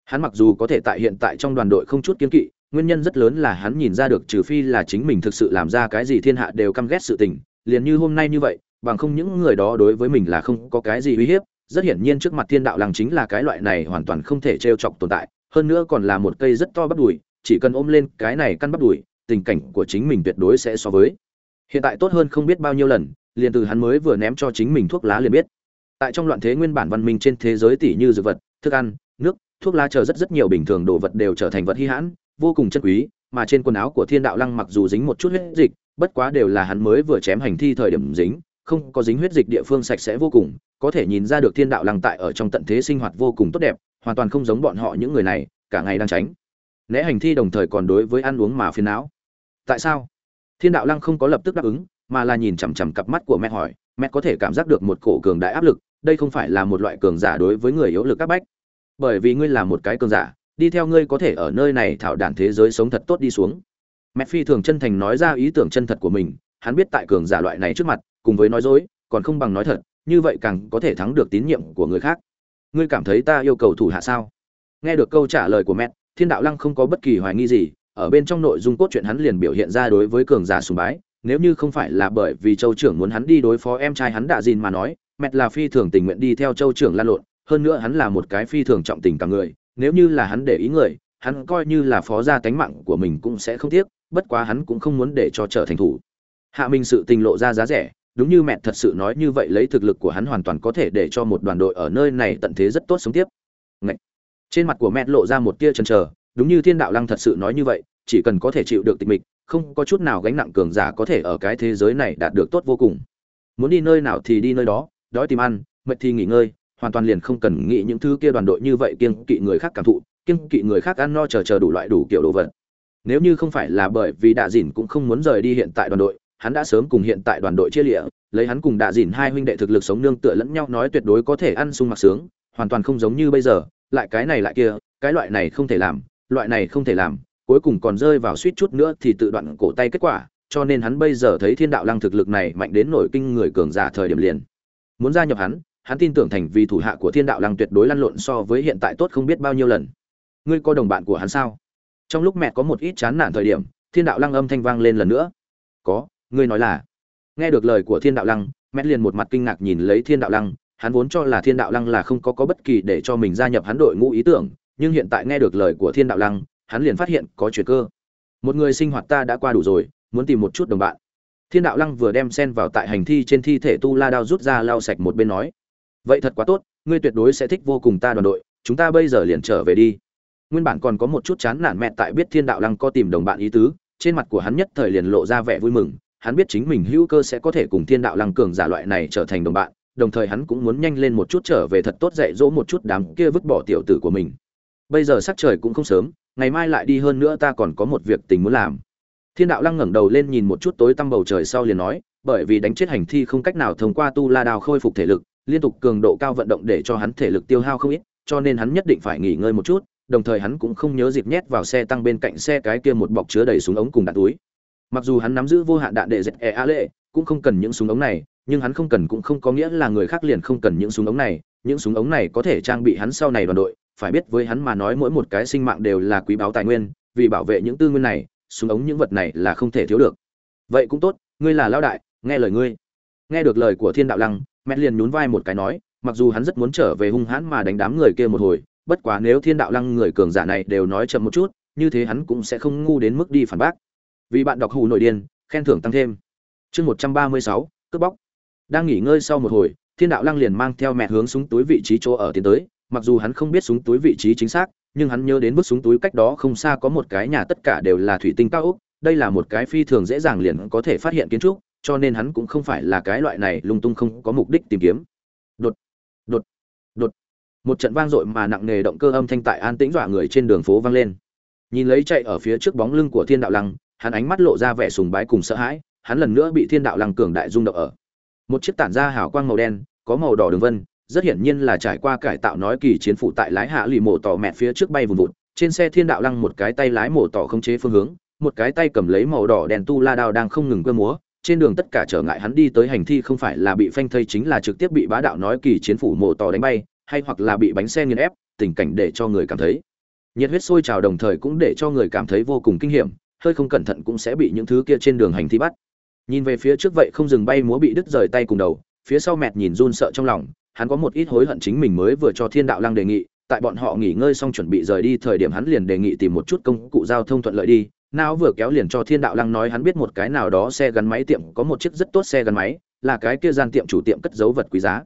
Hắn mặc dù có thể tại hiện tại trong đoàn đội không chút kiên kỵ, nguyên nhân rất lớn là hắn nhìn ra được trừ phi là chính mình thực sự làm ra cái gì thiên hạ đều căm ghét sự tình, liền như hôm nay như vậy bằng không những người đó đối với mình là không có cái gì uy hiếp, rất hiển nhiên trước mặt thiên đạo Lăng chính là cái loại này hoàn toàn không thể trêu chọc tồn tại, hơn nữa còn là một cây rất to bắp đùi, chỉ cần ôm lên cái này căn bắp đùi, tình cảnh của chính mình tuyệt đối sẽ so với. Hiện tại tốt hơn không biết bao nhiêu lần, liền từ hắn mới vừa ném cho chính mình thuốc lá liền biết. Tại trong loạn thế nguyên bản văn minh trên thế giới tỷ như dược vật, thức ăn, nước, thuốc lá chờ rất rất nhiều bình thường đồ vật đều trở thành vật hy hãn, vô cùng chân quý, mà trên quần áo của thiên đạo lăng mặc dù dính một chút huyết dịch, bất quá đều là hắn mới vừa chém hành thi thời điểm dính không có dính huyết dịch địa phương sạch sẽ vô cùng, có thể nhìn ra được thiên đạo lăng tại ở trong tận thế sinh hoạt vô cùng tốt đẹp, hoàn toàn không giống bọn họ những người này, cả ngày đang tránh. Né hành thi đồng thời còn đối với ăn uống mà phiền não. Tại sao? Thiên đạo lăng không có lập tức đáp ứng, mà là nhìn chằm chằm cặp mắt của mẹ hỏi, mẹ có thể cảm giác được một cổ cường đại áp lực, đây không phải là một loại cường giả đối với người yếu lực các bách. Bởi vì ngươi là một cái cường giả, đi theo ngươi có thể ở nơi này thảo đản thế giới sống thật tốt đi xuống. Mẹ phi thường chân thành nói ra ý tưởng chân thật của mình, hắn biết tại cường giả loại này trước mặt cùng với nói dối, còn không bằng nói thật, như vậy càng có thể thắng được tín nhiệm của người khác. Ngươi cảm thấy ta yêu cầu thủ hạ sao? Nghe được câu trả lời của mẹ, thiên đạo lăng không có bất kỳ hoài nghi gì, ở bên trong nội dung cốt truyện hắn liền biểu hiện ra đối với cường giả sùng bái, nếu như không phải là bởi vì châu trưởng muốn hắn đi đối phó em trai hắn đạ dìn mà nói, mẹ là phi thường tình nguyện đi theo châu trưởng lan lộn, hơn nữa hắn là một cái phi thường trọng tình cả người, nếu như là hắn để ý người, hắn coi như là phó gia tánh mạng của mình cũng sẽ không tiếc, bất quá hắn cũng không muốn để cho trở thành thủ. Hạ minh sự tình lộ ra giá rẻ đúng như mẹ thật sự nói như vậy lấy thực lực của hắn hoàn toàn có thể để cho một đoàn đội ở nơi này tận thế rất tốt sống tiếp. Ngậy. trên mặt của mẹ lộ ra một tia chần chờ, đúng như thiên đạo lăng thật sự nói như vậy, chỉ cần có thể chịu được tịch mịch, không có chút nào gánh nặng cường giả có thể ở cái thế giới này đạt được tốt vô cùng. Muốn đi nơi nào thì đi nơi đó, đói tìm ăn, mệt thì nghỉ ngơi, hoàn toàn liền không cần nghĩ những thứ kia đoàn đội như vậy kiêng kỵ người khác cảm thụ, kiêng kỵ người khác ăn no chờ chờ đủ loại đủ kiểu đồ vật. Nếu như không phải là bởi vì đạ dìn cũng không muốn rời đi hiện tại đoàn đội hắn đã sớm cùng hiện tại đoàn đội chia lịa, lấy hắn cùng đạ dìn hai huynh đệ thực lực sống nương tựa lẫn nhau nói tuyệt đối có thể ăn sung mặc sướng, hoàn toàn không giống như bây giờ, lại cái này lại kia, cái loại này không thể làm, loại này không thể làm, cuối cùng còn rơi vào suýt chút nữa thì tự đoạn cổ tay kết quả, cho nên hắn bây giờ thấy thiên đạo lăng thực lực này mạnh đến nổi kinh người cường giả thời điểm liền. Muốn gia nhập hắn hắn tin tưởng thành vì thủ hạ của thiên đạo lăng tuyệt đối lăn lộn so với hiện tại tốt không biết bao nhiêu lần. Ngươi có đồng bạn của hắn sao? Trong lúc mẹ có một ít chán nản thời điểm, thiên đạo lăng âm thanh vang lên lần nữa. Có ngươi nói là. Nghe được lời của thiên đạo lăng mẹ liền một mặt kinh ngạc nhìn lấy thiên đạo lăng, hắn vốn cho là thiên đạo lăng là không có có bất kỳ để cho mình gia nhập hắn đội ngũ ý tưởng, nhưng hiện tại nghe được lời của thiên đạo lăng, hắn liền phát hiện có chuyện cơ. Một người sinh hoạt ta đã qua đủ rồi, muốn tìm một chút đồng bạn. Thiên đạo lăng vừa đem sen vào tại hành thi trên thi thể tu la đao rút ra lau sạch một bên nói, vậy thật quá tốt, ngươi tuyệt đối sẽ thích vô cùng ta đoàn đội, chúng ta bây giờ liền trở về đi. Nguyên bản còn có một chút chán nản mẹ tại biết thiên đạo lăng có tìm đồng bạn ý tứ, trên mặt của hắn nhất thời liền lộ ra vẻ vui mừng hắn biết chính mình hữu cơ sẽ có thể cùng thiên đạo lăng cường giả loại này trở thành đồng bạn, đồng thời hắn cũng muốn nhanh lên một chút trở về thật tốt dạy dỗ một chút đám kia vứt bỏ tiểu tử của mình. Bây giờ sắc trời cũng không sớm, ngày mai lại đi hơn nữa ta còn có một việc tình muốn làm. Thiên đạo lăng ngẩng đầu lên nhìn một chút tối tăm bầu trời sau liền nói, bởi vì đánh chết hành thi không cách nào thông qua tu la đào khôi phục thể lực, liên tục cường độ cao vận động để cho hắn thể lực tiêu hao không ít, cho nên hắn nhất định phải nghỉ ngơi một chút, đồng thời hắn cũng không nhớ dịp nhét vào xe tăng bên cạnh xe cái kia một bọc chứa đầy súng ống cùng đạn túi mặc dù hắn nắm giữ vô hạn đạn đệ dệt e a lệ, cũng không cần những súng ống này, nhưng hắn không cần cũng không có nghĩa là người khác liền không cần những súng ống này. Những súng ống này có thể trang bị hắn sau này đoàn đội. Phải biết với hắn mà nói mỗi một cái sinh mạng đều là quý báu tài nguyên, vì bảo vệ những tư nguyên này, súng ống những vật này là không thể thiếu được. Vậy cũng tốt, ngươi là lão đại, nghe lời ngươi. Nghe được lời của thiên đạo lăng mẹ liền nhún vai một cái nói, mặc dù hắn rất muốn trở về hung hãn mà đánh đám người kia một hồi, bất quá nếu thiên đạo lăng người cường giả này đều nói chậm một chút, như thế hắn cũng sẽ không ngu đến mức đi phản bác vì bạn đọc hù nội điên, khen thưởng tăng thêm. Chương một trăm ba mươi sáu, cướp bóc. Đang nghỉ ngơi sau một hồi, thiên đạo lăng liền mang theo mẹ hướng súng túi vị trí chỗ ở tiến tới, mặc dù hắn không biết súng túi vị trí chính xác, nhưng hắn nhớ đến bước súng túi cách đó không xa có một cái nhà tất cả đều là thủy tinh cao ốc, đây là một cái phi thường dễ dàng liền có thể phát hiện kiến trúc, cho nên hắn cũng không phải là cái loại này lung tung không có mục đích tìm kiếm. Đột đột đột. Một trận vang dội mà nặng nề động cơ âm thanh tại an tĩnh dọa người trên đường phố vang lên. Nhìn lấy chạy ở phía trước bóng lưng của thiên đạo lăng hắn ánh mắt lộ ra vẻ sùng bái cùng sợ hãi, hắn lần nữa bị thiên đạo lăng cường đại rung động ở. Một chiếc tản ra hào quang màu đen, có màu đỏ đường vân, rất hiển nhiên là trải qua cải tạo nói kỳ chiến phủ tại lái hạ lì mổ tỏ mẹ phía trước bay vùng vụt, trên xe thiên đạo lăng một cái tay lái mổ tỏ không chế phương hướng, một cái tay cầm lấy màu đỏ đèn tu la đao đang không ngừng cơ múa, trên đường tất cả trở ngại hắn đi tới hành thi không phải là bị phanh thây chính là trực tiếp bị bá đạo nói kỳ chiến phủ mổ tỏ đánh bay, hay hoặc là bị bánh xe nghiền ép, tình cảnh để cho người cảm thấy. Nhiệt huyết sôi trào đồng thời cũng để cho người cảm thấy vô cùng kinh hiểm hơi không cẩn thận cũng sẽ bị những thứ kia trên đường hành thi bắt. Nhìn về phía trước vậy không dừng bay múa bị đứt rời tay cùng đầu, phía sau mẹt nhìn run sợ trong lòng, hắn có một ít hối hận chính mình mới vừa cho thiên đạo lăng đề nghị, tại bọn họ nghỉ ngơi xong chuẩn bị rời đi thời điểm hắn liền đề nghị tìm một chút công cụ giao thông thuận lợi đi. Não vừa kéo liền cho thiên đạo lăng nói hắn biết một cái nào đó xe gắn máy tiệm có một chiếc rất tốt xe gắn máy, là cái kia gian tiệm chủ tiệm cất giấu vật quý giá.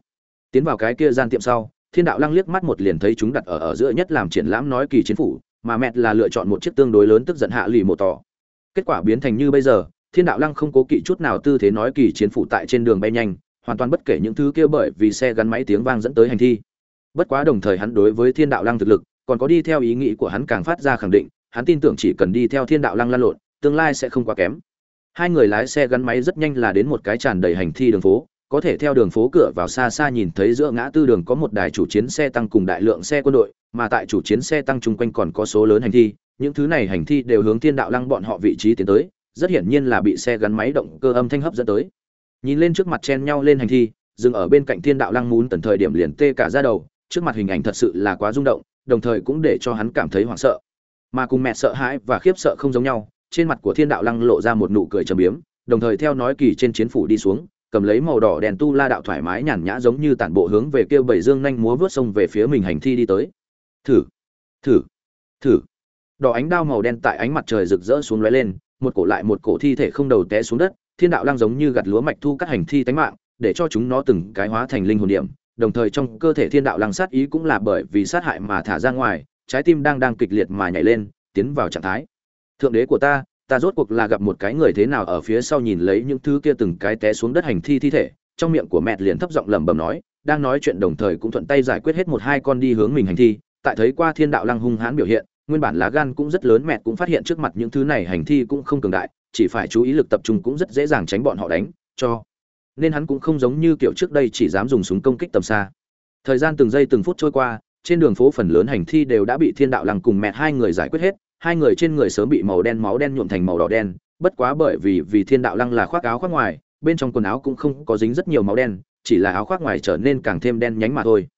Tiến vào cái kia gian tiệm sau, thiên đạo lăng liếc mắt một liền thấy chúng đặt ở ở giữa nhất làm triển lãm nói kỳ chiến phủ mà mẹ là lựa chọn một chiếc tương đối lớn tức giận hạ lì một tỏ. Kết quả biến thành như bây giờ, thiên đạo lăng không cố kỵ chút nào tư thế nói kỳ chiến phủ tại trên đường bay nhanh, hoàn toàn bất kể những thứ kia bởi vì xe gắn máy tiếng vang dẫn tới hành thi. Bất quá đồng thời hắn đối với thiên đạo lăng thực lực, còn có đi theo ý nghĩ của hắn càng phát ra khẳng định, hắn tin tưởng chỉ cần đi theo thiên đạo lăng lan lộn, tương lai sẽ không quá kém. Hai người lái xe gắn máy rất nhanh là đến một cái tràn đầy hành thi đường phố, có thể theo đường phố cửa vào xa xa nhìn thấy giữa ngã tư đường có một đài chủ chiến xe tăng cùng đại lượng xe quân đội mà tại chủ chiến xe tăng chung quanh còn có số lớn hành thi, những thứ này hành thi đều hướng thiên đạo lăng bọn họ vị trí tiến tới, rất hiển nhiên là bị xe gắn máy động cơ âm thanh hấp dẫn tới. Nhìn lên trước mặt chen nhau lên hành thi, dừng ở bên cạnh thiên đạo lăng muốn tần thời điểm liền tê cả ra đầu, trước mặt hình ảnh thật sự là quá rung động, đồng thời cũng để cho hắn cảm thấy hoảng sợ. Mà cùng mẹ sợ hãi và khiếp sợ không giống nhau, trên mặt của thiên đạo lăng lộ ra một nụ cười trầm biếm, đồng thời theo nói kỳ trên chiến phủ đi xuống, cầm lấy màu đỏ đèn tu la đạo thoải mái nhàn nhã giống như tản bộ hướng về kêu bảy dương nhanh múa vớt sông về phía mình hành thi đi tới thử thử thử. Đỏ ánh đao màu đen tại ánh mặt trời rực rỡ xuống lóe lên, một cổ lại một cổ thi thể không đầu té xuống đất, thiên đạo lang giống như gặt lúa mạch thu cắt hành thi tánh mạng, để cho chúng nó từng cái hóa thành linh hồn điểm. Đồng thời trong cơ thể thiên đạo lang sát ý cũng là bởi vì sát hại mà thả ra ngoài, trái tim đang đang kịch liệt mà nhảy lên, tiến vào trạng thái. Thượng đế của ta ta rốt cuộc là gặp một cái người thế nào ở phía sau nhìn lấy những thứ kia từng cái té xuống đất hành thi thi thể, trong miệng của mẹ liền thấp giọng lẩm bẩm nói, đang nói chuyện đồng thời cũng thuận tay giải quyết hết một hai con đi hướng mình hành thi tại thấy qua thiên đạo lăng hung hãn biểu hiện, nguyên bản lá gan cũng rất lớn mẹ cũng phát hiện trước mặt những thứ này hành thi cũng không cường đại, chỉ phải chú ý lực tập trung cũng rất dễ dàng tránh bọn họ đánh, cho nên hắn cũng không giống như kiểu trước đây chỉ dám dùng súng công kích tầm xa. Thời gian từng giây từng phút trôi qua, trên đường phố phần lớn hành thi đều đã bị thiên đạo lăng cùng mẹ hai người giải quyết hết, hai người trên người sớm bị màu đen, máu đen nhuộm thành màu đỏ đen, bất quá bởi vì vì thiên đạo lăng là khoác áo khoác ngoài, bên trong quần áo cũng không có dính rất nhiều máu đen, chỉ là áo khoác ngoài trở nên càng thêm đen nhánh mà thôi.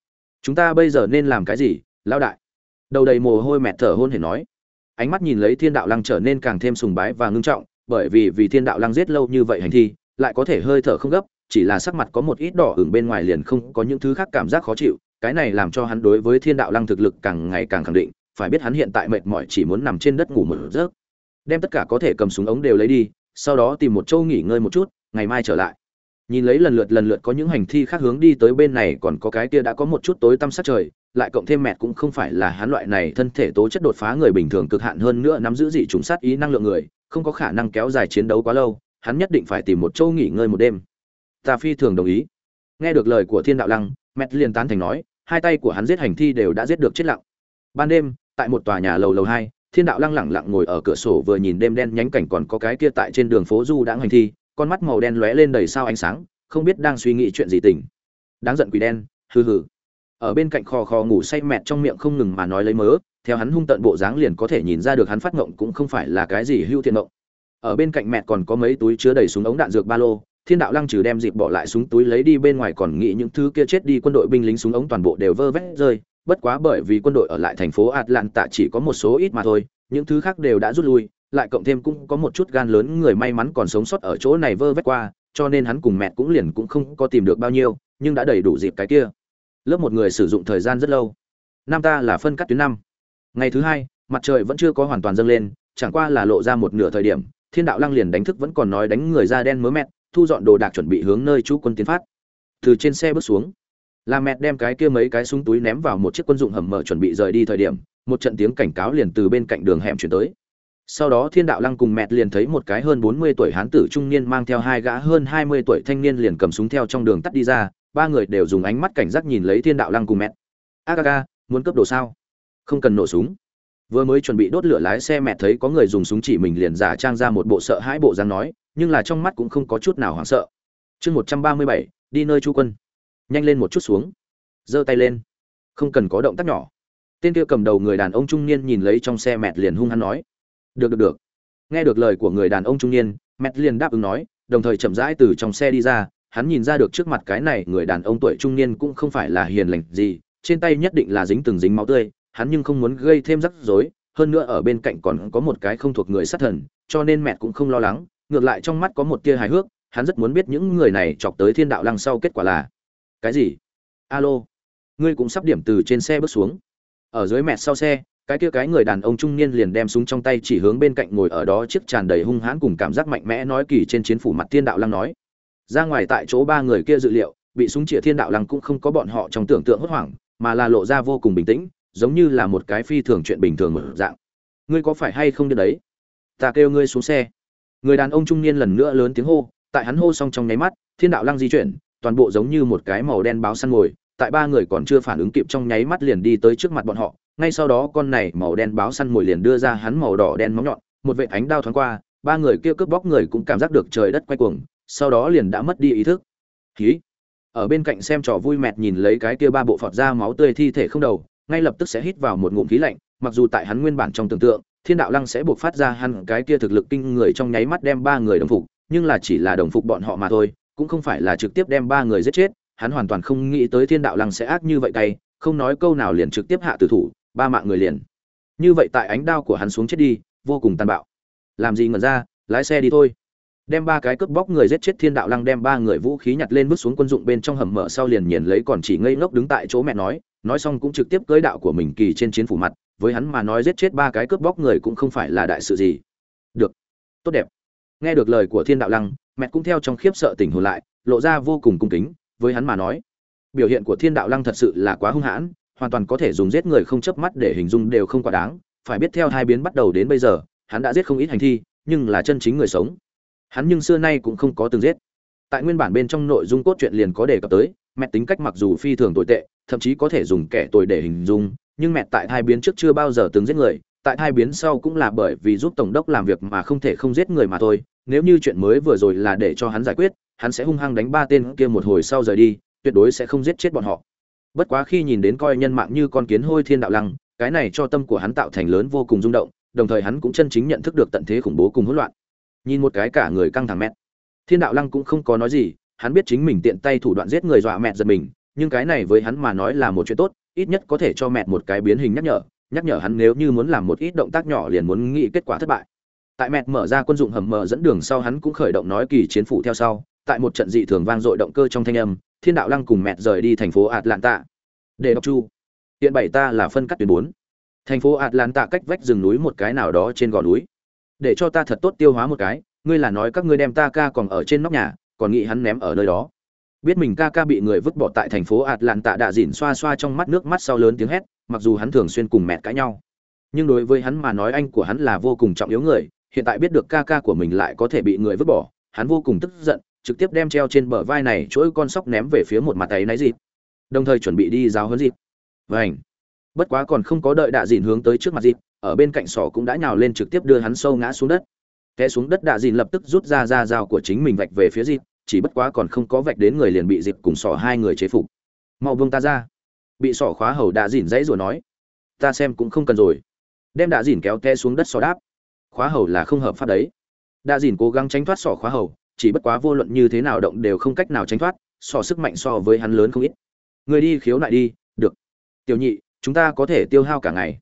Chúng ta bây giờ nên làm cái gì? Lão đại. Đầu đầy mồ hôi mẹ thở hôn hề nói. Ánh mắt nhìn lấy thiên đạo lăng trở nên càng thêm sùng bái và ngưng trọng, bởi vì vì thiên đạo lăng giết lâu như vậy hành thi, lại có thể hơi thở không gấp, chỉ là sắc mặt có một ít đỏ ửng bên ngoài liền không có những thứ khác cảm giác khó chịu, cái này làm cho hắn đối với thiên đạo lăng thực lực càng ngày càng khẳng định, phải biết hắn hiện tại mệt mỏi chỉ muốn nằm trên đất ngủ một giấc. Đem tất cả có thể cầm súng ống đều lấy đi, sau đó tìm một chỗ nghỉ ngơi một chút, ngày mai trở lại nhìn lấy lần lượt lần lượt có những hành thi khác hướng đi tới bên này, còn có cái kia đã có một chút tối tăm sát trời, lại cộng thêm mệt cũng không phải là hắn loại này thân thể tố chất đột phá người bình thường cực hạn hơn nữa nắm giữ dị trùng sát ý năng lượng người, không có khả năng kéo dài chiến đấu quá lâu, hắn nhất định phải tìm một chỗ nghỉ ngơi một đêm. Ta phi thường đồng ý. Nghe được lời của thiên đạo lăng, mẹt liền tán thành nói, hai tay của hắn giết hành thi đều đã giết được chết lặng. Ban đêm, tại một tòa nhà lầu lầu hai, thiên đạo lăng lẳng lặng ngồi ở cửa sổ vừa nhìn đêm đen nhánh cảnh còn có cái kia tại trên đường phố du đãng hành thi con mắt màu đen lóe lên đầy sao ánh sáng, không biết đang suy nghĩ chuyện gì tỉnh. đáng giận quỷ đen, hừ hừ ở bên cạnh khò khò ngủ say mẹt trong miệng không ngừng mà nói lấy mớ, theo hắn hung tận bộ dáng liền có thể nhìn ra được hắn phát ngộng cũng không phải là cái gì hưu thiên ngộng ở bên cạnh mẹ còn có mấy túi chứa đầy súng ống đạn dược ba lô, thiên đạo lăng trừ đem dịp bỏ lại súng túi lấy đi bên ngoài còn nghĩ những thứ kia chết đi quân đội binh lính súng ống toàn bộ đều vơ vét rơi, bất quá bởi vì quân đội ở lại thành phố atlanta chỉ có một số ít mà thôi, những thứ khác đều đã rút lui lại cộng thêm cũng có một chút gan lớn người may mắn còn sống sót ở chỗ này vơ vét qua, cho nên hắn cùng mẹ cũng liền cũng không có tìm được bao nhiêu, nhưng đã đầy đủ dịp cái kia. Lớp một người sử dụng thời gian rất lâu. Nam ta là phân cắt tuyến năm. Ngày thứ hai, mặt trời vẫn chưa có hoàn toàn dâng lên, chẳng qua là lộ ra một nửa thời điểm, thiên đạo lăng liền đánh thức vẫn còn nói đánh người da đen mớ mẹt, thu dọn đồ đạc chuẩn bị hướng nơi chú quân tiến phát. Từ trên xe bước xuống, là mẹt đem cái kia mấy cái súng túi ném vào một chiếc quân dụng hầm mở chuẩn bị rời đi thời điểm, một trận tiếng cảnh cáo liền từ bên cạnh đường hẻm chuyển tới sau đó thiên đạo lăng cùng mẹ liền thấy một cái hơn bốn mươi tuổi hán tử trung niên mang theo hai gã hơn hai mươi tuổi thanh niên liền cầm súng theo trong đường tắt đi ra, ba người đều dùng ánh mắt cảnh giác nhìn lấy thiên đạo lăng cùng mẹ aga muốn cướp đồ sao? Không cần nổ súng. Vừa mới chuẩn bị đốt lửa lái xe mẹ thấy có người dùng súng chỉ mình liền giả trang ra một bộ sợ hãi bộ dáng nói, nhưng là trong mắt cũng không có chút nào hoảng sợ. Chương một trăm ba mươi bảy, đi nơi chú quân. Nhanh lên một chút xuống. Giơ tay lên. Không cần có động tác nhỏ. Tên kia cầm đầu người đàn ông trung niên nhìn lấy trong xe mẹ liền hung hăng nói được được được. Nghe được lời của người đàn ông trung niên mẹt liền đáp ứng nói, đồng thời chậm rãi từ trong xe đi ra. Hắn nhìn ra được trước mặt cái này người đàn ông tuổi trung niên cũng không phải là hiền lành gì, trên tay nhất định là dính từng dính máu tươi. Hắn nhưng không muốn gây thêm rắc rối, hơn nữa ở bên cạnh còn có một cái không thuộc người sát thần, cho nên mẹ cũng không lo lắng. Ngược lại trong mắt có một tia hài hước, hắn rất muốn biết những người này chọc tới thiên đạo lăng sau kết quả là cái gì. Alo, ngươi cũng sắp điểm từ trên xe bước xuống. Ở dưới mẹ sau xe cái kia cái người đàn ông trung niên liền đem súng trong tay chỉ hướng bên cạnh ngồi ở đó chiếc tràn đầy hung hãn cùng cảm giác mạnh mẽ nói kỳ trên chiến phủ mặt thiên đạo lăng nói. Ra ngoài tại chỗ ba người kia dự liệu, bị súng chĩa thiên đạo lăng cũng không có bọn họ trong tưởng tượng hốt hoảng, mà là lộ ra vô cùng bình tĩnh, giống như là một cái phi thường chuyện bình thường một dạng. Ngươi có phải hay không đến đấy? Ta kêu ngươi xuống xe. Người đàn ông trung niên lần nữa lớn tiếng hô, tại hắn hô xong trong nháy mắt, thiên đạo lăng di chuyển, toàn bộ giống như một cái màu đen báo săn ngồi, tại ba người còn chưa phản ứng kịp trong nháy mắt liền đi tới trước mặt bọn họ ngay sau đó con này màu đen báo săn mồi liền đưa ra hắn màu đỏ đen móng nhọn, một vệ ánh đao thoáng qua, ba người kia cướp bóc người cũng cảm giác được trời đất quay cuồng, sau đó liền đã mất đi ý thức. Khí ở bên cạnh xem trò vui mẹt nhìn lấy cái kia ba bộ phọt ra máu tươi thi thể không đầu, ngay lập tức sẽ hít vào một ngụm khí lạnh, mặc dù tại hắn nguyên bản trong tưởng tượng, thiên đạo lăng sẽ buộc phát ra hắn cái kia thực lực kinh người trong nháy mắt đem ba người đồng phục, nhưng là chỉ là đồng phục bọn họ mà thôi, cũng không phải là trực tiếp đem ba người giết chết, hắn hoàn toàn không nghĩ tới thiên đạo lăng sẽ ác như vậy cay, không nói câu nào liền trực tiếp hạ tử thủ ba mạng người liền. Như vậy tại ánh đao của hắn xuống chết đi, vô cùng tàn bạo. Làm gì ngẩn ra, lái xe đi thôi. Đem ba cái cướp bóc người giết chết thiên đạo lăng đem ba người vũ khí nhặt lên bước xuống quân dụng bên trong hầm mở sau liền nhìn lấy còn chỉ ngây ngốc đứng tại chỗ mẹ nói nói xong cũng trực tiếp cưới đạo của mình kỳ trên chiến phủ mặt, với hắn mà nói giết chết ba cái cướp bóc người cũng không phải là đại sự gì. Được. Tốt đẹp. Nghe được lời của thiên đạo lăng, mẹ cũng theo trong khiếp sợ tỉnh hồn lại, lộ ra vô cùng cung kính, với hắn mà nói, biểu hiện của thiên đạo lăng thật sự là quá hung hãn hoàn toàn có thể dùng giết người không chớp mắt để hình dung đều không quá đáng. Phải biết theo hai biến bắt đầu đến bây giờ, hắn đã giết không ít hành thi, nhưng là chân chính người sống. Hắn nhưng xưa nay cũng không có từng giết. Tại nguyên bản bên trong nội dung cốt truyện liền có đề cập tới, mẹ tính cách mặc dù phi thường tồi tệ, thậm chí có thể dùng kẻ tồi để hình dung, nhưng mẹ tại hai biến trước chưa bao giờ từng giết người. Tại hai biến sau cũng là bởi vì giúp tổng đốc làm việc mà không thể không giết người mà thôi. Nếu như chuyện mới vừa rồi là để cho hắn giải quyết, hắn sẽ hung hăng đánh ba tên kia một hồi sau rời đi, tuyệt đối sẽ không giết chết bọn họ bất quá khi nhìn đến coi nhân mạng như con kiến hôi thiên đạo lăng, cái này cho tâm của hắn tạo thành lớn vô cùng rung động, đồng thời hắn cũng chân chính nhận thức được tận thế khủng bố cùng hỗn loạn. Nhìn một cái cả người căng thẳng mẹ thiên đạo lăng cũng không có nói gì, hắn biết chính mình tiện tay thủ đoạn giết người dọa mẹ giật mình, nhưng cái này với hắn mà nói là một chuyện tốt, ít nhất có thể cho mẹ một cái biến hình nhắc nhở nhắc nhở hắn nếu như muốn làm một ít động tác nhỏ liền muốn nghĩ kết quả thất bại. Tại mẹ mở ra quân dụng hầm mở dẫn đường sau hắn cũng khởi động nói kỳ chiến phủ theo sau, tại một trận dị thường vang dội động cơ trong thanh âm thiên đạo lăng cùng mẹ rời đi thành phố atlanta. Để đọc chu. Hiện bảy ta là phân cắt tuyến bốn. Thành phố atlanta cách vách rừng núi một cái nào đó trên gò núi. Để cho ta thật tốt tiêu hóa một cái, ngươi là nói các ngươi đem ta ca còn ở trên nóc nhà, còn nghĩ hắn ném ở nơi đó. Biết mình ca ca bị người vứt bỏ tại thành phố atlanta đạ dỉn xoa xoa trong mắt nước mắt sau lớn tiếng hét, mặc dù hắn thường xuyên cùng mẹ cãi nhau. Nhưng đối với hắn mà nói anh của hắn là vô cùng trọng yếu người, hiện tại biết được ca ca của mình lại có thể bị người vứt bỏ, hắn vô cùng tức giận trực tiếp đem treo trên bờ vai này chuỗi con sóc ném về phía một mặt ấy náy dịp. Đồng thời chuẩn bị đi giáo huấn dịp. Vảnh bất quá còn không có đợi đạ dìn hướng tới trước mặt dịp, ở bên cạnh sỏ cũng đã nhào lên trực tiếp đưa hắn sâu ngã xuống đất. Té xuống đất đạ dìn lập tức rút ra ra dao của chính mình vạch về phía dịp, chỉ bất quá còn không có vạch đến người liền bị dịp cùng sỏ hai người chế phục. Mau vương ta ra. Bị sỏ khóa hầu đạ dìn dãy rồi nói. Ta xem cũng không cần rồi. Đem đạ dìn kéo té xuống đất sỏ đáp. Khóa hầu là không hợp pháp đấy. Đạ dìn cố gắng tránh thoát sỏ khóa hầu chỉ bất quá vô luận như thế nào động đều không cách nào tránh thoát, so sức mạnh so với hắn lớn không ít. Người đi khiếu nại đi, được. Tiểu nhị, chúng ta có thể tiêu hao cả ngày.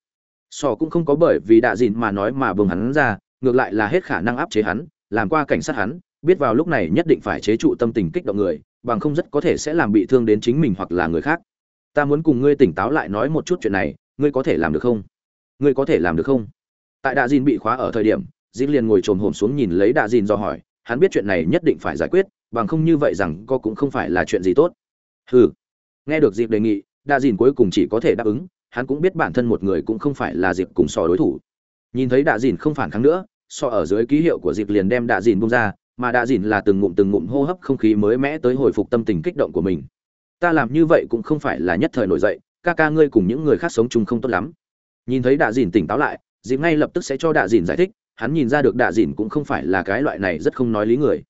So cũng không có bởi vì đạ dìn mà nói mà bừng hắn ra, ngược lại là hết khả năng áp chế hắn, làm qua cảnh sát hắn, biết vào lúc này nhất định phải chế trụ tâm tình kích động người, bằng không rất có thể sẽ làm bị thương đến chính mình hoặc là người khác. Ta muốn cùng ngươi tỉnh táo lại nói một chút chuyện này, ngươi có thể làm được không? Ngươi có thể làm được không? Tại đạ dìn bị khóa ở thời điểm dĩ liền ngồi trồm hổm xuống nhìn lấy đạ dìn do hỏi hắn biết chuyện này nhất định phải giải quyết, bằng không như vậy rằng co cũng không phải là chuyện gì tốt. Hừ. Nghe được dịp đề nghị, Đa dìn cuối cùng chỉ có thể đáp ứng, hắn cũng biết bản thân một người cũng không phải là dịp cùng sò đối thủ. Nhìn thấy đạ dìn không phản kháng nữa so ở dưới ký hiệu của dịp liền đem đạ dìn bung ra, mà đạ dìn là từng ngụm từng ngụm hô hấp không khí mới mẽ tới hồi phục tâm tình kích động của mình. Ta làm như vậy cũng không phải là nhất thời nổi dậy, ca ca ngươi cùng những người khác sống chung không tốt lắm. Nhìn thấy đạ dìn tỉnh táo lại dịp ngay lập tức sẽ cho đạ dìn giải thích hắn nhìn ra được đạ dìn cũng không phải là cái loại này rất không nói lý người.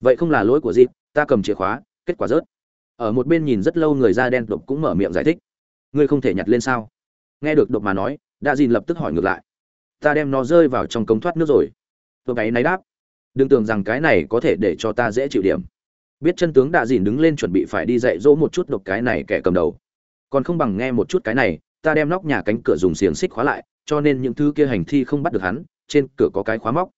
Vậy không là lỗi của dịp ta cầm chìa khóa, kết quả rớt. Ở một bên nhìn rất lâu người da đen độc cũng mở miệng giải thích. Ngươi không thể nhặt lên sao? Nghe được độc mà nói, đạ dìn lập tức hỏi ngược lại. Ta đem nó rơi vào trong cống thoát nước rồi. Tôi ấy náy đáp. Đừng tưởng rằng cái này có thể để cho ta dễ chịu điểm. Biết chân tướng đạ dìn đứng lên chuẩn bị phải đi dạy dỗ một chút độc cái này kẻ cầm đầu. Còn không bằng nghe một chút cái này, ta đem nóc nhà cánh cửa dùng xiềng xích khóa lại, cho nên những thứ kia hành thi không bắt được hắn trên cửa có cái khóa móc.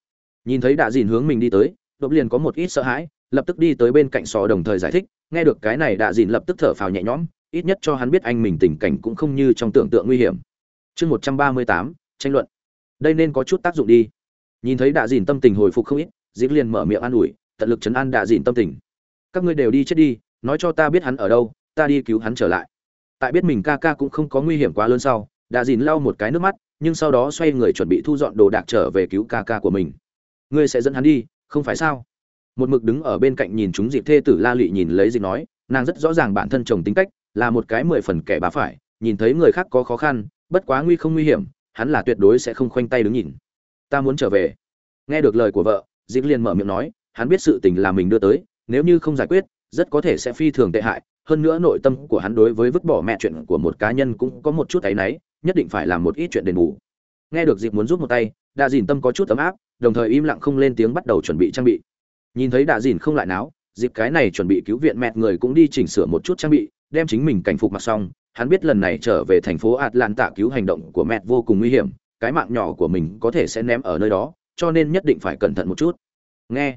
Nhìn thấy đạ dìn hướng mình đi tới đột liền có một ít sợ hãi, lập tức đi tới bên cạnh sò đồng thời giải thích, nghe được cái này đạ dìn lập tức thở phào nhẹ nhõm, ít nhất cho hắn biết anh mình tình cảnh cũng không như trong tưởng tượng nguy hiểm. Chương một trăm ba mươi tám, tranh luận. Đây nên có chút tác dụng đi. Nhìn thấy đạ dìn tâm tình hồi phục không ít diễm liền mở miệng an ủi, tận lực chấn an đạ dìn tâm tình. Các ngươi đều đi chết đi, nói cho ta biết hắn ở đâu, ta đi cứu hắn trở lại. Tại biết mình ca ca cũng không có nguy hiểm quá lớn sau, đạ dìn lau một cái nước mắt nhưng sau đó xoay người chuẩn bị thu dọn đồ đạc trở về cứu ca ca của mình. Ngươi sẽ dẫn hắn đi, không phải sao? Một mực đứng ở bên cạnh nhìn chúng dịp thê tử la lụy nhìn lấy dịp nói, nàng rất rõ ràng bản thân chồng tính cách, là một cái mười phần kẻ bá phải, nhìn thấy người khác có khó khăn, bất quá nguy không nguy hiểm, hắn là tuyệt đối sẽ không khoanh tay đứng nhìn. Ta muốn trở về. Nghe được lời của vợ, dịp liền mở miệng nói, hắn biết sự tình là mình đưa tới, nếu như không giải quyết, rất có thể sẽ phi thường tệ hại, hơn nữa nội tâm của hắn đối với vứt bỏ mẹ chuyện của một cá nhân cũng có một chút áy náy nhất định phải làm một ít chuyện đền bù. Nghe được dịp muốn giúp một tay, đạ dìn tâm có chút ấm áp, đồng thời im lặng không lên tiếng bắt đầu chuẩn bị trang bị. Nhìn thấy đạ dìn không lại náo dịp cái này chuẩn bị cứu viện mẹ người cũng đi chỉnh sửa một chút trang bị, đem chính mình cảnh phục mặc xong, hắn biết lần này trở về thành phố atlanta cứu hành động của mẹ vô cùng nguy hiểm, cái mạng nhỏ của mình có thể sẽ ném ở nơi đó, cho nên nhất định phải cẩn thận một chút. Nghe.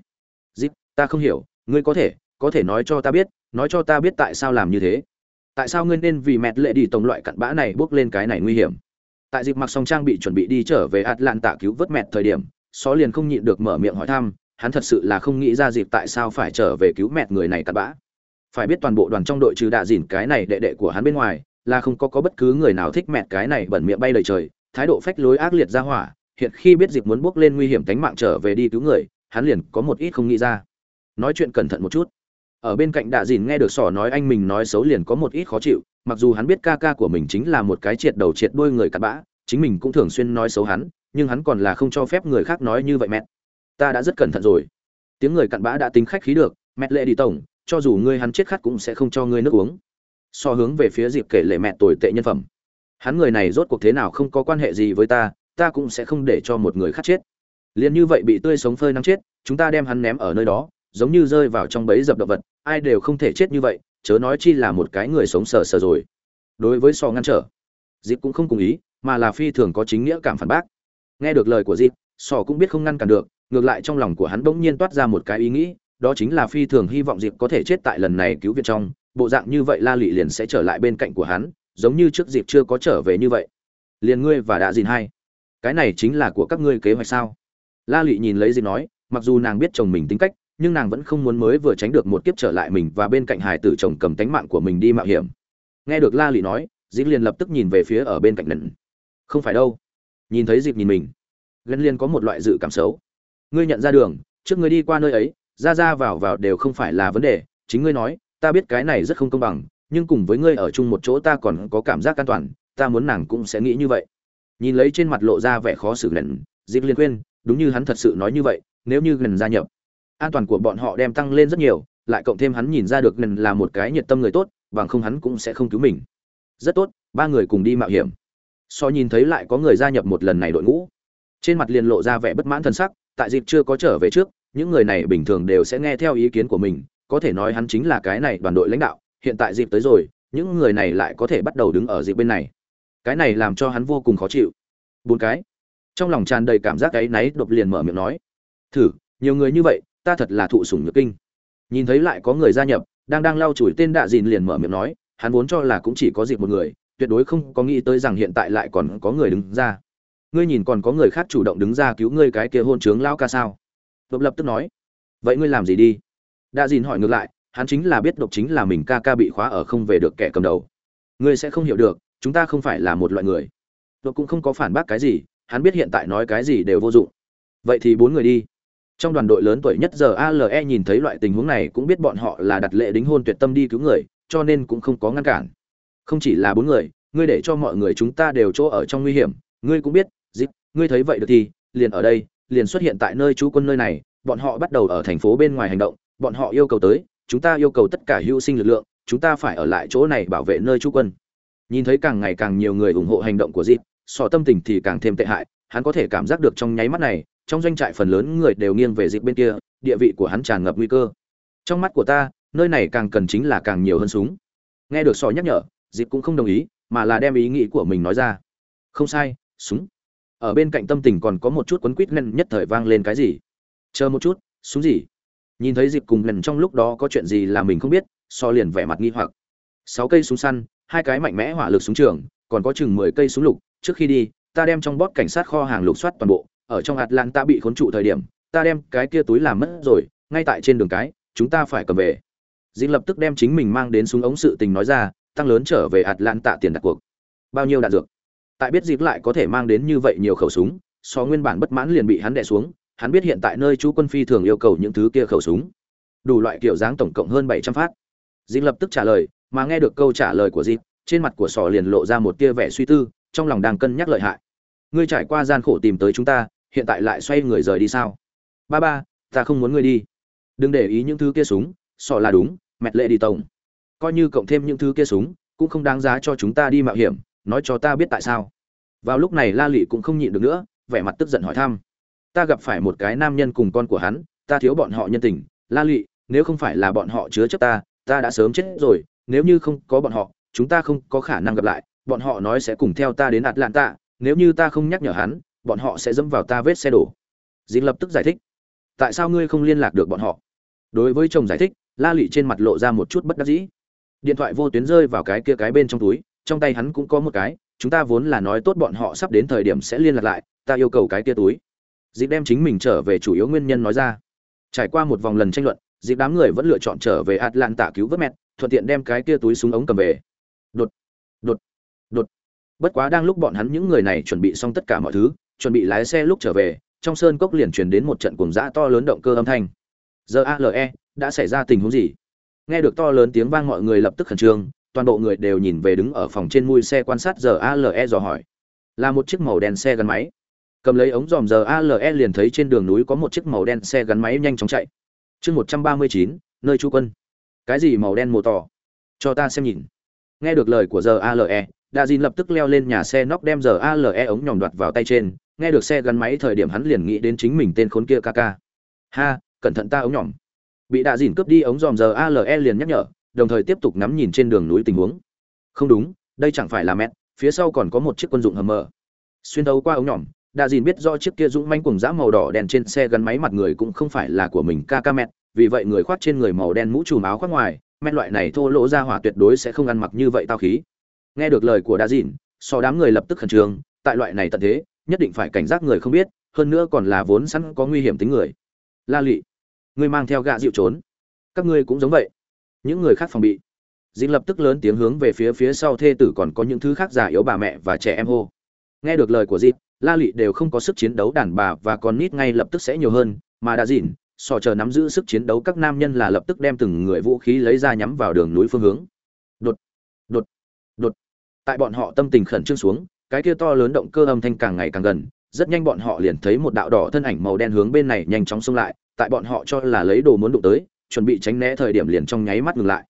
Dịp ta không hiểu, ngươi có thể có thể nói cho ta biết, nói cho ta biết tại sao làm như thế tại sao ngươi nên vì mẹ lệ đi tổng loại cặn bã này bước lên cái này nguy hiểm? Tại dịp mặc song trang bị chuẩn bị đi trở về atlanta cứu vớt mẹ thời điểm xó liền không nhịn được mở miệng hỏi thăm, hắn thật sự là không nghĩ ra dịp tại sao phải trở về cứu mẹ người này cặn bã. Phải biết toàn bộ đoàn trong đội trừ đạ dìn cái này đệ đệ của hắn bên ngoài, là không có có bất cứ người nào thích mẹ cái này bẩn miệng bay lời trời, thái độ phách lối ác liệt ra hỏa, hiện khi biết dịp muốn bước lên nguy hiểm tánh mạng trở về đi cứu người, hắn liền có một ít không nghĩ ra. Nói chuyện cẩn thận một chút ở bên cạnh đạ dìn nghe được sỏ nói anh mình nói xấu liền có một ít khó chịu, mặc dù hắn biết ca ca của mình chính là một cái triệt đầu triệt đôi người cặn bã, chính mình cũng thường xuyên nói xấu hắn, nhưng hắn còn là không cho phép người khác nói như vậy mẹ. Ta đã rất cẩn thận rồi. Tiếng người cặn bã đã tính khách khí được, mẹ lệ đi tổng, cho dù ngươi hắn chết khát cũng sẽ không cho ngươi nước uống. So hướng về phía dịp kể lệ mẹ tồi tệ nhân phẩm. Hắn người này rốt cuộc thế nào không có quan hệ gì với ta ta cũng sẽ không để cho một người khác chết. Liền như vậy bị tươi sống phơi nắng chết, chúng ta đem hắn ném ở nơi đó giống như rơi vào trong bẫy dập động vật, ai đều không thể chết như vậy, chớ nói chi là một cái người sống sờ sờ rồi. Đối với so ngăn trở dịp cũng không cùng ý, mà là phi thường có chính nghĩa cảm phản bác. Nghe được lời của dịp sò cũng biết không ngăn cản được, ngược lại trong lòng của hắn bỗng nhiên toát ra một cái ý nghĩ, đó chính là phi thường hy vọng dịp có thể chết tại lần này cứu viện trong, bộ dạng như vậy la lụy liền sẽ trở lại bên cạnh của hắn, giống như trước dịp chưa có trở về như vậy. Liền ngươi và đã dìn hai. Cái này chính là của các ngươi kế hoạch sao? La lụy nhìn lấy dịp nói, mặc dù nàng biết chồng mình tính cách nhưng nàng vẫn không muốn mới vừa tránh được một kiếp trở lại mình và bên cạnh hải tử chồng cầm tánh mạng của mình đi mạo hiểm. Nghe được la lị nói dịp liền lập tức nhìn về phía ở bên cạnh nần không phải đâu. Nhìn thấy dịp nhìn mình gần liên có một loại dự cảm xấu. Ngươi nhận ra đường, trước ngươi đi qua nơi ấy, ra ra vào vào đều không phải là vấn đề. Chính ngươi nói, ta biết cái này rất không công bằng, nhưng cùng với ngươi ở chung một chỗ ta còn có cảm giác an toàn, ta muốn nàng cũng sẽ nghĩ như vậy. Nhìn lấy trên mặt lộ ra vẻ khó xử lần dịp liên quên đúng như hắn thật sự nói như vậy, nếu như gần gia nhập an toàn của bọn họ đem tăng lên rất nhiều, lại cộng thêm hắn nhìn ra được lần là một cái nhiệt tâm người tốt, bằng không hắn cũng sẽ không cứu mình. Rất tốt, ba người cùng đi mạo hiểm. So nhìn thấy lại có người gia nhập một lần này đội ngũ. Trên mặt liền lộ ra vẻ bất mãn thân sắc, tại dịp chưa có trở về trước, những người này bình thường đều sẽ nghe theo ý kiến của mình, có thể nói hắn chính là cái này đoàn đội lãnh đạo, hiện tại dịp tới rồi, những người này lại có thể bắt đầu đứng ở dịp bên này. Cái này làm cho hắn vô cùng khó chịu. Bốn cái. Trong lòng tràn đầy cảm giác cái náy đột liền mở miệng nói. Thử, nhiều người như vậy ta thật là thụ sủng nhược kinh. Nhìn thấy lại có người gia nhập, đang đang lau chùi tên đạ dìn liền mở miệng nói, hắn vốn cho là cũng chỉ có dịp một người, tuyệt đối không có nghĩ tới rằng hiện tại lại còn có người đứng ra. Ngươi nhìn còn có người khác chủ động đứng ra cứu ngươi cái kia hôn trướng lao ca sao? Độc lập tức nói. Vậy ngươi làm gì đi? Đạ dìn hỏi ngược lại, hắn chính là biết độc chính là mình ca ca bị khóa ở không về được kẻ cầm đầu. Ngươi sẽ không hiểu được, chúng ta không phải là một loại người. Độc cũng không có phản bác cái gì, hắn biết hiện tại nói cái gì đều vô dụng. Vậy thì bốn người đi trong đoàn đội lớn tuổi nhất giờ ale nhìn thấy loại tình huống này cũng biết bọn họ là đặt lệ đính hôn tuyệt tâm đi cứu người, cho nên cũng không có ngăn cản. Không chỉ là bốn người, ngươi để cho mọi người chúng ta đều chỗ ở trong nguy hiểm, ngươi cũng biết dịp ngươi thấy vậy được thì, liền ở đây, liền xuất hiện tại nơi trú quân nơi này, bọn họ bắt đầu ở thành phố bên ngoài hành động, bọn họ yêu cầu tới, chúng ta yêu cầu tất cả hữu sinh lực lượng, chúng ta phải ở lại chỗ này bảo vệ nơi trú quân. Nhìn thấy càng ngày càng nhiều người ủng hộ hành động của dịp sọ tâm tình thì càng thêm tệ hại, hắn có thể cảm giác được trong nháy mắt này trong doanh trại phần lớn người đều nghiêng về dịp bên kia, địa vị của hắn tràn ngập nguy cơ. Trong mắt của ta, nơi này càng cần chính là càng nhiều hơn súng. Nghe được sò nhắc nhở dịp cũng không đồng ý, mà là đem ý nghĩ của mình nói ra. Không sai, súng. Ở bên cạnh tâm tình còn có một chút quấn quýt ngân nhất thời vang lên cái gì? Chờ một chút, súng gì? Nhìn thấy dịp cùng ngân trong lúc đó có chuyện gì là mình không biết so liền vẻ mặt nghi hoặc. Sáu cây súng săn, hai cái mạnh mẽ hỏa lực súng trường, còn có chừng mười cây súng lục, trước khi đi, ta đem trong bót cảnh sát kho hàng lục soát toàn bộ ở trong atlanta bị khốn trụ thời điểm, ta đem cái kia túi làm mất rồi, ngay tại trên đường cái, chúng ta phải cầm về. Dĩnh lập tức đem chính mình mang đến súng ống sự tình nói ra, tăng lớn trở về atlanta tiền đặt cuộc. Bao nhiêu đạn dược? Tại biết dịp lại có thể mang đến như vậy nhiều khẩu súng, so nguyên bản bất mãn liền bị hắn đè xuống, hắn biết hiện tại nơi chú quân phi thường yêu cầu những thứ kia khẩu súng. Đủ loại kiểu dáng tổng cộng hơn bảy trăm phát. Dịp lập tức trả lời, mà nghe được câu trả lời của dịp trên mặt của sò liền lộ ra một tia vẻ suy tư, trong lòng đang cân nhắc lợi hại. Ngươi trải qua gian khổ tìm tới chúng ta hiện tại lại xoay người rời đi sao? Ba ba, ta không muốn ngươi đi. Đừng để ý những thứ kia súng, sọ là đúng, mẹt lệ đi tổng. Coi như cộng thêm những thứ kia súng, cũng không đáng giá cho chúng ta đi mạo hiểm, nói cho ta biết tại sao. Vào lúc này la lị cũng không nhịn được nữa, vẻ mặt tức giận hỏi thăm. Ta gặp phải một cái nam nhân cùng con của hắn, ta thiếu bọn họ nhân tình. La lị, nếu không phải là bọn họ chứa chấp ta ta đã sớm chết rồi, nếu như không có bọn họ, chúng ta không có khả năng gặp lại, bọn họ nói sẽ cùng theo ta đến atlanta, nếu như ta không nhắc nhở hắn bọn họ sẽ dẫm vào ta vết xe đổ. Dính lập tức giải thích. Tại sao ngươi không liên lạc được bọn họ? Đối với chồng giải thích, la lị trên mặt lộ ra một chút bất đắc dĩ. Điện thoại vô tuyến rơi vào cái kia cái bên trong túi, trong tay hắn cũng có một cái, chúng ta vốn là nói tốt bọn họ sắp đến thời điểm sẽ liên lạc lại, ta yêu cầu cái kia túi. Dịp đem chính mình trở về chủ yếu nguyên nhân nói ra. Trải qua một vòng lần tranh luận dịp đám người vẫn lựa chọn trở về atlanta cứu vớt mẹ, thuận tiện đem cái kia túi súng ống cầm về. Đột đột đột. Bất quá đang lúc bọn hắn những người này chuẩn bị xong tất cả mọi thứ chuẩn bị lái xe lúc trở về, trong sơn cốc liền truyền đến một trận cuồng dã to lớn động cơ âm thanh. Giờ ale đã xảy ra tình huống gì? Nghe được to lớn tiếng vang mọi người lập tức khẩn trương, toàn bộ người đều nhìn về đứng ở phòng trên mui xe quan sát giờ ale dò hỏi. Là một chiếc màu đen xe gắn máy. Cầm lấy ống dòm giờ ale liền thấy trên đường núi có một chiếc màu đen xe gắn máy nhanh chóng chạy. Chương một trăm ba mươi chín, nơi chú quân. Cái gì màu đen mồ tỏ? Cho ta xem nhìn. Nghe được lời của giờ ale đa dìn lập tức leo lên nhà xe nóc đem giờ ale ống nhòm đoạt vào tay trên nghe được xe gắn máy thời điểm hắn liền nghĩ đến chính mình tên khốn kia ca ca. Ha, cẩn thận ta ống nhòm bị đạ dìn cướp đi ống dòm giờ ale liền nhắc nhở, đồng thời tiếp tục ngắm nhìn trên đường núi tình huống. Không đúng, đây chẳng phải là mẹ, phía sau còn có một chiếc quân dụng hầm mờ. Xuyên đấu qua ống nhòm đạ dìn biết do chiếc kia dũng manh cùng dã màu đỏ đèn trên xe gắn máy mặt người cũng không phải là của mình ca ca mẹ, vì vậy người khoác trên người màu đen mũ trùm áo khoác ngoài men loại này thô lỗ ra hỏa tuyệt đối sẽ không ăn mặc như vậy tao khí. Nghe được lời của đa dìn, so đám người lập tức khẩn trương, tại loại này tận thế nhất định phải cảnh giác người không biết, hơn nữa còn là vốn sẵn có nguy hiểm tính người. La lị, ngươi mang theo gạ dịu trốn. Các ngươi cũng giống vậy. Những người khác phòng bị. Dính lập tức lớn tiếng hướng về phía phía sau thê tử còn có những thứ khác già yếu bà mẹ và trẻ em hô. Nghe được lời của dịp la lị đều không có sức chiến đấu đàn bà và con nít ngay lập tức sẽ nhiều hơn, mà đã dịn sò chờ nắm giữ sức chiến đấu các nam nhân là lập tức đem từng người vũ khí lấy ra nhắm vào đường núi phương hướng. Đột đột đột. Tại bọn họ tâm tình khẩn trương xuống cái kia to lớn động cơ âm thanh càng ngày càng gần, rất nhanh bọn họ liền thấy một đạo đỏ thân ảnh màu đen hướng bên này nhanh chóng xông lại, tại bọn họ cho là lấy đồ muốn đụng tới, chuẩn bị tránh né thời điểm liền trong nháy mắt ngừng lại.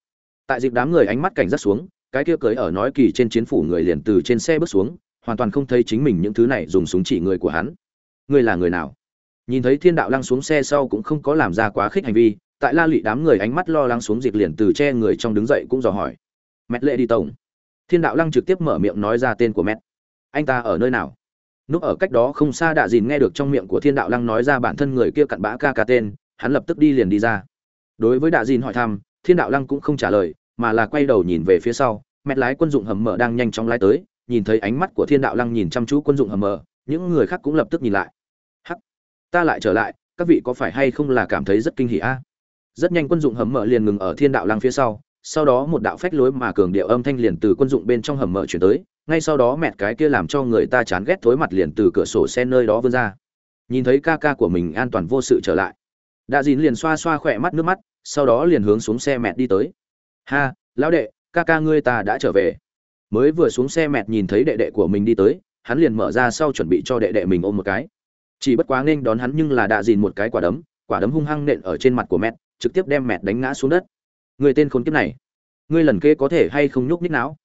Tại dịp đám người ánh mắt cảnh giác xuống, cái kia cưới ở nói kỳ trên chiến phủ người liền từ trên xe bước xuống, hoàn toàn không thấy chính mình những thứ này dùng súng chỉ người của hắn. Ngươi là người nào? Nhìn thấy thiên đạo lăng xuống xe sau cũng không có làm ra quá khích hành vi, tại la lụy đám người ánh mắt lo lắng xuống dịp liền từ che người trong đứng dậy cũng dò hỏi. Mẹt lệ đi tổng. Thiên đạo lăng trực tiếp mở miệng nói ra tên của mẹt anh ta ở nơi nào? Núp ở cách đó không xa đạ dìn nghe được trong miệng của thiên đạo lăng nói ra bản thân người kia cặn bã ca ca tên, hắn lập tức đi liền đi ra. Đối với đạ dìn hỏi thăm, thiên đạo lăng cũng không trả lời, mà là quay đầu nhìn về phía sau, mẹt lái quân dụng hầm mở đang nhanh chóng lái tới, nhìn thấy ánh mắt của thiên đạo lăng nhìn chăm chú quân dụng hầm mở, những người khác cũng lập tức nhìn lại. Hắc, ta lại trở lại, các vị có phải hay không là cảm thấy rất kinh hỉ a? Rất nhanh quân dụng hầm mở liền ngừng ở thiên đạo lăng phía sau sau đó một đạo phách lối mà cường điệu âm thanh liền từ quân dụng bên trong hầm mở chuyển tới, ngay sau đó mẹt cái kia làm cho người ta chán ghét thối mặt liền từ cửa sổ xe nơi đó vươn ra. Nhìn thấy ca ca của mình an toàn vô sự trở lại. Đạ dìn liền xoa xoa khỏe mắt nước mắt, sau đó liền hướng xuống xe mẹt đi tới. Ha, lão đệ, ca ca ngươi ta đã trở về. Mới vừa xuống xe mẹt nhìn thấy đệ đệ của mình đi tới, hắn liền mở ra sau chuẩn bị cho đệ đệ mình ôm một cái. Chỉ bất quá nên đón hắn nhưng là đạ dìn một cái quả đấm quả đấm hung hăng nện ở trên mặt của mẹt, trực tiếp đem mẹt đánh ngã xuống đất người tên khốn kiếp này, ngươi lần kê có thể hay không nhúc nhích não?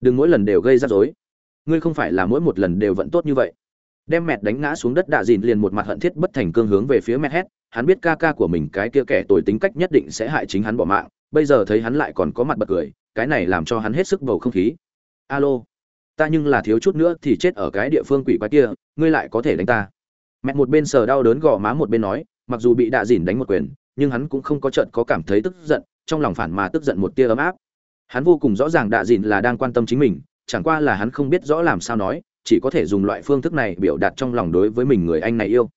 Đừng mỗi lần đều gây ra rối. Ngươi không phải là mỗi một lần đều vẫn tốt như vậy. Đem mẹt đánh ngã xuống đất đạ dìn liền một mặt hận thiết bất thành cương hướng về phía mẹt hét. Hắn biết ca ca của mình cái kia kẻ tồi tính cách nhất định sẽ hại chính hắn bỏ mạng. Bây giờ thấy hắn lại còn có mặt bật cười, cái này làm cho hắn hết sức bầu không khí. Alo, ta nhưng là thiếu chút nữa thì chết ở cái địa phương quỷ quái kia, ngươi lại có thể đánh ta. Mẹ một bên sờ đau đớn gò má một bên nói, mặc dù bị đạ dìn đánh một quyền, nhưng hắn cũng không có trận có cảm thấy tức giận trong lòng phản mà tức giận một tia ấm áp. Hắn vô cùng rõ ràng đạ dìn là đang quan tâm chính mình, chẳng qua là hắn không biết rõ làm sao nói, chỉ có thể dùng loại phương thức này biểu đạt trong lòng đối với mình người anh này yêu.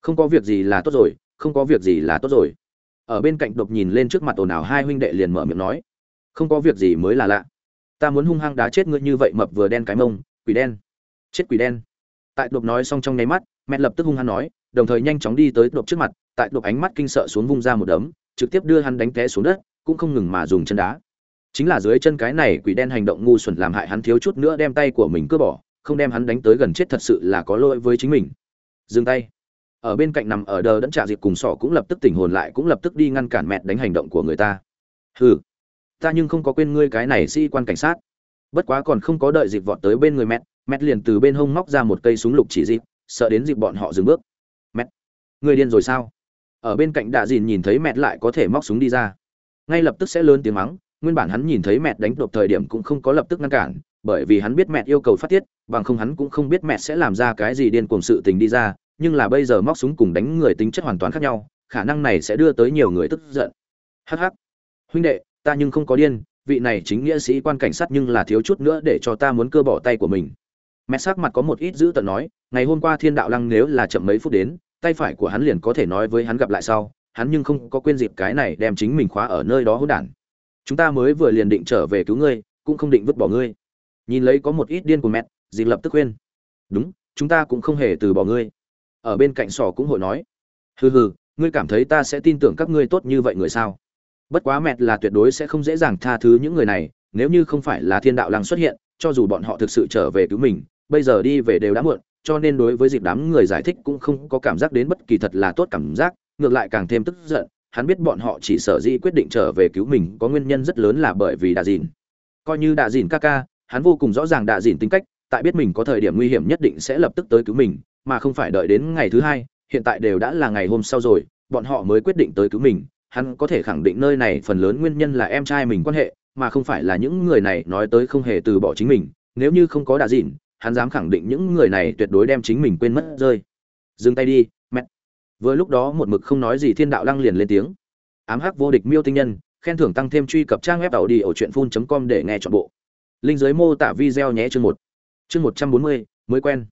Không có việc gì là tốt rồi, không có việc gì là tốt rồi. Ở bên cạnh độc nhìn lên trước mặt ồn ào hai huynh đệ liền mở miệng nói, không có việc gì mới là lạ. Ta muốn hung hăng đá chết ngươi như vậy mập vừa đen cái mông, quỷ đen. Chết quỷ đen. Tại độc nói xong trong nháy mắt, mẹ lập tức hung hăng nói, đồng thời nhanh chóng đi tới độc trước mặt, tại độc ánh mắt kinh sợ xuống vung ra một đấm, trực tiếp đưa hắn đánh té xuống đất cũng không ngừng mà dùng chân đá. Chính là dưới chân cái này quỷ đen hành động ngu xuẩn làm hại hắn thiếu chút nữa đem tay của mình cướp bỏ, không đem hắn đánh tới gần chết thật sự là có lỗi với chính mình. Dừng tay. Ở bên cạnh nằm ở đờ đẫn trả dịp cùng sọ cũng lập tức tỉnh hồn lại, cũng lập tức đi ngăn cản mẹ đánh hành động của người ta. Hừ, ta nhưng không có quên ngươi cái này sĩ quan cảnh sát. Bất quá còn không có đợi dịp vọt tới bên người mẹ mẹ liền từ bên hông móc ra một cây súng lục chỉ dịp, sợ đến dịp bọn họ dừng bước. Mẹ người điên rồi sao? Ở bên cạnh đạ dìn nhìn thấy mẹ lại có thể móc súng đi ra ngay lập tức sẽ lớn tiếng mắng, nguyên bản hắn nhìn thấy mẹ đánh đột thời điểm cũng không có lập tức ngăn cản, bởi vì hắn biết mẹ yêu cầu phát tiết, bằng không hắn cũng không biết mẹ sẽ làm ra cái gì điên cuồng sự tình đi ra, nhưng là bây giờ móc súng cùng đánh người tính chất hoàn toàn khác nhau, khả năng này sẽ đưa tới nhiều người tức giận. Hắc hắc. Huynh đệ, ta nhưng không có điên, vị này chính nghĩa sĩ quan cảnh sát nhưng là thiếu chút nữa để cho ta muốn cơ bỏ tay của mình. Mẹ sắc mặt có một ít dữ tận nói, ngày hôm qua thiên đạo lăng nếu là chậm mấy phút đến, tay phải của hắn liền có thể nói với hắn gặp lại sau hắn nhưng không có quên dịp cái này đem chính mình khóa ở nơi đó hỗn đản. Chúng ta mới vừa liền định trở về cứu ngươi, cũng không định vứt bỏ ngươi. Nhìn lấy có một ít điên của mẹ dịp lập tức khuyên. Đúng, chúng ta cũng không hề từ bỏ ngươi. Ở bên cạnh sò cũng hội nói. Hừ hừ, ngươi cảm thấy ta sẽ tin tưởng các ngươi tốt như vậy người sao? Bất quá mẹ là tuyệt đối sẽ không dễ dàng tha thứ những người này, nếu như không phải là thiên đạo lăng xuất hiện, cho dù bọn họ thực sự trở về cứu mình, bây giờ đi về đều đã muộn, cho nên đối với dịp đám người giải thích cũng không có cảm giác đến bất kỳ thật là tốt cảm giác ngược lại càng thêm tức giận, hắn biết bọn họ chỉ sở dĩ quyết định trở về cứu mình, có nguyên nhân rất lớn là bởi vì đạ dìn. Coi như đạ dìn ca ca, hắn vô cùng rõ ràng đạ dìn tính cách, tại biết mình có thời điểm nguy hiểm nhất định sẽ lập tức tới cứu mình, mà không phải đợi đến ngày thứ hai, hiện tại đều đã là ngày hôm sau rồi, bọn họ mới quyết định tới cứu mình. Hắn có thể khẳng định nơi này phần lớn nguyên nhân là em trai mình quan hệ, mà không phải là những người này nói tới không hề từ bỏ chính mình. Nếu như không có đạ dìn, hắn dám khẳng định những người này tuyệt đối đem chính mình quên mất rơi. Dừng tay đi vừa lúc đó một mực không nói gì thiên đạo lăng liền lên tiếng. Ám hắc vô địch miêu tinh nhân, khen thưởng tăng thêm truy cập trang web tàu đi ở truyện phun com để nghe chọn bộ. Linh giới mô tả video nhé chương một. Chương một trăm bốn mươi, mới quen.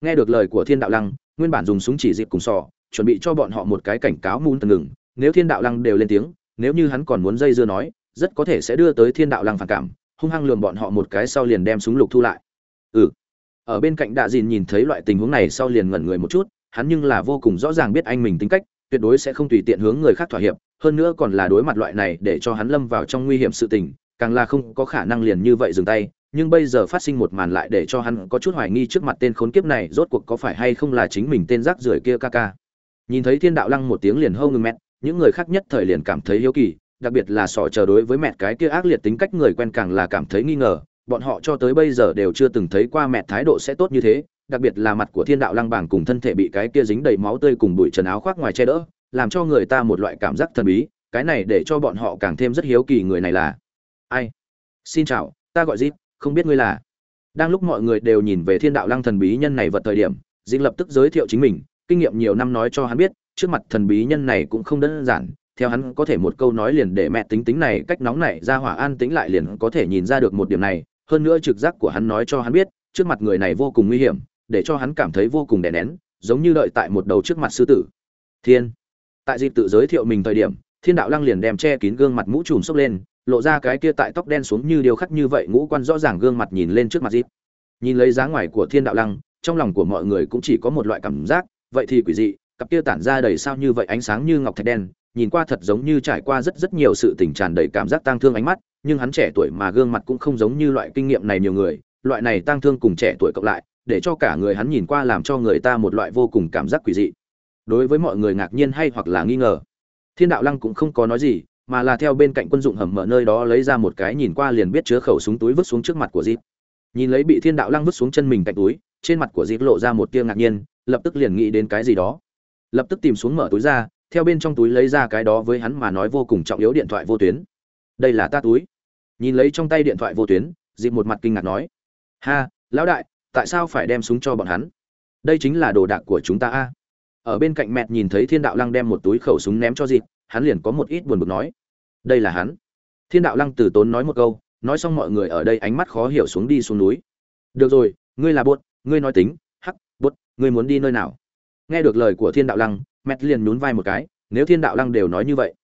Nghe được lời của thiên đạo lăng, nguyên bản dùng súng chỉ dịp cùng sò, chuẩn bị cho bọn họ một cái cảnh cáo muốn tần ngừng. Nếu thiên đạo lăng đều lên tiếng, nếu như hắn còn muốn dây dưa nói, rất có thể sẽ đưa tới thiên đạo lăng phản cảm, hung hăng lườm bọn họ một cái sau liền đem súng lục thu lại. Ừ. Ở bên cạnh đạ dìn nhìn thấy loại tình huống này sau liền ngẩn người một chút hắn nhưng là vô cùng rõ ràng biết anh mình tính cách, tuyệt đối sẽ không tùy tiện hướng người khác thỏa hiệp, hơn nữa còn là đối mặt loại này để cho hắn lâm vào trong nguy hiểm sự tình, càng là không có khả năng liền như vậy dừng tay, nhưng bây giờ phát sinh một màn lại để cho hắn có chút hoài nghi trước mặt tên khốn kiếp này rốt cuộc có phải hay không là chính mình tên rác rưởi kia ca ca. Nhìn thấy thiên đạo lăng một tiếng liền hâu ngừng mẹt, những người khác nhất thời liền cảm thấy hiếu kỳ, đặc biệt là sỏ chờ đối với mẹ cái kia ác liệt tính cách người quen càng là cảm thấy nghi ngờ, bọn họ cho tới bây giờ đều chưa từng thấy qua mẹ thái độ sẽ tốt như thế đặc biệt là mặt của thiên đạo lăng bảng cùng thân thể bị cái kia dính đầy máu tươi cùng bụi trần áo khoác ngoài che đỡ, làm cho người ta một loại cảm giác thần bí, cái này để cho bọn họ càng thêm rất hiếu kỳ người này là ai. Xin chào, ta gọi dịp không biết ngươi là. Đang lúc mọi người đều nhìn về thiên đạo lăng thần bí nhân này vật thời điểm dịp lập tức giới thiệu chính mình, kinh nghiệm nhiều năm nói cho hắn biết, trước mặt thần bí nhân này cũng không đơn giản, theo hắn có thể một câu nói liền để mẹ tính tính này cách nóng này ra hỏa an tính lại liền có thể nhìn ra được một điểm này, hơn nữa trực giác của hắn nói cho hắn biết, trước mặt người này vô cùng nguy hiểm để cho hắn cảm thấy vô cùng đè nén, giống như đợi tại một đầu trước mặt sư tử. Thiên. Tại dịp tự giới thiệu mình thời điểm, thiên đạo lăng liền đem che kín gương mặt mũ trùm xốc lên, lộ ra cái kia tại tóc đen xuống như điều khắc như vậy ngũ quan rõ ràng gương mặt nhìn lên trước mặt dịp. Nhìn lấy dáng ngoài của thiên đạo lăng, trong lòng của mọi người cũng chỉ có một loại cảm giác, vậy thì quỷ dị, cặp kia tản ra đầy sao như vậy ánh sáng như ngọc thạch đen, nhìn qua thật giống như trải qua rất rất nhiều sự tình tràn đầy cảm giác tang thương ánh mắt, nhưng hắn trẻ tuổi mà gương mặt cũng không giống như loại kinh nghiệm này nhiều người, loại này tang thương cùng trẻ tuổi cộng lại để cho cả người hắn nhìn qua làm cho người ta một loại vô cùng cảm giác quỷ dị. Đối với mọi người ngạc nhiên hay hoặc là nghi ngờ, thiên đạo lăng cũng không có nói gì, mà là theo bên cạnh quân dụng hầm mở nơi đó lấy ra một cái nhìn qua liền biết chứa khẩu súng túi vứt xuống trước mặt của dịp nhìn lấy bị thiên đạo lăng vứt xuống chân mình cạnh túi, trên mặt của dịp lộ ra một tia ngạc nhiên, lập tức liền nghĩ đến cái gì đó. Lập tức tìm xuống mở túi ra, theo bên trong túi lấy ra cái đó với hắn mà nói vô cùng trọng yếu điện thoại vô tuyến. Đây là ta túi. Nhìn lấy trong tay điện thoại vô tuyến dịp một mặt kinh ngạc nói. Ha, lão đại tại sao phải đem súng cho bọn hắn? Đây chính là đồ đạc của chúng ta a. Ở bên cạnh mẹ nhìn thấy thiên đạo lăng đem một túi khẩu súng ném cho dịp hắn liền có một ít buồn bực nói. Đây là hắn. Thiên đạo lăng từ tốn nói một câu, nói xong mọi người ở đây ánh mắt khó hiểu xuống đi xuống núi. Được rồi, ngươi là bột ngươi nói tính, hắc bột ngươi muốn đi nơi nào? Nghe được lời của thiên đạo lăng mẹ liền nhún vai một cái, nếu thiên đạo lăng đều nói như vậy,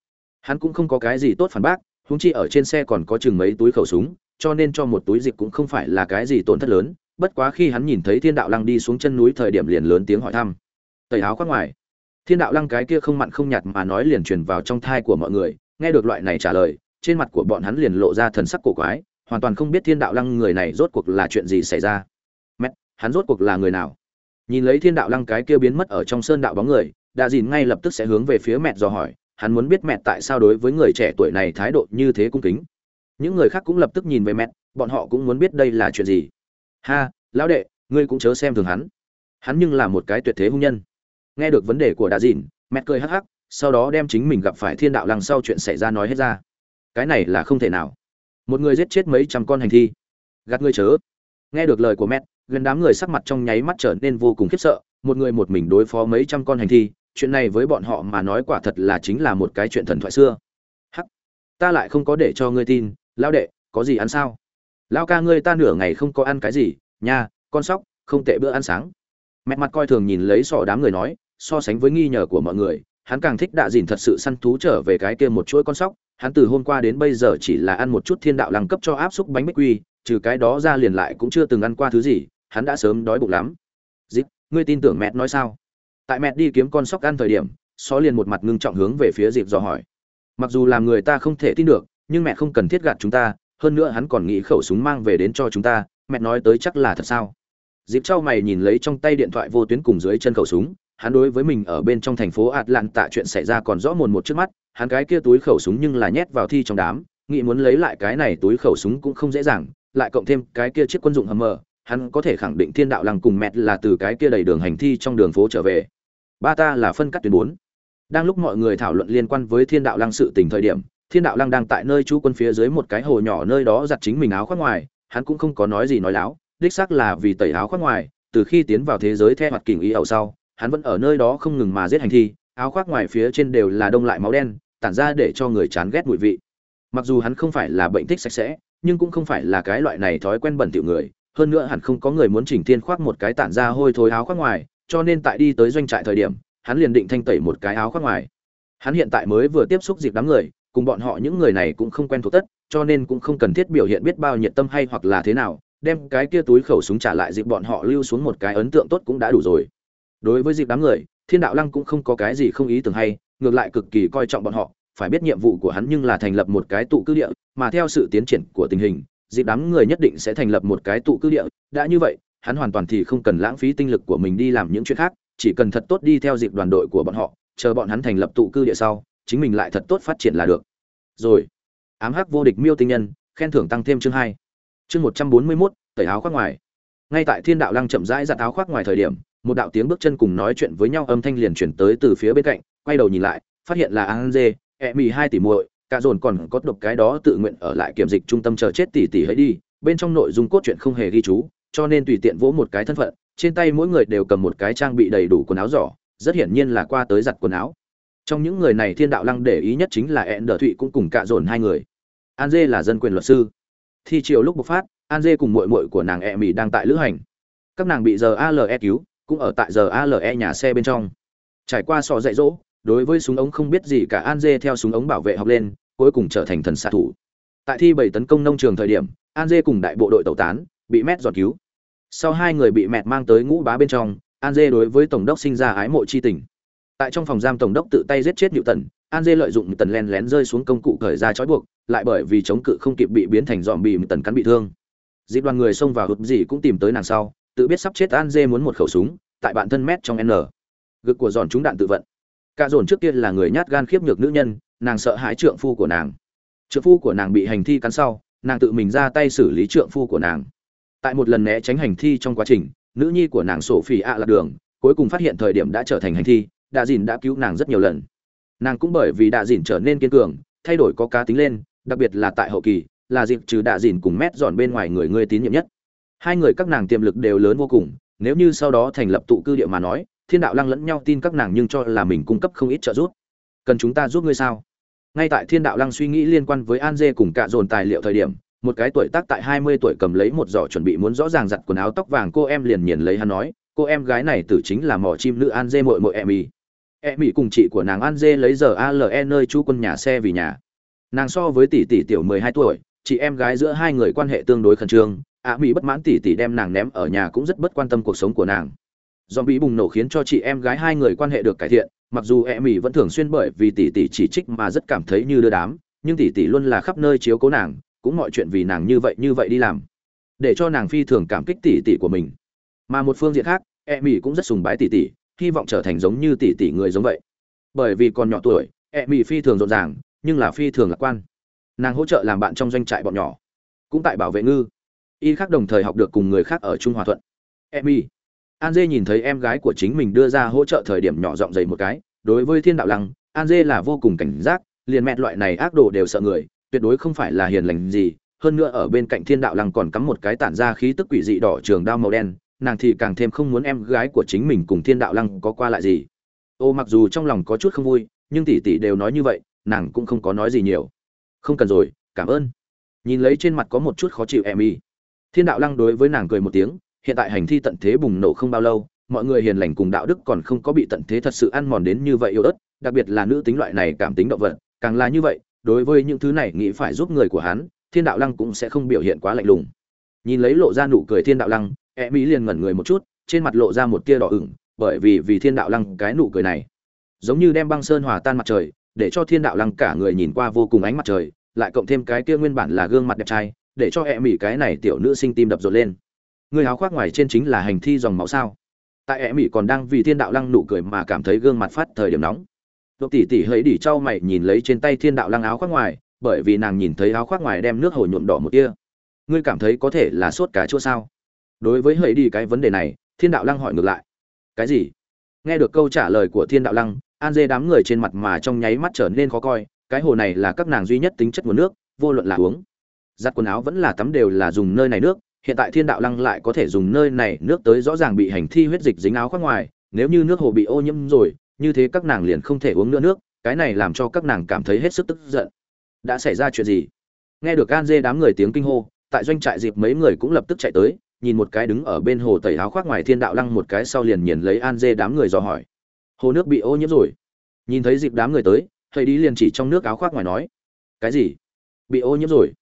hắn cũng không có cái gì tốt phản bác húng chi ở trên xe còn có chừng mấy túi khẩu súng, cho nên cho một túi dịch cũng không phải là cái gì tổn thất lớn bất quá khi hắn nhìn thấy thiên đạo lăng đi xuống chân núi thời điểm liền lớn tiếng hỏi thăm. Tẩy áo khoác ngoài. Thiên đạo lăng cái kia không mặn không nhạt mà nói liền truyền vào trong thai của mọi người, nghe được loại này trả lời, trên mặt của bọn hắn liền lộ ra thần sắc cổ quái, hoàn toàn không biết thiên đạo lăng người này rốt cuộc là chuyện gì xảy ra. Mẹ, hắn rốt cuộc là người nào? Nhìn lấy thiên đạo lăng cái kia biến mất ở trong sơn đạo bóng người đạ dìn ngay lập tức sẽ hướng về phía mẹ dò hỏi, hắn muốn biết mẹ tại sao đối với người trẻ tuổi này thái độ như thế cung kính. Những người khác cũng lập tức nhìn về mẹ, bọn họ cũng muốn biết đây là chuyện gì ha, lão đệ, ngươi cũng chớ xem thường hắn. Hắn nhưng là một cái tuyệt thế hung nhân. Nghe được vấn đề của đạ dìn mẹ cười hắc hắc, sau đó đem chính mình gặp phải thiên đạo lăng sau chuyện xảy ra nói hết ra. Cái này là không thể nào. Một người giết chết mấy trăm con hành thi. Gạt ngươi chớ. Nghe được lời của mẹ, gần đám người sắc mặt trong nháy mắt trở nên vô cùng khiếp sợ, một người một mình đối phó mấy trăm con hành thi, chuyện này với bọn họ mà nói quả thật là chính là một cái chuyện thần thoại xưa. Hắc, ta lại không có để cho ngươi tin, lão đệ, có gì ăn sao? Lao ca ngươi ta nửa ngày không có ăn cái gì, nha, con sóc, không tệ bữa ăn sáng. Mẹ mặt coi thường nhìn lấy sọ đám người nói, so sánh với nghi nhờ của mọi người, hắn càng thích đạ dìn thật sự săn thú trở về cái kia một chuỗi con sóc. Hắn từ hôm qua đến bây giờ chỉ là ăn một chút thiên đạo lăng cấp cho áp xúc bánh bích quy, trừ cái đó ra liền lại cũng chưa từng ăn qua thứ gì, hắn đã sớm đói bụng lắm. Dịp ngươi tin tưởng mẹ nói sao? Tại mẹ đi kiếm con sóc ăn thời điểm, xó liền một mặt ngưng trọng hướng về phía dịp dò hỏi. Mặc dù làm người ta không thể tin được, nhưng mẹ không cần thiết gạt chúng ta hơn nữa hắn còn nghĩ khẩu súng mang về đến cho chúng ta mẹ nói tới chắc là thật sao dịp trao mày nhìn lấy trong tay điện thoại vô tuyến cùng dưới chân khẩu súng hắn đối với mình ở bên trong thành phố Atlanta chuyện xảy ra còn rõ mồn một trước mắt, hắn cái kia túi khẩu súng nhưng là nhét vào thi trong đám, nghĩ muốn lấy lại cái này túi khẩu súng cũng không dễ dàng, lại cộng thêm cái kia chiếc quân dụng hầm mờ, hắn có thể khẳng định Thiên Đạo Lăng cùng mẹ là từ cái kia đầy đường hành thi trong đường phố trở về. Ba ta là phân cắt tuyến bốn. Đang lúc mọi người thảo luận liên quan với Thiên Đạo Lăng sự tình thời điểm, Thiên Đạo Lăng đang tại nơi chú quân phía dưới một cái hồ nhỏ nơi đó giặt chính mình áo khoác ngoài, hắn cũng không có nói gì nói láo, đích xác là vì tẩy áo khoác ngoài, từ khi tiến vào thế giới theo hoạt kình ý ẩu sau, hắn vẫn ở nơi đó không ngừng mà giết hành thi, áo khoác ngoài phía trên đều là đông lại máu đen, tản ra để cho người chán ghét mùi vị. Mặc dù hắn không phải là bệnh thích sạch sẽ, nhưng cũng không phải là cái loại này thói quen bẩn tiểu người, hơn nữa hẳn không có người muốn chỉnh thiên khoác một cái tản ra hôi thối áo khoác ngoài, cho nên tại đi tới doanh trại thời điểm, hắn liền định thanh tẩy một cái áo khoác ngoài. Hắn hiện tại mới vừa tiếp xúc dịp đám người, cùng bọn họ những người này cũng không quen thuộc tất, cho nên cũng không cần thiết biểu hiện biết bao nhiệt tâm hay hoặc là thế nào, đem cái kia túi khẩu súng trả lại dịp bọn họ lưu xuống một cái ấn tượng tốt cũng đã đủ rồi. Đối với dịp đám người thiên đạo lăng cũng không có cái gì không ý tưởng hay ngược lại cực kỳ coi trọng bọn họ phải biết nhiệm vụ của hắn nhưng là thành lập một cái tụ cư địa mà theo sự tiến triển của tình hình dịp đám người nhất định sẽ thành lập một cái tụ cư địa đã như vậy hắn hoàn toàn thì không cần lãng phí tinh lực của mình đi làm những chuyện khác chỉ cần thật tốt đi theo dịp đoàn đội của bọn họ chờ bọn hắn thành lập tụ cư địa sau chính mình lại thật tốt phát triển là được. Rồi. Ám hắc vô địch miêu tinh nhân, khen thưởng tăng thêm chương hai. Chương một trăm bốn mươi mốt, tẩy áo khoác ngoài. Ngay tại thiên đạo lăng chậm rãi giặt áo khoác ngoài thời điểm, một đạo tiếng bước chân cùng nói chuyện với nhau âm thanh liền chuyển tới từ phía bên cạnh, quay đầu nhìn lại, phát hiện là an dê e mì hai tỷ muội, cả dồn còn có độc cái đó tự nguyện ở lại kiểm dịch trung tâm chờ chết tỷ tỷ hãy đi, bên trong nội dung cốt truyện không hề ghi chú, cho nên tùy tiện vỗ một cái thân phận, trên tay mỗi người đều cầm một cái trang bị đầy đủ quần áo giỏ, rất hiển nhiên là qua tới giặt quần áo trong những người này thiên đạo lăng để ý nhất chính là ẹn đờ thụy cũng cùng cạ dồn hai người. An dê là dân quyền luật sư. Thi chiều lúc bộc phát, an dê cùng mội mội của nàng e mỹ đang tại lữ hành. Các nàng bị giờ ale cứu, cũng ở tại giờ ale nhà xe bên trong. Trải qua sò dạy dỗ, đối với súng ống không biết gì cả an dê theo súng ống bảo vệ học lên, cuối cùng trở thành thần xạ thủ. Tại thi bảy tấn công nông trường thời điểm, an dê cùng đại bộ đội tẩu tán, bị mét giọt cứu. Sau hai người bị mẹt mang tới ngũ bá bên trong, an dê đối với tổng đốc sinh ra ái mộ chi tình tại trong phòng giam tổng đốc tự tay giết chết nhự tần an dê lợi dụng tần len lén rơi xuống công cụ khởi ra trói buộc, lại bởi vì chống cự không kịp bị biến thành dòm bị tần cắn bị thương. Dịp đoàn người xông vào hụt gì cũng tìm tới nàng sau, tự biết sắp chết an dê muốn một khẩu súng, tại bạn thân mét trong n. Gực của giòn trúng đạn tự vận. Cả dồn trước kia là người nhát gan khiếp nhược nữ nhân, nàng sợ hãi trượng phu của nàng. Trượng phu của nàng bị hành thi cắn sau, nàng tự mình ra tay xử lý trượng phu của nàng. Tại một lần né tránh hành thi trong quá trình, nữ nhi của nàng sổ phỉ ạ lạc đường, cuối cùng phát hiện thời điểm đã trở thành hành thi đạ dìn đã cứu nàng rất nhiều lần. Nàng cũng bởi vì đạ dìn trở nên kiên cường, thay đổi có cá tính lên, đặc biệt là tại hậu kỳ, là dịp trừ đạ dìn cùng mét dọn bên ngoài người ngươi tín nhiệm nhất. Hai người các nàng tiềm lực đều lớn vô cùng, nếu như sau đó thành lập tụ cư địa mà nói, thiên đạo lăng lẫn nhau tin các nàng nhưng cho là mình cung cấp không ít trợ giúp. Cần chúng ta giúp ngươi sao? Ngay tại thiên đạo lăng suy nghĩ liên quan với an dê cùng cạ dồn tài liệu thời điểm, một cái tuổi tác tại hai mươi tuổi cầm lấy một giỏ chuẩn bị muốn rõ ràng giặt quần áo tóc vàng cô em liền nhìn lấy hắn nói, cô em gái này tử chính là mỏ chim nữ an dê mội mội em y e mỹ cùng chị của nàng an dê lấy giờ ale nơi chú quân nhà xe vì nhà. Nàng so với tỷ tỷ tiểu mười hai tuổi, chị em gái giữa hai người quan hệ tương đối khẩn trương. Ạ mỹ bất mãn tỷ tỷ đem nàng ném ở nhà cũng rất bất quan tâm cuộc sống của nàng. Do bị bùng nổ khiến cho chị em gái hai người quan hệ được cải thiện, mặc dù e mỹ vẫn thường xuyên bởi vì tỷ tỷ chỉ trích mà rất cảm thấy như đưa đám, nhưng tỷ tỷ luôn là khắp nơi chiếu cố nàng, cũng mọi chuyện vì nàng như vậy như vậy đi làm, để cho nàng phi thường cảm kích tỷ tỷ của mình. Mà một phương diện khác e mỹ cũng rất sùng bái tỷ tỷ hy vọng trở thành giống như tỷ tỷ người giống vậy. Bởi vì còn nhỏ tuổi e mỹ phi thường rộn ràng, nhưng là phi thường lạc quan. Nàng hỗ trợ làm bạn trong doanh trại bọn nhỏ, cũng tại bảo vệ ngư. Y khác đồng thời học được cùng người khác ở trung hòa thuận. E mỹ an dê nhìn thấy em gái của chính mình đưa ra hỗ trợ thời điểm nhỏ giọng dày một cái, đối với thiên đạo lăng, an dê là vô cùng cảnh giác, liền mẹ loại này ác đồ đều sợ người, tuyệt đối không phải là hiền lành gì, hơn nữa ở bên cạnh thiên đạo lăng còn cắm một cái tản ra khí tức quỷ dị đỏ trường đao màu đen nàng thì càng thêm không muốn em gái của chính mình cùng thiên đạo lăng có qua lại gì. Ô, mặc dù trong lòng có chút không vui, nhưng tỷ tỷ đều nói như vậy, nàng cũng không có nói gì nhiều. Không cần rồi, cảm ơn. Nhìn lấy trên mặt có một chút khó chịu em y thiên đạo lăng đối với nàng cười một tiếng, hiện tại hành thi tận thế bùng nổ không bao lâu, mọi người hiền lành cùng đạo đức còn không có bị tận thế thật sự ăn mòn đến như vậy yếu ớt, đặc biệt là nữ tính loại này cảm tính động vật, càng là như vậy, đối với những thứ này nghĩ phải giúp người của hắn, thiên đạo lăng cũng sẽ không biểu hiện quá lạnh lùng. Nhìn lấy lộ ra nụ cười thiên đạo lăng e mỹ liền ngẩn người một chút, trên mặt lộ ra một tia đỏ ửng, bởi vì vì thiên đạo lăng cái nụ cười này. Giống như đem băng sơn hòa tan mặt trời, để cho thiên đạo lăng cả người nhìn qua vô cùng ánh mặt trời, lại cộng thêm cái kia nguyên bản là gương mặt đẹp trai, để cho e mỹ cái này tiểu nữ sinh tim đập rộn lên. Người áo khoác ngoài trên chính là hành thi dòng máu sao? Tại e mỹ còn đang vì thiên đạo lăng nụ cười mà cảm thấy gương mặt phát thời điểm nóng. Độc tỷ tỷ hơi đỉ trao mày nhìn lấy trên tay thiên đạo lăng áo khoác ngoài, bởi vì nàng nhìn thấy áo khoác ngoài đem nước hồ nhuộm đỏ một kia ngươi cảm thấy có thể là sốt cá chua sao? Đối với hơi đi cái vấn đề này, thiên đạo lăng hỏi ngược lại. Cái gì? Nghe được câu trả lời của thiên đạo lăng, an dê đám người trên mặt mà trong nháy mắt trở nên khó coi, cái hồ này là các nàng duy nhất tính chất nguồn nước, vô luận là uống, giặt quần áo vẫn là tắm đều là dùng nơi này nước, hiện tại thiên đạo lăng lại có thể dùng nơi này nước tới rõ ràng bị hành thi huyết dịch dính áo khoác ngoài, nếu như nước hồ bị ô nhiễm rồi, như thế các nàng liền không thể uống nữa nước, cái này làm cho các nàng cảm thấy hết sức tức giận. Đã xảy ra chuyện gì? Nghe được an dê đám người tiếng kinh hô, tại doanh trại dịp mấy người cũng lập tức chạy tới nhìn một cái đứng ở bên hồ tẩy áo khoác ngoài thiên đạo lăng một cái sau liền nhìn lấy an dê đám người dò hỏi. Hồ nước bị ô nhiễm rồi. Nhìn thấy dịp đám người tới thầy đi liền chỉ trong nước áo khoác ngoài nói, cái gì? Bị ô nhiễm rồi?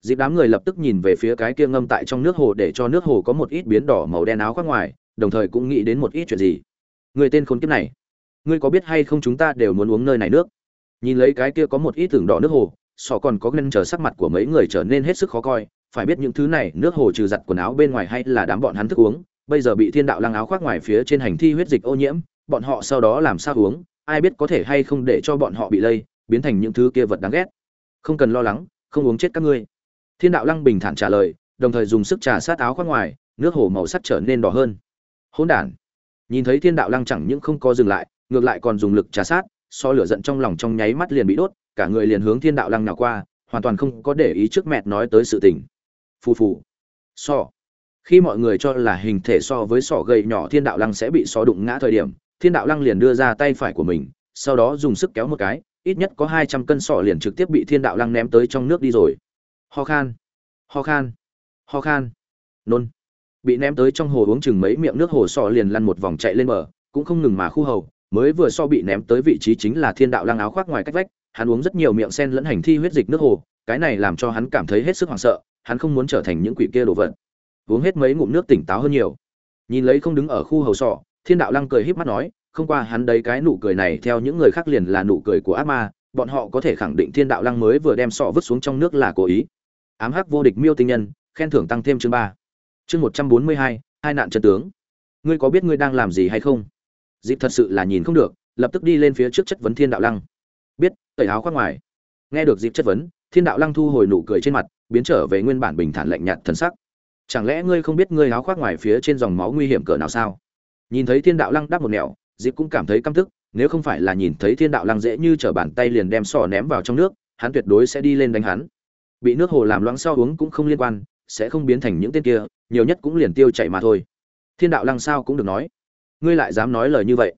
Dịp đám người lập tức nhìn về phía cái kia ngâm tại trong nước hồ để cho nước hồ có một ít biến đỏ màu đen áo khoác ngoài, đồng thời cũng nghĩ đến một ít chuyện gì. Người tên khốn kiếp này, ngươi có biết hay không chúng ta đều muốn uống nơi này nước? Nhìn lấy cái kia có một ít tưởng đỏ nước hồ, sọ còn có ngân chờ sắc mặt của mấy người trở nên hết sức khó coi phải biết những thứ này, nước hồ trừ giặt quần áo bên ngoài hay là đám bọn hắn thức uống, bây giờ bị thiên đạo lăng áo khoác ngoài phía trên hành thi huyết dịch ô nhiễm, bọn họ sau đó làm sao uống, ai biết có thể hay không để cho bọn họ bị lây, biến thành những thứ kia vật đáng ghét. Không cần lo lắng, không uống chết các ngươi. Thiên đạo lăng bình thản trả lời, đồng thời dùng sức trà sát áo khoác ngoài, nước hồ màu sắc trở nên đỏ hơn. Hỗn đản. Nhìn thấy thiên đạo lăng chẳng những không có dừng lại, ngược lại còn dùng lực trà sát, so lửa giận trong lòng trong nháy mắt liền bị đốt, cả người liền hướng thiên đạo lăng nào qua, hoàn toàn không có để ý trước mẹ nói tới sự tình phù phù. So khi mọi người cho là hình thể so với sọ gầy nhỏ, thiên đạo lăng sẽ bị so đụng ngã thời điểm, thiên đạo lăng liền đưa ra tay phải của mình, sau đó dùng sức kéo một cái, ít nhất có hai trăm cân sọ liền trực tiếp bị thiên đạo lăng ném tới trong nước đi rồi. Ho khan. Ho khan. Ho khan. Nôn. Bị ném tới trong hồ uống chừng mấy miệng nước hồ, sọ liền lăn một vòng chạy lên bờ, cũng không ngừng mà khu hầu. Mới vừa so bị ném tới vị trí chính là thiên đạo lăng áo khoác ngoài cách vách, hắn uống rất nhiều miệng sen lẫn hành thi huyết dịch nước hồ, cái này làm cho hắn cảm thấy hết sức hoảng sợ hắn không muốn trở thành những quỷ kia đồ vật. Uống hết mấy ngụm nước tỉnh táo hơn nhiều. Nhìn lấy không đứng ở khu hầu sọ, thiên đạo lăng cười híp mắt nói, không qua hắn đấy cái nụ cười này theo những người khác liền là nụ cười của ác ma, bọn họ có thể khẳng định thiên đạo lăng mới vừa đem sọ vứt xuống trong nước là cố ý. Ám hắc vô địch miêu tinh nhân, khen thưởng tăng thêm chương ba. Chương một trăm bốn mươi hai hai nạn chân tướng. Ngươi có biết ngươi đang làm gì hay không? Dịp thật sự là nhìn không được, lập tức đi lên phía trước chất vấn thiên đạo lăng. Biết, tẩy áo khoác ngoài. Nghe được dịp chất vấn, thiên đạo lăng thu hồi nụ cười trên mặt biến trở về nguyên bản bình thản lạnh nhạt thần sắc. Chẳng lẽ ngươi không biết ngươi áo khoác ngoài phía trên dòng máu nguy hiểm cỡ nào sao? Nhìn thấy thiên đạo lăng đáp một nẻo dịp cũng cảm thấy căm tức, nếu không phải là nhìn thấy thiên đạo lăng dễ như t bàn tay liền đem sò ném vào trong nước, hắn tuyệt đối sẽ đi lên đánh hắn. Bị nước hồ làm loãng sau uống cũng không liên quan, sẽ không biến thành những tên kia, nhiều nhất cũng liền tiêu chạy mà thôi. Thiên đạo lăng sao cũng được nói. Ngươi lại dám nói lời như vậy?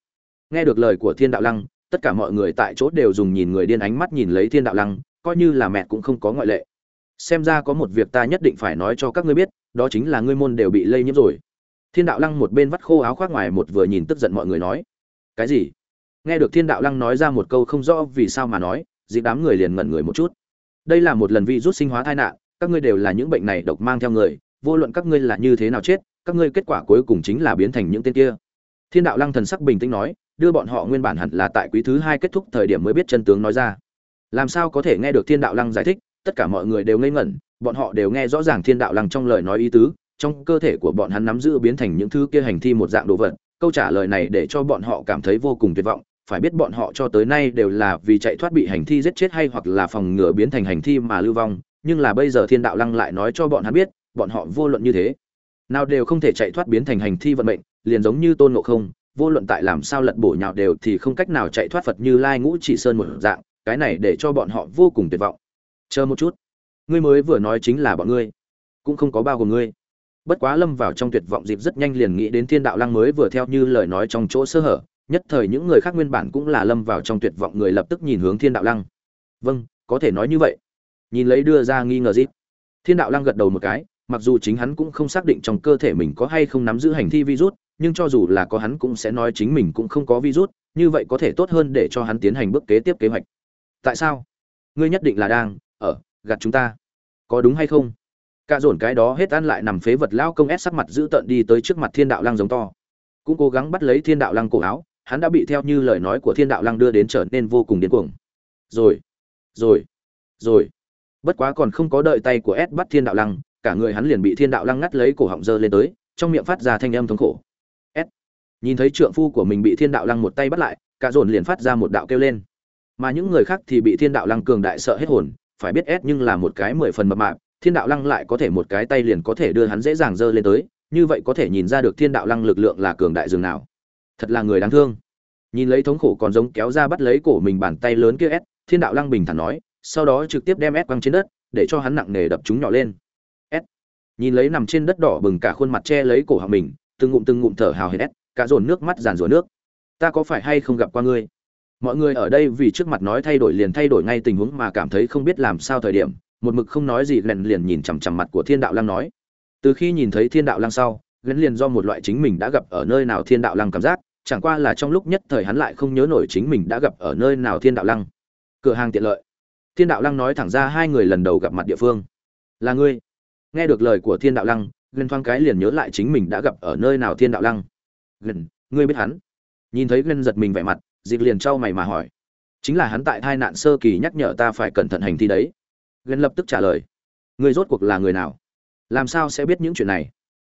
Nghe được lời của thiên đạo lăng, tất cả mọi người tại chỗ đều dùng nhìn người điên ánh mắt nhìn lấy thiên đạo lăng, coi như là mẹ cũng không có ngoại lệ xem ra có một việc ta nhất định phải nói cho các ngươi biết, đó chính là ngươi môn đều bị lây nhiễm rồi. Thiên đạo lăng một bên vắt khô áo khoác ngoài một vừa nhìn tức giận mọi người nói. Cái gì? Nghe được thiên đạo lăng nói ra một câu không rõ vì sao mà nói dịp đám người liền ngẩn người một chút. Đây là một lần vi rút sinh hóa tai nạn, các ngươi đều là những bệnh này độc mang theo người, vô luận các ngươi là như thế nào chết, các ngươi kết quả cuối cùng chính là biến thành những tên kia. Thiên đạo lăng thần sắc bình tĩnh nói, đưa bọn họ nguyên bản hẳn là tại quý thứ hai kết thúc thời điểm mới biết chân tướng nói ra. Làm sao có thể nghe được thiên đạo lăng giải thích tất cả mọi người đều ngây ngẩn, bọn họ đều nghe rõ ràng thiên đạo lăng trong lời nói ý tứ, trong cơ thể của bọn hắn nắm giữ biến thành những thứ kia hành thi một dạng đồ vật, câu trả lời này để cho bọn họ cảm thấy vô cùng tuyệt vọng, phải biết bọn họ cho tới nay đều là vì chạy thoát bị hành thi giết chết hay hoặc là phòng ngừa biến thành hành thi mà lưu vong, nhưng là bây giờ thiên đạo lăng lại nói cho bọn hắn biết, bọn họ vô luận như thế, nào đều không thể chạy thoát biến thành hành thi vận mệnh, liền giống như tôn ngộ không, vô luận tại làm sao lật bổ nhào đều thì không cách nào chạy thoát phật như lai ngũ chỉ sơn một dạng, cái này để cho bọn họ vô cùng tuyệt vọng chờ một chút. Ngươi mới vừa nói chính là bọn ngươi. Cũng không có bao gồm ngươi. Bất quá lâm vào trong tuyệt vọng dịp rất nhanh liền nghĩ đến thiên đạo lăng mới vừa theo như lời nói trong chỗ sơ hở. Nhất thời những người khác nguyên bản cũng là lâm vào trong tuyệt vọng, người lập tức nhìn hướng thiên đạo lăng. Vâng có thể nói như vậy. Nhìn lấy đưa ra nghi ngờ dịp. Thiên đạo lăng gật đầu một cái, mặc dù chính hắn cũng không xác định trong cơ thể mình có hay không nắm giữ hành thi virus, nhưng cho dù là có hắn cũng sẽ nói chính mình cũng không có virus, như vậy có thể tốt hơn để cho hắn tiến hành bước kế tiếp kế hoạch. Tại sao? Ngươi nhất định là đang ở, gạt chúng ta. Có đúng hay không? Cả dồn cái đó hết ăn lại nằm phế vật lao công ép sắc mặt giữ tợn đi tới trước mặt thiên đạo lăng giống to. Cũng cố gắng bắt lấy thiên đạo lăng cổ áo, hắn đã bị theo như lời nói của thiên đạo lăng đưa đến trở nên vô cùng điên cuồng. Rồi rồi rồi. Bất quá còn không có đợi tay của ép bắt thiên đạo lăng, cả người hắn liền bị thiên đạo lăng ngắt lấy cổ họng dơ lên tới, trong miệng phát ra thanh âm thống khổ. Ép nhìn thấy trượng phu của mình bị thiên đạo lăng một tay bắt lại, cả dồn liền phát ra một đạo kêu lên. Mà những người khác thì bị thiên đạo lăng cường đại sợ hết hồn phải biết s nhưng là một cái mười phần mập mạp, thiên đạo lăng lại có thể một cái tay liền có thể đưa hắn dễ dàng dơ lên tới, như vậy có thể nhìn ra được thiên đạo lăng lực lượng là cường đại dường nào. Thật là người đáng thương. Nhìn lấy thống khổ còn giống kéo ra bắt lấy cổ mình bàn tay lớn kia s thiên đạo lăng bình thản nói, sau đó trực tiếp đem s quăng trên đất, để cho hắn nặng nề đập chúng nhỏ lên. S nhìn lấy nằm trên đất đỏ bừng cả khuôn mặt che lấy cổ họng mình, từng ngụm từng ngụm thở hào hển s cả dồn nước mắt giàn rủa nước. Ta có phải hay không gặp qua ngươi? Mọi người ở đây vì trước mặt nói thay đổi liền thay đổi ngay tình huống mà cảm thấy không biết làm sao thời điểm, một mực không nói gì glenn liền nhìn chằm chằm mặt của thiên đạo lăng nói. Từ khi nhìn thấy thiên đạo lăng sau, glenn liền do một loại chính mình đã gặp ở nơi nào thiên đạo lăng cảm giác, chẳng qua là trong lúc nhất thời hắn lại không nhớ nổi chính mình đã gặp ở nơi nào thiên đạo lăng. Cửa hàng tiện lợi. Thiên đạo lăng nói thẳng ra hai người lần đầu gặp mặt địa phương. Là ngươi. Nghe được lời của thiên đạo lăng, glenn thoáng cái liền nhớ lại chính mình đã gặp ở nơi nào thiên đạo lăng. Glenn, ngươi biết hắn. Nhìn thấy glenn giật mình vẻ mặt dịp liền trao mày mà hỏi. Chính là hắn tại thai nạn sơ kỳ nhắc nhở ta phải cẩn thận hành thi đấy. Ghen lập tức trả lời. Người rốt cuộc là người nào? Làm sao sẽ biết những chuyện này?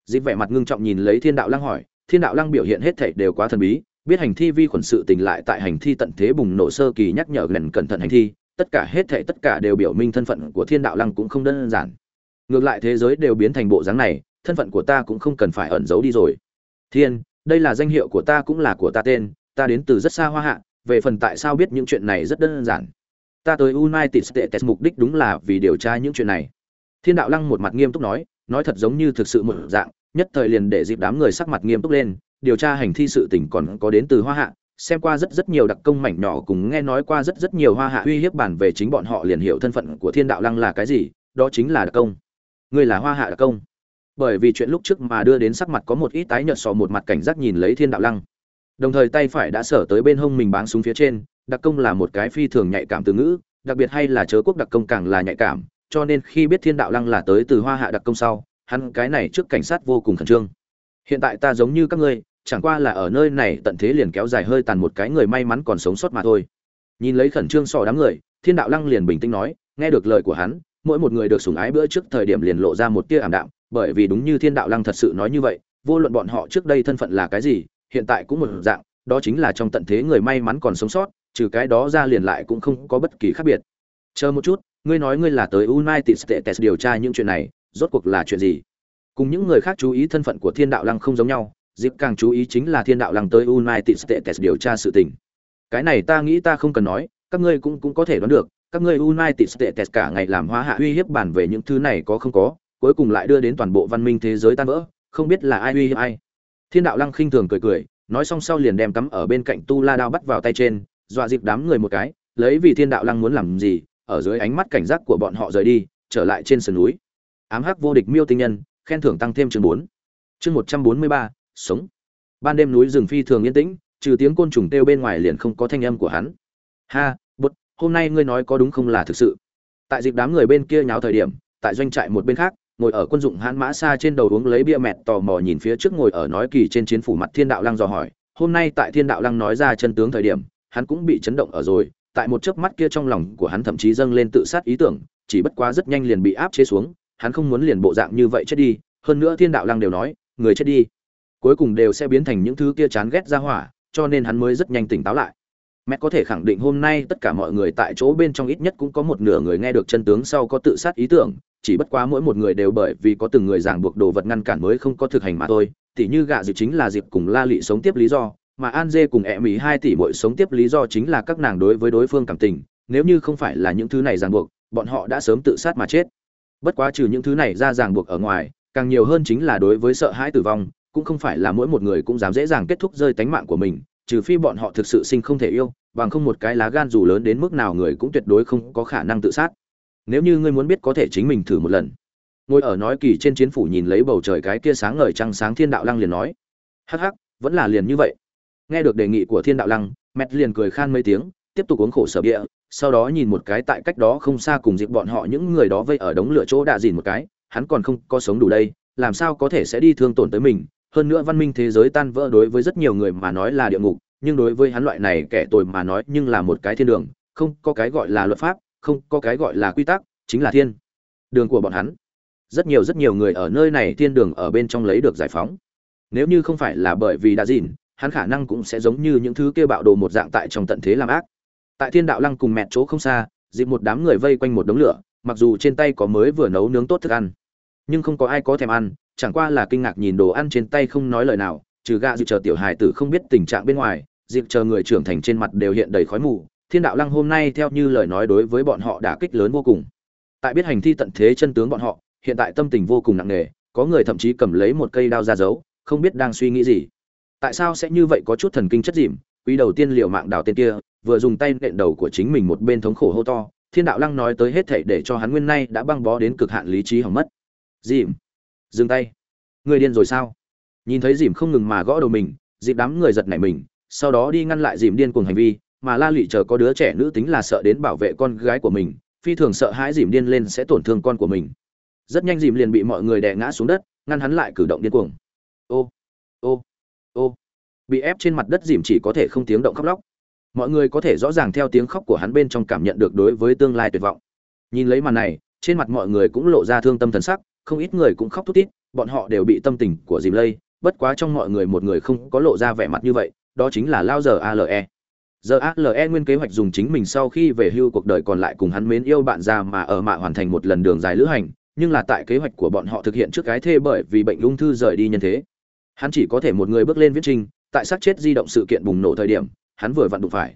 Dịp vẻ mặt ngưng trọng nhìn lấy thiên đạo lăng hỏi. Thiên đạo lăng biểu hiện hết thảy đều quá thần bí. Biết hành thi vi khuẩn sự tình lại tại hành thi tận thế bùng nổ sơ kỳ nhắc nhở gần cẩn thận hành thi, tất cả hết thảy tất cả đều biểu minh thân phận của thiên đạo lăng cũng không đơn giản. Ngược lại thế giới đều biến thành bộ dáng này, thân phận của ta cũng không cần phải ẩn giấu đi rồi. Thiên, đây là danh hiệu của ta cũng là của ta tên ta đến từ rất xa hoa hạ, về phần tại sao biết những chuyện này rất đơn giản. Ta tới united states mục đích đúng là vì điều tra những chuyện này. Thiên đạo lăng một mặt nghiêm túc nói nói thật giống như thực sự một dạng, nhất thời liền để dịp đám người sắc mặt nghiêm túc lên, điều tra hành thi sự tình còn có đến từ hoa hạ, xem qua rất rất nhiều đặc công mảnh nhỏ cùng nghe nói qua rất rất nhiều hoa hạ uy hiếp bản về chính bọn họ liền hiểu thân phận của thiên đạo lăng là cái gì, đó chính là đặc công. Ngươi là hoa hạ đặc công. Bởi vì chuyện lúc trước mà đưa đến sắc mặt có một ít tái nhợt sò một mặt cảnh giác nhìn lấy thiên đạo lăng đồng thời tay phải đã sở tới bên hông mình báng súng phía trên, đặc công là một cái phi thường nhạy cảm từ ngữ, đặc biệt hay là chớ quốc đặc công càng là nhạy cảm, cho nên khi biết thiên đạo lăng là tới từ hoa hạ đặc công sau, hắn cái này trước cảnh sát vô cùng khẩn trương. Hiện tại ta giống như các ngươi, chẳng qua là ở nơi này tận thế liền kéo dài hơi tàn một cái người may mắn còn sống sót mà thôi. Nhìn lấy khẩn trương sò đám người, thiên đạo lăng liền bình tĩnh nói, nghe được lời của hắn, mỗi một người được sủng ái bữa trước thời điểm liền lộ ra một tia ảm đạm, bởi vì đúng như thiên đạo lăng thật sự nói như vậy, vô luận bọn họ trước đây thân phận là cái gì hiện tại cũng một dạng, đó chính là trong tận thế người may mắn còn sống sót, trừ cái đó ra liền lại cũng không có bất kỳ khác biệt. Chờ một chút, ngươi nói ngươi là tới united states điều tra những chuyện này, rốt cuộc là chuyện gì? Cùng những người khác chú ý thân phận của thiên đạo lăng không giống nhau, Diệp càng chú ý chính là thiên đạo lăng tới united states điều tra sự tình. Cái này ta nghĩ ta không cần nói, các ngươi cũng cũng có thể đoán được, các ngươi united states cả ngày làm hóa hạ uy hiếp bản về những thứ này có không có, cuối cùng lại đưa đến toàn bộ văn minh thế giới tan vỡ, không biết là ai uy hiếp ai thiên đạo lăng khinh thường cười cười nói xong sau liền đem cắm ở bên cạnh tu la đao bắt vào tay trên dọa dịp đám người một cái lấy vì thiên đạo lăng muốn làm gì ở dưới ánh mắt cảnh giác của bọn họ rời đi trở lại trên sườn núi. Ám hắc vô địch miêu tinh nhân khen thưởng tăng thêm chương bốn. Chương một trăm bốn mươi ba sống. Ban đêm núi rừng phi thường yên tĩnh trừ tiếng côn trùng kêu bên ngoài liền không có thanh âm của hắn. Ha bột, hôm nay ngươi nói có đúng không là thực sự? Tại dịp đám người bên kia nháo thời điểm tại doanh trại một bên khác ngồi ở quân dụng hãn mã xa trên đầu uống lấy bia mẹt tò mò nhìn phía trước ngồi ở nói kỳ trên chiến phủ mặt thiên đạo lăng dò hỏi, hôm nay tại thiên đạo lăng nói ra chân tướng thời điểm, hắn cũng bị chấn động ở rồi, tại một chớp mắt kia trong lòng của hắn thậm chí dâng lên tự sát ý tưởng, chỉ bất quá rất nhanh liền bị áp chế xuống, hắn không muốn liền bộ dạng như vậy chết đi, hơn nữa thiên đạo lăng đều nói, người chết đi, cuối cùng đều sẽ biến thành những thứ kia chán ghét ra hỏa, cho nên hắn mới rất nhanh tỉnh táo lại mẹ có thể khẳng định hôm nay tất cả mọi người tại chỗ bên trong ít nhất cũng có một nửa người nghe được chân tướng sau có tự sát ý tưởng, chỉ bất quá mỗi một người đều bởi vì có từng người ràng buộc đồ vật ngăn cản mới không có thực hành mà thôi. Tỉ như gạ dịp chính là dịp cùng la lị sống tiếp lý do, mà an dê cùng ẹ mỹ hai tỷ mỗi sống tiếp lý do chính là các nàng đối với đối phương cảm tình. Nếu như không phải là những thứ này ràng buộc, bọn họ đã sớm tự sát mà chết. Bất quá trừ những thứ này ra ràng buộc ở ngoài, càng nhiều hơn chính là đối với sợ hãi tử vong, cũng không phải là mỗi một người cũng dám dễ dàng kết thúc rơi tánh mạng của mình trừ phi bọn họ thực sự sinh không thể yêu, bằng không một cái lá gan dù lớn đến mức nào người cũng tuyệt đối không có khả năng tự sát. Nếu như ngươi muốn biết có thể chính mình thử một lần. Ngồi ở nói kỳ trên chiến phủ nhìn lấy bầu trời cái kia sáng ngời trăng sáng thiên đạo lăng liền nói. Hắc hắc, vẫn là liền như vậy. Nghe được đề nghị của thiên đạo lăng, mẹt liền cười khan mấy tiếng, tiếp tục uống khổ sở bia, sau đó nhìn một cái tại cách đó không xa cùng dịp bọn họ những người đó vây ở đống lửa chỗ đạ dìn một cái, hắn còn không có sống đủ đây, làm sao có thể sẽ đi thương tổn tới mình hơn nữa văn minh thế giới tan vỡ đối với rất nhiều người mà nói là địa ngục, nhưng đối với hắn loại này kẻ tồi mà nói nhưng là một cái thiên đường, không có cái gọi là luật pháp, không có cái gọi là quy tắc, chính là thiên đường của bọn hắn. Rất nhiều rất nhiều người ở nơi này thiên đường ở bên trong lấy được giải phóng. Nếu như không phải là bởi vì đã dìn, hắn khả năng cũng sẽ giống như những thứ kia bạo đồ một dạng tại trong tận thế làm ác. Tại thiên đạo lăng cùng mẹ chỗ không xa, dịp một đám người vây quanh một đống lửa, mặc dù trên tay có mới vừa nấu nướng tốt thức ăn, nhưng không có ai có thèm ăn chẳng qua là kinh ngạc nhìn đồ ăn trên tay không nói lời nào, trừ gạ dịp chờ tiểu hài tử không biết tình trạng bên ngoài dịp chờ người trưởng thành trên mặt đều hiện đầy khói mù. Thiên đạo lăng hôm nay theo như lời nói đối với bọn họ đã kích lớn vô cùng. Tại biết hành thi tận thế chân tướng bọn họ, hiện tại tâm tình vô cùng nặng nề, có người thậm chí cầm lấy một cây đao ra giấu, không biết đang suy nghĩ gì. Tại sao sẽ như vậy có chút thần kinh chất dìm quý đầu tiên liệu mạng đào tên kia, vừa dùng tay nện đầu của chính mình một bên thống khổ hô to. Thiên đạo lăng nói tới hết thảy để cho hắn nguyên nay đã băng bó đến cực hạn lý trí hỏng mất. Dìm dừng tay. Người điên rồi sao? Nhìn thấy dìm không ngừng mà gõ đầu mình, dịp đám người giật nảy mình, sau đó đi ngăn lại dìm điên cuồng hành vi, mà la lụy chờ có đứa trẻ nữ tính là sợ đến bảo vệ con gái của mình, phi thường sợ hãi dìm điên lên sẽ tổn thương con của mình. Rất nhanh dìm liền bị mọi người đè ngã xuống đất, ngăn hắn lại cử động điên cuồng. Ô ô ô. Bị ép trên mặt đất dìm chỉ có thể không tiếng động khóc lóc. Mọi người có thể rõ ràng theo tiếng khóc của hắn bên trong cảm nhận được đối với tương lai tuyệt vọng. Nhìn lấy màn này, trên mặt mọi người cũng lộ ra thương tâm thần sắc không ít người cũng khóc thút thít, bọn họ đều bị tâm tình của dìm lây, bất quá trong mọi người một người không có lộ ra vẻ mặt như vậy, đó chính là lao giờ ale giờ ale nguyên kế hoạch dùng chính mình sau khi về hưu cuộc đời còn lại cùng hắn mến yêu bạn già mà ở mạ hoàn thành một lần đường dài lữ hành, nhưng là tại kế hoạch của bọn họ thực hiện trước cái thê bởi vì bệnh ung thư rời đi nhân thế. Hắn chỉ có thể một người bước lên viết trình, tại xác chết di động sự kiện bùng nổ thời điểm, hắn vừa vặn đụng phải.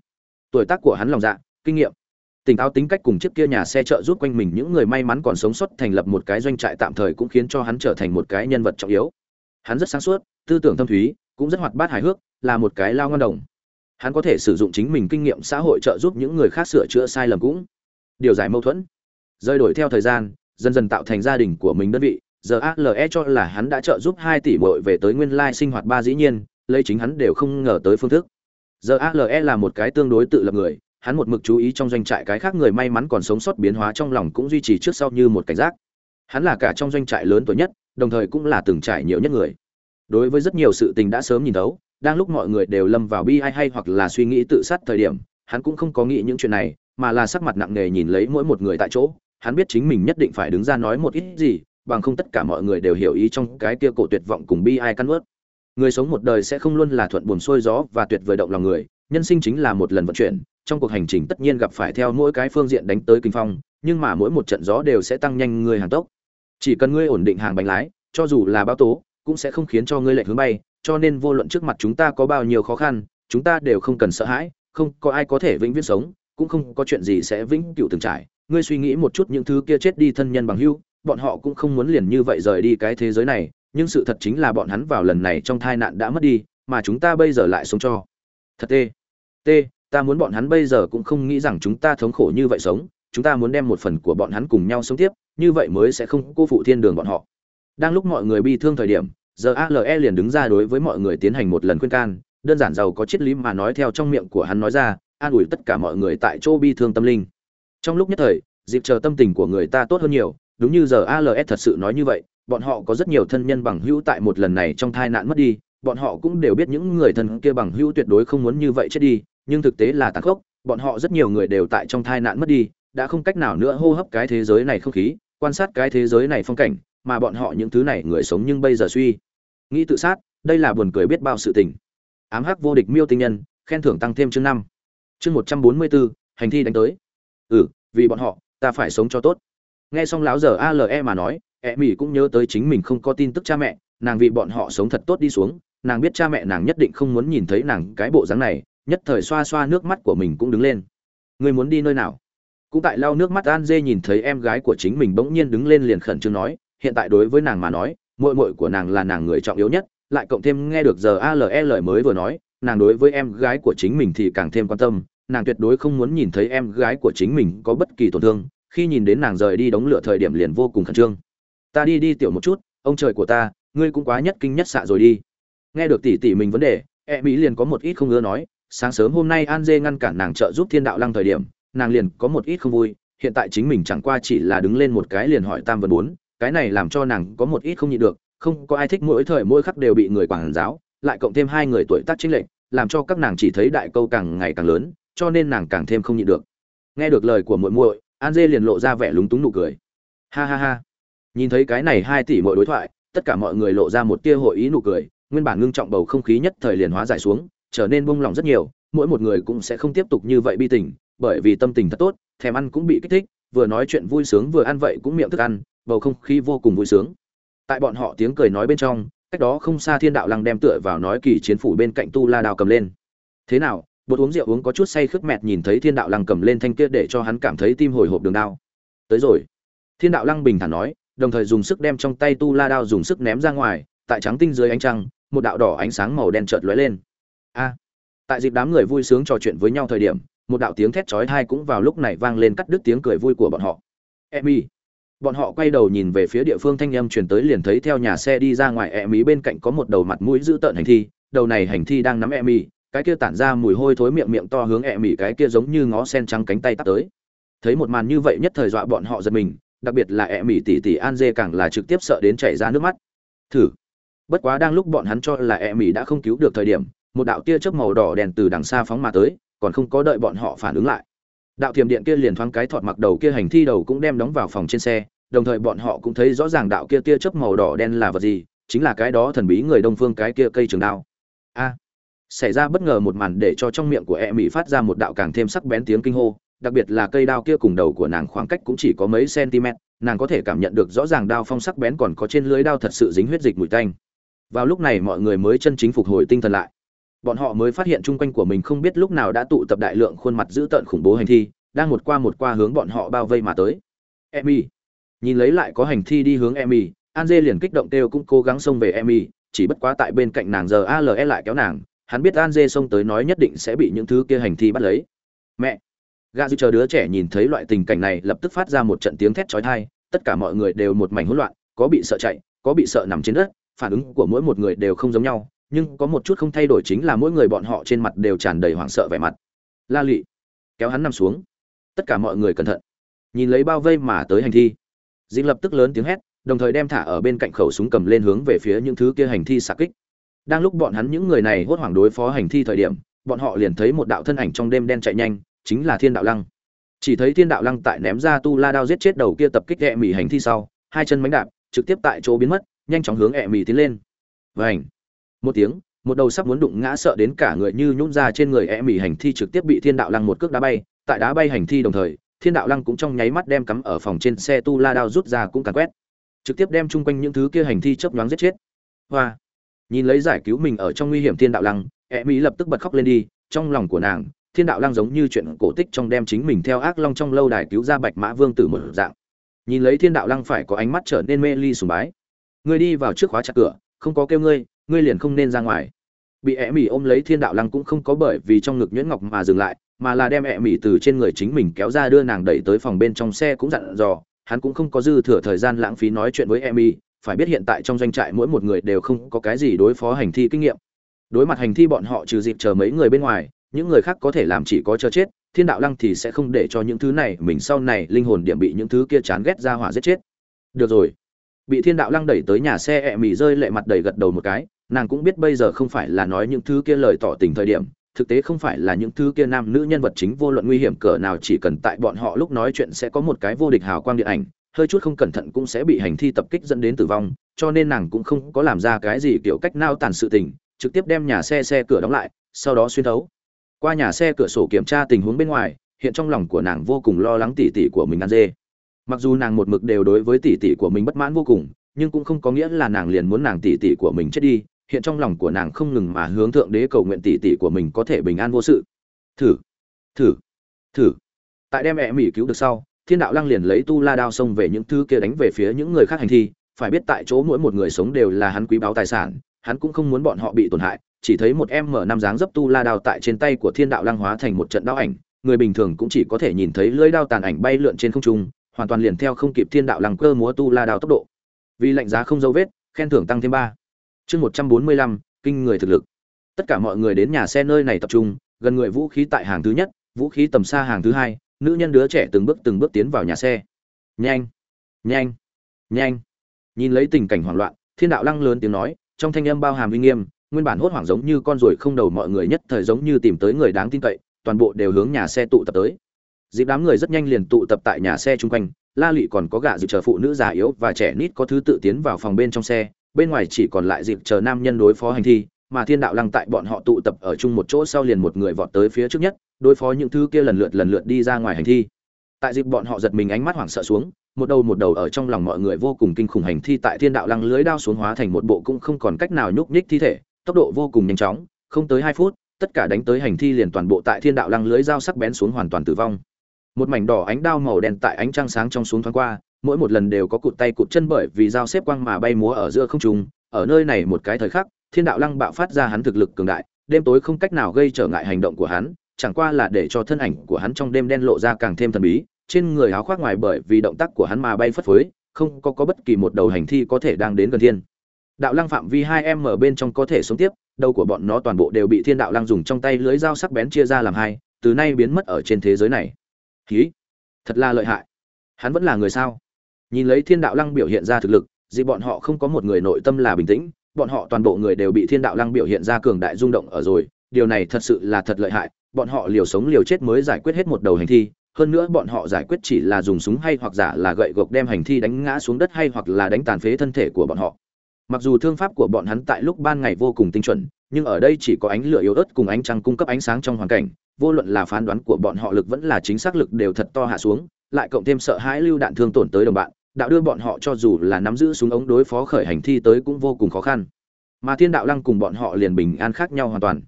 Tuổi tác của hắn lòng dạ kinh nghiệm tỉnh táo tính cách cùng chiếc kia nhà xe trợ giúp quanh mình những người may mắn còn sống sót thành lập một cái doanh trại tạm thời cũng khiến cho hắn trở thành một cái nhân vật trọng yếu. Hắn rất sáng suốt, tư tưởng thâm thúy, cũng rất hoạt bát hài hước, là một cái lao ngon đồng. Hắn có thể sử dụng chính mình kinh nghiệm xã hội trợ giúp những người khác sửa chữa sai lầm cũng. Điều giải mâu thuẫn. Rơi đổi theo thời gian, dần dần tạo thành gia đình của mình đơn vị. Giờ ale cho là hắn đã trợ giúp hai tỷ bội về tới nguyên lai sinh hoạt ba dĩ nhiên, lấy chính hắn đều không ngờ tới phương thức. Giờ ale là một cái tương đối tự lập người hắn một mực chú ý trong doanh trại cái khác người may mắn còn sống sót biến hóa trong lòng cũng duy trì trước sau như một cảnh giác. Hắn là cả trong doanh trại lớn tuổi nhất, đồng thời cũng là từng trải nhiều nhất người. Đối với rất nhiều sự tình đã sớm nhìn thấu, đang lúc mọi người đều lâm vào bi ai hay hoặc là suy nghĩ tự sát thời điểm, hắn cũng không có nghĩ những chuyện này, mà là sắc mặt nặng nề nhìn lấy mỗi một người tại chỗ. Hắn biết chính mình nhất định phải đứng ra nói một ít gì, bằng không tất cả mọi người đều hiểu ý trong cái kia cổ tuyệt vọng cùng bi ai căn ướt. Người sống một đời sẽ không luôn là thuận buồm xuôi gió và tuyệt vời động lòng người, nhân sinh chính là một lần vận chuyển trong cuộc hành trình tất nhiên gặp phải theo mỗi cái phương diện đánh tới kinh phong, nhưng mà mỗi một trận gió đều sẽ tăng nhanh người hàng tốc. Chỉ cần ngươi ổn định hàng bánh lái, cho dù là bão tố, cũng sẽ không khiến cho ngươi lệch hướng bay, cho nên vô luận trước mặt chúng ta có bao nhiêu khó khăn, chúng ta đều không cần sợ hãi, không có ai có thể vĩnh viễn sống, cũng không có chuyện gì sẽ vĩnh cửu từng trải. Ngươi suy nghĩ một chút những thứ kia chết đi thân nhân bằng hữu, bọn họ cũng không muốn liền như vậy rời đi cái thế giới này, nhưng sự thật chính là bọn hắn vào lần này trong tai nạn đã mất đi, mà chúng ta bây giờ lại sống cho. Thật tê. Tê ta muốn bọn hắn bây giờ cũng không nghĩ rằng chúng ta thống khổ như vậy sống, chúng ta muốn đem một phần của bọn hắn cùng nhau sống tiếp, như vậy mới sẽ không cô phụ thiên đường bọn họ. Đang lúc mọi người bi thương thời điểm giờ ale liền đứng ra đối với mọi người tiến hành một lần khuyên can, đơn giản giàu có triết lý mà nói theo trong miệng của hắn nói ra, an ủi tất cả mọi người tại chỗ bi thương tâm linh. Trong lúc nhất thời, dịp chờ tâm tình của người ta tốt hơn nhiều, đúng như giờ als thật sự nói như vậy, bọn họ có rất nhiều thân nhân bằng hữu tại một lần này trong tai nạn mất đi, bọn họ cũng đều biết những người thân kia bằng hữu tuyệt đối không muốn như vậy chết đi nhưng thực tế là tàn khốc, bọn họ rất nhiều người đều tại trong tai nạn mất đi, đã không cách nào nữa hô hấp cái thế giới này không khí, quan sát cái thế giới này phong cảnh, mà bọn họ những thứ này người sống nhưng bây giờ suy nghĩ tự sát, đây là buồn cười biết bao sự tình. Ám hắc vô địch miêu tinh nhân, khen thưởng tăng thêm chương năm. Chương một trăm bốn mươi bốn hành thi đánh tới. Ừ vì bọn họ, ta phải sống cho tốt. Nghe xong láo giờ ale mà nói e mỹ cũng nhớ tới chính mình không có tin tức cha mẹ, nàng vì bọn họ sống thật tốt đi xuống, nàng biết cha mẹ nàng nhất định không muốn nhìn thấy nàng cái bộ dáng này nhất thời xoa xoa nước mắt của mình cũng đứng lên. Ngươi muốn đi nơi nào? Cũng tại lau nước mắt an dê nhìn thấy em gái của chính mình bỗng nhiên đứng lên liền khẩn trương nói, hiện tại đối với nàng mà nói, muội muội của nàng là nàng người trọng yếu nhất, lại cộng thêm nghe được giờ ale lời mới vừa nói, nàng đối với em gái của chính mình thì càng thêm quan tâm, nàng tuyệt đối không muốn nhìn thấy em gái của chính mình có bất kỳ tổn thương, khi nhìn đến nàng rời đi đóng lửa thời điểm liền vô cùng khẩn trương. Ta đi đi tiểu một chút, ông trời của ta, ngươi cũng quá nhất kinh nhất xạ rồi đi. Nghe được tỷ tỷ mình vấn đề e mỹ liền có một ít không ưa nói sáng sớm hôm nay an dê ngăn cản nàng trợ giúp thiên đạo lăng thời điểm, nàng liền có một ít không vui, hiện tại chính mình chẳng qua chỉ là đứng lên một cái liền hỏi tam vấn bốn, cái này làm cho nàng có một ít không nhịn được, không có ai thích mỗi thời mỗi khắc đều bị người quản giáo, lại cộng thêm hai người tuổi tác chính lệnh làm cho các nàng chỉ thấy đại câu càng ngày càng lớn, cho nên nàng càng thêm không nhịn được. Nghe được lời của muội muội, an dê liền lộ ra vẻ lúng túng nụ cười. Ha ha ha. Nhìn thấy cái này hai tỷ mỗi đối thoại, tất cả mọi người lộ ra một tia hội ý nụ cười, nguyên bản ngưng trọng bầu không khí nhất thời liền hóa giải xuống trở nên buông lòng rất nhiều, mỗi một người cũng sẽ không tiếp tục như vậy bi tình, bởi vì tâm tình thật tốt, thèm ăn cũng bị kích thích, vừa nói chuyện vui sướng vừa ăn vậy cũng miệng thức ăn, bầu không khí vô cùng vui sướng. Tại bọn họ tiếng cười nói bên trong, cách đó không xa thiên đạo lăng đem tựa vào nói kỳ chiến phủ bên cạnh tu la đào cầm lên. Thế nào, bột uống rượu uống có chút say khướt mẹt nhìn thấy thiên đạo lăng cầm lên thanh kia để cho hắn cảm thấy tim hồi hộp đường đao tới rồi. Thiên đạo lăng bình thản nói, đồng thời dùng sức đem trong tay tu la đao dùng sức ném ra ngoài, tại trắng tinh dưới ánh trăng, một đạo đỏ ánh sáng màu đen chợt lóe lên a. Tại dịp đám người vui sướng trò chuyện với nhau thời điểm, một đạo tiếng thét chói tai cũng vào lúc này vang lên cắt đứt tiếng cười vui của bọn họ. Emmy bọn họ quay đầu nhìn về phía địa phương thanh âm truyền tới liền thấy theo nhà xe đi ra ngoài Emmy bên cạnh có một đầu mặt mũi dữ tợn hành thi. Đầu này hành thi đang nắm Emmy cái kia tản ra mùi hôi thối miệng miệng to hướng Emmy cái kia giống như ngó sen trắng cánh tay tắt tới. Thấy một màn như vậy nhất thời dọa bọn họ giật mình, đặc biệt là Emmy tỷ tỷ An Dê càng là trực tiếp sợ đến chảy ra nước mắt. Thử. Bất quá đang lúc bọn hắn cho là Emmy đã không cứu được thời điểm một đạo tia chớp màu đỏ đèn từ đằng xa phóng mà tới, còn không có đợi bọn họ phản ứng lại. Đạo thiểm điện kia liền thoáng cái thọt mặc đầu kia hành thi đầu cũng đem đóng vào phòng trên xe, đồng thời bọn họ cũng thấy rõ ràng đạo kia tia chớp màu đỏ đen là vật gì, chính là cái đó thần bí người đông phương cái kia cây trường đao. A! Xảy ra bất ngờ một màn để cho trong miệng của e mỹ phát ra một đạo càng thêm sắc bén tiếng kinh hô, đặc biệt là cây đao kia cùng đầu của nàng khoảng cách cũng chỉ có mấy cm nàng có thể cảm nhận được rõ ràng đao phong sắc bén còn có trên lưới đao thật sự dính huyết dịch mùi tanh. Vào lúc này mọi người mới chân chính phục hồi tinh thần lại bọn họ mới phát hiện chung quanh của mình không biết lúc nào đã tụ tập đại lượng khuôn mặt dữ tợn khủng bố hành thi, đang một qua một qua hướng bọn họ bao vây mà tới. Emmy nhìn lấy lại có hành thi đi hướng emmy an dê liền kích động têu cũng cố gắng xông về emmy chỉ bất quá tại bên cạnh nàng giờ ale lại kéo nàng, hắn biết an dê xông tới nói nhất định sẽ bị những thứ kia hành thi bắt lấy. Mẹ. Gà dư chờ đứa trẻ nhìn thấy loại tình cảnh này lập tức phát ra một trận tiếng thét chói tai, tất cả mọi người đều một mảnh hỗn loạn, có bị sợ chạy, có bị sợ nằm trên đất, phản ứng của mỗi một người đều không giống nhau nhưng có một chút không thay đổi chính là mỗi người bọn họ trên mặt đều tràn đầy hoảng sợ vẻ mặt. La lị, kéo hắn nằm xuống. Tất cả mọi người cẩn thận. Nhìn lấy bao vây mà tới hành thi. Dinh lập tức lớn tiếng hét, đồng thời đem thả ở bên cạnh khẩu súng cầm lên hướng về phía những thứ kia hành thi xạ kích. Đang lúc bọn hắn những người này hốt hoảng đối phó hành thi thời điểm, bọn họ liền thấy một đạo thân ảnh trong đêm đen chạy nhanh, chính là thiên đạo lăng. Chỉ thấy thiên đạo lăng tại ném ra tu la đao giết chết đầu kia tập kích hẹ mỉ hành thi sau, hai chân mánh đạp, trực tiếp tại chỗ biến mất, nhanh chóng hướng hẹ mỉ tiến lên. Vảnh một tiếng, một đầu sắp muốn đụng ngã sợ đến cả người như nhún ra trên người e mỉ hành thi trực tiếp bị thiên đạo lăng một cước đá bay. Tại đá bay hành thi đồng thời, thiên đạo lăng cũng trong nháy mắt đem cắm ở phòng trên xe tu la đao rút ra cũng càn quét. Trực tiếp đem chung quanh những thứ kia hành thi chớp nhoáng giết chết. Hoa! Nhìn lấy giải cứu mình ở trong nguy hiểm thiên đạo lăng e mỹ lập tức bật khóc lên đi. Trong lòng của nàng, thiên đạo lăng giống như chuyện cổ tích trong đem chính mình theo ác long trong lâu đài cứu ra bạch mã vương tử một dạng. Nhìn lấy thiên đạo lăng phải có ánh mắt trở nên mê ly sùng bái. Ngươi đi vào trước khóa chặt cửa, không có kêu ngươi ngươi liền không nên ra ngoài. Bị ẹ mỉ ôm lấy thiên đạo lăng cũng không có bởi vì trong ngực nhuyễn ngọc mà dừng lại, mà là đem ẹ mỉ từ trên người chính mình kéo ra đưa nàng đẩy tới phòng bên trong xe cũng dặn dò, hắn cũng không có dư thừa thời gian lãng phí nói chuyện với ẹ mỹ phải biết hiện tại trong doanh trại mỗi một người đều không có cái gì đối phó hành thi kinh nghiệm. Đối mặt hành thi bọn họ trừ dịp chờ mấy người bên ngoài, những người khác có thể làm chỉ có chờ chết, thiên đạo lăng thì sẽ không để cho những thứ này, mình sau này linh hồn điểm bị những thứ kia chán ghét ra hỏa giết chết. Được rồi bị thiên đạo lăng đẩy tới nhà xe ẹ mì rơi lệ mặt đầy gật đầu một cái, nàng cũng biết bây giờ không phải là nói những thứ kia lời tỏ tình thời điểm, thực tế không phải là những thứ kia nam nữ nhân vật chính vô luận nguy hiểm cỡ nào chỉ cần tại bọn họ lúc nói chuyện sẽ có một cái vô địch hào quang điện ảnh, hơi chút không cẩn thận cũng sẽ bị hành thi tập kích dẫn đến tử vong, cho nên nàng cũng không có làm ra cái gì kiểu cách nao tàn sự tình, trực tiếp đem nhà xe xe cửa đóng lại, sau đó xuyên thấu. Qua nhà xe cửa sổ kiểm tra tình huống bên ngoài, hiện trong lòng của nàng vô cùng lo lắng tỉ tỉ của mình ăn dê mặc dù nàng một mực đều đối với tỷ tỷ của mình bất mãn vô cùng, nhưng cũng không có nghĩa là nàng liền muốn nàng tỷ tỷ của mình chết đi. Hiện trong lòng của nàng không ngừng mà hướng thượng đế cầu nguyện tỷ tỷ của mình có thể bình an vô sự. Thử thử thử. Tại đem mẹ mỹ cứu được sau, thiên đạo lăng liền lấy tu la đao xông về những thứ kia đánh về phía những người khác hành thi. Phải biết tại chỗ mỗi một người sống đều là hắn quý báu tài sản, hắn cũng không muốn bọn họ bị tổn hại. Chỉ thấy một em mở năm dáng dấp tu la đao tại trên tay của thiên đạo lăng hóa thành một trận đao ảnh. Người bình thường cũng chỉ có thể nhìn thấy lưỡi đao tàn ảnh bay lượn trên không trung hoàn toàn liền theo không kịp thiên đạo lăng cơ múa tu la đào tốc độ. Vì lạnh giá không dấu vết, khen thưởng tăng thêm ba. Chương một trăm bốn mươi lăm, kinh người thực lực. Tất cả mọi người đến nhà xe nơi này tập trung, gần người vũ khí tại hàng thứ nhất, vũ khí tầm xa hàng thứ hai, nữ nhân đứa trẻ từng bước từng bước tiến vào nhà xe. Nhanh nhanh nhanh. Nhìn lấy tình cảnh hoảng loạn, thiên đạo lăng lớn tiếng nói, trong thanh âm bao hàm uy nghiêm, nguyên bản hốt hoảng giống như con ruồi không đầu mọi người nhất thời giống như tìm tới người đáng tin cậy, toàn bộ đều hướng nhà xe tụ tập tới dịp đám người rất nhanh liền tụ tập tại nhà xe chung quanh, la lụy còn có gạ dịp chờ phụ nữ già yếu và trẻ nít có thứ tự tiến vào phòng bên trong xe, bên ngoài chỉ còn lại dịp chờ nam nhân đối phó hành thi, mà thiên đạo lăng tại bọn họ tụ tập ở chung một chỗ sau liền một người vọt tới phía trước nhất, đối phó những thứ kia lần lượt lần lượt đi ra ngoài hành thi. Tại dịp bọn họ giật mình ánh mắt hoảng sợ xuống, một đầu một đầu ở trong lòng mọi người vô cùng kinh khủng hành thi tại thiên đạo lăng lưới đao xuống hóa thành một bộ cũng không còn cách nào nhúc nhích thi thể, tốc độ vô cùng nhanh chóng, không tới hai phút, tất cả đánh tới hành thi liền toàn bộ tại thiên đạo lăng lưới dao sắc bén xuống hoàn toàn tử vong một mảnh đỏ ánh đao màu đen tại ánh trăng sáng trong xuống thoáng qua, mỗi một lần đều có cụt tay cụt chân bởi vì dao xếp quang mà bay múa ở giữa không trung. Ở nơi này một cái thời khắc, thiên đạo lăng bạo phát ra hắn thực lực cường đại, đêm tối không cách nào gây trở ngại hành động của hắn, chẳng qua là để cho thân ảnh của hắn trong đêm đen lộ ra càng thêm thần bí, trên người áo khoác ngoài bởi vì động tác của hắn mà bay phất phới, không có có bất kỳ một đầu hành thi có thể đang đến gần thiên. Đạo lăng phạm vi hai em ở bên trong có thể sống tiếp, đầu của bọn nó toàn bộ đều bị thiên đạo lăng dùng trong tay lưới dao sắc bén chia ra làm hai, từ nay biến mất ở trên thế giới này hí thật là lợi hại. Hắn vẫn là người sao? Nhìn lấy thiên đạo lăng biểu hiện ra thực lực gì bọn họ không có một người nội tâm là bình tĩnh, bọn họ toàn bộ người đều bị thiên đạo lăng biểu hiện ra cường đại rung động ở rồi. Điều này thật sự là thật lợi hại, bọn họ liều sống liều chết mới giải quyết hết một đầu hành thi, hơn nữa bọn họ giải quyết chỉ là dùng súng hay hoặc giả là gậy gộc đem hành thi đánh ngã xuống đất hay hoặc là đánh tàn phế thân thể của bọn họ. Mặc dù thương pháp của bọn hắn tại lúc ban ngày vô cùng tinh chuẩn, nhưng ở đây chỉ có ánh lửa yếu ớt cùng ánh trăng cung cấp ánh sáng trong hoàn cảnh vô luận là phán đoán của bọn họ lực vẫn là chính xác lực đều thật to hạ xuống, lại cộng thêm sợ hãi lưu đạn thương tổn tới đồng bạn, đạo đưa bọn họ cho dù là nắm giữ súng ống đối phó khởi hành thi tới cũng vô cùng khó khăn. Mà thiên đạo lăng cùng bọn họ liền bình an khác nhau hoàn toàn.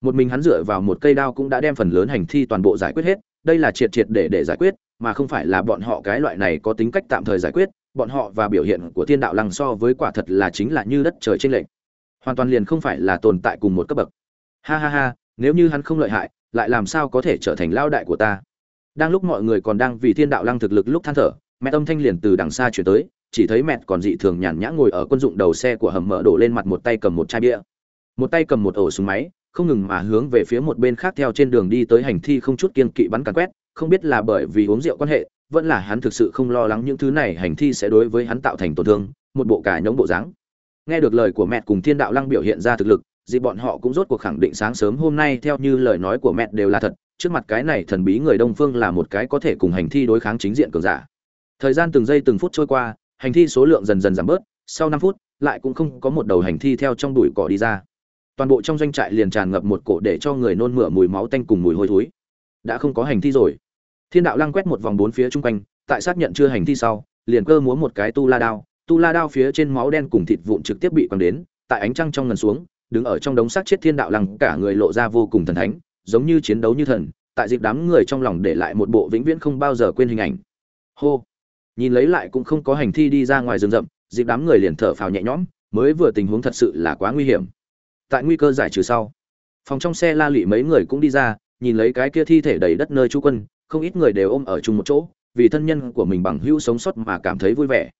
Một mình hắn dựa vào một cây đao cũng đã đem phần lớn hành thi toàn bộ giải quyết hết, đây là triệt triệt để để giải quyết, mà không phải là bọn họ cái loại này có tính cách tạm thời giải quyết, bọn họ và biểu hiện của thiên đạo lăng so với quả thật là chính là như đất trời trên lệnh hoàn toàn liền không phải là tồn tại cùng một cấp bậc. Ha ha ha, nếu như hắn không lợi hại lại làm sao có thể trở thành lao đại của ta? Đang lúc mọi người còn đang vì thiên đạo lăng thực lực lúc than thở, mẹ âm thanh liền từ đằng xa chuyển tới, chỉ thấy mẹ còn dị thường nhàn nhã ngồi ở quân dụng đầu xe của hầm mở đổ lên mặt một tay cầm một chai bia. Một tay cầm một ổ súng máy, không ngừng mà hướng về phía một bên khác theo trên đường đi tới hành thi không chút kiên kỵ bắn càn quét, không biết là bởi vì uống rượu quan hệ, vẫn là hắn thực sự không lo lắng những thứ này, hành thi sẽ đối với hắn tạo thành tổn thương, một bộ cả nhóm bộ dáng. Nghe được lời của mẹ cùng thiên đạo lăng biểu hiện ra thực lực dịp bọn họ cũng rốt cuộc khẳng định sáng sớm hôm nay, theo như lời nói của mẹ đều là thật, trước mặt cái này thần bí người đông phương là một cái có thể cùng hành thi đối kháng chính diện cường giả. Thời gian từng giây từng phút trôi qua, hành thi số lượng dần dần giảm bớt, sau năm phút, lại cũng không có một đầu hành thi theo trong đùi cỏ đi ra. Toàn bộ trong doanh trại liền tràn ngập một cổ để cho người nôn mửa mùi máu tanh cùng mùi hôi thối. Đã không có hành thi rồi. Thiên đạo lăng quét một vòng bốn phía chung quanh, tại xác nhận chưa hành thi sau, liền cơ múa một cái tu la đao. Tu la đao phía trên máu đen cùng thịt vụn trực tiếp bị quăng đến, tại ánh trăng trong ngần xuống đứng ở trong đống xác chết thiên đạo lăng, cả người lộ ra vô cùng thần thánh, giống như chiến đấu như thần, tại dịp đám người trong lòng để lại một bộ vĩnh viễn không bao giờ quên hình ảnh. Hô! Nhìn lấy lại cũng không có hành thi đi ra ngoài rừng rậm, dịp đám người liền thở phào nhẹ nhõm, mới vừa tình huống thật sự là quá nguy hiểm. Tại nguy cơ giải trừ sau, phòng trong xe la lụy mấy người cũng đi ra, nhìn lấy cái kia thi thể đầy đất nơi trú quân, không ít người đều ôm ở chung một chỗ, vì thân nhân của mình bằng hữu sống sót mà cảm thấy vui vẻ.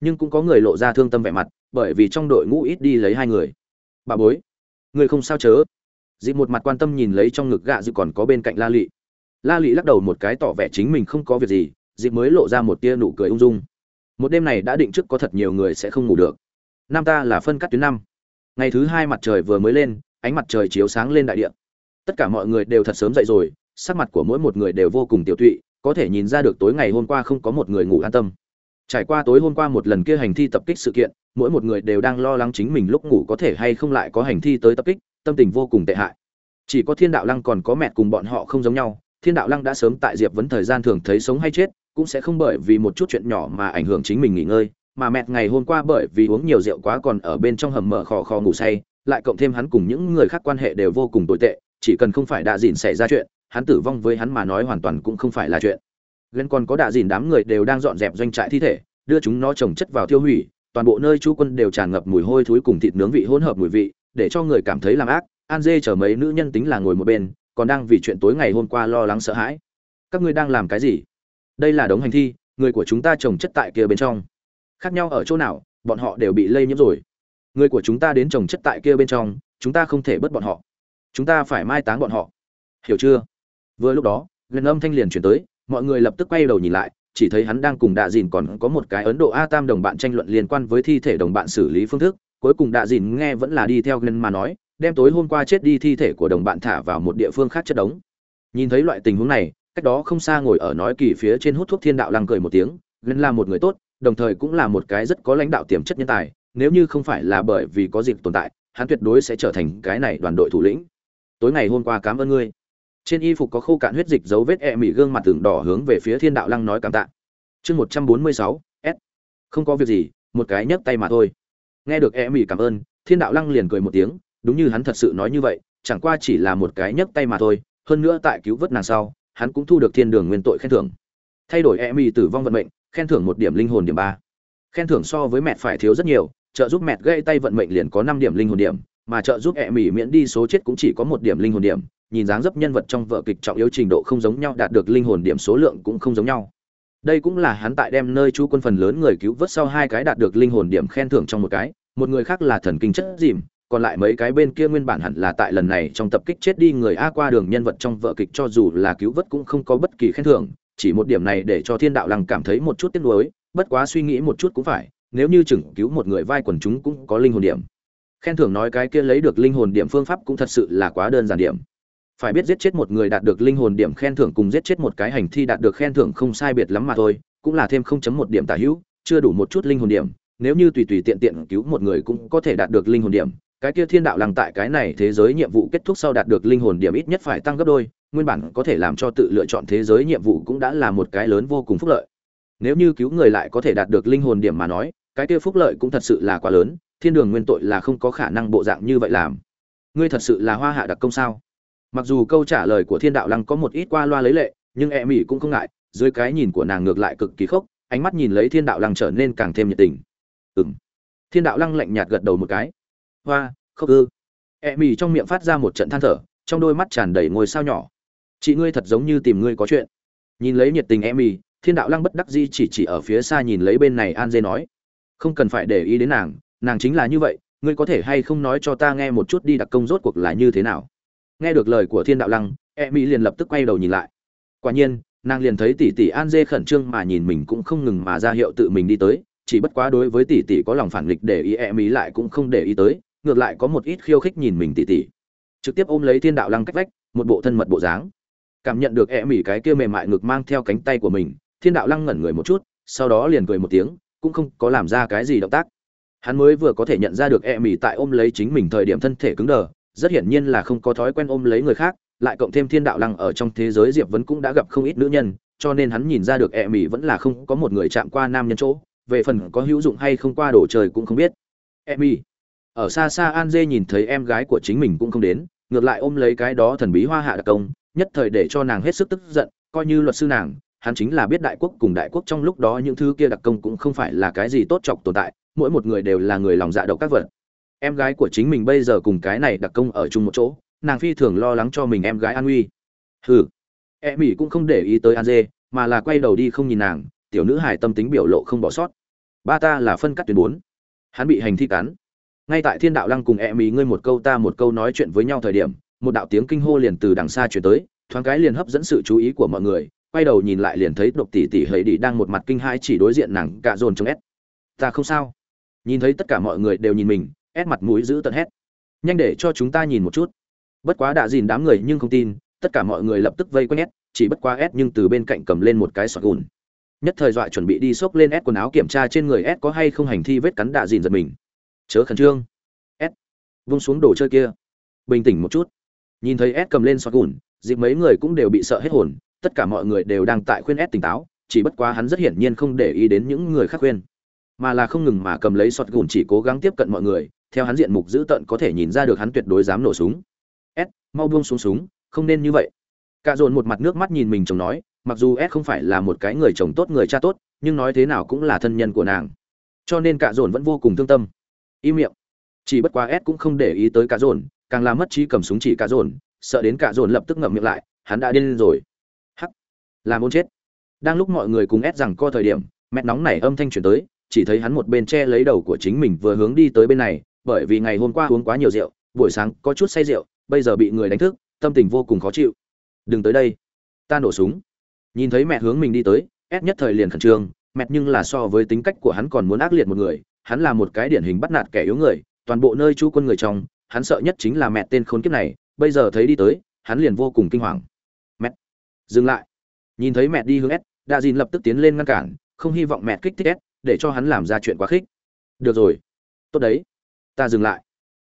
Nhưng cũng có người lộ ra thương tâm vẻ mặt, bởi vì trong đội ngũ ít đi lấy hai người bà bối, người không sao chớ. Dịp một mặt quan tâm nhìn lấy trong ngực gạ dự còn có bên cạnh la lị. La lị lắc đầu một cái tỏ vẻ chính mình không có việc gì, dịp mới lộ ra một tia nụ cười ung dung. Một đêm này đã định trước có thật nhiều người sẽ không ngủ được. Nam ta là phân cắt tuyến năm. Ngày thứ hai mặt trời vừa mới lên, ánh mặt trời chiếu sáng lên đại địa. Tất cả mọi người đều thật sớm dậy rồi, sắc mặt của mỗi một người đều vô cùng tiểu tụy, có thể nhìn ra được tối ngày hôm qua không có một người ngủ an tâm. Trải qua tối hôm qua một lần kia hành thi tập kích sự kiện mỗi một người đều đang lo lắng chính mình lúc ngủ có thể hay không lại có hành thi tới tập kích, tâm tình vô cùng tệ hại. Chỉ có thiên đạo lăng còn có mẹ cùng bọn họ không giống nhau, thiên đạo lăng đã sớm tại diệp vấn thời gian thường thấy sống hay chết, cũng sẽ không bởi vì một chút chuyện nhỏ mà ảnh hưởng chính mình nghỉ ngơi, mà mẹ ngày hôm qua bởi vì uống nhiều rượu quá còn ở bên trong hầm mở khò khò ngủ say, lại cộng thêm hắn cùng những người khác quan hệ đều vô cùng tồi tệ, chỉ cần không phải đạ dìn xảy ra chuyện, hắn tử vong với hắn mà nói hoàn toàn cũng không phải là chuyện. Gần còn có đạ dìn đám người đều đang dọn dẹp doanh trại thi thể, đưa chúng nó trồng chất vào tiêu hủy toàn bộ nơi chú quân đều tràn ngập mùi hôi thối cùng thịt nướng vị hỗn hợp mùi vị, để cho người cảm thấy làm ác. An dê chở mấy nữ nhân tính là ngồi một bên, còn đang vì chuyện tối ngày hôm qua lo lắng sợ hãi. Các ngươi đang làm cái gì? Đây là đống hành thi, người của chúng ta trồng chất tại kia bên trong. Khác nhau ở chỗ nào, bọn họ đều bị lây nhiễm rồi. Người của chúng ta đến trồng chất tại kia bên trong, chúng ta không thể bớt bọn họ. Chúng ta phải mai táng bọn họ. Hiểu chưa? Vừa lúc đó gần âm thanh liền chuyển tới, mọi người lập tức quay đầu nhìn lại chỉ thấy hắn đang cùng đạ dìn còn có một cái ấn độ a tam đồng bạn tranh luận liên quan với thi thể đồng bạn xử lý phương thức. Cuối cùng đạ dìn nghe vẫn là đi theo gần mà nói, đem tối hôm qua chết đi thi thể của đồng bạn thả vào một địa phương khác chất đống. Nhìn thấy loại tình huống này, cách đó không xa ngồi ở nói kỳ phía trên hút thuốc thiên đạo lăng cười một tiếng gần là một người tốt, đồng thời cũng là một cái rất có lãnh đạo tiềm chất nhân tài, nếu như không phải là bởi vì có dịp tồn tại, hắn tuyệt đối sẽ trở thành cái này đoàn đội thủ lĩnh. Tối ngày hôm qua cảm ơn ngươi trên y phục có khô cạn huyết dịch dấu vết e mỉ gương mặt tường đỏ hướng về phía thiên đạo lăng nói cảm tạ. Chương một trăm bốn mươi sáu, s. Không có việc gì, một cái nhấc tay mà thôi. Nghe được e mỉ cảm ơn, thiên đạo lăng liền cười một tiếng, đúng như hắn thật sự nói như vậy, chẳng qua chỉ là một cái nhấc tay mà thôi, hơn nữa tại cứu vớt nàng sau, hắn cũng thu được thiên đường nguyên tội khen thưởng. Thay đổi e mỉ tử vong vận mệnh, khen thưởng một điểm linh hồn điểm ba. Khen thưởng so với mẹ phải thiếu rất nhiều, trợ giúp mẹ gây tay vận mệnh liền có năm điểm linh hồn điểm, mà trợ giúp e mỉ miễn đi số chết cũng chỉ có một điểm linh hồn điểm nhìn dáng dấp nhân vật trong vở kịch trọng yếu trình độ không giống nhau đạt được linh hồn điểm số lượng cũng không giống nhau. Đây cũng là hắn tại đem nơi chú quân phần lớn người cứu vớt sau hai cái đạt được linh hồn điểm khen thưởng trong một cái, một người khác là thần kinh chất dìm, còn lại mấy cái bên kia nguyên bản hẳn là tại lần này trong tập kích chết đi người a qua đường nhân vật trong vở kịch cho dù là cứu vớt cũng không có bất kỳ khen thưởng, chỉ một điểm này để cho thiên đạo lăng cảm thấy một chút tiếc nuối, bất quá suy nghĩ một chút cũng phải, nếu như chừng cứu một người vai quần chúng cũng có linh hồn điểm. Khen thưởng nói cái kia lấy được linh hồn điểm phương pháp cũng thật sự là quá đơn giản điểm phải biết giết chết một người đạt được linh hồn điểm khen thưởng cùng giết chết một cái hành thi đạt được khen thưởng không sai biệt lắm mà thôi, cũng là thêm 0.1 điểm tả hữu, chưa đủ một chút linh hồn điểm, nếu như tùy tùy tiện tiện cứu một người cũng có thể đạt được linh hồn điểm. Cái kia thiên đạo lăng tại cái này thế giới nhiệm vụ kết thúc sau đạt được linh hồn điểm ít nhất phải tăng gấp đôi, nguyên bản có thể làm cho tự lựa chọn thế giới nhiệm vụ cũng đã là một cái lớn vô cùng phúc lợi. Nếu như cứu người lại có thể đạt được linh hồn điểm mà nói, cái kia phúc lợi cũng thật sự là quá lớn, thiên đường nguyên tội là không có khả năng bộ dạng như vậy làm. Ngươi thật sự là hoa hạ đặc công sao? Mặc dù câu trả lời của thiên đạo lăng có một ít qua loa lấy lệ, nhưng e mỹ cũng không ngại, dưới cái nhìn của nàng ngược lại cực kỳ khốc, ánh mắt nhìn lấy thiên đạo lăng trở nên càng thêm nhiệt tình. Ừ m thiên đạo lăng lạnh nhạt gật đầu một cái. Hoa, khốc ư. E mỹ trong miệng phát ra một trận than thở, trong đôi mắt tràn đầy ngôi sao nhỏ. Chị ngươi thật giống như tìm ngươi có chuyện. Nhìn lấy nhiệt tình e mỹ thiên đạo lăng bất đắc di chỉ chỉ ở phía xa nhìn lấy bên này an dê nói. Không cần phải để ý đến nàng nàng chính là như vậy, ngươi có thể hay không nói cho ta nghe một chút đi đặc công rốt cuộc là như thế nào? Nghe được lời của thiên đạo lăng e mỹ liền lập tức quay đầu nhìn lại. Quả nhiên, nàng liền thấy tỷ tỷ an dê khẩn trương mà nhìn mình cũng không ngừng mà ra hiệu tự mình đi tới, chỉ bất quá đối với tỷ tỷ có lòng phản nghịch để ý e mỹ lại cũng không để ý tới, ngược lại có một ít khiêu khích nhìn mình tỷ tỷ. Trực tiếp ôm lấy thiên đạo lăng cách vách, một bộ thân mật bộ dáng. Cảm nhận được e mỹ cái kia mềm mại ngực mang theo cánh tay của mình, thiên đạo lăng ngẩn người một chút, sau đó liền cười một tiếng, cũng không có làm ra cái gì động tác. Hắn mới vừa có thể nhận ra được e mỹ tại ôm lấy chính mình thời điểm thân thể cứng đờ rất hiển nhiên là không có thói quen ôm lấy người khác, lại cộng thêm thiên đạo lăng ở trong thế giới diệp vấn cũng đã gặp không ít nữ nhân, cho nên hắn nhìn ra được e mỹ vẫn là không có một người chạm qua nam nhân chỗ, về phần có hữu dụng hay không qua đổ trời cũng không biết. E mỹ ở xa xa an dê nhìn thấy em gái của chính mình cũng không đến, ngược lại ôm lấy cái đó thần bí hoa hạ đặc công, nhất thời để cho nàng hết sức tức giận, coi như luật sư nàng, hắn chính là biết đại quốc cùng đại quốc trong lúc đó những thứ kia đặc công cũng không phải là cái gì tốt chọc tồn tại, mỗi một người đều là người lòng dạ độc các vật em gái của chính mình bây giờ cùng cái này đặc công ở chung một chỗ, nàng phi thường lo lắng cho mình em gái an nguy hừ. E mỹ cũng không để ý tới an dê, mà là quay đầu đi không nhìn nàng, tiểu nữ hải tâm tính biểu lộ không bỏ sót. Ba ta là phân cắt tuyến bốn. Hắn bị hành thi cắn. Ngay tại thiên đạo lăng cùng e mỹ ngươi một câu ta một câu nói chuyện với nhau thời điểm, một đạo tiếng kinh hô liền từ đằng xa chuyển tới, thoáng cái liền hấp dẫn sự chú ý của mọi người, quay đầu nhìn lại liền thấy độc tỷ tỷ hầy đi đang một mặt kinh hãi chỉ đối diện nàng cạ dồn trong ép ta không sao. Nhìn thấy tất cả mọi người đều nhìn mình ép mặt mũi giữ tận hét. Nhanh để cho chúng ta nhìn một chút. Bất quá đã dìn đám người nhưng không tin, tất cả mọi người lập tức vây quanh ép, chỉ bất quá ép nhưng từ bên cạnh cầm lên một cái sọt gùn. Nhất thời dọa chuẩn bị đi xốc lên ép quần áo kiểm tra trên người ép có hay không hành thi vết cắn đạ dìn giật mình. Chớ khẩn trương. Ép, vung xuống đồ chơi kia. Bình tĩnh một chút. Nhìn thấy ép cầm lên sọt gùn, dịp mấy người cũng đều bị sợ hết hồn, tất cả mọi người đều đang tại khuyên ép tỉnh táo, chỉ bất quá hắn rất hiển nhiên không để ý đến những người khác khuyên. Mà là không ngừng mà cầm lấy sọt gùn chỉ cố gắng tiếp cận mọi người theo hắn diện mục dữ tợn có thể nhìn ra được hắn tuyệt đối dám nổ súng. S, mau buông xuống súng, không nên như vậy. Cạ dồn một mặt nước mắt nhìn mình chồng nói, mặc dù s không phải là một cái người chồng tốt, người cha tốt, nhưng nói thế nào cũng là thân nhân của nàng. Cho nên cạ dồn vẫn vô cùng thương tâm. Im miệng. Chỉ bất quá s cũng không để ý tới cạ dồn, càng làm mất trí cầm súng chỉ cạ dồn, sợ đến cạ dồn lập tức ngậm miệng lại, hắn đã điên lên rồi. Hắc. Làm ôn chết. Đang lúc mọi người cùng s rằng co thời điểm, mẹ nóng nảy âm thanh chuyển tới, chỉ thấy hắn một bên che lấy đầu của chính mình vừa hướng đi tới bên này bởi vì ngày hôm qua uống quá nhiều rượu, buổi sáng có chút say rượu, bây giờ bị người đánh thức, tâm tình vô cùng khó chịu. Đừng tới đây. Ta nổ súng. Nhìn thấy mẹ hướng mình đi tới ép nhất thời liền khẩn trương, mẹ nhưng là so với tính cách của hắn còn muốn ác liệt một người, hắn là một cái điển hình bắt nạt kẻ yếu người, toàn bộ nơi chú quân người trong, hắn sợ nhất chính là mẹ tên khốn kiếp này, bây giờ thấy đi tới, hắn liền vô cùng kinh hoàng. Mẹ, dừng lại. Nhìn thấy mẹ đi hướng s, đa dìn lập tức tiến lên ngăn cản, không hy vọng mẹ kích thích s, để cho hắn làm ra chuyện quá khích. Được rồi. Tốt đấy ta dừng lại.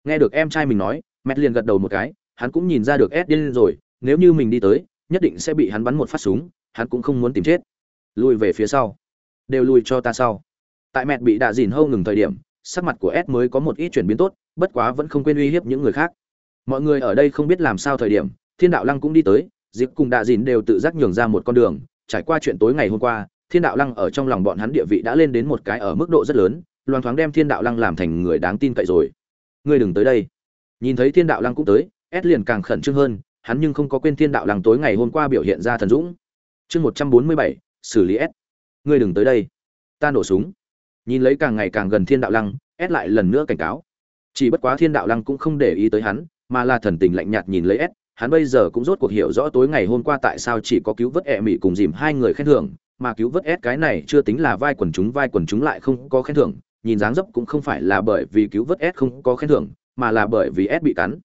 Nghe được em trai mình nói mẹ liền gật đầu một cái, hắn cũng nhìn ra được ed điên rồi, nếu như mình đi tới, nhất định sẽ bị hắn bắn một phát súng, hắn cũng không muốn tìm chết. Lùi về phía sau. Đều lùi cho ta sau. Tại mẹ bị đạ dìn hâu ngừng thời điểm, sắc mặt của ed mới có một ít chuyển biến tốt, bất quá vẫn không quên uy hiếp những người khác. Mọi người ở đây không biết làm sao thời điểm, thiên đạo lăng cũng đi tới dịp cùng đạ dìn đều tự giác nhường ra một con đường, trải qua chuyện tối ngày hôm qua, thiên đạo lăng ở trong lòng bọn hắn địa vị đã lên đến một cái ở mức độ rất lớn loan thoáng đem thiên đạo lăng làm thành người đáng tin cậy rồi. Ngươi đừng tới đây. Nhìn thấy thiên đạo lăng cũng tới ed liền càng khẩn trương hơn hắn nhưng không có quên thiên đạo lăng tối ngày hôm qua biểu hiện ra thần dũng. Chương một trăm bốn mươi bảy xử lý ed ngươi đừng tới đây. Ta nổ súng. Nhìn lấy càng ngày càng gần thiên đạo lăng ed lại lần nữa cảnh cáo. Chỉ bất quá thiên đạo lăng cũng không để ý tới hắn mà là thần tình lạnh nhạt nhìn lấy ed hắn bây giờ cũng rốt cuộc hiểu rõ tối ngày hôm qua tại sao chỉ có cứu vớt ẹ mị cùng dìm hai người khen thưởng mà cứu vớt S cái này chưa tính là vai quần chúng vai quần chúng lại không có khen thưởng, nhìn dáng dấp cũng không phải là bởi vì cứu vớt S không có khen thưởng, mà là bởi vì S bị cắn.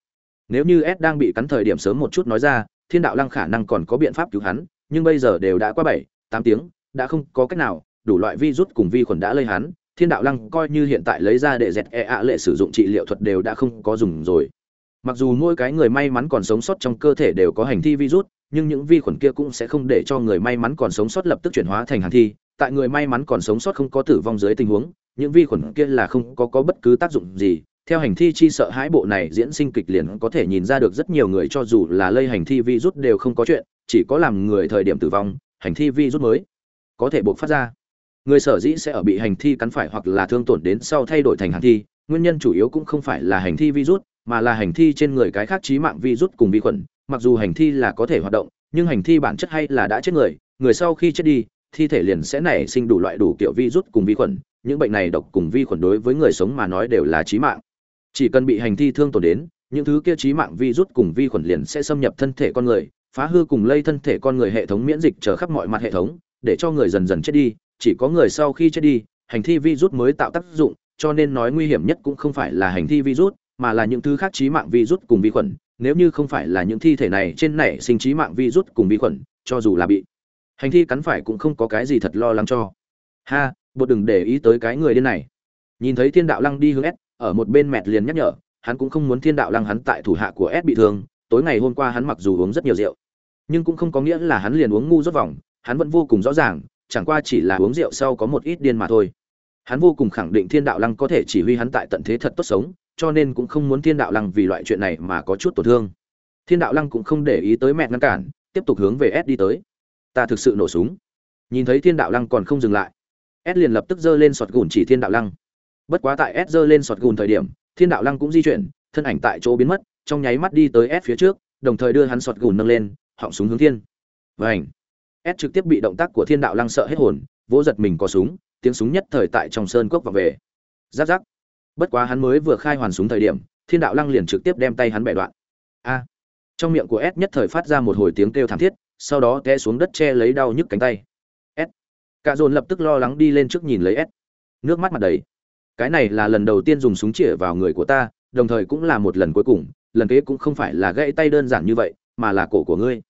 nếu như s đang bị cắn thời điểm sớm một chút nói ra thiên đạo lăng khả năng còn có biện pháp cứu hắn nhưng bây giờ đều đã qua bảy tám tiếng đã không có cách nào đủ loại virus cùng vi khuẩn đã lây hắn thiên đạo lăng coi như hiện tại lấy ra để dẹt e ạ lệ sử dụng trị liệu thuật đều đã không có dùng rồi mặc dù mỗi cái người may mắn còn sống sót trong cơ thể đều có hành thi virus nhưng những vi khuẩn kia cũng sẽ không để cho người may mắn còn sống sót lập tức chuyển hóa thành hành thi tại người may mắn còn sống sót không có tử vong dưới tình huống những vi khuẩn kia là không có có bất cứ tác dụng gì. Theo hành thi chi sợ hãi bộ này diễn sinh kịch liền có thể nhìn ra được rất nhiều người cho dù là lây hành thi virus đều không có chuyện, chỉ có làm người thời điểm tử vong, hành thi virus mới có thể buộc phát ra. Người sở dĩ sẽ ở bị hành thi cắn phải hoặc là thương tổn đến sau thay đổi thành hành thi, nguyên nhân chủ yếu cũng không phải là hành thi virus, mà là hành thi trên người cái khác trí mạng virus cùng vi khuẩn. Mặc dù hành thi là có thể hoạt động, nhưng hành thi bản chất hay là đã chết người người sau khi chết đi, thi thể liền sẽ nảy sinh đủ loại đủ kiểu virus cùng vi khuẩn những bệnh này độc cùng vi khuẩn đối với người sống mà nói đều là chí mạng. Chỉ cần bị hành thi thương tổn đến, những thứ kia chí mạng virus cùng vi khuẩn liền sẽ xâm nhập thân thể con người, phá hư cùng lây thân thể con người hệ thống miễn dịch trở khắp mọi mặt hệ thống, để cho người dần dần chết đi. Chỉ có người sau khi chết đi, hành thi virus mới tạo tác dụng, cho nên nói nguy hiểm nhất cũng không phải là hành thi virus, mà là những thứ khác chí mạng virus cùng vi khuẩn. Nếu như không phải là những thi thể này trên nảy sinh chí mạng virus cùng vi khuẩn, cho dù là bị hành thi cắn phải cũng không có cái gì thật lo lắng cho. Ha bột đừng để ý tới cái người điên này. Nhìn thấy thiên đạo lăng đi hướng s, ở một bên mẹt liền nhắc nhở, hắn cũng không muốn thiên đạo lăng hắn tại thủ hạ của s bị thương, tối ngày hôm qua hắn mặc dù uống rất nhiều rượu, nhưng cũng không có nghĩa là hắn liền uống ngu rốt vòng, hắn vẫn vô cùng rõ ràng, chẳng qua chỉ là uống rượu sau có một ít điên mà thôi. Hắn vô cùng khẳng định thiên đạo lăng có thể chỉ huy hắn tại tận thế thật tốt sống, cho nên cũng không muốn thiên đạo lăng vì loại chuyện này mà có chút tổn thương. Thiên đạo lăng cũng không để ý tới mẹ ngăn cản, tiếp tục hướng về s đi tới. Ta thực sự nổ súng. Nhìn thấy thiên đạo lăng còn không dừng lại s liền lập tức giơ lên sọt gùn chỉ thiên đạo lăng. Bất quá tại s giơ lên sọt gùn thời điểm, thiên đạo lăng cũng di chuyển, thân ảnh tại chỗ biến mất, trong nháy mắt đi tới s phía trước, đồng thời đưa hắn sọt gùn nâng lên, họng súng hướng thiên. Và ảnh s trực tiếp bị động tác của thiên đạo lăng sợ hết hồn, vỗ giật mình có súng, tiếng súng nhất thời tại trong sơn cốc và về. Giáp giáp! Bất quá hắn mới vừa khai hoàn súng thời điểm, thiên đạo lăng liền trực tiếp đem tay hắn bẻ đoạn. A! Trong miệng của s nhất thời phát ra một hồi tiếng kêu thảm thiết, sau đó té xuống đất che lấy đau nhức cánh tay cả dồn lập tức lo lắng đi lên trước nhìn lấy s. Nước mắt mặt đầy. Cái này là lần đầu tiên dùng súng chĩa vào người của ta, đồng thời cũng là một lần cuối cùng, lần kế cũng không phải là gãy tay đơn giản như vậy, mà là cổ của ngươi.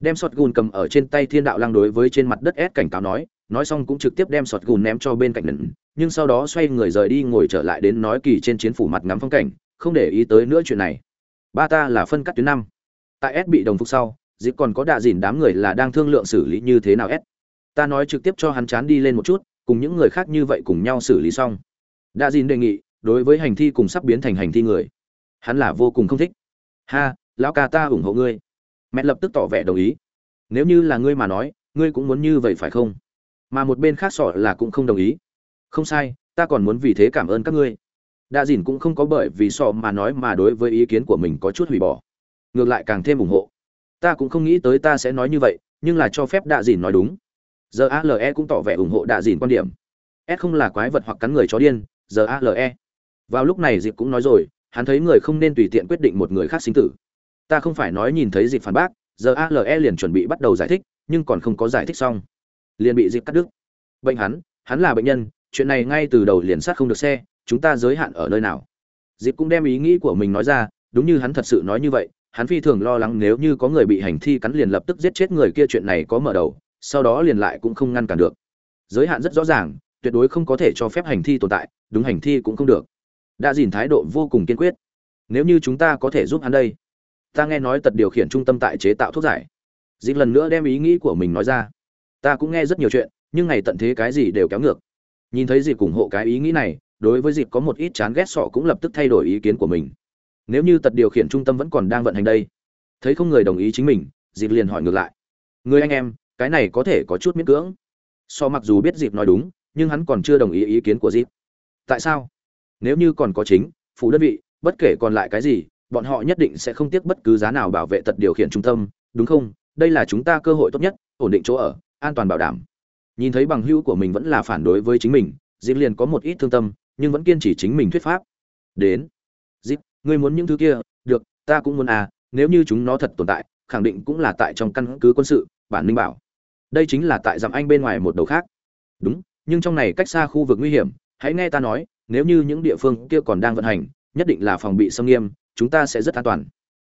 Đem sọt gùn cầm ở trên tay thiên đạo lăng đối với trên mặt đất ép cảnh cáo nói nói xong cũng trực tiếp đem sọt gùn ném cho bên cạnh nấn nhưng sau đó xoay người rời đi ngồi trở lại đến nói kỳ trên chiến phủ mặt ngắm phong cảnh, không để ý tới nữa chuyện này. Ba ta là phân cắt tuyến năm. Tại s bị đồng phục sau dịp còn có đạ dìn đám người là đang thương lượng xử lý như thế nào s ta nói trực tiếp cho hắn chán đi lên một chút, cùng những người khác như vậy cùng nhau xử lý xong. Đa dìn đề nghị, đối với hành thi cùng sắp biến thành hành thi người. Hắn là vô cùng không thích. Ha, lão ca ta ủng hộ ngươi. Mẹ lập tức tỏ vẻ đồng ý. Nếu như là ngươi mà nói, ngươi cũng muốn như vậy phải không? Mà một bên khác sọ là cũng không đồng ý. Không sai, ta còn muốn vì thế cảm ơn các ngươi. Đa dìn cũng không có bởi vì sọ mà nói mà đối với ý kiến của mình có chút hủy bỏ. Ngược lại càng thêm ủng hộ. Ta cũng không nghĩ tới ta sẽ nói như vậy, nhưng là cho phép đa dìn nói đúng giờ ale cũng tỏ vẻ ủng hộ đa dìn quan điểm. S không là quái vật hoặc cắn người chó điên, giờ ale vào lúc này dịp cũng nói rồi, hắn thấy người không nên tùy tiện quyết định một người khác sinh tử. Ta không phải nói nhìn thấy dịp phản bác, giờ ale liền chuẩn bị bắt đầu giải thích, nhưng còn không có giải thích xong. Liền bị dịp cắt đứt. Bệnh hắn hắn là bệnh nhân, chuyện này ngay từ đầu liền sát không được xe, chúng ta giới hạn ở nơi nào? Dịp cũng đem ý nghĩ của mình nói ra, đúng như hắn thật sự nói như vậy, hắn phi thường lo lắng nếu như có người bị hành thi cắn liền lập tức giết chết người kia chuyện này có mở đầu sau đó liền lại cũng không ngăn cản được. Giới hạn rất rõ ràng, tuyệt đối không có thể cho phép hành thi tồn tại, đúng hành thi cũng không được. Đã dìn thái độ vô cùng kiên quyết. Nếu như chúng ta có thể giúp hắn đây, ta nghe nói tật điều khiển trung tâm tại chế tạo thuốc giải. Dịp lần nữa đem ý nghĩ của mình nói ra. Ta cũng nghe rất nhiều chuyện, nhưng ngày tận thế cái gì đều kéo ngược. Nhìn thấy dịp ủng hộ cái ý nghĩ này, đối với dịp có một ít chán ghét sọ cũng lập tức thay đổi ý kiến của mình. Nếu như tật điều khiển trung tâm vẫn còn đang vận hành đây, thấy không người đồng ý chính mình dịp liền hỏi ngược lại. Người anh em cái này có thể có chút miễn cưỡng. So mặc dù biết dịp nói đúng, nhưng hắn còn chưa đồng ý ý kiến của dịp tại sao? Nếu như còn có chính, phủ đơn vị, bất kể còn lại cái gì, bọn họ nhất định sẽ không tiếc bất cứ giá nào bảo vệ tật điều khiển trung tâm, đúng không? Đây là chúng ta cơ hội tốt nhất, ổn định chỗ ở, an toàn bảo đảm. Nhìn thấy bằng hữu của mình vẫn là phản đối với chính mình dịp liền có một ít thương tâm, nhưng vẫn kiên trì chính mình thuyết pháp. Đến. Dịp ngươi muốn những thứ kia, được, ta cũng muốn à nếu như chúng nó thật tồn tại, khẳng định cũng là tại trong căn cứ quân sự, bản minh bảo đây chính là tại dặm anh bên ngoài một đầu khác. Đúng, nhưng trong này cách xa khu vực nguy hiểm, hãy nghe ta nói, nếu như những địa phương kia còn đang vận hành, nhất định là phòng bị xâm nghiêm, chúng ta sẽ rất an toàn.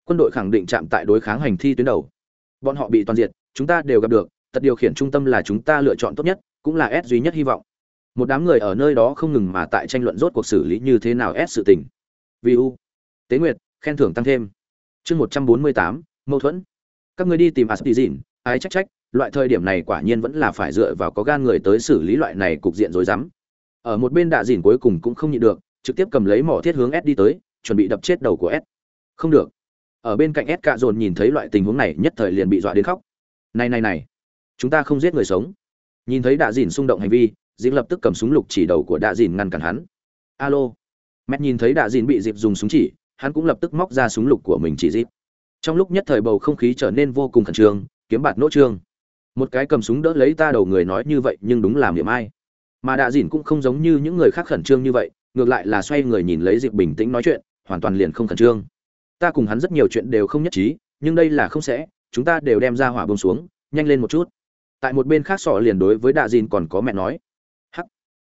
Quân đội khẳng định chạm tại đối kháng hành thi tuyến đầu. Bọn họ bị toàn diệt, chúng ta đều gặp được, tật điều khiển trung tâm là chúng ta lựa chọn tốt nhất, cũng là s duy nhất hy vọng. Một đám người ở nơi đó không ngừng mà tại tranh luận rốt cuộc xử lý như thế nào s sự tình. Vì u. Tế nguyệt, khen thưởng tăng thêm. Chương một trăm bốn mươi tám, mâu thuẫn. Các người đi tìm aspizin ái trách trách loại thời điểm này quả nhiên vẫn là phải dựa vào có gan người tới xử lý loại này cục diện rối rắm. Ở một bên đạ dìn cuối cùng cũng không nhịn được, trực tiếp cầm lấy mỏ thiết hướng s đi tới, chuẩn bị đập chết đầu của s. Không được. Ở bên cạnh s cạ dồn nhìn thấy loại tình huống này, nhất thời liền bị dọa đến khóc. Này này này. Chúng ta không giết người sống. Nhìn thấy đạ dìn xung động hành vi dịp lập tức cầm súng lục chỉ đầu của đạ dìn ngăn cản hắn. Alo. Mẹ nhìn thấy đạ dìn bị dịp dùng súng chỉ, hắn cũng lập tức móc ra súng lục của mình chỉ dịp. Trong lúc nhất thời bầu không khí trở nên vô cùng khẩn trương, kiếm bạt nỗ trương một cái cầm súng đỡ lấy ta đầu người nói như vậy nhưng đúng làm điểm ai. Mà đạ dìn cũng không giống như những người khác khẩn trương như vậy, ngược lại là xoay người nhìn lấy dịp bình tĩnh nói chuyện, hoàn toàn liền không khẩn trương. Ta cùng hắn rất nhiều chuyện đều không nhất trí, nhưng đây là không sẽ, chúng ta đều đem ra hỏa bông xuống, nhanh lên một chút. Tại một bên khác sọ liền đối với đạ dìn còn có mẹ nói. Hắc,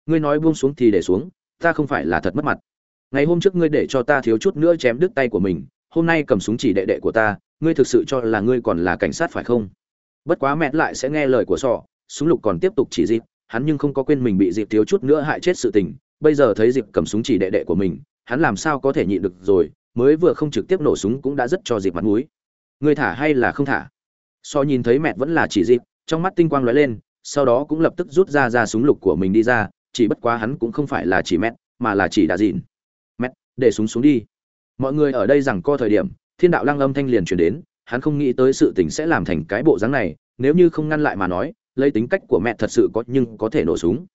ngươi nói buông xuống thì để xuống, ta không phải là thật mất mặt. Ngày hôm trước ngươi để cho ta thiếu chút nữa chém đứt tay của mình, hôm nay cầm súng chỉ đệ đệ của ta, ngươi thực sự cho là ngươi còn là cảnh sát phải không? Bất quá mẹ lại sẽ nghe lời của sọ, súng lục còn tiếp tục chỉ dịp, hắn nhưng không có quên mình bị dịp thiếu chút nữa hại chết sự tình, bây giờ thấy dịp cầm súng chỉ đệ đệ của mình, hắn làm sao có thể nhịn được rồi, mới vừa không trực tiếp nổ súng cũng đã rất cho dịp mặt mũi. Người thả hay là không thả? So nhìn thấy mẹ vẫn là chỉ dịp, trong mắt tinh quang lóe lên, sau đó cũng lập tức rút ra ra súng lục của mình đi ra, chỉ bất quá hắn cũng không phải là chỉ mẹ, mà là chỉ đà dịn. Mẹ, để súng xuống đi. Mọi người ở đây rằng co thời điểm, thiên đạo lăng âm thanh liền chuyển đến hắn không nghĩ tới sự tình sẽ làm thành cái bộ dáng này, nếu như không ngăn lại mà nói, lấy tính cách của mẹ thật sự có nhưng có thể nổ súng.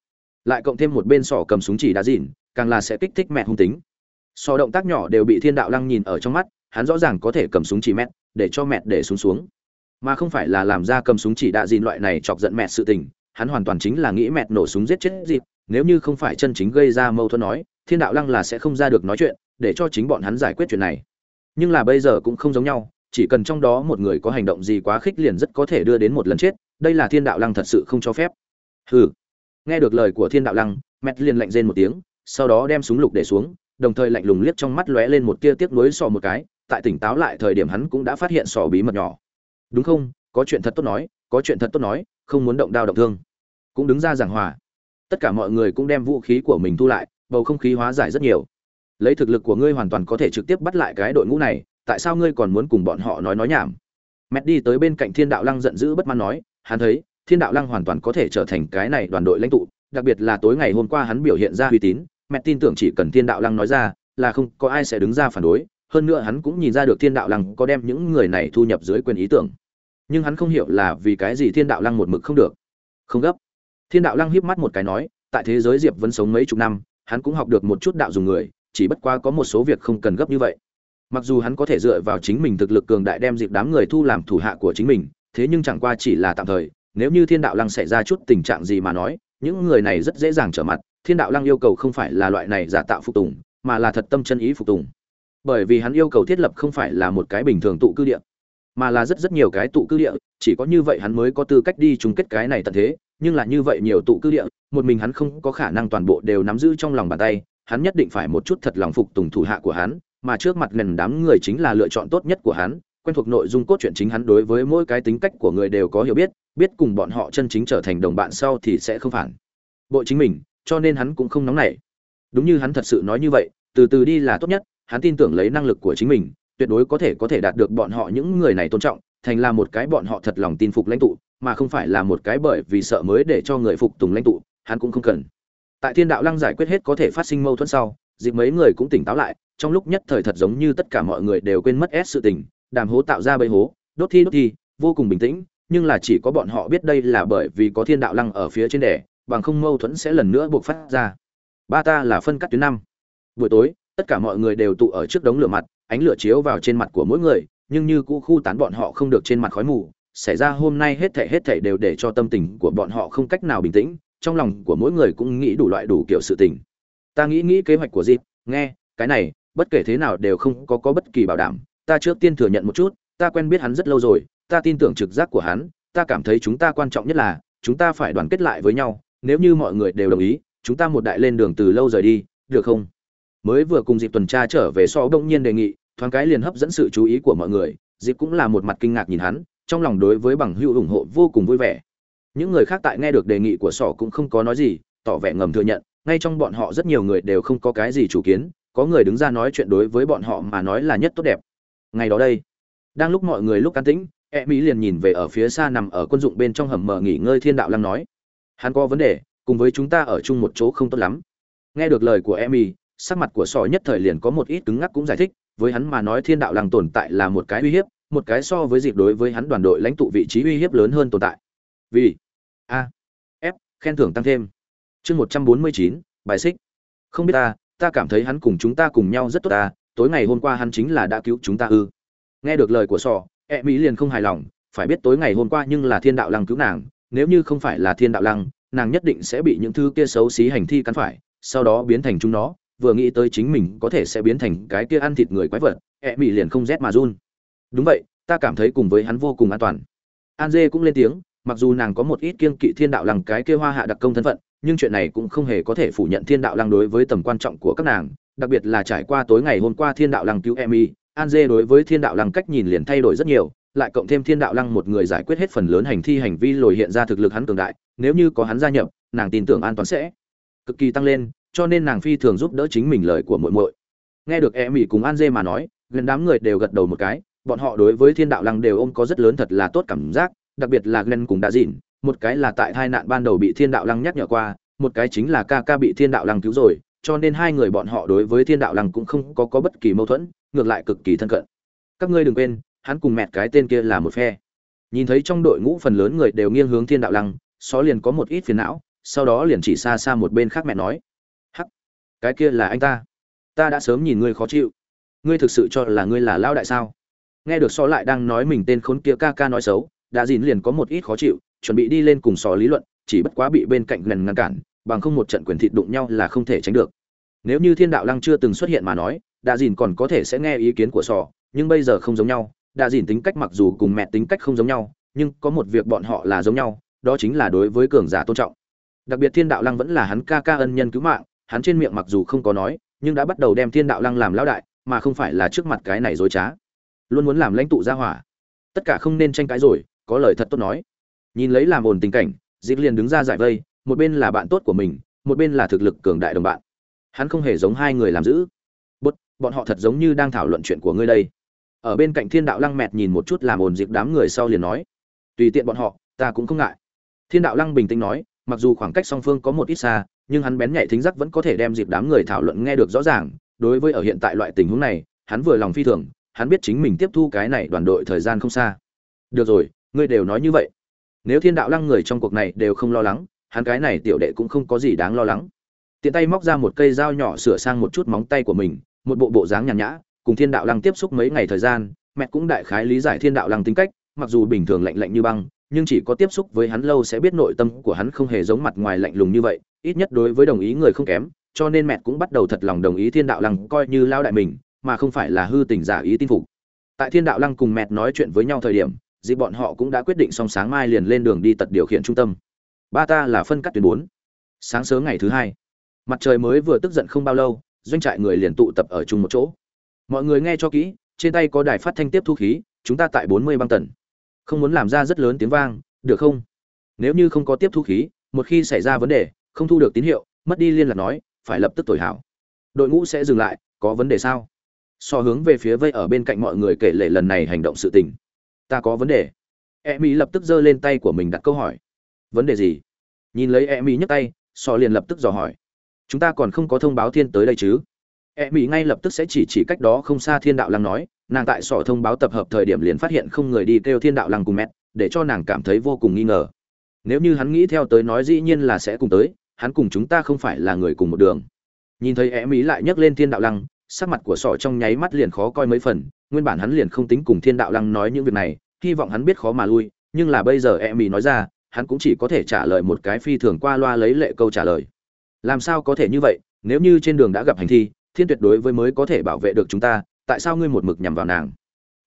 Lại cộng thêm một bên sỏ cầm súng chỉ đá dịn, càng là sẽ kích thích mẹ hung tính. So động tác nhỏ đều bị thiên đạo lăng nhìn ở trong mắt, hắn rõ ràng có thể cầm súng chỉ mẹ, để cho mẹ để xuống xuống. Mà không phải là làm ra cầm súng chỉ đạ dịn loại này chọc giận mẹ sự tình, hắn hoàn toàn chính là nghĩ mẹ nổ súng giết chết dịp, nếu như không phải chân chính gây ra mâu thuẫn nói, thiên đạo lăng là sẽ không ra được nói chuyện, để cho chính bọn hắn giải quyết chuyện này. Nhưng là bây giờ cũng không giống nhau chỉ cần trong đó một người có hành động gì quá khích liền rất có thể đưa đến một lần chết, đây là thiên đạo lăng thật sự không cho phép. Hừ. Nghe được lời của thiên đạo lăng mẹ liền lạnh rên một tiếng, sau đó đem súng lục để xuống, đồng thời lạnh lùng liếc trong mắt lóe lên một tia tiếc nuối sò một cái, tại tỉnh táo lại thời điểm hắn cũng đã phát hiện sò bí mật nhỏ. Đúng không? Có chuyện thật tốt nói, có chuyện thật tốt nói, không muốn động đao động thương. Cũng đứng ra giảng hòa. Tất cả mọi người cũng đem vũ khí của mình thu lại, bầu không khí hóa giải rất nhiều. Lấy thực lực của ngươi hoàn toàn có thể trực tiếp bắt lại cái đội ngũ này tại sao ngươi còn muốn cùng bọn họ nói nói nhảm? Mẹt đi tới bên cạnh thiên đạo lăng giận dữ bất mãn nói, hắn thấy, thiên đạo lăng hoàn toàn có thể trở thành cái này đoàn đội lãnh tụ, đặc biệt là tối ngày hôm qua hắn biểu hiện ra uy tín mẹ tin tưởng chỉ cần thiên đạo lăng nói ra, là không có ai sẽ đứng ra phản đối, hơn nữa hắn cũng nhìn ra được thiên đạo lăng có đem những người này thu nhập dưới quyền ý tưởng. Nhưng hắn không hiểu là vì cái gì thiên đạo lăng một mực không được. Không gấp. Thiên đạo lăng hiếp mắt một cái nói, tại thế giới diệp vẫn sống mấy chục năm, hắn cũng học được một chút đạo dùng người, chỉ bất qua có một số việc không cần gấp như vậy mặc dù hắn có thể dựa vào chính mình thực lực cường đại đem dịp đám người thu làm thủ hạ của chính mình, thế nhưng chẳng qua chỉ là tạm thời, nếu như thiên đạo lăng xảy ra chút tình trạng gì mà nói, những người này rất dễ dàng trở mặt, thiên đạo lăng yêu cầu không phải là loại này giả tạo phục tùng, mà là thật tâm chân ý phục tùng. Bởi vì hắn yêu cầu thiết lập không phải là một cái bình thường tụ cư địa, mà là rất rất nhiều cái tụ cư địa, chỉ có như vậy hắn mới có tư cách đi chung kết cái này tận thế, nhưng là như vậy nhiều tụ cư địa, một mình hắn không có khả năng toàn bộ đều nắm giữ trong lòng bàn tay, hắn nhất định phải một chút thật lòng phục tùng thủ hạ của hắn mà trước mặt gần đám người chính là lựa chọn tốt nhất của hắn, quen thuộc nội dung cốt truyện chính hắn đối với mỗi cái tính cách của người đều có hiểu biết biết cùng bọn họ chân chính trở thành đồng bạn sau thì sẽ không phản bội chính mình, cho nên hắn cũng không nóng nảy. Đúng như hắn thật sự nói như vậy, từ từ đi là tốt nhất, hắn tin tưởng lấy năng lực của chính mình, tuyệt đối có thể có thể đạt được bọn họ những người này tôn trọng, thành là một cái bọn họ thật lòng tin phục lãnh tụ, mà không phải là một cái bởi vì sợ mới để cho người phục tùng lãnh tụ, hắn cũng không cần. Tại thiên đạo lăng giải quyết hết có thể phát sinh mâu thuẫn sau, dịp mấy người cũng tỉnh táo lại trong lúc nhất thời thật giống như tất cả mọi người đều quên mất ép sự tình, đàm hố tạo ra bầy hố, đốt thi đốt thi, vô cùng bình tĩnh, nhưng là chỉ có bọn họ biết đây là bởi vì có thiên đạo lăng ở phía trên đẻ bằng không mâu thuẫn sẽ lần nữa buộc phát ra. Ba ta là phân cắt tuyến năm. Buổi tối, tất cả mọi người đều tụ ở trước đống lửa mặt, ánh lửa chiếu vào trên mặt của mỗi người, nhưng như cũ khu tán bọn họ không được trên mặt khói mù, xảy ra hôm nay hết thảy hết thảy đều để cho tâm tình của bọn họ không cách nào bình tĩnh, trong lòng của mỗi người cũng nghĩ đủ loại đủ kiểu sự tình. Ta nghĩ nghĩ kế hoạch của dịp nghe, cái này bất kể thế nào đều không có có bất kỳ bảo đảm. Ta trước tiên thừa nhận một chút, ta quen biết hắn rất lâu rồi, ta tin tưởng trực giác của hắn, ta cảm thấy chúng ta quan trọng nhất là, chúng ta phải đoàn kết lại với nhau, nếu như mọi người đều đồng ý, chúng ta một đại lên đường từ lâu rời đi, được không? Mới vừa cùng dịp tuần tra trở về so đông nhiên đề nghị, thoáng cái liền hấp dẫn sự chú ý của mọi người dịp cũng là một mặt kinh ngạc nhìn hắn, trong lòng đối với bằng hữu ủng hộ vô cùng vui vẻ. Những người khác tại nghe được đề nghị của sỏ cũng không có nói gì, tỏ vẻ ngầm thừa nhận, ngay trong bọn họ rất nhiều người đều không có cái gì chủ kiến có người đứng ra nói chuyện đối với bọn họ mà nói là nhất tốt đẹp. Ngày đó đây, đang lúc mọi người lúc can tĩnh e mỹ liền nhìn về ở phía xa nằm ở quân dụng bên trong hầm mở nghỉ ngơi thiên đạo lăng nói, hắn có vấn đề, cùng với chúng ta ở chung một chỗ không tốt lắm. Nghe được lời của e mỹ, sắc mặt của sò nhất thời liền có một ít cứng ngắc cũng giải thích, với hắn mà nói thiên đạo lăng tồn tại là một cái uy hiếp, một cái so với dịp đối với hắn đoàn đội lãnh tụ vị trí uy hiếp lớn hơn tồn tại. Vì a f, khen thưởng tăng thêm. Chương một trăm bốn mươi chín, bài xích. Không biết ta ta cảm thấy hắn cùng chúng ta cùng nhau rất tốt ta, tối ngày hôm qua hắn chính là đã cứu chúng ta ư. Nghe được lời của sò e mỹ liền không hài lòng, phải biết tối ngày hôm qua nhưng là thiên đạo lăng cứu nàng, nếu như không phải là thiên đạo lăng, nàng nhất định sẽ bị những thứ kia xấu xí hành thi cắn phải, sau đó biến thành chúng nó, vừa nghĩ tới chính mình có thể sẽ biến thành cái kia ăn thịt người quái vật e mỹ liền không rét mà run. Đúng vậy, ta cảm thấy cùng với hắn vô cùng an toàn. An dê cũng lên tiếng, mặc dù nàng có một ít kiêng kỵ thiên đạo lăng cái kia hoa hạ đặc công thân phận nhưng chuyện này cũng không hề có thể phủ nhận thiên đạo lăng đối với tầm quan trọng của các nàng, đặc biệt là trải qua tối ngày hôm qua thiên đạo lăng cứu emmy an dê đối với thiên đạo lăng cách nhìn liền thay đổi rất nhiều, lại cộng thêm thiên đạo lăng một người giải quyết hết phần lớn hành thi hành vi lồi hiện ra thực lực hắn cường đại, nếu như có hắn gia nhập, nàng tin tưởng an toàn sẽ cực kỳ tăng lên, cho nên nàng phi thường giúp đỡ chính mình lời của muội muội. Nghe được emmy cùng an dê mà nói, gần đám người đều gật đầu một cái, bọn họ đối với thiên đạo lăng đều ôm có rất lớn thật là tốt cảm giác, đặc biệt là glenn cùng đã dịn một cái là tại tai nạn ban đầu bị thiên đạo lăng nhắc nhở qua, một cái chính là ca ca bị thiên đạo lăng cứu rồi, cho nên hai người bọn họ đối với thiên đạo lăng cũng không có có bất kỳ mâu thuẫn, ngược lại cực kỳ thân cận. Các ngươi đừng quên, hắn cùng mẹ cái tên kia là một phe. Nhìn thấy trong đội ngũ phần lớn người đều nghiêng hướng thiên đạo lăng, xó liền có một ít phiền não, sau đó liền chỉ xa xa một bên khác mẹ nói. Hắc, cái kia là anh ta. Ta đã sớm nhìn ngươi khó chịu. Ngươi thực sự cho là ngươi là lao đại sao? Nghe được so lại đang nói mình tên khốn kia ca ca nói xấu đã dìn liền có một ít khó chịu chuẩn bị đi lên cùng sò lý luận, chỉ bất quá bị bên cạnh ngần ngăn cản, bằng không một trận quyền thịt đụng nhau là không thể tránh được. Nếu như thiên đạo lăng chưa từng xuất hiện mà nói, đạ dìn còn có thể sẽ nghe ý kiến của sò, nhưng bây giờ không giống nhau, đạ dìn tính cách mặc dù cùng mẹ tính cách không giống nhau, nhưng có một việc bọn họ là giống nhau, đó chính là đối với cường giả tôn trọng. Đặc biệt thiên đạo lăng vẫn là hắn ca ca ân nhân cứu mạng, hắn trên miệng mặc dù không có nói, nhưng đã bắt đầu đem thiên đạo lăng làm lão đại, mà không phải là trước mặt cái này dối trá. Luôn muốn làm lãnh tụ gia hỏa. Tất cả không nên tranh cãi rồi, có lời thật tốt nói nhìn lấy làm ổn tình cảnh dịp liền đứng ra giải vây, một bên là bạn tốt của mình, một bên là thực lực cường đại đồng bạn. Hắn không hề giống hai người làm giữ bút bọn họ thật giống như đang thảo luận chuyện của ngươi đây. Ở bên cạnh thiên đạo lăng mẹt nhìn một chút làm ồn dịp đám người sau liền nói, tùy tiện bọn họ, ta cũng không ngại. Thiên đạo lăng bình tĩnh nói, mặc dù khoảng cách song phương có một ít xa, nhưng hắn bén nhạy thính giác vẫn có thể đem dịp đám người thảo luận nghe được rõ ràng. Đối với ở hiện tại loại tình huống này, hắn vừa lòng phi thường, hắn biết chính mình tiếp thu cái này đoàn đội thời gian không xa. Được rồi, ngươi đều nói như vậy nếu thiên đạo lăng người trong cuộc này đều không lo lắng, hắn cái này tiểu đệ cũng không có gì đáng lo lắng. Tiện tay móc ra một cây dao nhỏ sửa sang một chút móng tay của mình, một bộ bộ dáng nhàn nhã, cùng thiên đạo lăng tiếp xúc mấy ngày thời gian, mẹ cũng đại khái lý giải thiên đạo lăng tính cách, mặc dù bình thường lạnh lạnh như băng, nhưng chỉ có tiếp xúc với hắn lâu sẽ biết nội tâm của hắn không hề giống mặt ngoài lạnh lùng như vậy, ít nhất đối với đồng ý người không kém, cho nên mẹ cũng bắt đầu thật lòng đồng ý thiên đạo lăng coi như lao đại mình, mà không phải là hư tình giả ý tin phục. Tại thiên đạo lăng cùng mẹ nói chuyện với nhau thời điểm dịp bọn họ cũng đã quyết định xong sáng mai liền lên đường đi tật điều khiển trung tâm. Ba ta là phân cắt tuyến bốn. Sáng sớm ngày thứ hai, mặt trời mới vừa tức giận không bao lâu, doanh trại người liền tụ tập ở chung một chỗ. Mọi người nghe cho kỹ, trên tay có đài phát thanh tiếp thu khí, chúng ta tại bốn mươi băng tần. Không muốn làm ra rất lớn tiếng vang, được không? Nếu như không có tiếp thu khí, một khi xảy ra vấn đề, không thu được tín hiệu, mất đi liên lạc nói, phải lập tức tuổi hảo. Đội ngũ sẽ dừng lại, có vấn đề sao? So hướng về phía vây ở bên cạnh mọi người kể lể lần này hành động sự tình ta có vấn đề. E mỹ lập tức giơ lên tay của mình đặt câu hỏi. Vấn đề gì? Nhìn lấy e mỹ nhấc tay so liền lập tức dò hỏi. Chúng ta còn không có thông báo thiên tới đây chứ? E mỹ ngay lập tức sẽ chỉ chỉ cách đó không xa thiên đạo lăng nói, nàng tại sỏ thông báo tập hợp thời điểm liền phát hiện không người đi kêu thiên đạo lăng cùng mét để cho nàng cảm thấy vô cùng nghi ngờ. Nếu như hắn nghĩ theo tới nói dĩ nhiên là sẽ cùng tới, hắn cùng chúng ta không phải là người cùng một đường. Nhìn thấy e mỹ lại nhấc lên thiên đạo lăng sắc mặt của sọ trong nháy mắt liền khó coi mấy phần, nguyên bản hắn liền không tính cùng thiên đạo lăng nói những việc này, hy vọng hắn biết khó mà lui, nhưng là bây giờ e mỹ nói ra, hắn cũng chỉ có thể trả lời một cái phi thường qua loa lấy lệ câu trả lời. Làm sao có thể như vậy, nếu như trên đường đã gặp hành thi, thiên tuyệt đối với mới có thể bảo vệ được chúng ta, tại sao ngươi một mực nhằm vào nàng?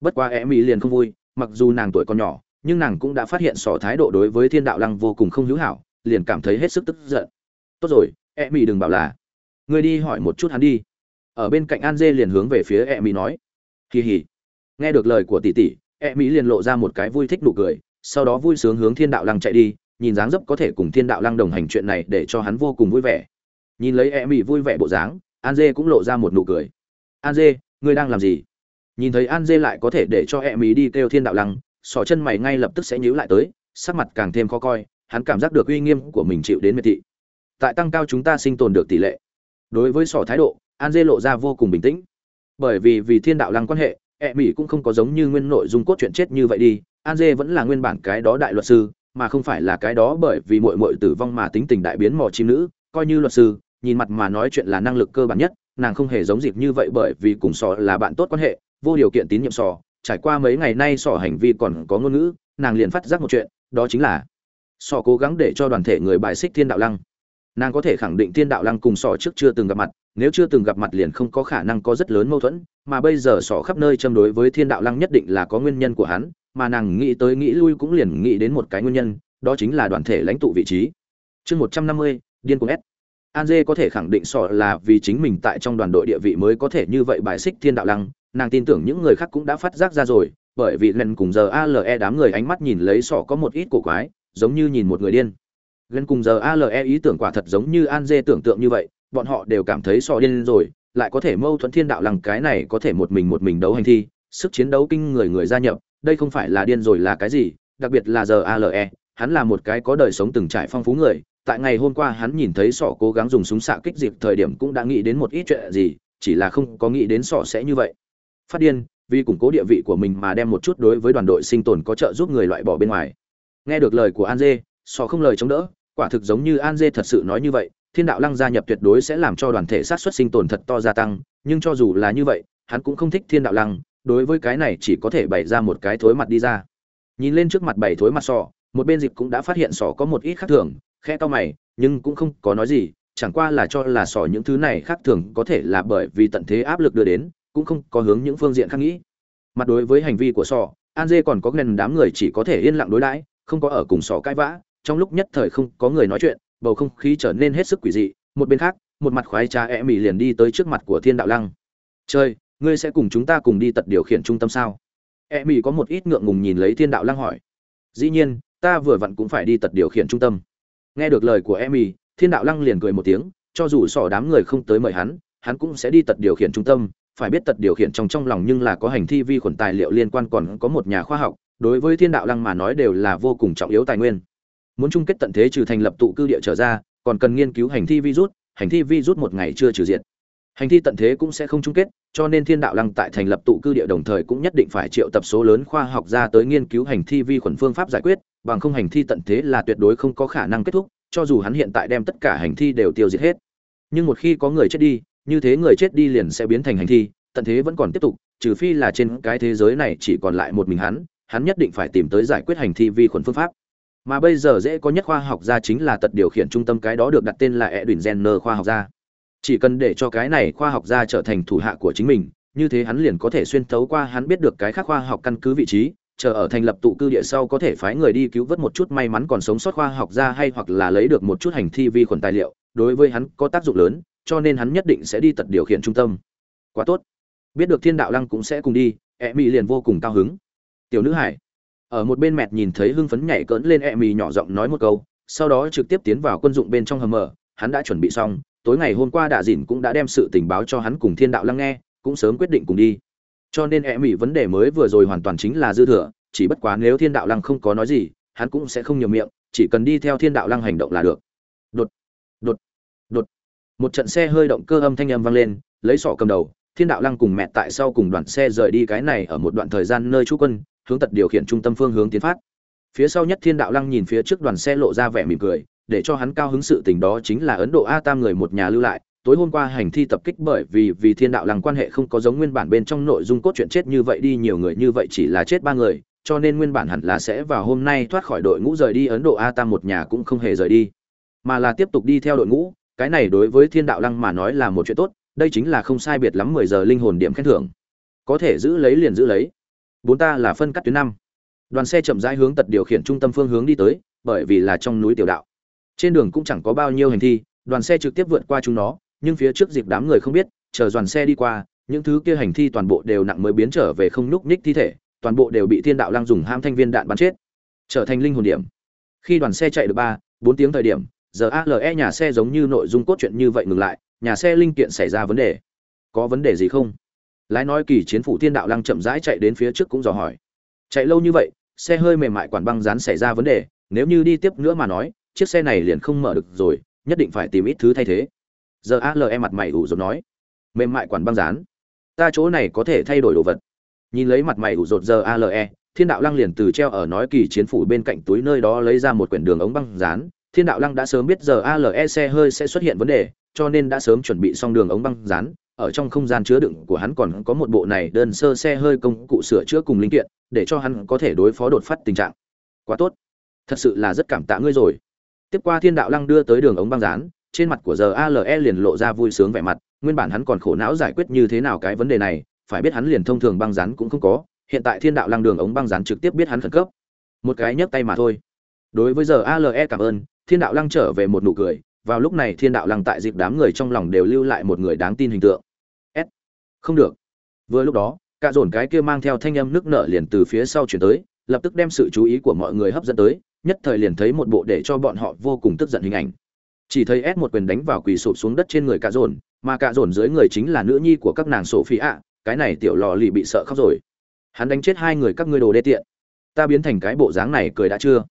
Bất quá e mỹ liền không vui, mặc dù nàng tuổi còn nhỏ, nhưng nàng cũng đã phát hiện sỏ thái độ đối với thiên đạo lăng vô cùng không hữu hảo, liền cảm thấy hết sức tức giận. Tốt rồi e mỹ đừng bảo là. Ngươi đi hỏi một chút hắn đi ở bên cạnh an dê liền hướng về phía e mỹ nói. Kỳ hỉ nghe được lời của tỷ tỷ e mỹ liền lộ ra một cái vui thích nụ cười, sau đó vui sướng hướng thiên đạo lăng chạy đi, nhìn dáng dấp có thể cùng thiên đạo lăng đồng hành chuyện này để cho hắn vô cùng vui vẻ. Nhìn lấy e mỹ vui vẻ bộ dáng, an dê cũng lộ ra một nụ cười. An dê, ngươi đang làm gì? Nhìn thấy an dê lại có thể để cho e mỹ đi kêu thiên đạo lăng, sỏ chân mày ngay lập tức sẽ nhíu lại tới, sắc mặt càng thêm khó coi, hắn cảm giác được uy nghiêm của mình chịu đến miệt thị. Tại tăng cao chúng ta sinh tồn được tỷ lệ. Đối với sỏ thái độ an dê lộ ra vô cùng bình tĩnh. Bởi vì vì thiên đạo lăng quan hệ e mỹ cũng không có giống như nguyên nội dung cốt truyện chết như vậy đi. An dê vẫn là nguyên bản cái đó đại luật sư, mà không phải là cái đó bởi vì mội mội tử vong mà tính tình đại biến mò chim nữ, coi như luật sư, nhìn mặt mà nói chuyện là năng lực cơ bản nhất, nàng không hề giống dịp như vậy bởi vì cùng sò là bạn tốt quan hệ, vô điều kiện tín nhiệm sò. Trải qua mấy ngày nay sò hành vi còn có ngôn ngữ, nàng liền phát giác một chuyện, đó chính là sò cố gắng để cho đoàn thể người bài xích thiên đạo lăng. Nàng có thể khẳng định thiên đạo lăng cùng sò trước chưa từng gặp mặt nếu chưa từng gặp mặt liền không có khả năng có rất lớn mâu thuẫn, mà bây giờ sỏ khắp nơi châm đối với thiên đạo lăng nhất định là có nguyên nhân của hắn, mà nàng nghĩ tới nghĩ lui cũng liền nghĩ đến một cái nguyên nhân, đó chính là đoàn thể lãnh tụ vị trí. Chương một trăm năm mươi, điên cuồng s an dê có thể khẳng định sọ là vì chính mình tại trong đoàn đội địa vị mới có thể như vậy bài xích thiên đạo lăng, nàng tin tưởng những người khác cũng đã phát giác ra rồi, bởi vì lần cùng giờ ale đám người ánh mắt nhìn lấy sọ có một ít cổ quái, giống như nhìn một người điên. Gần cùng giờ ale ý tưởng quả thật giống như an dê tưởng tượng như vậy bọn họ đều cảm thấy sọ điên rồi, lại có thể mâu thuẫn thiên đạo lăng cái này có thể một mình một mình đấu hành thi, sức chiến đấu kinh người người gia nhập, đây không phải là điên rồi là cái gì, đặc biệt là giờ ale hắn là một cái có đời sống từng trải phong phú người, tại ngày hôm qua hắn nhìn thấy sọ cố gắng dùng súng xạ kích dịp thời điểm cũng đã nghĩ đến một ít chuyện gì, chỉ là không có nghĩ đến sọ sẽ như vậy. Phát điên, vì củng cố địa vị của mình mà đem một chút đối với đoàn đội sinh tồn có trợ giúp người loại bỏ bên ngoài. Nghe được lời của an dê sọ không lời chống đỡ, quả thực giống như an dê thật sự nói như vậy thiên đạo lăng gia nhập tuyệt đối sẽ làm cho đoàn thể sát xuất sinh tồn thật to gia tăng, nhưng cho dù là như vậy, hắn cũng không thích thiên đạo lăng, đối với cái này chỉ có thể bày ra một cái thối mặt đi ra. Nhìn lên trước mặt bảy thối mặt sọ, một bên dịp cũng đã phát hiện sọ có một ít khác thường khe to mày, nhưng cũng không có nói gì, chẳng qua là cho là sọ những thứ này khác thường có thể là bởi vì tận thế áp lực đưa đến, cũng không có hướng những phương diện khác nghĩ. Mặt đối với hành vi của sọ, an dê còn có gần đám người chỉ có thể yên lặng đối đãi, không có ở cùng sọ cãi vã, trong lúc nhất thời không có người nói chuyện bầu không khí trở nên hết sức quỷ dị một bên khác một mặt khoái trà e mỉ liền đi tới trước mặt của thiên đạo lăng. Chơi ngươi sẽ cùng chúng ta cùng đi tật điều khiển trung tâm sao? e mỉ có một ít ngượng ngùng nhìn lấy thiên đạo lăng hỏi. Dĩ nhiên ta vừa vặn cũng phải đi tật điều khiển trung tâm. Nghe được lời của e Emmy, Thiên đạo lăng liền cười một tiếng, cho dù sỏ đám người không tới mời hắn, hắn cũng sẽ đi tật điều khiển trung tâm, phải biết tật điều khiển trong trong lòng nhưng là có hành thi vi khuẩn tài liệu liên quan còn có một nhà khoa học, đối với Thiên đạo lăng mà nói đều là vô cùng trọng yếu tài nguyên. Muốn chung kết tận thế trừ thành lập tụ cư địa trở ra, còn cần nghiên cứu hành thi virus, hành thi virus một ngày chưa trừ diệt. Hành thi tận thế cũng sẽ không chung kết, cho nên Thiên đạo lăng tại thành lập tụ cư địa đồng thời cũng nhất định phải triệu tập số lớn khoa học ra tới nghiên cứu hành thi vi khuẩn phương pháp giải quyết, bằng không hành thi tận thế là tuyệt đối không có khả năng kết thúc, cho dù hắn hiện tại đem tất cả hành thi đều tiêu diệt hết. Nhưng một khi có người chết đi, như thế người chết đi liền sẽ biến thành hành thi, tận thế vẫn còn tiếp tục, trừ phi là trên cái thế giới này chỉ còn lại một mình hắn, hắn nhất định phải tìm tới giải quyết hành thi vi khuẩn phương pháp. Mà bây giờ dễ có nhất khoa học gia chính là tật điều khiển trung tâm cái đó được đặt tên là Edwin Jenner khoa học gia. Chỉ cần để cho cái này khoa học gia trở thành thủ hạ của chính mình, như thế hắn liền có thể xuyên thấu qua hắn biết được cái khác khoa học căn cứ vị trí, chờ ở thành lập tụ cư địa sau có thể phái người đi cứu vớt một chút may mắn còn sống sót khoa học gia hay hoặc là lấy được một chút hành thi vi khuẩn tài liệu đối với hắn có tác dụng lớn cho nên hắn nhất định sẽ đi tật điều khiển trung tâm. Quá tốt. Biết được thiên đạo lăng cũng sẽ cùng đi e mỹ liền vô cùng cao hứng. Tiểu nữ hải ở một bên mẹt nhìn thấy hưng phấn nhảy cỡn lên e mì nhỏ giọng nói một câu, sau đó trực tiếp tiến vào quân dụng bên trong hầm mở, hắn đã chuẩn bị xong, tối ngày hôm qua đạ dìn cũng đã đem sự tình báo cho hắn cùng thiên đạo lăng nghe, cũng sớm quyết định cùng đi. Cho nên e mì vấn đề mới vừa rồi hoàn toàn chính là dư thừa, chỉ bất quá nếu thiên đạo lăng không có nói gì, hắn cũng sẽ không nhiều miệng, chỉ cần đi theo thiên đạo lăng hành động là được. Đột đột đột. Một trận xe hơi động cơ âm thanh âm vang lên, lấy sọ cầm đầu, thiên đạo lăng cùng mẹ tại sau cùng đoàn xe rời đi cái này ở một đoạn thời gian nơi trú quân hướng tật điều khiển trung tâm phương hướng tiến phát. Phía sau nhất thiên đạo lăng nhìn phía trước đoàn xe lộ ra vẻ mỉm cười, để cho hắn cao hứng sự tình đó chính là ấn độ a tam người một nhà lưu lại. Tối hôm qua hành thi tập kích bởi vì vì thiên đạo lăng quan hệ không có giống nguyên bản bên trong nội dung cốt truyện chết như vậy đi, nhiều người như vậy chỉ là chết ba người, cho nên nguyên bản hẳn là sẽ vào hôm nay thoát khỏi đội ngũ rời đi, ấn độ a tam một nhà cũng không hề rời đi, mà là tiếp tục đi theo đội ngũ. Cái này đối với thiên đạo lăng mà nói là một chuyện tốt, đây chính là không sai biệt lắm mười giờ linh hồn điểm khen thưởng. Có thể giữ lấy liền giữ lấy bốn ta là phân cắt tuyến năm. Đoàn xe chậm rãi hướng tật điều khiển trung tâm phương hướng đi tới, bởi vì là trong núi tiểu đạo. Trên đường cũng chẳng có bao nhiêu hành thi, đoàn xe trực tiếp vượt qua chúng nó, nhưng phía trước dịp đám người không biết, chờ đoàn xe đi qua, những thứ kia hành thi toàn bộ đều nặng mới biến trở về không núc ních thi thể, toàn bộ đều bị thiên đạo lang dùng ham thanh viên đạn bắn chết. Trở thành linh hồn điểm. Khi đoàn xe chạy được ba, bốn tiếng thời điểm, giờ ale nhà xe giống như nội dung cốt truyện như vậy ngừng lại, nhà xe linh kiện xảy ra vấn đề. Có vấn đề gì không? Lái nói kỳ chiến phủ thiên đạo lăng chậm rãi chạy đến phía trước cũng dò hỏi. Chạy lâu như vậy, xe hơi mềm mại quản băng dán xảy ra vấn đề, nếu như đi tiếp nữa mà nói, chiếc xe này liền không mở được rồi, nhất định phải tìm ít thứ thay thế. Giờ ale mặt mày ủ rột nói. Mềm mại quản băng dán. Ta chỗ này có thể thay đổi đồ vật. Nhìn lấy mặt mày ủ rột giờ ale thiên đạo lăng liền từ treo ở nói kỳ chiến phủ bên cạnh túi nơi đó lấy ra một quyển đường ống băng dán. Thiên đạo lăng đã sớm biết giờ ale xe hơi sẽ xuất hiện vấn đề, cho nên đã sớm chuẩn bị xong đường ống băng dán ở trong không gian chứa đựng của hắn còn có một bộ này đơn sơ xe hơi công cụ sửa chữa cùng linh kiện, để cho hắn có thể đối phó đột phát tình trạng. Quá tốt. Thật sự là rất cảm tạ ngươi rồi. Tiếp qua thiên đạo lăng đưa tới đường ống băng dán, trên mặt của giờ ale liền lộ ra vui sướng vẻ mặt, nguyên bản hắn còn khổ não giải quyết như thế nào cái vấn đề này, phải biết hắn liền thông thường băng dán cũng không có, hiện tại thiên đạo lăng đường ống băng dán trực tiếp biết hắn khẩn cấp. Một cái nhấc tay mà thôi. Đối với giờ ale cảm ơn, thiên đạo lăng trở về một nụ cười, vào lúc này thiên đạo lăng tại dịp đám người trong lòng đều lưu lại một người đáng tin hình tượng không được. Vừa lúc đó, cả dồn cái kia mang theo thanh âm nước nợ liền từ phía sau chuyển tới, lập tức đem sự chú ý của mọi người hấp dẫn tới, nhất thời liền thấy một bộ để cho bọn họ vô cùng tức giận hình ảnh. Chỉ thấy ép một quyền đánh vào quỳ sụp xuống đất trên người cả dồn, mà cả dồn dưới người chính là nữ nhi của các nàng sổ phi ạ, cái này tiểu lò lì bị sợ khóc rồi. Hắn đánh chết hai người các ngươi đồ đê tiện. Ta biến thành cái bộ dáng này cười đã chưa?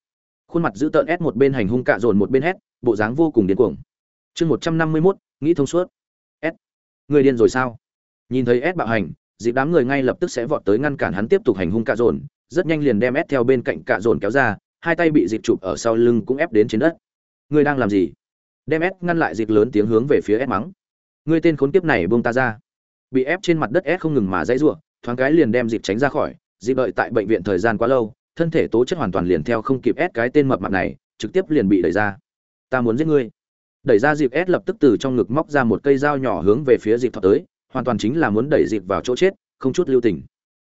Khuôn mặt giữ tợn ép một bên hành hung cạ dồn một bên hét, bộ dáng vô cùng điên cuồng. Chương một trăm năm mươi mốt, nghĩ thông suốt. S, người điên rồi sao? Nhìn thấy s bạo hành, dịp đám người ngay lập tức sẽ vọt tới ngăn cản hắn tiếp tục hành hung cạ dồn. Rất nhanh liền đem s theo bên cạnh cạ dồn kéo ra, hai tay bị dịp chụp ở sau lưng cũng ép đến trên đất. Ngươi đang làm gì? Đem s ngăn lại dịp lớn tiếng hướng về phía s mắng. Ngươi tên khốn kiếp này buông ta ra. Bị ép trên mặt đất s không ngừng mà dãy rủa, thoáng cái liền đem dịp tránh ra khỏi. Dịp đợi tại bệnh viện thời gian quá lâu, thân thể tố chất hoàn toàn liền theo không kịp ép cái tên mập mặt này, trực tiếp liền bị đẩy ra. Ta muốn giết ngươi. Đẩy ra dịp ép lập tức từ trong ngực móc ra một cây dao nhỏ hướng về phía dịp thọ tới hoàn toàn chính là muốn đẩy dịp vào chỗ chết, không chút lưu tình.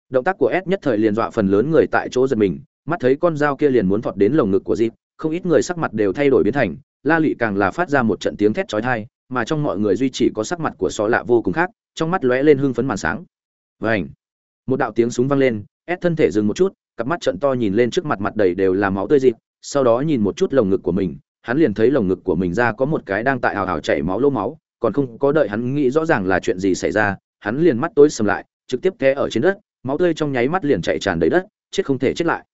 Động tác của s nhất thời liền dọa phần lớn người tại chỗ giật mình, mắt thấy con dao kia liền muốn thọt đến lồng ngực của dịp, không ít người sắc mặt đều thay đổi biến thành, la lụy càng là phát ra một trận tiếng thét chói tai, mà trong mọi người duy chỉ có sắc mặt của xó lạ vô cùng khác, trong mắt lóe lên hưng phấn màn sáng. Vảnh một đạo tiếng súng vang lên ép thân thể dừng một chút, cặp mắt trận to nhìn lên trước mặt mặt đầy đều là máu tươi dịp, sau đó nhìn một chút lồng ngực của mình, hắn liền thấy lồng ngực của mình ra có một cái đang tại hào hào chảy máu lỗ máu còn không có đợi hắn nghĩ rõ ràng là chuyện gì xảy ra, hắn liền mắt tối sầm lại, trực tiếp té ở trên đất, máu tươi trong nháy mắt liền chạy tràn đầy đất, chết không thể chết lại.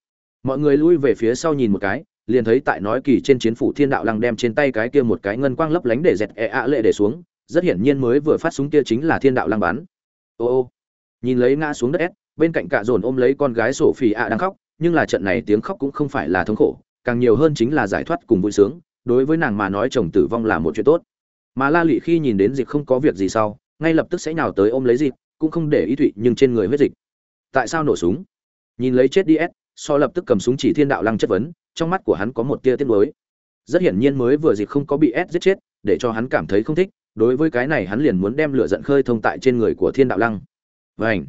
Mọi người lui về phía sau nhìn một cái, liền thấy tại nói kỳ trên chiến phủ thiên đạo lăng đem trên tay cái kia một cái ngân quang lấp lánh để dẹt e ạ lệ để xuống, rất hiển nhiên mới vừa phát súng kia chính là thiên đạo lăng bắn. Ô ô, nhìn lấy ngã xuống đất ép bên cạnh cả dồn ôm lấy con gái sổ phì ạ đang khóc, nhưng là trận này tiếng khóc cũng không phải là thống khổ, càng nhiều hơn chính là giải thoát cùng vui sướng, đối với nàng mà nói chồng tử vong là một chuyện tốt mà la lụy khi nhìn đến dịp không có việc gì sau, ngay lập tức sẽ nhào tới ôm lấy dịp cũng không để ý thụy nhưng trên người huyết dịch. Tại sao nổ súng? Nhìn lấy chết đi s, so lập tức cầm súng chỉ thiên đạo lăng chất vấn, trong mắt của hắn có một tia tiếc mới rất hiển nhiên mới vừa dịp không có bị s giết chết, để cho hắn cảm thấy không thích, đối với cái này hắn liền muốn đem lửa giận khơi thông tại trên người của thiên đạo lăng. Vảnh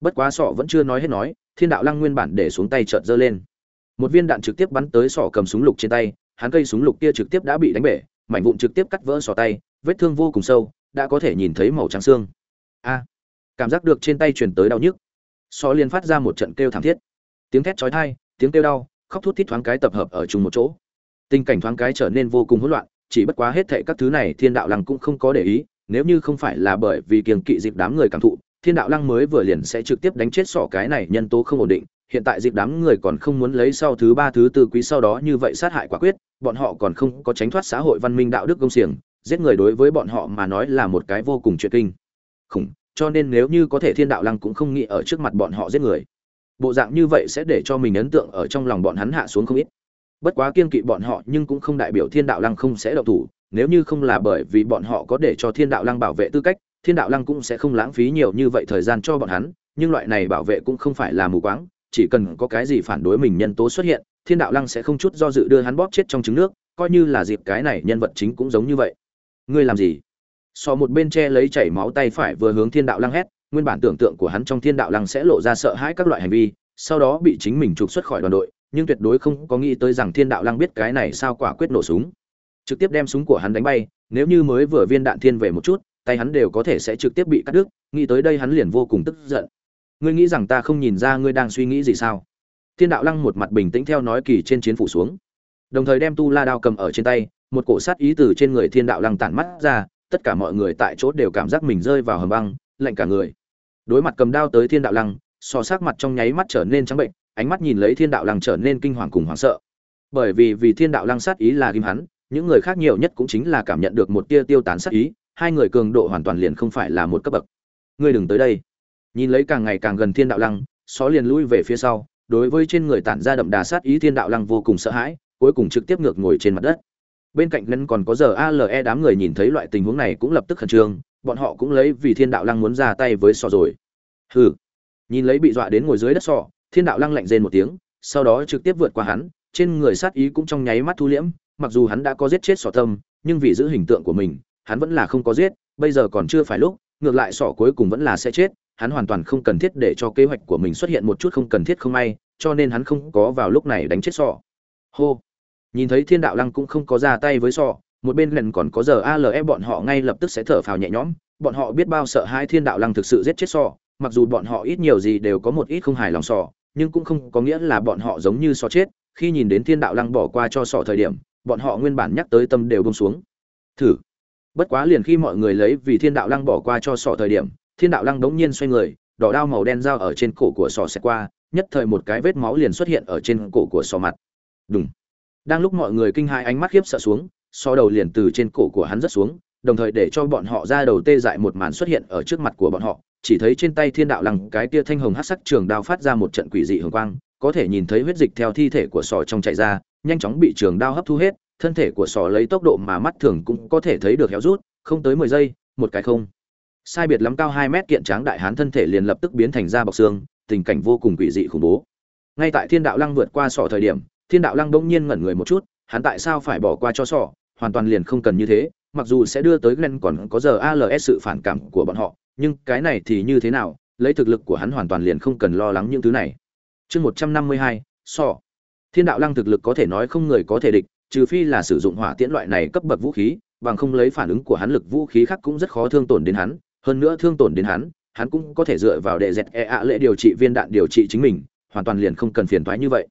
bất quá sọ vẫn chưa nói hết nói, thiên đạo lăng nguyên bản để xuống tay chợt giơ lên. Một viên đạn trực tiếp bắn tới sọ cầm súng lục trên tay, hắn cây súng lục kia trực tiếp đã bị đánh bể mảnh vụn trực tiếp cắt vỡ sọ tay, vết thương vô cùng sâu, đã có thể nhìn thấy màu trắng xương. A, cảm giác được trên tay truyền tới đau nhức. Sọ liền phát ra một trận kêu thảm thiết. Tiếng thét chói tai, tiếng kêu đau, khóc thút thít thoáng cái tập hợp ở chung một chỗ. Tình cảnh thoáng cái trở nên vô cùng hỗn loạn, chỉ bất quá hết thệ các thứ này, thiên đạo lăng cũng không có để ý, nếu như không phải là bởi vì kiềng kỵ dịp đám người cảm thụ, thiên đạo lăng mới vừa liền sẽ trực tiếp đánh chết sọ cái này nhân tố không ổn định hiện tại dịp đám người còn không muốn lấy sau thứ ba, thứ tư quý sau đó như vậy sát hại quả quyết, bọn họ còn không có tránh thoát xã hội văn minh đạo đức công xiềng, giết người đối với bọn họ mà nói là một cái vô cùng chuyện kinh. Khủng, cho nên nếu như có thể thiên đạo lăng cũng không nghĩ ở trước mặt bọn họ giết người. Bộ dạng như vậy sẽ để cho mình ấn tượng ở trong lòng bọn hắn hạ xuống không ít. Bất quá kiên kỵ bọn họ nhưng cũng không đại biểu thiên đạo lăng không sẽ độc thủ, nếu như không là bởi vì bọn họ có để cho thiên đạo lăng bảo vệ tư cách, thiên đạo lăng cũng sẽ không lãng phí nhiều như vậy thời gian cho bọn hắn, nhưng loại này bảo vệ cũng không phải là mù quáng chỉ cần có cái gì phản đối mình nhân tố xuất hiện, thiên đạo lăng sẽ không chút do dự đưa hắn bóp chết trong trứng nước, coi như là dịp cái này nhân vật chính cũng giống như vậy. Ngươi làm gì? So một bên che lấy chảy máu tay phải vừa hướng thiên đạo lăng hét, nguyên bản tưởng tượng của hắn trong thiên đạo lăng sẽ lộ ra sợ hãi các loại hành vi, sau đó bị chính mình trục xuất khỏi đoàn đội, nhưng tuyệt đối không có nghĩ tới rằng thiên đạo lăng biết cái này sao quả quyết nổ súng. Trực tiếp đem súng của hắn đánh bay, nếu như mới vừa viên đạn thiên về một chút, tay hắn đều có thể sẽ trực tiếp bị cắt đứt, nghĩ tới đây hắn liền vô cùng tức giận ngươi nghĩ rằng ta không nhìn ra ngươi đang suy nghĩ gì sao? Thiên đạo lăng một mặt bình tĩnh theo nói kỳ trên chiến phủ xuống. Đồng thời đem tu la đao cầm ở trên tay, một cổ sát ý từ trên người thiên đạo lăng tản mắt ra, tất cả mọi người tại chỗ đều cảm giác mình rơi vào hầm băng, lạnh cả người. Đối mặt cầm đao tới thiên đạo lăng, so sắc mặt trong nháy mắt trở nên trắng bệnh, ánh mắt nhìn lấy thiên đạo lăng trở nên kinh hoàng cùng hoảng sợ. Bởi vì vì thiên đạo lăng sát ý là kim hắn, những người khác nhiều nhất cũng chính là cảm nhận được một tia tiêu tán sát ý, hai người cường độ hoàn toàn liền không phải là một cấp bậc. Ngươi đừng tới đây nhìn lấy càng ngày càng gần thiên đạo lăng, xó liền lui về phía sau, đối với trên người tản ra đậm đà sát ý thiên đạo lăng vô cùng sợ hãi, cuối cùng trực tiếp ngược ngồi trên mặt đất. Bên cạnh ngân còn có giờ ale đám người nhìn thấy loại tình huống này cũng lập tức khẩn trương, bọn họ cũng lấy vì thiên đạo lăng muốn ra tay với sò rồi. Hừ. Nhìn lấy bị dọa đến ngồi dưới đất sò thiên đạo lăng lạnh rên một tiếng, sau đó trực tiếp vượt qua hắn, trên người sát ý cũng trong nháy mắt thu liễm, mặc dù hắn đã có giết chết sò tâm, nhưng vì giữ hình tượng của mình, hắn vẫn là không có giết, bây giờ còn chưa phải lúc, ngược lại sọ cuối cùng vẫn là sẽ chết hắn hoàn toàn không cần thiết để cho kế hoạch của mình xuất hiện một chút không cần thiết không may, cho nên hắn không có vào lúc này đánh chết sọ. Hô. Nhìn thấy thiên đạo lăng cũng không có ra tay với sọ, một bên lần còn có giờ ale bọn họ ngay lập tức sẽ thở phào nhẹ nhõm, bọn họ biết bao sợ hai thiên đạo lăng thực sự giết chết sọ, mặc dù bọn họ ít nhiều gì đều có một ít không hài lòng sọ, nhưng cũng không có nghĩa là bọn họ giống như sọ chết, khi nhìn đến thiên đạo lăng bỏ qua cho sọ thời điểm, bọn họ nguyên bản nhắc tới tâm đều bông xuống. Thử. Bất quá liền khi mọi người lấy vì thiên đạo lăng bỏ qua cho sọ thời điểm thiên đạo lăng đống nhiên xoay người, đỏ đao màu đen dao ở trên cổ của sò xẹt qua, nhất thời một cái vết máu liền xuất hiện ở trên cổ của sò mặt. Đúng đang lúc mọi người kinh hãi ánh mắt khiếp sợ xuống, sò đầu liền từ trên cổ của hắn rất xuống, đồng thời để cho bọn họ ra đầu tê dại một màn xuất hiện ở trước mặt của bọn họ. Chỉ thấy trên tay thiên đạo lăng, cái tia thanh hồng hát sắc trường đao phát ra một trận quỷ dị hồng quang, có thể nhìn thấy huyết dịch theo thi thể của sò trong chạy ra, nhanh chóng bị trường đao hấp thu hết, thân thể của sò lấy tốc độ mà mắt thường cũng có thể thấy được héo rút, không tới mười giây, một cái không sai biệt lắm cao hai mét kiện tráng đại hán thân thể liền lập tức biến thành da bọc xương, tình cảnh vô cùng quỷ dị khủng bố. Ngay tại thiên đạo lăng vượt qua sọ thời điểm, thiên đạo lăng bỗng nhiên ngẩn người một chút, hắn tại sao phải bỏ qua cho sọ, hoàn toàn liền không cần như thế, mặc dù sẽ đưa tới glen còn có giờ als sự phản cảm của bọn họ, nhưng cái này thì như thế nào, lấy thực lực của hắn hoàn toàn liền không cần lo lắng những thứ này. Chương một trăm năm mươi hai, sọ. Thiên đạo lăng thực lực có thể nói không người có thể địch, trừ phi là sử dụng hỏa tiễn loại này cấp bậc vũ khí, bằng không lấy phản ứng của hắn lực vũ khí khác cũng rất khó thương tổn đến hắn hơn nữa thương tổn đến hắn hắn cũng có thể dựa vào đệ dẹt e ạ lệ điều trị viên đạn điều trị chính mình, hoàn toàn liền không cần phiền toái như vậy.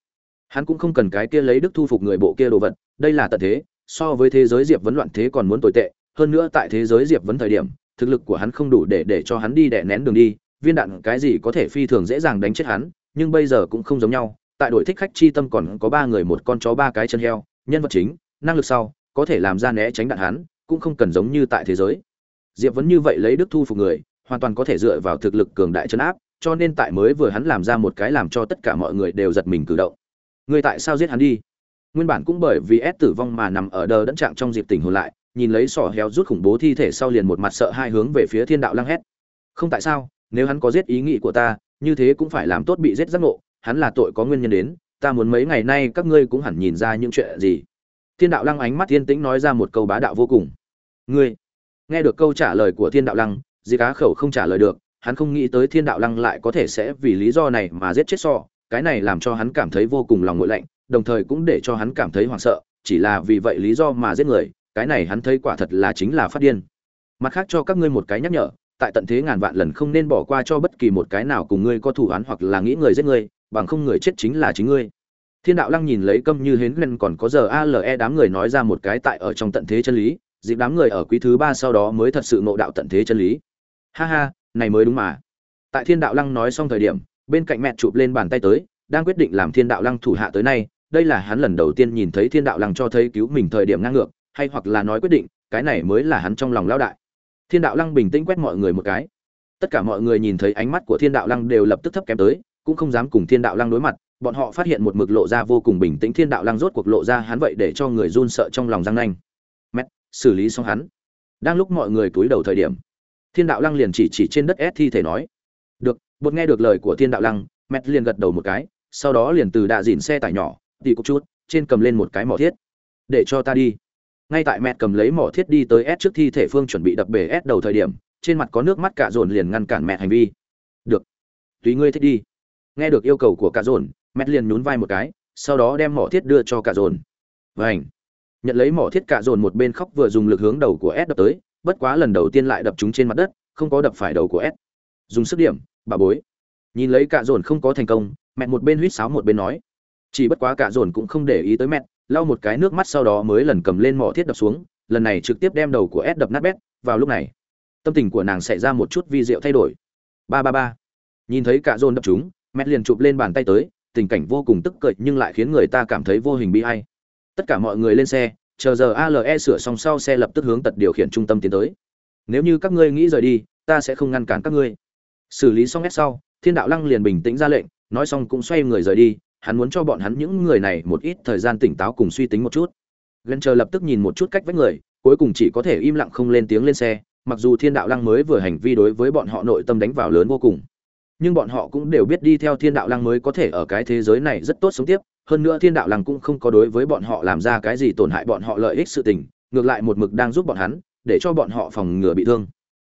Hắn cũng không cần cái kia lấy đức thu phục người bộ kia đồ vật, đây là tận thế, so với thế giới diệp vấn loạn thế còn muốn tồi tệ, hơn nữa tại thế giới diệp vấn thời điểm, thực lực của hắn không đủ để để cho hắn đi đè nén đường đi, viên đạn cái gì có thể phi thường dễ dàng đánh chết hắn, nhưng bây giờ cũng không giống nhau, tại đội thích khách chi tâm còn có ba người, một con chó ba cái chân heo, nhân vật chính, năng lực sau, có thể làm ra né tránh đạn hắn, cũng không cần giống như tại thế giới diệp vẫn như vậy lấy đức thu phục người, hoàn toàn có thể dựa vào thực lực cường đại chấn áp, cho nên tại mới vừa hắn làm ra một cái làm cho tất cả mọi người đều giật mình cử động. Người tại sao giết hắn đi? Nguyên bản cũng bởi vì ép tử vong mà nằm ở đờ đẫn trạng trong dịp tỉnh hồn lại, nhìn lấy sỏ héo rút khủng bố thi thể sau liền một mặt sợ hai hướng về phía thiên đạo lăng hét. Không tại sao, nếu hắn có giết ý nghĩ của ta, như thế cũng phải làm tốt bị giết giác ngộ, hắn là tội có nguyên nhân đến, ta muốn mấy ngày nay các ngươi cũng hẳn nhìn ra những chuyện gì. Thiên đạo lăng ánh mắt thiên tĩnh nói ra một câu bá đạo vô cùng. Ngươi nghe được câu trả lời của thiên đạo lăng, di cá khẩu không trả lời được, hắn không nghĩ tới thiên đạo lăng lại có thể sẽ vì lý do này mà giết chết so cái này làm cho hắn cảm thấy vô cùng lòng ngội lạnh, đồng thời cũng để cho hắn cảm thấy hoảng sợ, chỉ là vì vậy lý do mà giết người, cái này hắn thấy quả thật là chính là phát điên. Mặt khác cho các ngươi một cái nhắc nhở, tại tận thế ngàn vạn lần không nên bỏ qua cho bất kỳ một cái nào cùng ngươi có thủ án hoặc là nghĩ người giết ngươi bằng không người chết chính là chính ngươi. Thiên đạo lăng nhìn lấy câm như hến lên còn có giờ ale đám người nói ra một cái tại ở trong tận thế chân lý dịp đám người ở quý thứ ba sau đó mới thật sự ngộ đạo tận thế chân lý. Ha ha, này mới đúng mà. Tại thiên đạo lăng nói xong thời điểm, bên cạnh mẹ chụp lên bàn tay tới, đang quyết định làm thiên đạo lăng thủ hạ tới nay, đây là hắn lần đầu tiên nhìn thấy thiên đạo lăng cho thấy cứu mình thời điểm ngang ngược, hay hoặc là nói quyết định, cái này mới là hắn trong lòng lão đại. Thiên đạo lăng bình tĩnh quét mọi người một cái. Tất cả mọi người nhìn thấy ánh mắt của thiên đạo lăng đều lập tức thấp kém tới, cũng không dám cùng thiên đạo lăng đối mặt, bọn họ phát hiện một mực lộ ra vô cùng bình tĩnh thiên đạo lăng rốt cuộc lộ ra hắn vậy để cho người run sợ trong lòng răng nanh xử lý xong hắn. Đang lúc mọi người cúi đầu thời điểm, thiên đạo lăng liền chỉ chỉ trên đất ép thi thể nói, được, bột nghe được lời của thiên đạo lăng, mẹt liền gật đầu một cái, sau đó liền từ đạ dìn xe tải nhỏ, tỉ cục chút, trên cầm lên một cái mỏ thiết. Để cho ta đi. Ngay tại mẹt cầm lấy mỏ thiết đi tới ép trước thi thể phương chuẩn bị đập bể ép đầu thời điểm, trên mặt có nước mắt cả dồn liền ngăn cản mẹt hành vi. Được, tùy ngươi thích đi. Nghe được yêu cầu của cả dồn, mẹt liền nhún vai một cái, sau đó đem mỏ thiết đưa cho cả dồn. Vảnh nhận lấy mỏ thiết cạ dồn một bên khóc vừa dùng lực hướng đầu của s đập tới, bất quá lần đầu tiên lại đập chúng trên mặt đất, không có đập phải đầu của s. Dùng sức điểm, bà bối. Nhìn lấy cạ dồn không có thành công, mẹ một bên huýt sáo một bên nói. Chỉ bất quá cạ dồn cũng không để ý tới mẹ, lau một cái nước mắt sau đó mới lần cầm lên mỏ thiết đập xuống, lần này trực tiếp đem đầu của s đập nát bét, vào lúc này, tâm tình của nàng xảy ra một chút vi diệu thay đổi. Ba ba ba. Nhìn thấy cạ dồn đập chúng mẹ liền chụp lên bàn tay tới, tình cảnh vô cùng tức cười nhưng lại khiến người ta cảm thấy vô hình bi hay tất cả mọi người lên xe, chờ giờ ale sửa xong sau xe lập tức hướng tật điều khiển trung tâm tiến tới. Nếu như các ngươi nghĩ rời đi, ta sẽ không ngăn cản các ngươi. Xử lý xong hết sau, thiên đạo lăng liền bình tĩnh ra lệnh, nói xong cũng xoay người rời đi, hắn muốn cho bọn hắn những người này một ít thời gian tỉnh táo cùng suy tính một chút. Gần chờ lập tức nhìn một chút cách vách người, cuối cùng chỉ có thể im lặng không lên tiếng lên xe, mặc dù thiên đạo lăng mới vừa hành vi đối với bọn họ nội tâm đánh vào lớn vô cùng. Nhưng bọn họ cũng đều biết đi theo thiên đạo lăng mới có thể ở cái thế giới này rất tốt sống tiếp hơn nữa thiên đạo lăng cũng không có đối với bọn họ làm ra cái gì tổn hại bọn họ lợi ích sự tình, ngược lại một mực đang giúp bọn hắn, để cho bọn họ phòng ngừa bị thương.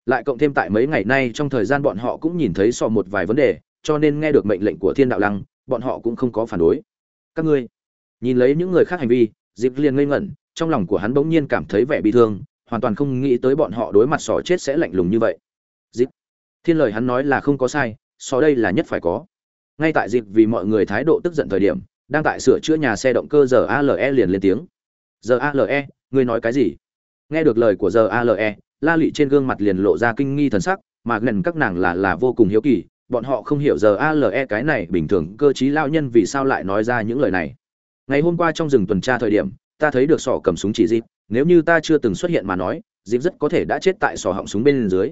Lại cộng thêm tại mấy ngày nay trong thời gian bọn họ cũng nhìn thấy so một vài vấn đề, cho nên nghe được mệnh lệnh của thiên đạo lăng, bọn họ cũng không có phản đối. Các ngươi, nhìn lấy những người khác hành vi dịp liền ngây ngẩn, trong lòng của hắn bỗng nhiên cảm thấy vẻ bị thương, hoàn toàn không nghĩ tới bọn họ đối mặt sò chết sẽ lạnh lùng như vậy. Dịp thiên lời hắn nói là không có sai, sò đây là nhất phải có. Ngay tại dịp vì mọi người thái độ tức giận thời điểm đang tại sửa chữa nhà xe động cơ giờ ale liền lên tiếng. Giờ ale ngươi nói cái gì? Nghe được lời của giờ ale la lị trên gương mặt liền lộ ra kinh nghi thần sắc, mà gần các nàng là là vô cùng hiếu kỳ, bọn họ không hiểu giờ ale cái này bình thường cơ chí lao nhân vì sao lại nói ra những lời này. Ngày hôm qua trong rừng tuần tra thời điểm, ta thấy được sỏ cầm súng chỉ dịp, nếu như ta chưa từng xuất hiện mà nói, dịp rất có thể đã chết tại sỏ họng súng bên dưới.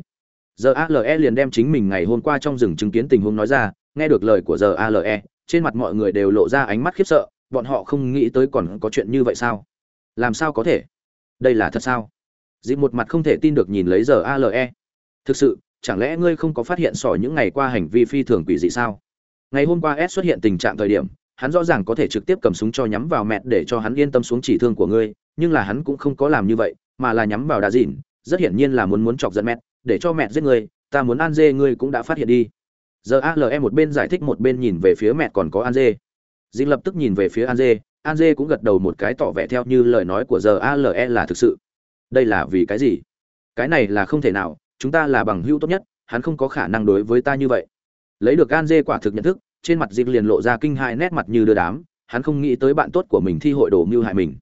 Giờ ale liền đem chính mình ngày hôm qua trong rừng chứng kiến tình huống nói ra, nghe được lời của giờ ale trên mặt mọi người đều lộ ra ánh mắt khiếp sợ, bọn họ không nghĩ tới còn có chuyện như vậy sao? Làm sao có thể? Đây là thật sao? Dịp một mặt không thể tin được nhìn lấy giờ ale thực sự, chẳng lẽ ngươi không có phát hiện sỏi những ngày qua hành vi phi thường quỷ dị sao? Ngày hôm qua s xuất hiện tình trạng thời điểm, hắn rõ ràng có thể trực tiếp cầm súng cho nhắm vào mẹ để cho hắn yên tâm xuống chỉ thương của ngươi, nhưng là hắn cũng không có làm như vậy, mà là nhắm vào đá dịn, rất hiển nhiên là muốn muốn chọc giận mẹ để cho mẹ giết ngươi, ta muốn an dê ngươi cũng đã phát hiện đi giờ ale một bên giải thích một bên nhìn về phía mẹ còn có an dê. Dinh lập tức nhìn về phía an dê. An dê cũng gật đầu một cái tỏ vẻ theo như lời nói của giờ ale là thực sự. Đây là vì cái gì? Cái này là không thể nào, chúng ta là bằng hữu tốt nhất, hắn không có khả năng đối với ta như vậy. Lấy được an dê quả thực nhận thức, trên mặt dịp liền lộ ra kinh hai nét mặt như đưa đám, hắn không nghĩ tới bạn tốt của mình thi hội đồ mưu hại mình.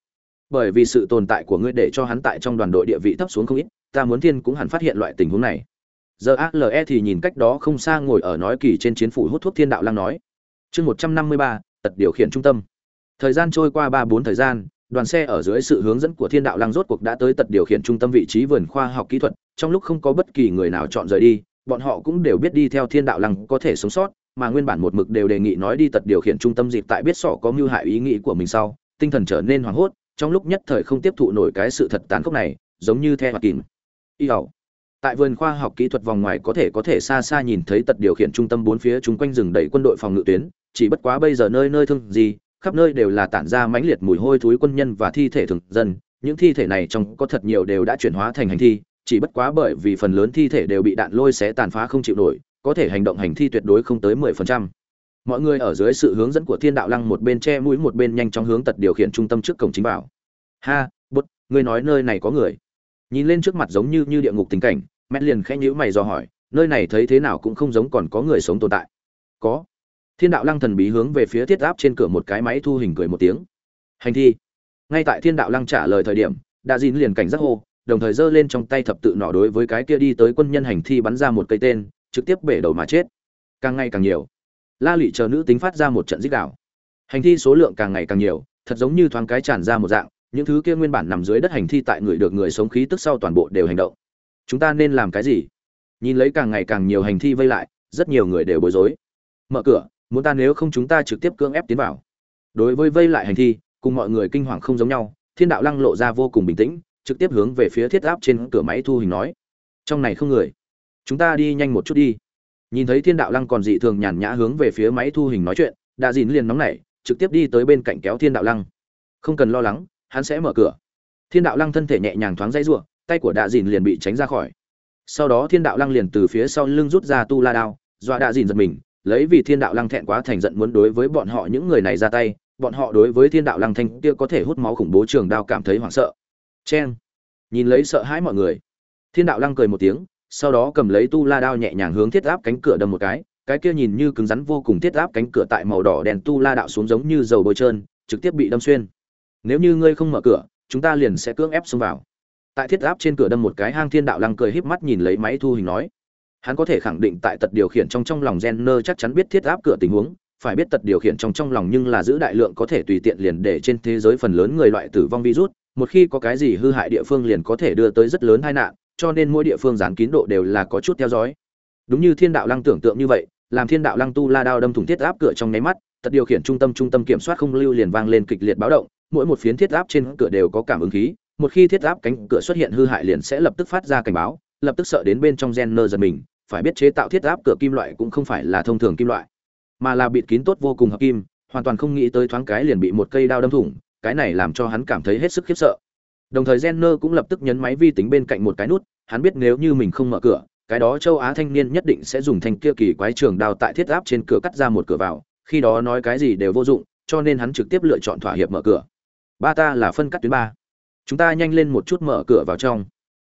Bởi vì sự tồn tại của ngươi để cho hắn tại trong đoàn đội địa vị thấp xuống không ít, ta muốn thiên cũng hẳn phát hiện loại tình huống này giờ ale thì nhìn cách đó không xa ngồi ở nói kỳ trên chiến phủ hút thuốc thiên đạo Lang nói. Chương một trăm năm mươi ba, tật điều khiển trung tâm. Thời gian trôi qua ba bốn thời gian, đoàn xe ở dưới sự hướng dẫn của thiên đạo Lang rốt cuộc đã tới tật điều khiển trung tâm vị trí vườn khoa học kỹ thuật, trong lúc không có bất kỳ người nào chọn rời đi, bọn họ cũng đều biết đi theo thiên đạo lăng có thể sống sót, mà nguyên bản một mực đều đề nghị nói đi tật điều khiển trung tâm dịp tại biết sọ có mưu hại ý nghĩ của mình sau, tinh thần trở nên hoảng hốt, trong lúc nhất thời không tiếp thụ nổi cái sự thật tàn khốc này, giống như theo hoạt kìm y ẩu tại vườn khoa học kỹ thuật vòng ngoài có thể có thể xa xa nhìn thấy tật điều khiển trung tâm bốn phía chúng quanh rừng đầy quân đội phòng ngự tuyến, chỉ bất quá bây giờ nơi nơi thương gì, khắp nơi đều là tản ra mãnh liệt mùi hôi thối quân nhân và thi thể thường dân, những thi thể này trong có thật nhiều đều đã chuyển hóa thành hành thi, chỉ bất quá bởi vì phần lớn thi thể đều bị đạn lôi xé tàn phá không chịu nổi, có thể hành động hành thi tuyệt đối không tới mười phần trăm. Mọi người ở dưới sự hướng dẫn của thiên đạo lăng một bên che mũi một bên nhanh chóng hướng tật điều khiển trung tâm trước cổng chính bảo ha bút ngươi nói nơi này có người nhìn lên trước mặt giống như như địa ngục tình cảnh, mẹ liền khẽ nhíu mày do hỏi, nơi này thấy thế nào cũng không giống còn có người sống tồn tại. Có. Thiên đạo lăng thần bí hướng về phía thiết áp trên cửa một cái máy thu hình cười một tiếng. Hành thi. Ngay tại thiên đạo lăng trả lời thời điểm đã dín liền cảnh giác hô, đồng thời giơ lên trong tay thập tự nọ đối với cái kia đi tới quân nhân hành thi bắn ra một cây tên, trực tiếp bể đầu mà chết. Càng ngày càng nhiều. La lụy chờ nữ tính phát ra một trận dích đạo. Hành thi số lượng càng ngày càng nhiều, thật giống như thoáng cái tràn ra một dạng những thứ kia nguyên bản nằm dưới đất hành thi tại người được người sống khí tức sau toàn bộ đều hành động. Chúng ta nên làm cái gì? Nhìn lấy càng ngày càng nhiều hành thi vây lại, rất nhiều người đều bối rối. Mở cửa, muốn ta nếu không chúng ta trực tiếp cưỡng ép tiến vào. Đối với vây lại hành thi, cùng mọi người kinh hoàng không giống nhau, thiên đạo lăng lộ ra vô cùng bình tĩnh, trực tiếp hướng về phía thiết áp trên cửa máy thu hình nói. Trong này không người. Chúng ta đi nhanh một chút đi. Nhìn thấy thiên đạo lăng còn dị thường nhàn nhã hướng về phía máy thu hình nói chuyện, đạ dìn liền nóng nảy, trực tiếp đi tới bên cạnh kéo thiên đạo lăng. Không cần lo lắng hắn sẽ mở cửa. Thiên đạo lăng thân thể nhẹ nhàng thoáng dây r tay của đạ dìn liền bị tránh ra khỏi. Sau đó thiên đạo lăng liền từ phía sau lưng rút ra tu la đao, dọa đạ dìn giật mình, lấy vì thiên đạo lăng thẹn quá thành giận muốn đối với bọn họ những người này ra tay, bọn họ đối với thiên đạo lăng thanh kia có thể hút máu khủng bố trường đao cảm thấy hoảng sợ. Chen nhìn lấy sợ hãi mọi người, thiên đạo lăng cười một tiếng, sau đó cầm lấy tu la đao nhẹ nhàng hướng thiết áp cánh cửa đâm một cái cái kia nhìn như cứng rắn vô cùng thiết áp cánh cửa tại màu đỏ đèn tu la đạo xuống giống như dầu bôi trơn, trực tiếp bị đâm xuyên nếu như ngươi không mở cửa, chúng ta liền sẽ cưỡng ép xông vào. Tại thiết áp trên cửa đâm một cái hang thiên đạo lăng cười híp mắt nhìn lấy máy thu hình nói. Hắn có thể khẳng định tại tật điều khiển trong trong lòng gen nơ chắc chắn biết thiết áp cửa tình huống, phải biết tật điều khiển trong trong lòng nhưng là giữ đại lượng có thể tùy tiện liền để trên thế giới phần lớn người loại tử vong virus, một khi có cái gì hư hại địa phương liền có thể đưa tới rất lớn tai nạn, cho nên mỗi địa phương dán kín độ đều là có chút theo dõi. Đúng như thiên đạo lăng tưởng tượng như vậy, làm thiên đạo lăng tu la đao đâm thủng thiết áp cửa trong nháy mắt, tật điều khiển trung tâm trung tâm kiểm soát không lưu liền vang lên kịch liệt báo động mỗi một phiến thiết giáp trên cửa đều có cảm ứng khí, một khi thiết giáp cánh cửa xuất hiện hư hại liền sẽ lập tức phát ra cảnh báo, lập tức sợ đến bên trong gen nơ giật mình, phải biết chế tạo thiết giáp cửa kim loại cũng không phải là thông thường kim loại, mà là bịt kín tốt vô cùng hợp kim, hoàn toàn không nghĩ tới thoáng cái liền bị một cây đao đâm thủng, cái này làm cho hắn cảm thấy hết sức khiếp sợ. Đồng thời Jenner cũng lập tức nhấn máy vi tính bên cạnh một cái nút, hắn biết nếu như mình không mở cửa, cái đó châu á thanh niên nhất định sẽ dùng thanh kia kỳ quái trường đao tại thiết giáp trên cửa cắt ra một cửa vào, khi đó nói cái gì đều vô dụng, cho nên hắn trực tiếp lựa chọn thỏa hiệp mở cửa ba ta là phân cắt tuyến ba. Chúng ta nhanh lên một chút mở cửa vào trong.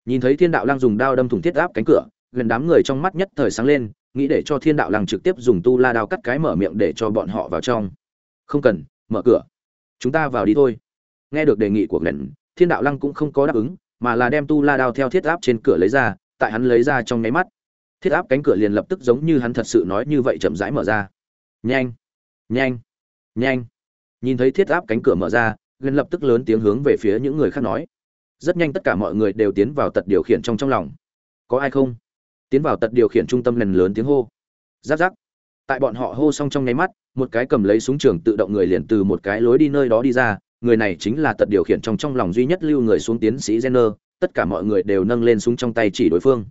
Nhìn thấy thiên đạo lăng dùng đao đâm thủng thiết áp cánh cửa, gần đám người trong mắt nhất thời sáng lên, nghĩ để cho thiên đạo lăng trực tiếp dùng tu la đao cắt cái mở miệng để cho bọn họ vào trong. Không cần, mở cửa. Chúng ta vào đi thôi. Nghe được đề nghị của gần thiên đạo lăng cũng không có đáp ứng, mà là đem tu la đao theo thiết áp trên cửa lấy ra, tại hắn lấy ra trong nháy mắt. Thiết áp cánh cửa liền lập tức giống như hắn thật sự nói như vậy chậm rãi mở ra. Nhanh nhanh nhanh. Nhìn thấy thiết áp cánh cửa mở ra gần lập tức lớn tiếng hướng về phía những người khác nói rất nhanh tất cả mọi người đều tiến vào tật điều khiển trong trong lòng có ai không tiến vào tật điều khiển trung tâm lần lớn tiếng hô giáp giáp tại bọn họ hô xong trong nháy mắt một cái cầm lấy súng trường tự động người liền từ một cái lối đi nơi đó đi ra người này chính là tật điều khiển trong trong lòng duy nhất lưu người xuống tiến sĩ Jenner, tất cả mọi người đều nâng lên súng trong tay chỉ đối phương.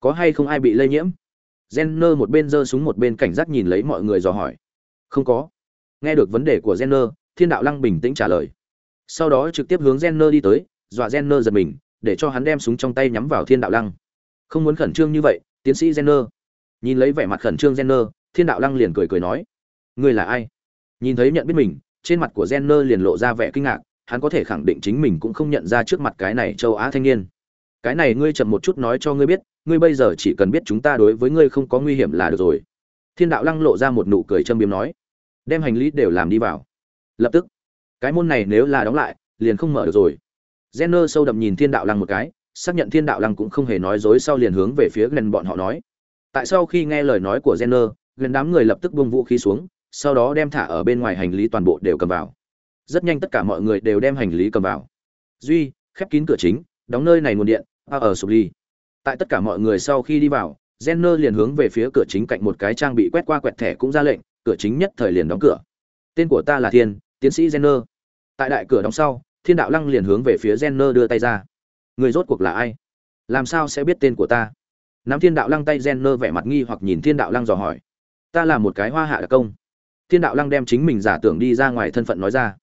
Có hay không ai bị lây nhiễm? Jenner một bên giơ súng một bên cảnh giác nhìn lấy mọi người dò hỏi. Không có. Nghe được vấn đề của Jenner, Thiên đạo lăng bình tĩnh trả lời. Sau đó trực tiếp hướng Jenner đi tới, dọa Jenner giật mình, để cho hắn đem súng trong tay nhắm vào Thiên đạo lăng. Không muốn khẩn trương như vậy, tiến sĩ Jenner. Nhìn lấy vẻ mặt khẩn trương Jenner, Thiên đạo lăng liền cười cười nói: "Ngươi là ai?" Nhìn thấy nhận biết mình, trên mặt của Jenner liền lộ ra vẻ kinh ngạc, hắn có thể khẳng định chính mình cũng không nhận ra trước mặt cái này châu Á thanh niên. Cái này ngươi chậm một chút nói cho ngươi biết, ngươi bây giờ chỉ cần biết chúng ta đối với ngươi không có nguy hiểm là được rồi. Thiên đạo lăng lộ ra một nụ cười châm biếm nói, đem hành lý đều làm đi vào. Lập tức, cái môn này nếu là đóng lại, liền không mở được rồi. Jenner sâu đậm nhìn Thiên đạo lăng một cái, xác nhận Thiên đạo lăng cũng không hề nói dối sau liền hướng về phía gần bọn họ nói. Tại sau khi nghe lời nói của Jenner, gần đám người lập tức buông vũ khí xuống, sau đó đem thả ở bên ngoài hành lý toàn bộ đều cầm vào. Rất nhanh tất cả mọi người đều đem hành lý cầm vào. Duy khép kín cửa chính đóng nơi này nguồn điện a ở sụp ly tại tất cả mọi người sau khi đi vào Jenner liền hướng về phía cửa chính cạnh một cái trang bị quét qua quẹt thẻ cũng ra lệnh cửa chính nhất thời liền đóng cửa. Tên của ta là thiên tiến sĩ Jenner tại đại cửa đóng sau, thiên đạo lăng liền hướng về phía Jenner đưa tay ra. Người rốt cuộc là ai? Làm sao sẽ biết tên của ta? Nắm thiên đạo lăng tay, Jenner vẻ mặt nghi hoặc nhìn thiên đạo lăng dò hỏi. Ta là một cái hoa hạ đặc công. Thiên đạo lăng đem chính mình giả tưởng đi ra ngoài thân phận nói ra.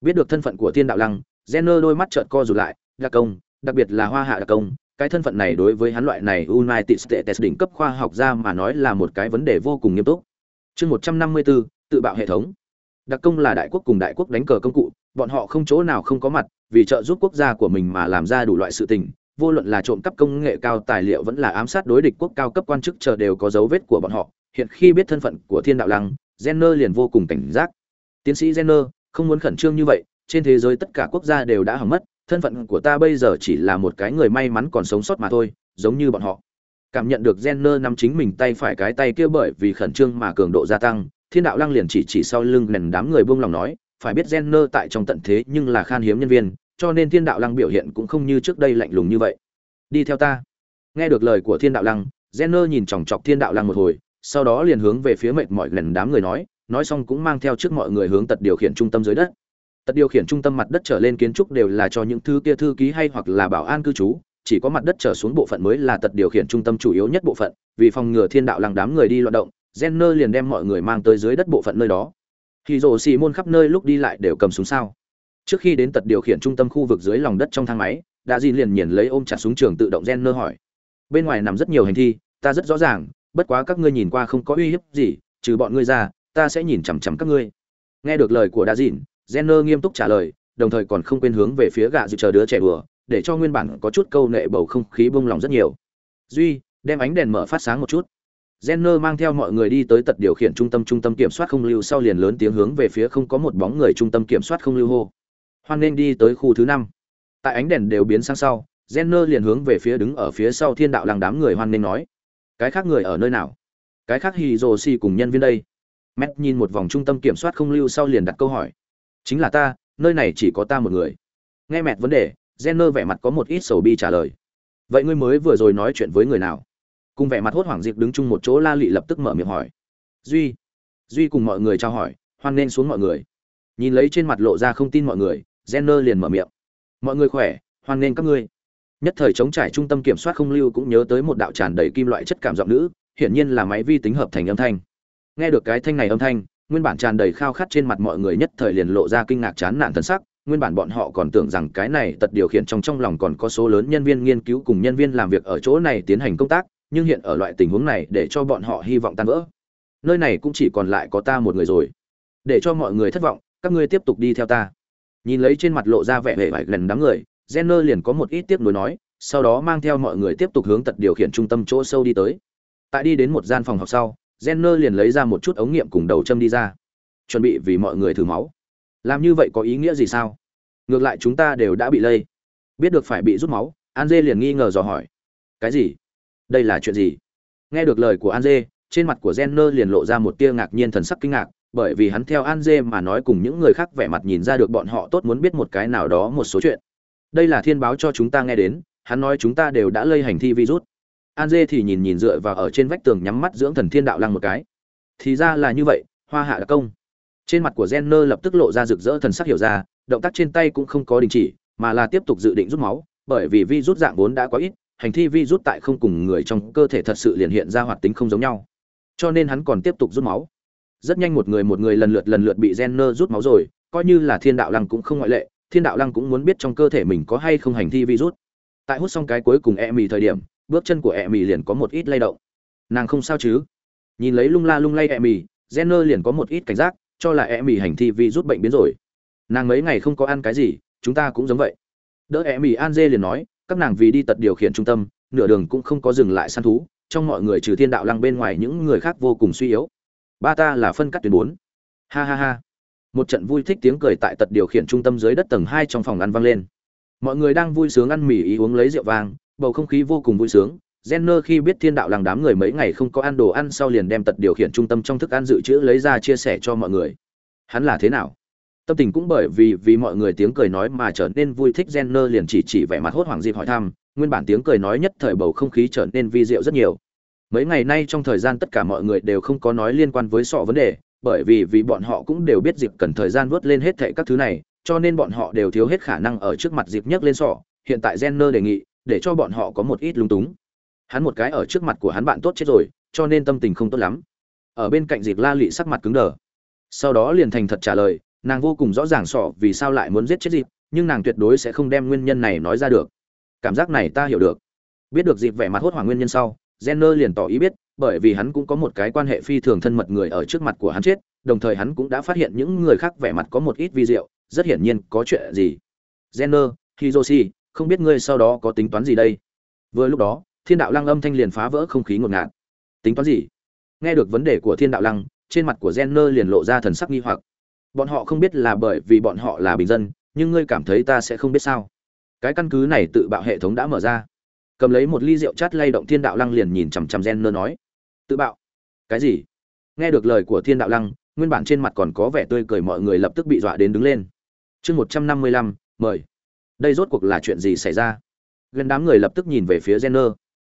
Biết được thân phận của thiên đạo lăng, jenner đôi mắt trợn co rụt lại. Đặc công, đặc biệt là hoa hạ đặc công, cái thân phận này đối với hắn loại này united states đỉnh cấp khoa học ra mà nói là một cái vấn đề vô cùng nghiêm túc. Chương một trăm năm mươi bốn tự bạo hệ thống đặc công là đại quốc cùng đại quốc đánh cờ công cụ bọn họ không chỗ nào không có mặt vì trợ giúp quốc gia của mình mà làm ra đủ loại sự tình vô luận là trộm cắp công nghệ cao tài liệu vẫn là ám sát đối địch quốc cao cấp quan chức chờ đều có dấu vết của bọn họ hiện khi biết thân phận của thiên đạo lăng Jenner liền vô cùng cảnh giác. Tiến sĩ Jenner, không muốn khẩn trương như vậy, trên thế giới tất cả quốc gia đều đã hỏng mất, thân phận của ta bây giờ chỉ là một cái người may mắn còn sống sót mà thôi, giống như bọn họ. Cảm nhận được Jenner nắm chính mình tay phải cái tay kia bởi vì khẩn trương mà cường độ gia tăng, Thiên đạo lăng liền chỉ chỉ sau lưng nền đám người buông lòng nói, phải biết Jenner tại trong tận thế nhưng là khan hiếm nhân viên, cho nên Thiên đạo lăng biểu hiện cũng không như trước đây lạnh lùng như vậy. Đi theo ta. Nghe được lời của Thiên đạo lăng, Jenner nhìn chòng chọc Thiên đạo lăng một hồi, sau đó liền hướng về phía mệt mỏi lần đám người nói nói xong cũng mang theo trước mọi người hướng tật điều khiển trung tâm dưới đất tật điều khiển trung tâm mặt đất trở lên kiến trúc đều là cho những thư kia thư ký hay hoặc là bảo an cư trú chỉ có mặt đất trở xuống bộ phận mới là tật điều khiển trung tâm chủ yếu nhất bộ phận vì phòng ngừa thiên đạo lăng đám người đi loạt động Jenner liền đem mọi người mang tới dưới đất bộ phận nơi đó. Thì rồ xì môn khắp nơi lúc đi lại đều cầm súng sao. Trước khi đến tật điều khiển trung tâm khu vực dưới lòng đất trong thang máy đã di liền nhìn lấy ôm chặt súng trường tự động Jenner hỏi. Bên ngoài nằm rất nhiều hành thi, ta rất rõ ràng, bất quá các ngươi nhìn qua không có uy hiếp gì, trừ bọn ngươi ra, ta sẽ nhìn chằm chằm các ngươi. Nghe được lời của đa dịn jenner nghiêm túc trả lời, đồng thời còn không quên hướng về phía gạ dự chờ đứa trẻ đùa, để cho nguyên bản có chút câu nệ bầu không khí bông lòng rất nhiều. Duy, đem ánh đèn mở phát sáng một chút. Jenner mang theo mọi người đi tới tật điều khiển trung tâm trung tâm kiểm soát không lưu sau liền lớn tiếng hướng về phía không có một bóng người trung tâm kiểm soát không lưu hô. Hoan nên đi tới khu thứ năm. Tại ánh đèn đều biến sang sau, Jenner liền hướng về phía đứng ở phía sau Thiên đạo làng đám người hoan nên nói: "Cái khác người ở nơi nào? Cái khác Hiroshi cùng nhân viên đây?" Matt nhìn một vòng trung tâm kiểm soát không lưu sau liền đặt câu hỏi: "Chính là ta, nơi này chỉ có ta một người." Nghe mẹ vấn đề, Jenner vẻ mặt có một ít sầu bi trả lời: "Vậy ngươi mới vừa rồi nói chuyện với người nào?" Cùng vẻ mặt hốt hoảng diệp đứng chung một chỗ, la lị lập tức mở miệng hỏi. Duy duy cùng mọi người trao hỏi, hoan nên xuống mọi người. Nhìn lấy trên mặt lộ ra không tin mọi người, jenner liền mở miệng. Mọi người khỏe, hoan nên các ngươi. Nhất thời chống trải trung tâm kiểm soát không lưu cũng nhớ tới một đạo tràn đầy kim loại chất cảm giọng nữ, hiển nhiên là máy vi tính hợp thành âm thanh. Nghe được cái thanh này âm thanh, nguyên bản tràn đầy khao khát trên mặt mọi người nhất thời liền lộ ra kinh ngạc chán nản thân sắc, nguyên bản bọn họ còn tưởng rằng cái này tật điều khiển trong trong lòng còn có số lớn nhân viên nghiên cứu cùng nhân viên làm việc ở chỗ này tiến hành công tác nhưng hiện ở loại tình huống này để cho bọn họ hy vọng tan vỡ. Nơi này cũng chỉ còn lại có ta một người rồi. Để cho mọi người thất vọng, các ngươi tiếp tục đi theo ta. Nhìn lấy trên mặt lộ ra vẻ vẻ vải lần đám người, Jenner liền có một ít tiếc nuối nói, sau đó mang theo mọi người tiếp tục hướng tật điều khiển trung tâm chỗ sâu đi tới. Tại đi đến một gian phòng học sau, Jenner liền lấy ra một chút ống nghiệm cùng đầu châm đi ra. Chuẩn bị vì mọi người thử máu. Làm như vậy có ý nghĩa gì sao? Ngược lại chúng ta đều đã bị lây. Biết được phải bị rút máu, an dê liền nghi ngờ dò hỏi. Cái gì? Đây là chuyện gì? Nghe được lời của an dê, trên mặt của jenner liền lộ ra một tia ngạc nhiên thần sắc kinh ngạc, bởi vì hắn theo an dê mà nói cùng những người khác vẻ mặt nhìn ra được bọn họ tốt muốn biết một cái nào đó một số chuyện. Đây là thiên báo cho chúng ta nghe đến, hắn nói chúng ta đều đã lây hành thi virus. An dê thì nhìn nhìn dựa vào ở trên vách tường nhắm mắt dưỡng thần thiên đạo lăng một cái. Thì ra là như vậy, hoa hạ đã công. Trên mặt của jenner lập tức lộ ra rực rỡ thần sắc hiểu ra, động tác trên tay cũng không có đình chỉ, mà là tiếp tục dự định rút máu, bởi vì vi rút dạng vốn đã quá ít hành thi vi rút tại không cùng người trong cơ thể thật sự liền hiện ra hoạt tính không giống nhau. Cho nên hắn còn tiếp tục rút máu. Rất nhanh một người một người lần lượt lần lượt bị Jenner rút máu rồi, coi như là thiên đạo lăng cũng không ngoại lệ, thiên đạo lăng cũng muốn biết trong cơ thể mình có hay không hành thi virus tại hút xong cái cuối cùng e mì thời điểm, bước chân của e mì liền có một ít lay động. Nàng không sao chứ? Nhìn lấy lung la lung lay e mì, Jenner liền có một ít cảnh giác, cho là e mì hành thi virus bệnh biến rồi. Nàng mấy ngày không có ăn cái gì, chúng ta cũng giống vậy. Đỡ e mì an dê liền nói các nàng vì đi tật điều khiển trung tâm, nửa đường cũng không có dừng lại săn thú, trong mọi người trừ thiên đạo lăng bên ngoài những người khác vô cùng suy yếu. Ba ta là phân cắt tuyến bốn. Ha ha ha. Một trận vui thích tiếng cười tại tật điều khiển trung tâm dưới đất tầng hai trong phòng ăn vang lên. Mọi người đang vui sướng ăn mì ý uống lấy rượu vang, bầu không khí vô cùng vui sướng. Jenner khi biết thiên đạo làng đám người mấy ngày không có ăn đồ ăn sau liền đem tật điều khiển trung tâm trong thức ăn dự trữ lấy ra chia sẻ cho mọi người. Hắn là thế nào? Tâm tình cũng bởi vì vì mọi người tiếng cười nói mà trở nên vui thích Jenner liền chỉ chỉ vẻ mặt hốt hoảng dịp hỏi thăm, nguyên bản tiếng cười nói nhất thời bầu không khí trở nên vi diệu rất nhiều. Mấy ngày nay trong thời gian tất cả mọi người đều không có nói liên quan với sọ vấn đề, bởi vì vì bọn họ cũng đều biết dịp cần thời gian vớt lên hết thảy các thứ này, cho nên bọn họ đều thiếu hết khả năng ở trước mặt dịp nhấc lên sọ. Hiện tại Jenner đề nghị, để cho bọn họ có một ít lung túng. Hắn một cái ở trước mặt của hắn bạn tốt chết rồi, cho nên tâm tình không tốt lắm. Ở bên cạnh dịp La Lị sắc mặt cứng đờ. Sau đó liền thành thật trả lời, nàng vô cùng rõ ràng sọ vì sao lại muốn giết chết dịp, nhưng nàng tuyệt đối sẽ không đem nguyên nhân này nói ra được. Cảm giác này ta hiểu được. Biết được dịp vẻ mặt hốt hoảng nguyên nhân sau, jenner liền tỏ ý biết, bởi vì hắn cũng có một cái quan hệ phi thường thân mật người ở trước mặt của hắn chết, đồng thời hắn cũng đã phát hiện những người khác vẻ mặt có một ít vi diệu, rất hiển nhiên có chuyện gì. Jenner, hiroshi, không biết ngươi sau đó có tính toán gì đây? Vừa lúc đó, thiên đạo lăng âm thanh liền phá vỡ không khí ngột ngạt. Tính toán gì? Nghe được vấn đề của thiên đạo lăng, trên mặt của jenner liền lộ ra thần sắc nghi hoặc bọn họ không biết là bởi vì bọn họ là bình dân, nhưng ngươi cảm thấy ta sẽ không biết sao? Cái căn cứ này tự bạo hệ thống đã mở ra. Cầm lấy một ly rượu chát lay động thiên đạo lăng liền nhìn chằm chằm gen nơ nói, tự bạo? Cái gì? Nghe được lời của thiên đạo lăng, nguyên bản trên mặt còn có vẻ tươi cười mọi người lập tức bị dọa đến đứng lên. Chương một trăm năm mươi lăm, mời. Đây rốt cuộc là chuyện gì xảy ra? Gần đám người lập tức nhìn về phía gen nơ.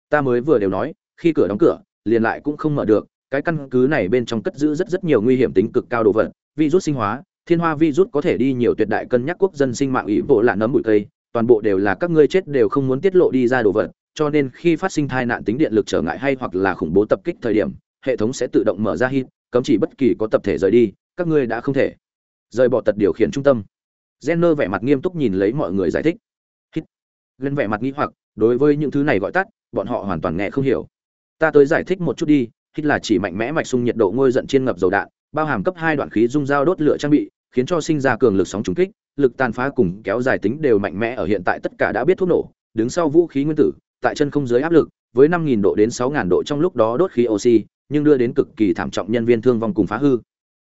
Ta mới vừa đều nói, khi cửa đóng cửa, liền lại cũng không mở được. Cái căn cứ này bên trong cất giữ rất rất nhiều nguy hiểm tính cực cao đồ vật virus sinh hóa, thiên hoa virus có thể đi nhiều tuyệt đại cân nhắc quốc dân sinh mạng ủy bộ là nấm bụi cây, toàn bộ đều là các ngươi chết đều không muốn tiết lộ đi ra đồ vật, cho nên khi phát sinh tai nạn tính điện lực trở ngại hay hoặc là khủng bố tập kích thời điểm, hệ thống sẽ tự động mở ra hit, cấm chỉ bất kỳ có tập thể rời đi, các ngươi đã không thể rời bỏ tật điều khiển trung tâm. Jenner vẻ mặt nghiêm túc nhìn lấy mọi người giải thích. Hít. Lên vẻ mặt nghi hoặc, đối với những thứ này gọi tắt, bọn họ hoàn toàn nghe không hiểu. Ta tới giải thích một chút đi, hít là chỉ mạnh mẽ mạch xung nhiệt độ ngôi giận trên ngập dầu đạn, bao hàm cấp hai đoạn khí dung dao đốt lửa trang bị, khiến cho sinh ra cường lực sóng trùng kích, lực tàn phá cùng kéo dài tính đều mạnh mẽ ở hiện tại tất cả đã biết thuốc nổ, đứng sau vũ khí nguyên tử, tại chân không dưới áp lực, với 5.000 độ đến 6.000 độ trong lúc đó đốt khí oxy, nhưng đưa đến cực kỳ thảm trọng nhân viên thương vong cùng phá hư.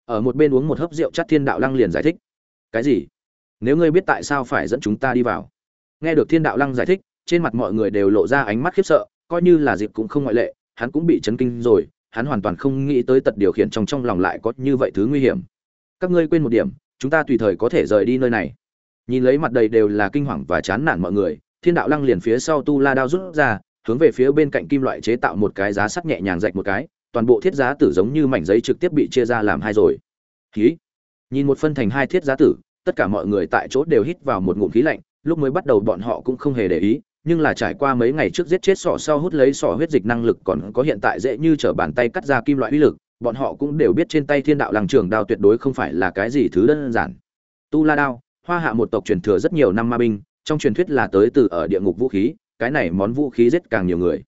Ở một bên uống một hớp rượu chắt thiên đạo lăng liền giải thích. Cái gì? Nếu ngươi biết tại sao phải dẫn chúng ta đi vào. Nghe được thiên đạo lăng giải thích, trên mặt mọi người đều lộ ra ánh mắt khiếp sợ, coi như là dịp cũng không ngoại lệ, hắn cũng bị chấn kinh rồi hắn hoàn toàn không nghĩ tới tật điều khiển trong trong lòng lại có như vậy thứ nguy hiểm. Các ngươi quên một điểm, chúng ta tùy thời có thể rời đi nơi này. Nhìn lấy mặt đầy đều là kinh hoàng và chán nản mọi người, thiên đạo lăng liền phía sau tu la đao rút ra, hướng về phía bên cạnh kim loại chế tạo một cái giá sắt nhẹ nhàng rạch một cái, toàn bộ thiết giá tử giống như mảnh giấy trực tiếp bị chia ra làm hai rồi. Khí nhìn một phân thành hai thiết giá tử, tất cả mọi người tại chỗ đều hít vào một ngụm khí lạnh, lúc mới bắt đầu bọn họ cũng không hề để ý nhưng là trải qua mấy ngày trước giết chết sọ sau hút lấy sọ huyết dịch năng lực còn có hiện tại dễ như trở bàn tay cắt ra kim loại uy lực, bọn họ cũng đều biết trên tay thiên đạo lăng trường đao tuyệt đối không phải là cái gì thứ đơn giản. Tu la đao, hoa hạ một tộc truyền thừa rất nhiều năm ma binh, trong truyền thuyết là tới từ ở địa ngục vũ khí, cái này món vũ khí giết càng nhiều người.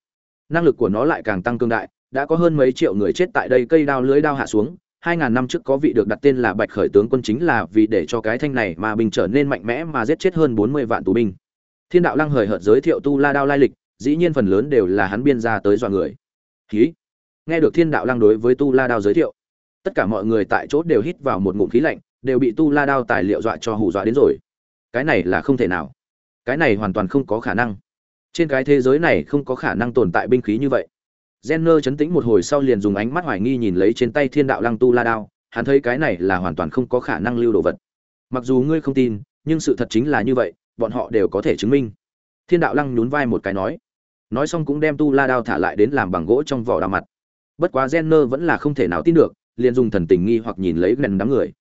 Năng lực của nó lại càng tăng cương đại, đã có hơn mấy triệu người chết tại đây cây đao lưới đao hạ xuống 2000 năm trước có vị được đặt tên là bạch khởi tướng quân chính là vì để cho cái thanh này mà binh trở nên mạnh mẽ mà giết chết hơn bốn mươi vạn tù binh thiên đạo lăng hời hợt giới thiệu tu la đao lai lịch dĩ nhiên phần lớn đều là hắn biên ra tới dọa người. Khí nghe được thiên đạo lăng đối với tu la đao giới thiệu tất cả mọi người tại chỗ đều hít vào một ngụm khí lạnh đều bị tu la đao tài liệu dọa cho hù dọa đến rồi. Cái này là không thể nào. Cái này hoàn toàn không có khả năng. Trên cái thế giới này không có khả năng tồn tại binh khí như vậy. Jenner chấn tĩnh một hồi sau liền dùng ánh mắt hoài nghi nhìn lấy trên tay Thiên Đạo Lăng Tu La đao, hắn thấy cái này là hoàn toàn không có khả năng lưu đồ vật. Mặc dù ngươi không tin, nhưng sự thật chính là như vậy, bọn họ đều có thể chứng minh. Thiên Đạo Lăng nhún vai một cái nói, nói xong cũng đem Tu La đao thả lại đến làm bằng gỗ trong vỏ đao mặt. Bất quá Jenner vẫn là không thể nào tin được, liền dùng thần tình nghi hoặc nhìn lấy gần đám người.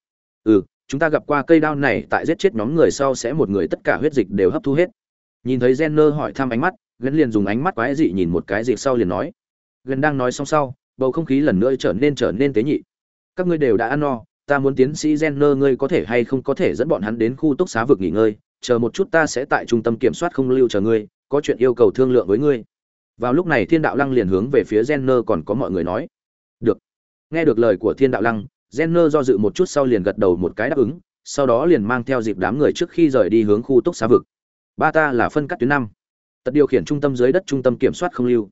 Ừ, chúng ta gặp qua cây đao này tại giết chết nhóm người sau sẽ một người tất cả huyết dịch đều hấp thu hết. Nhìn thấy Jenner hỏi thăm ánh mắt, gần liền dùng ánh mắt quái dị nhìn một cái dịch sau liền nói, gần đang nói xong sau bầu không khí lần nữa trở nên trở nên tế nhị các ngươi đều đã ăn no ta muốn tiến sĩ Jenner ngươi có thể hay không có thể dẫn bọn hắn đến khu túc xá vực nghỉ ngơi chờ một chút ta sẽ tại trung tâm kiểm soát không lưu chờ ngươi, có chuyện yêu cầu thương lượng với ngươi. Vào lúc này thiên đạo lăng liền hướng về phía Jenner còn có mọi người nói. Được. Nghe được lời của thiên đạo lăng, Jenner do dự một chút sau liền gật đầu một cái đáp ứng, sau đó liền mang theo dịp đám người trước khi rời đi hướng khu túc xá vực. Ba ta là phân cắt tuyến năm. Tật điều khiển trung tâm dưới đất trung tâm kiểm soát không lưu.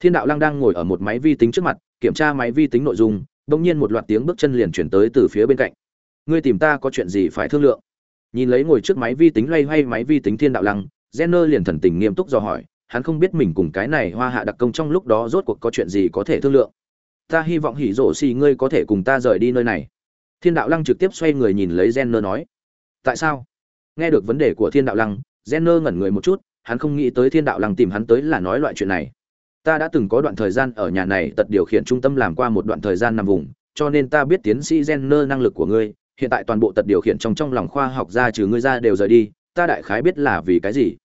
Thiên đạo lăng đang ngồi ở một máy vi tính trước mặt, kiểm tra máy vi tính nội dung bỗng nhiên một loạt tiếng bước chân liền chuyển tới từ phía bên cạnh. Ngươi tìm ta có chuyện gì phải thương lượng? Nhìn lấy ngồi trước máy vi tính loay hoay máy vi tính thiên đạo lăng, jenner liền thần tình nghiêm túc dò hỏi, hắn không biết mình cùng cái này hoa hạ đặc công trong lúc đó rốt cuộc có chuyện gì có thể thương lượng. Ta hy vọng hỉ rổ xì ngươi có thể cùng ta rời đi nơi này. Thiên đạo lăng trực tiếp xoay người nhìn lấy jenner nói. Tại sao? Nghe được vấn đề của thiên đạo lăng, jenner ngẩn người một chút, hắn không nghĩ tới thiên đạo lăng tìm hắn tới là nói loại chuyện này. Ta đã từng có đoạn thời gian ở nhà này tật điều khiển trung tâm làm qua một đoạn thời gian nằm vùng, cho nên ta biết tiến sĩ Jenner năng lực của ngươi hiện tại toàn bộ tật điều khiển trong trong lòng khoa học ra trừ ngươi ra đều rời đi ta đại khái biết là vì cái gì.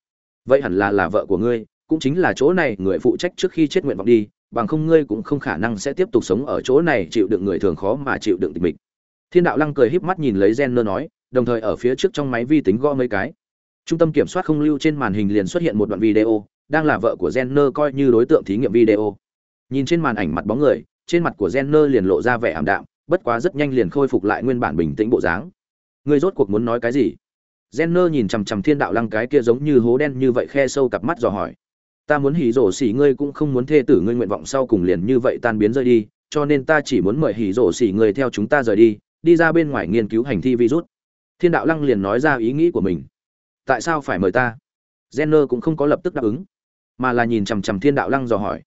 Vậy hẳn là là vợ của ngươi cũng chính là chỗ này người phụ trách trước khi chết nguyện vọng đi bằng không ngươi cũng không khả năng sẽ tiếp tục sống ở chỗ này chịu đựng người thường khó mà chịu đựng tình mình. Thiên đạo lăng cười híp mắt nhìn lấy Jenner nói đồng thời ở phía trước trong máy vi tính gõ mấy cái. Trung tâm kiểm soát không lưu trên màn hình liền xuất hiện một đoạn video đang là vợ của Jenner coi như đối tượng thí nghiệm video. Nhìn trên màn ảnh mặt bóng người, trên mặt của Jenner liền lộ ra vẻ ảm đạm, bất quá rất nhanh liền khôi phục lại nguyên bản bình tĩnh bộ dáng. Ngươi rốt cuộc muốn nói cái gì? Jenner nhìn chằm chằm Thiên Đạo Lăng cái kia giống như hố đen như vậy khe sâu cặp mắt dò hỏi. Ta muốn hỉ rổ xỉ ngươi cũng không muốn thê tử ngươi nguyện vọng sau cùng liền như vậy tan biến rơi đi, cho nên ta chỉ muốn mời hỉ rổ xỉ ngươi theo chúng ta rời đi, đi ra bên ngoài nghiên cứu hành thi virus. Thiên Đạo Lăng liền nói ra ý nghĩ của mình. Tại sao phải mời ta? Jenner cũng không có lập tức đáp ứng mà là nhìn chằm chằm thiên đạo lăng dò hỏi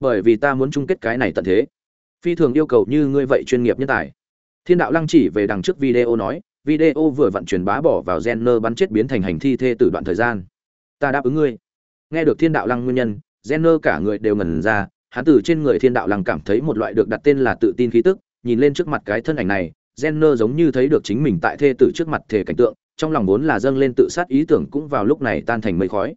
bởi vì ta muốn chung kết cái này tận thế phi thường yêu cầu như ngươi vậy chuyên nghiệp nhân tài. Thiên đạo lăng chỉ về đằng trước video nói, video vừa vận chuyển bá bỏ vào Jenner bắn chết biến thành hành thi thê tử đoạn thời gian. Ta đáp ứng ngươi. Nghe được thiên đạo lăng nguyên nhân, Jenner cả người đều ngẩn ra, hắn từ trên người thiên đạo lăng cảm thấy một loại được đặt tên là tự tin khí tức, nhìn lên trước mặt cái thân ảnh này, Jenner giống như thấy được chính mình tại thê tử trước mặt thể cảnh tượng, trong lòng vốn là dâng lên tự sát ý tưởng cũng vào lúc này tan thành mây khói.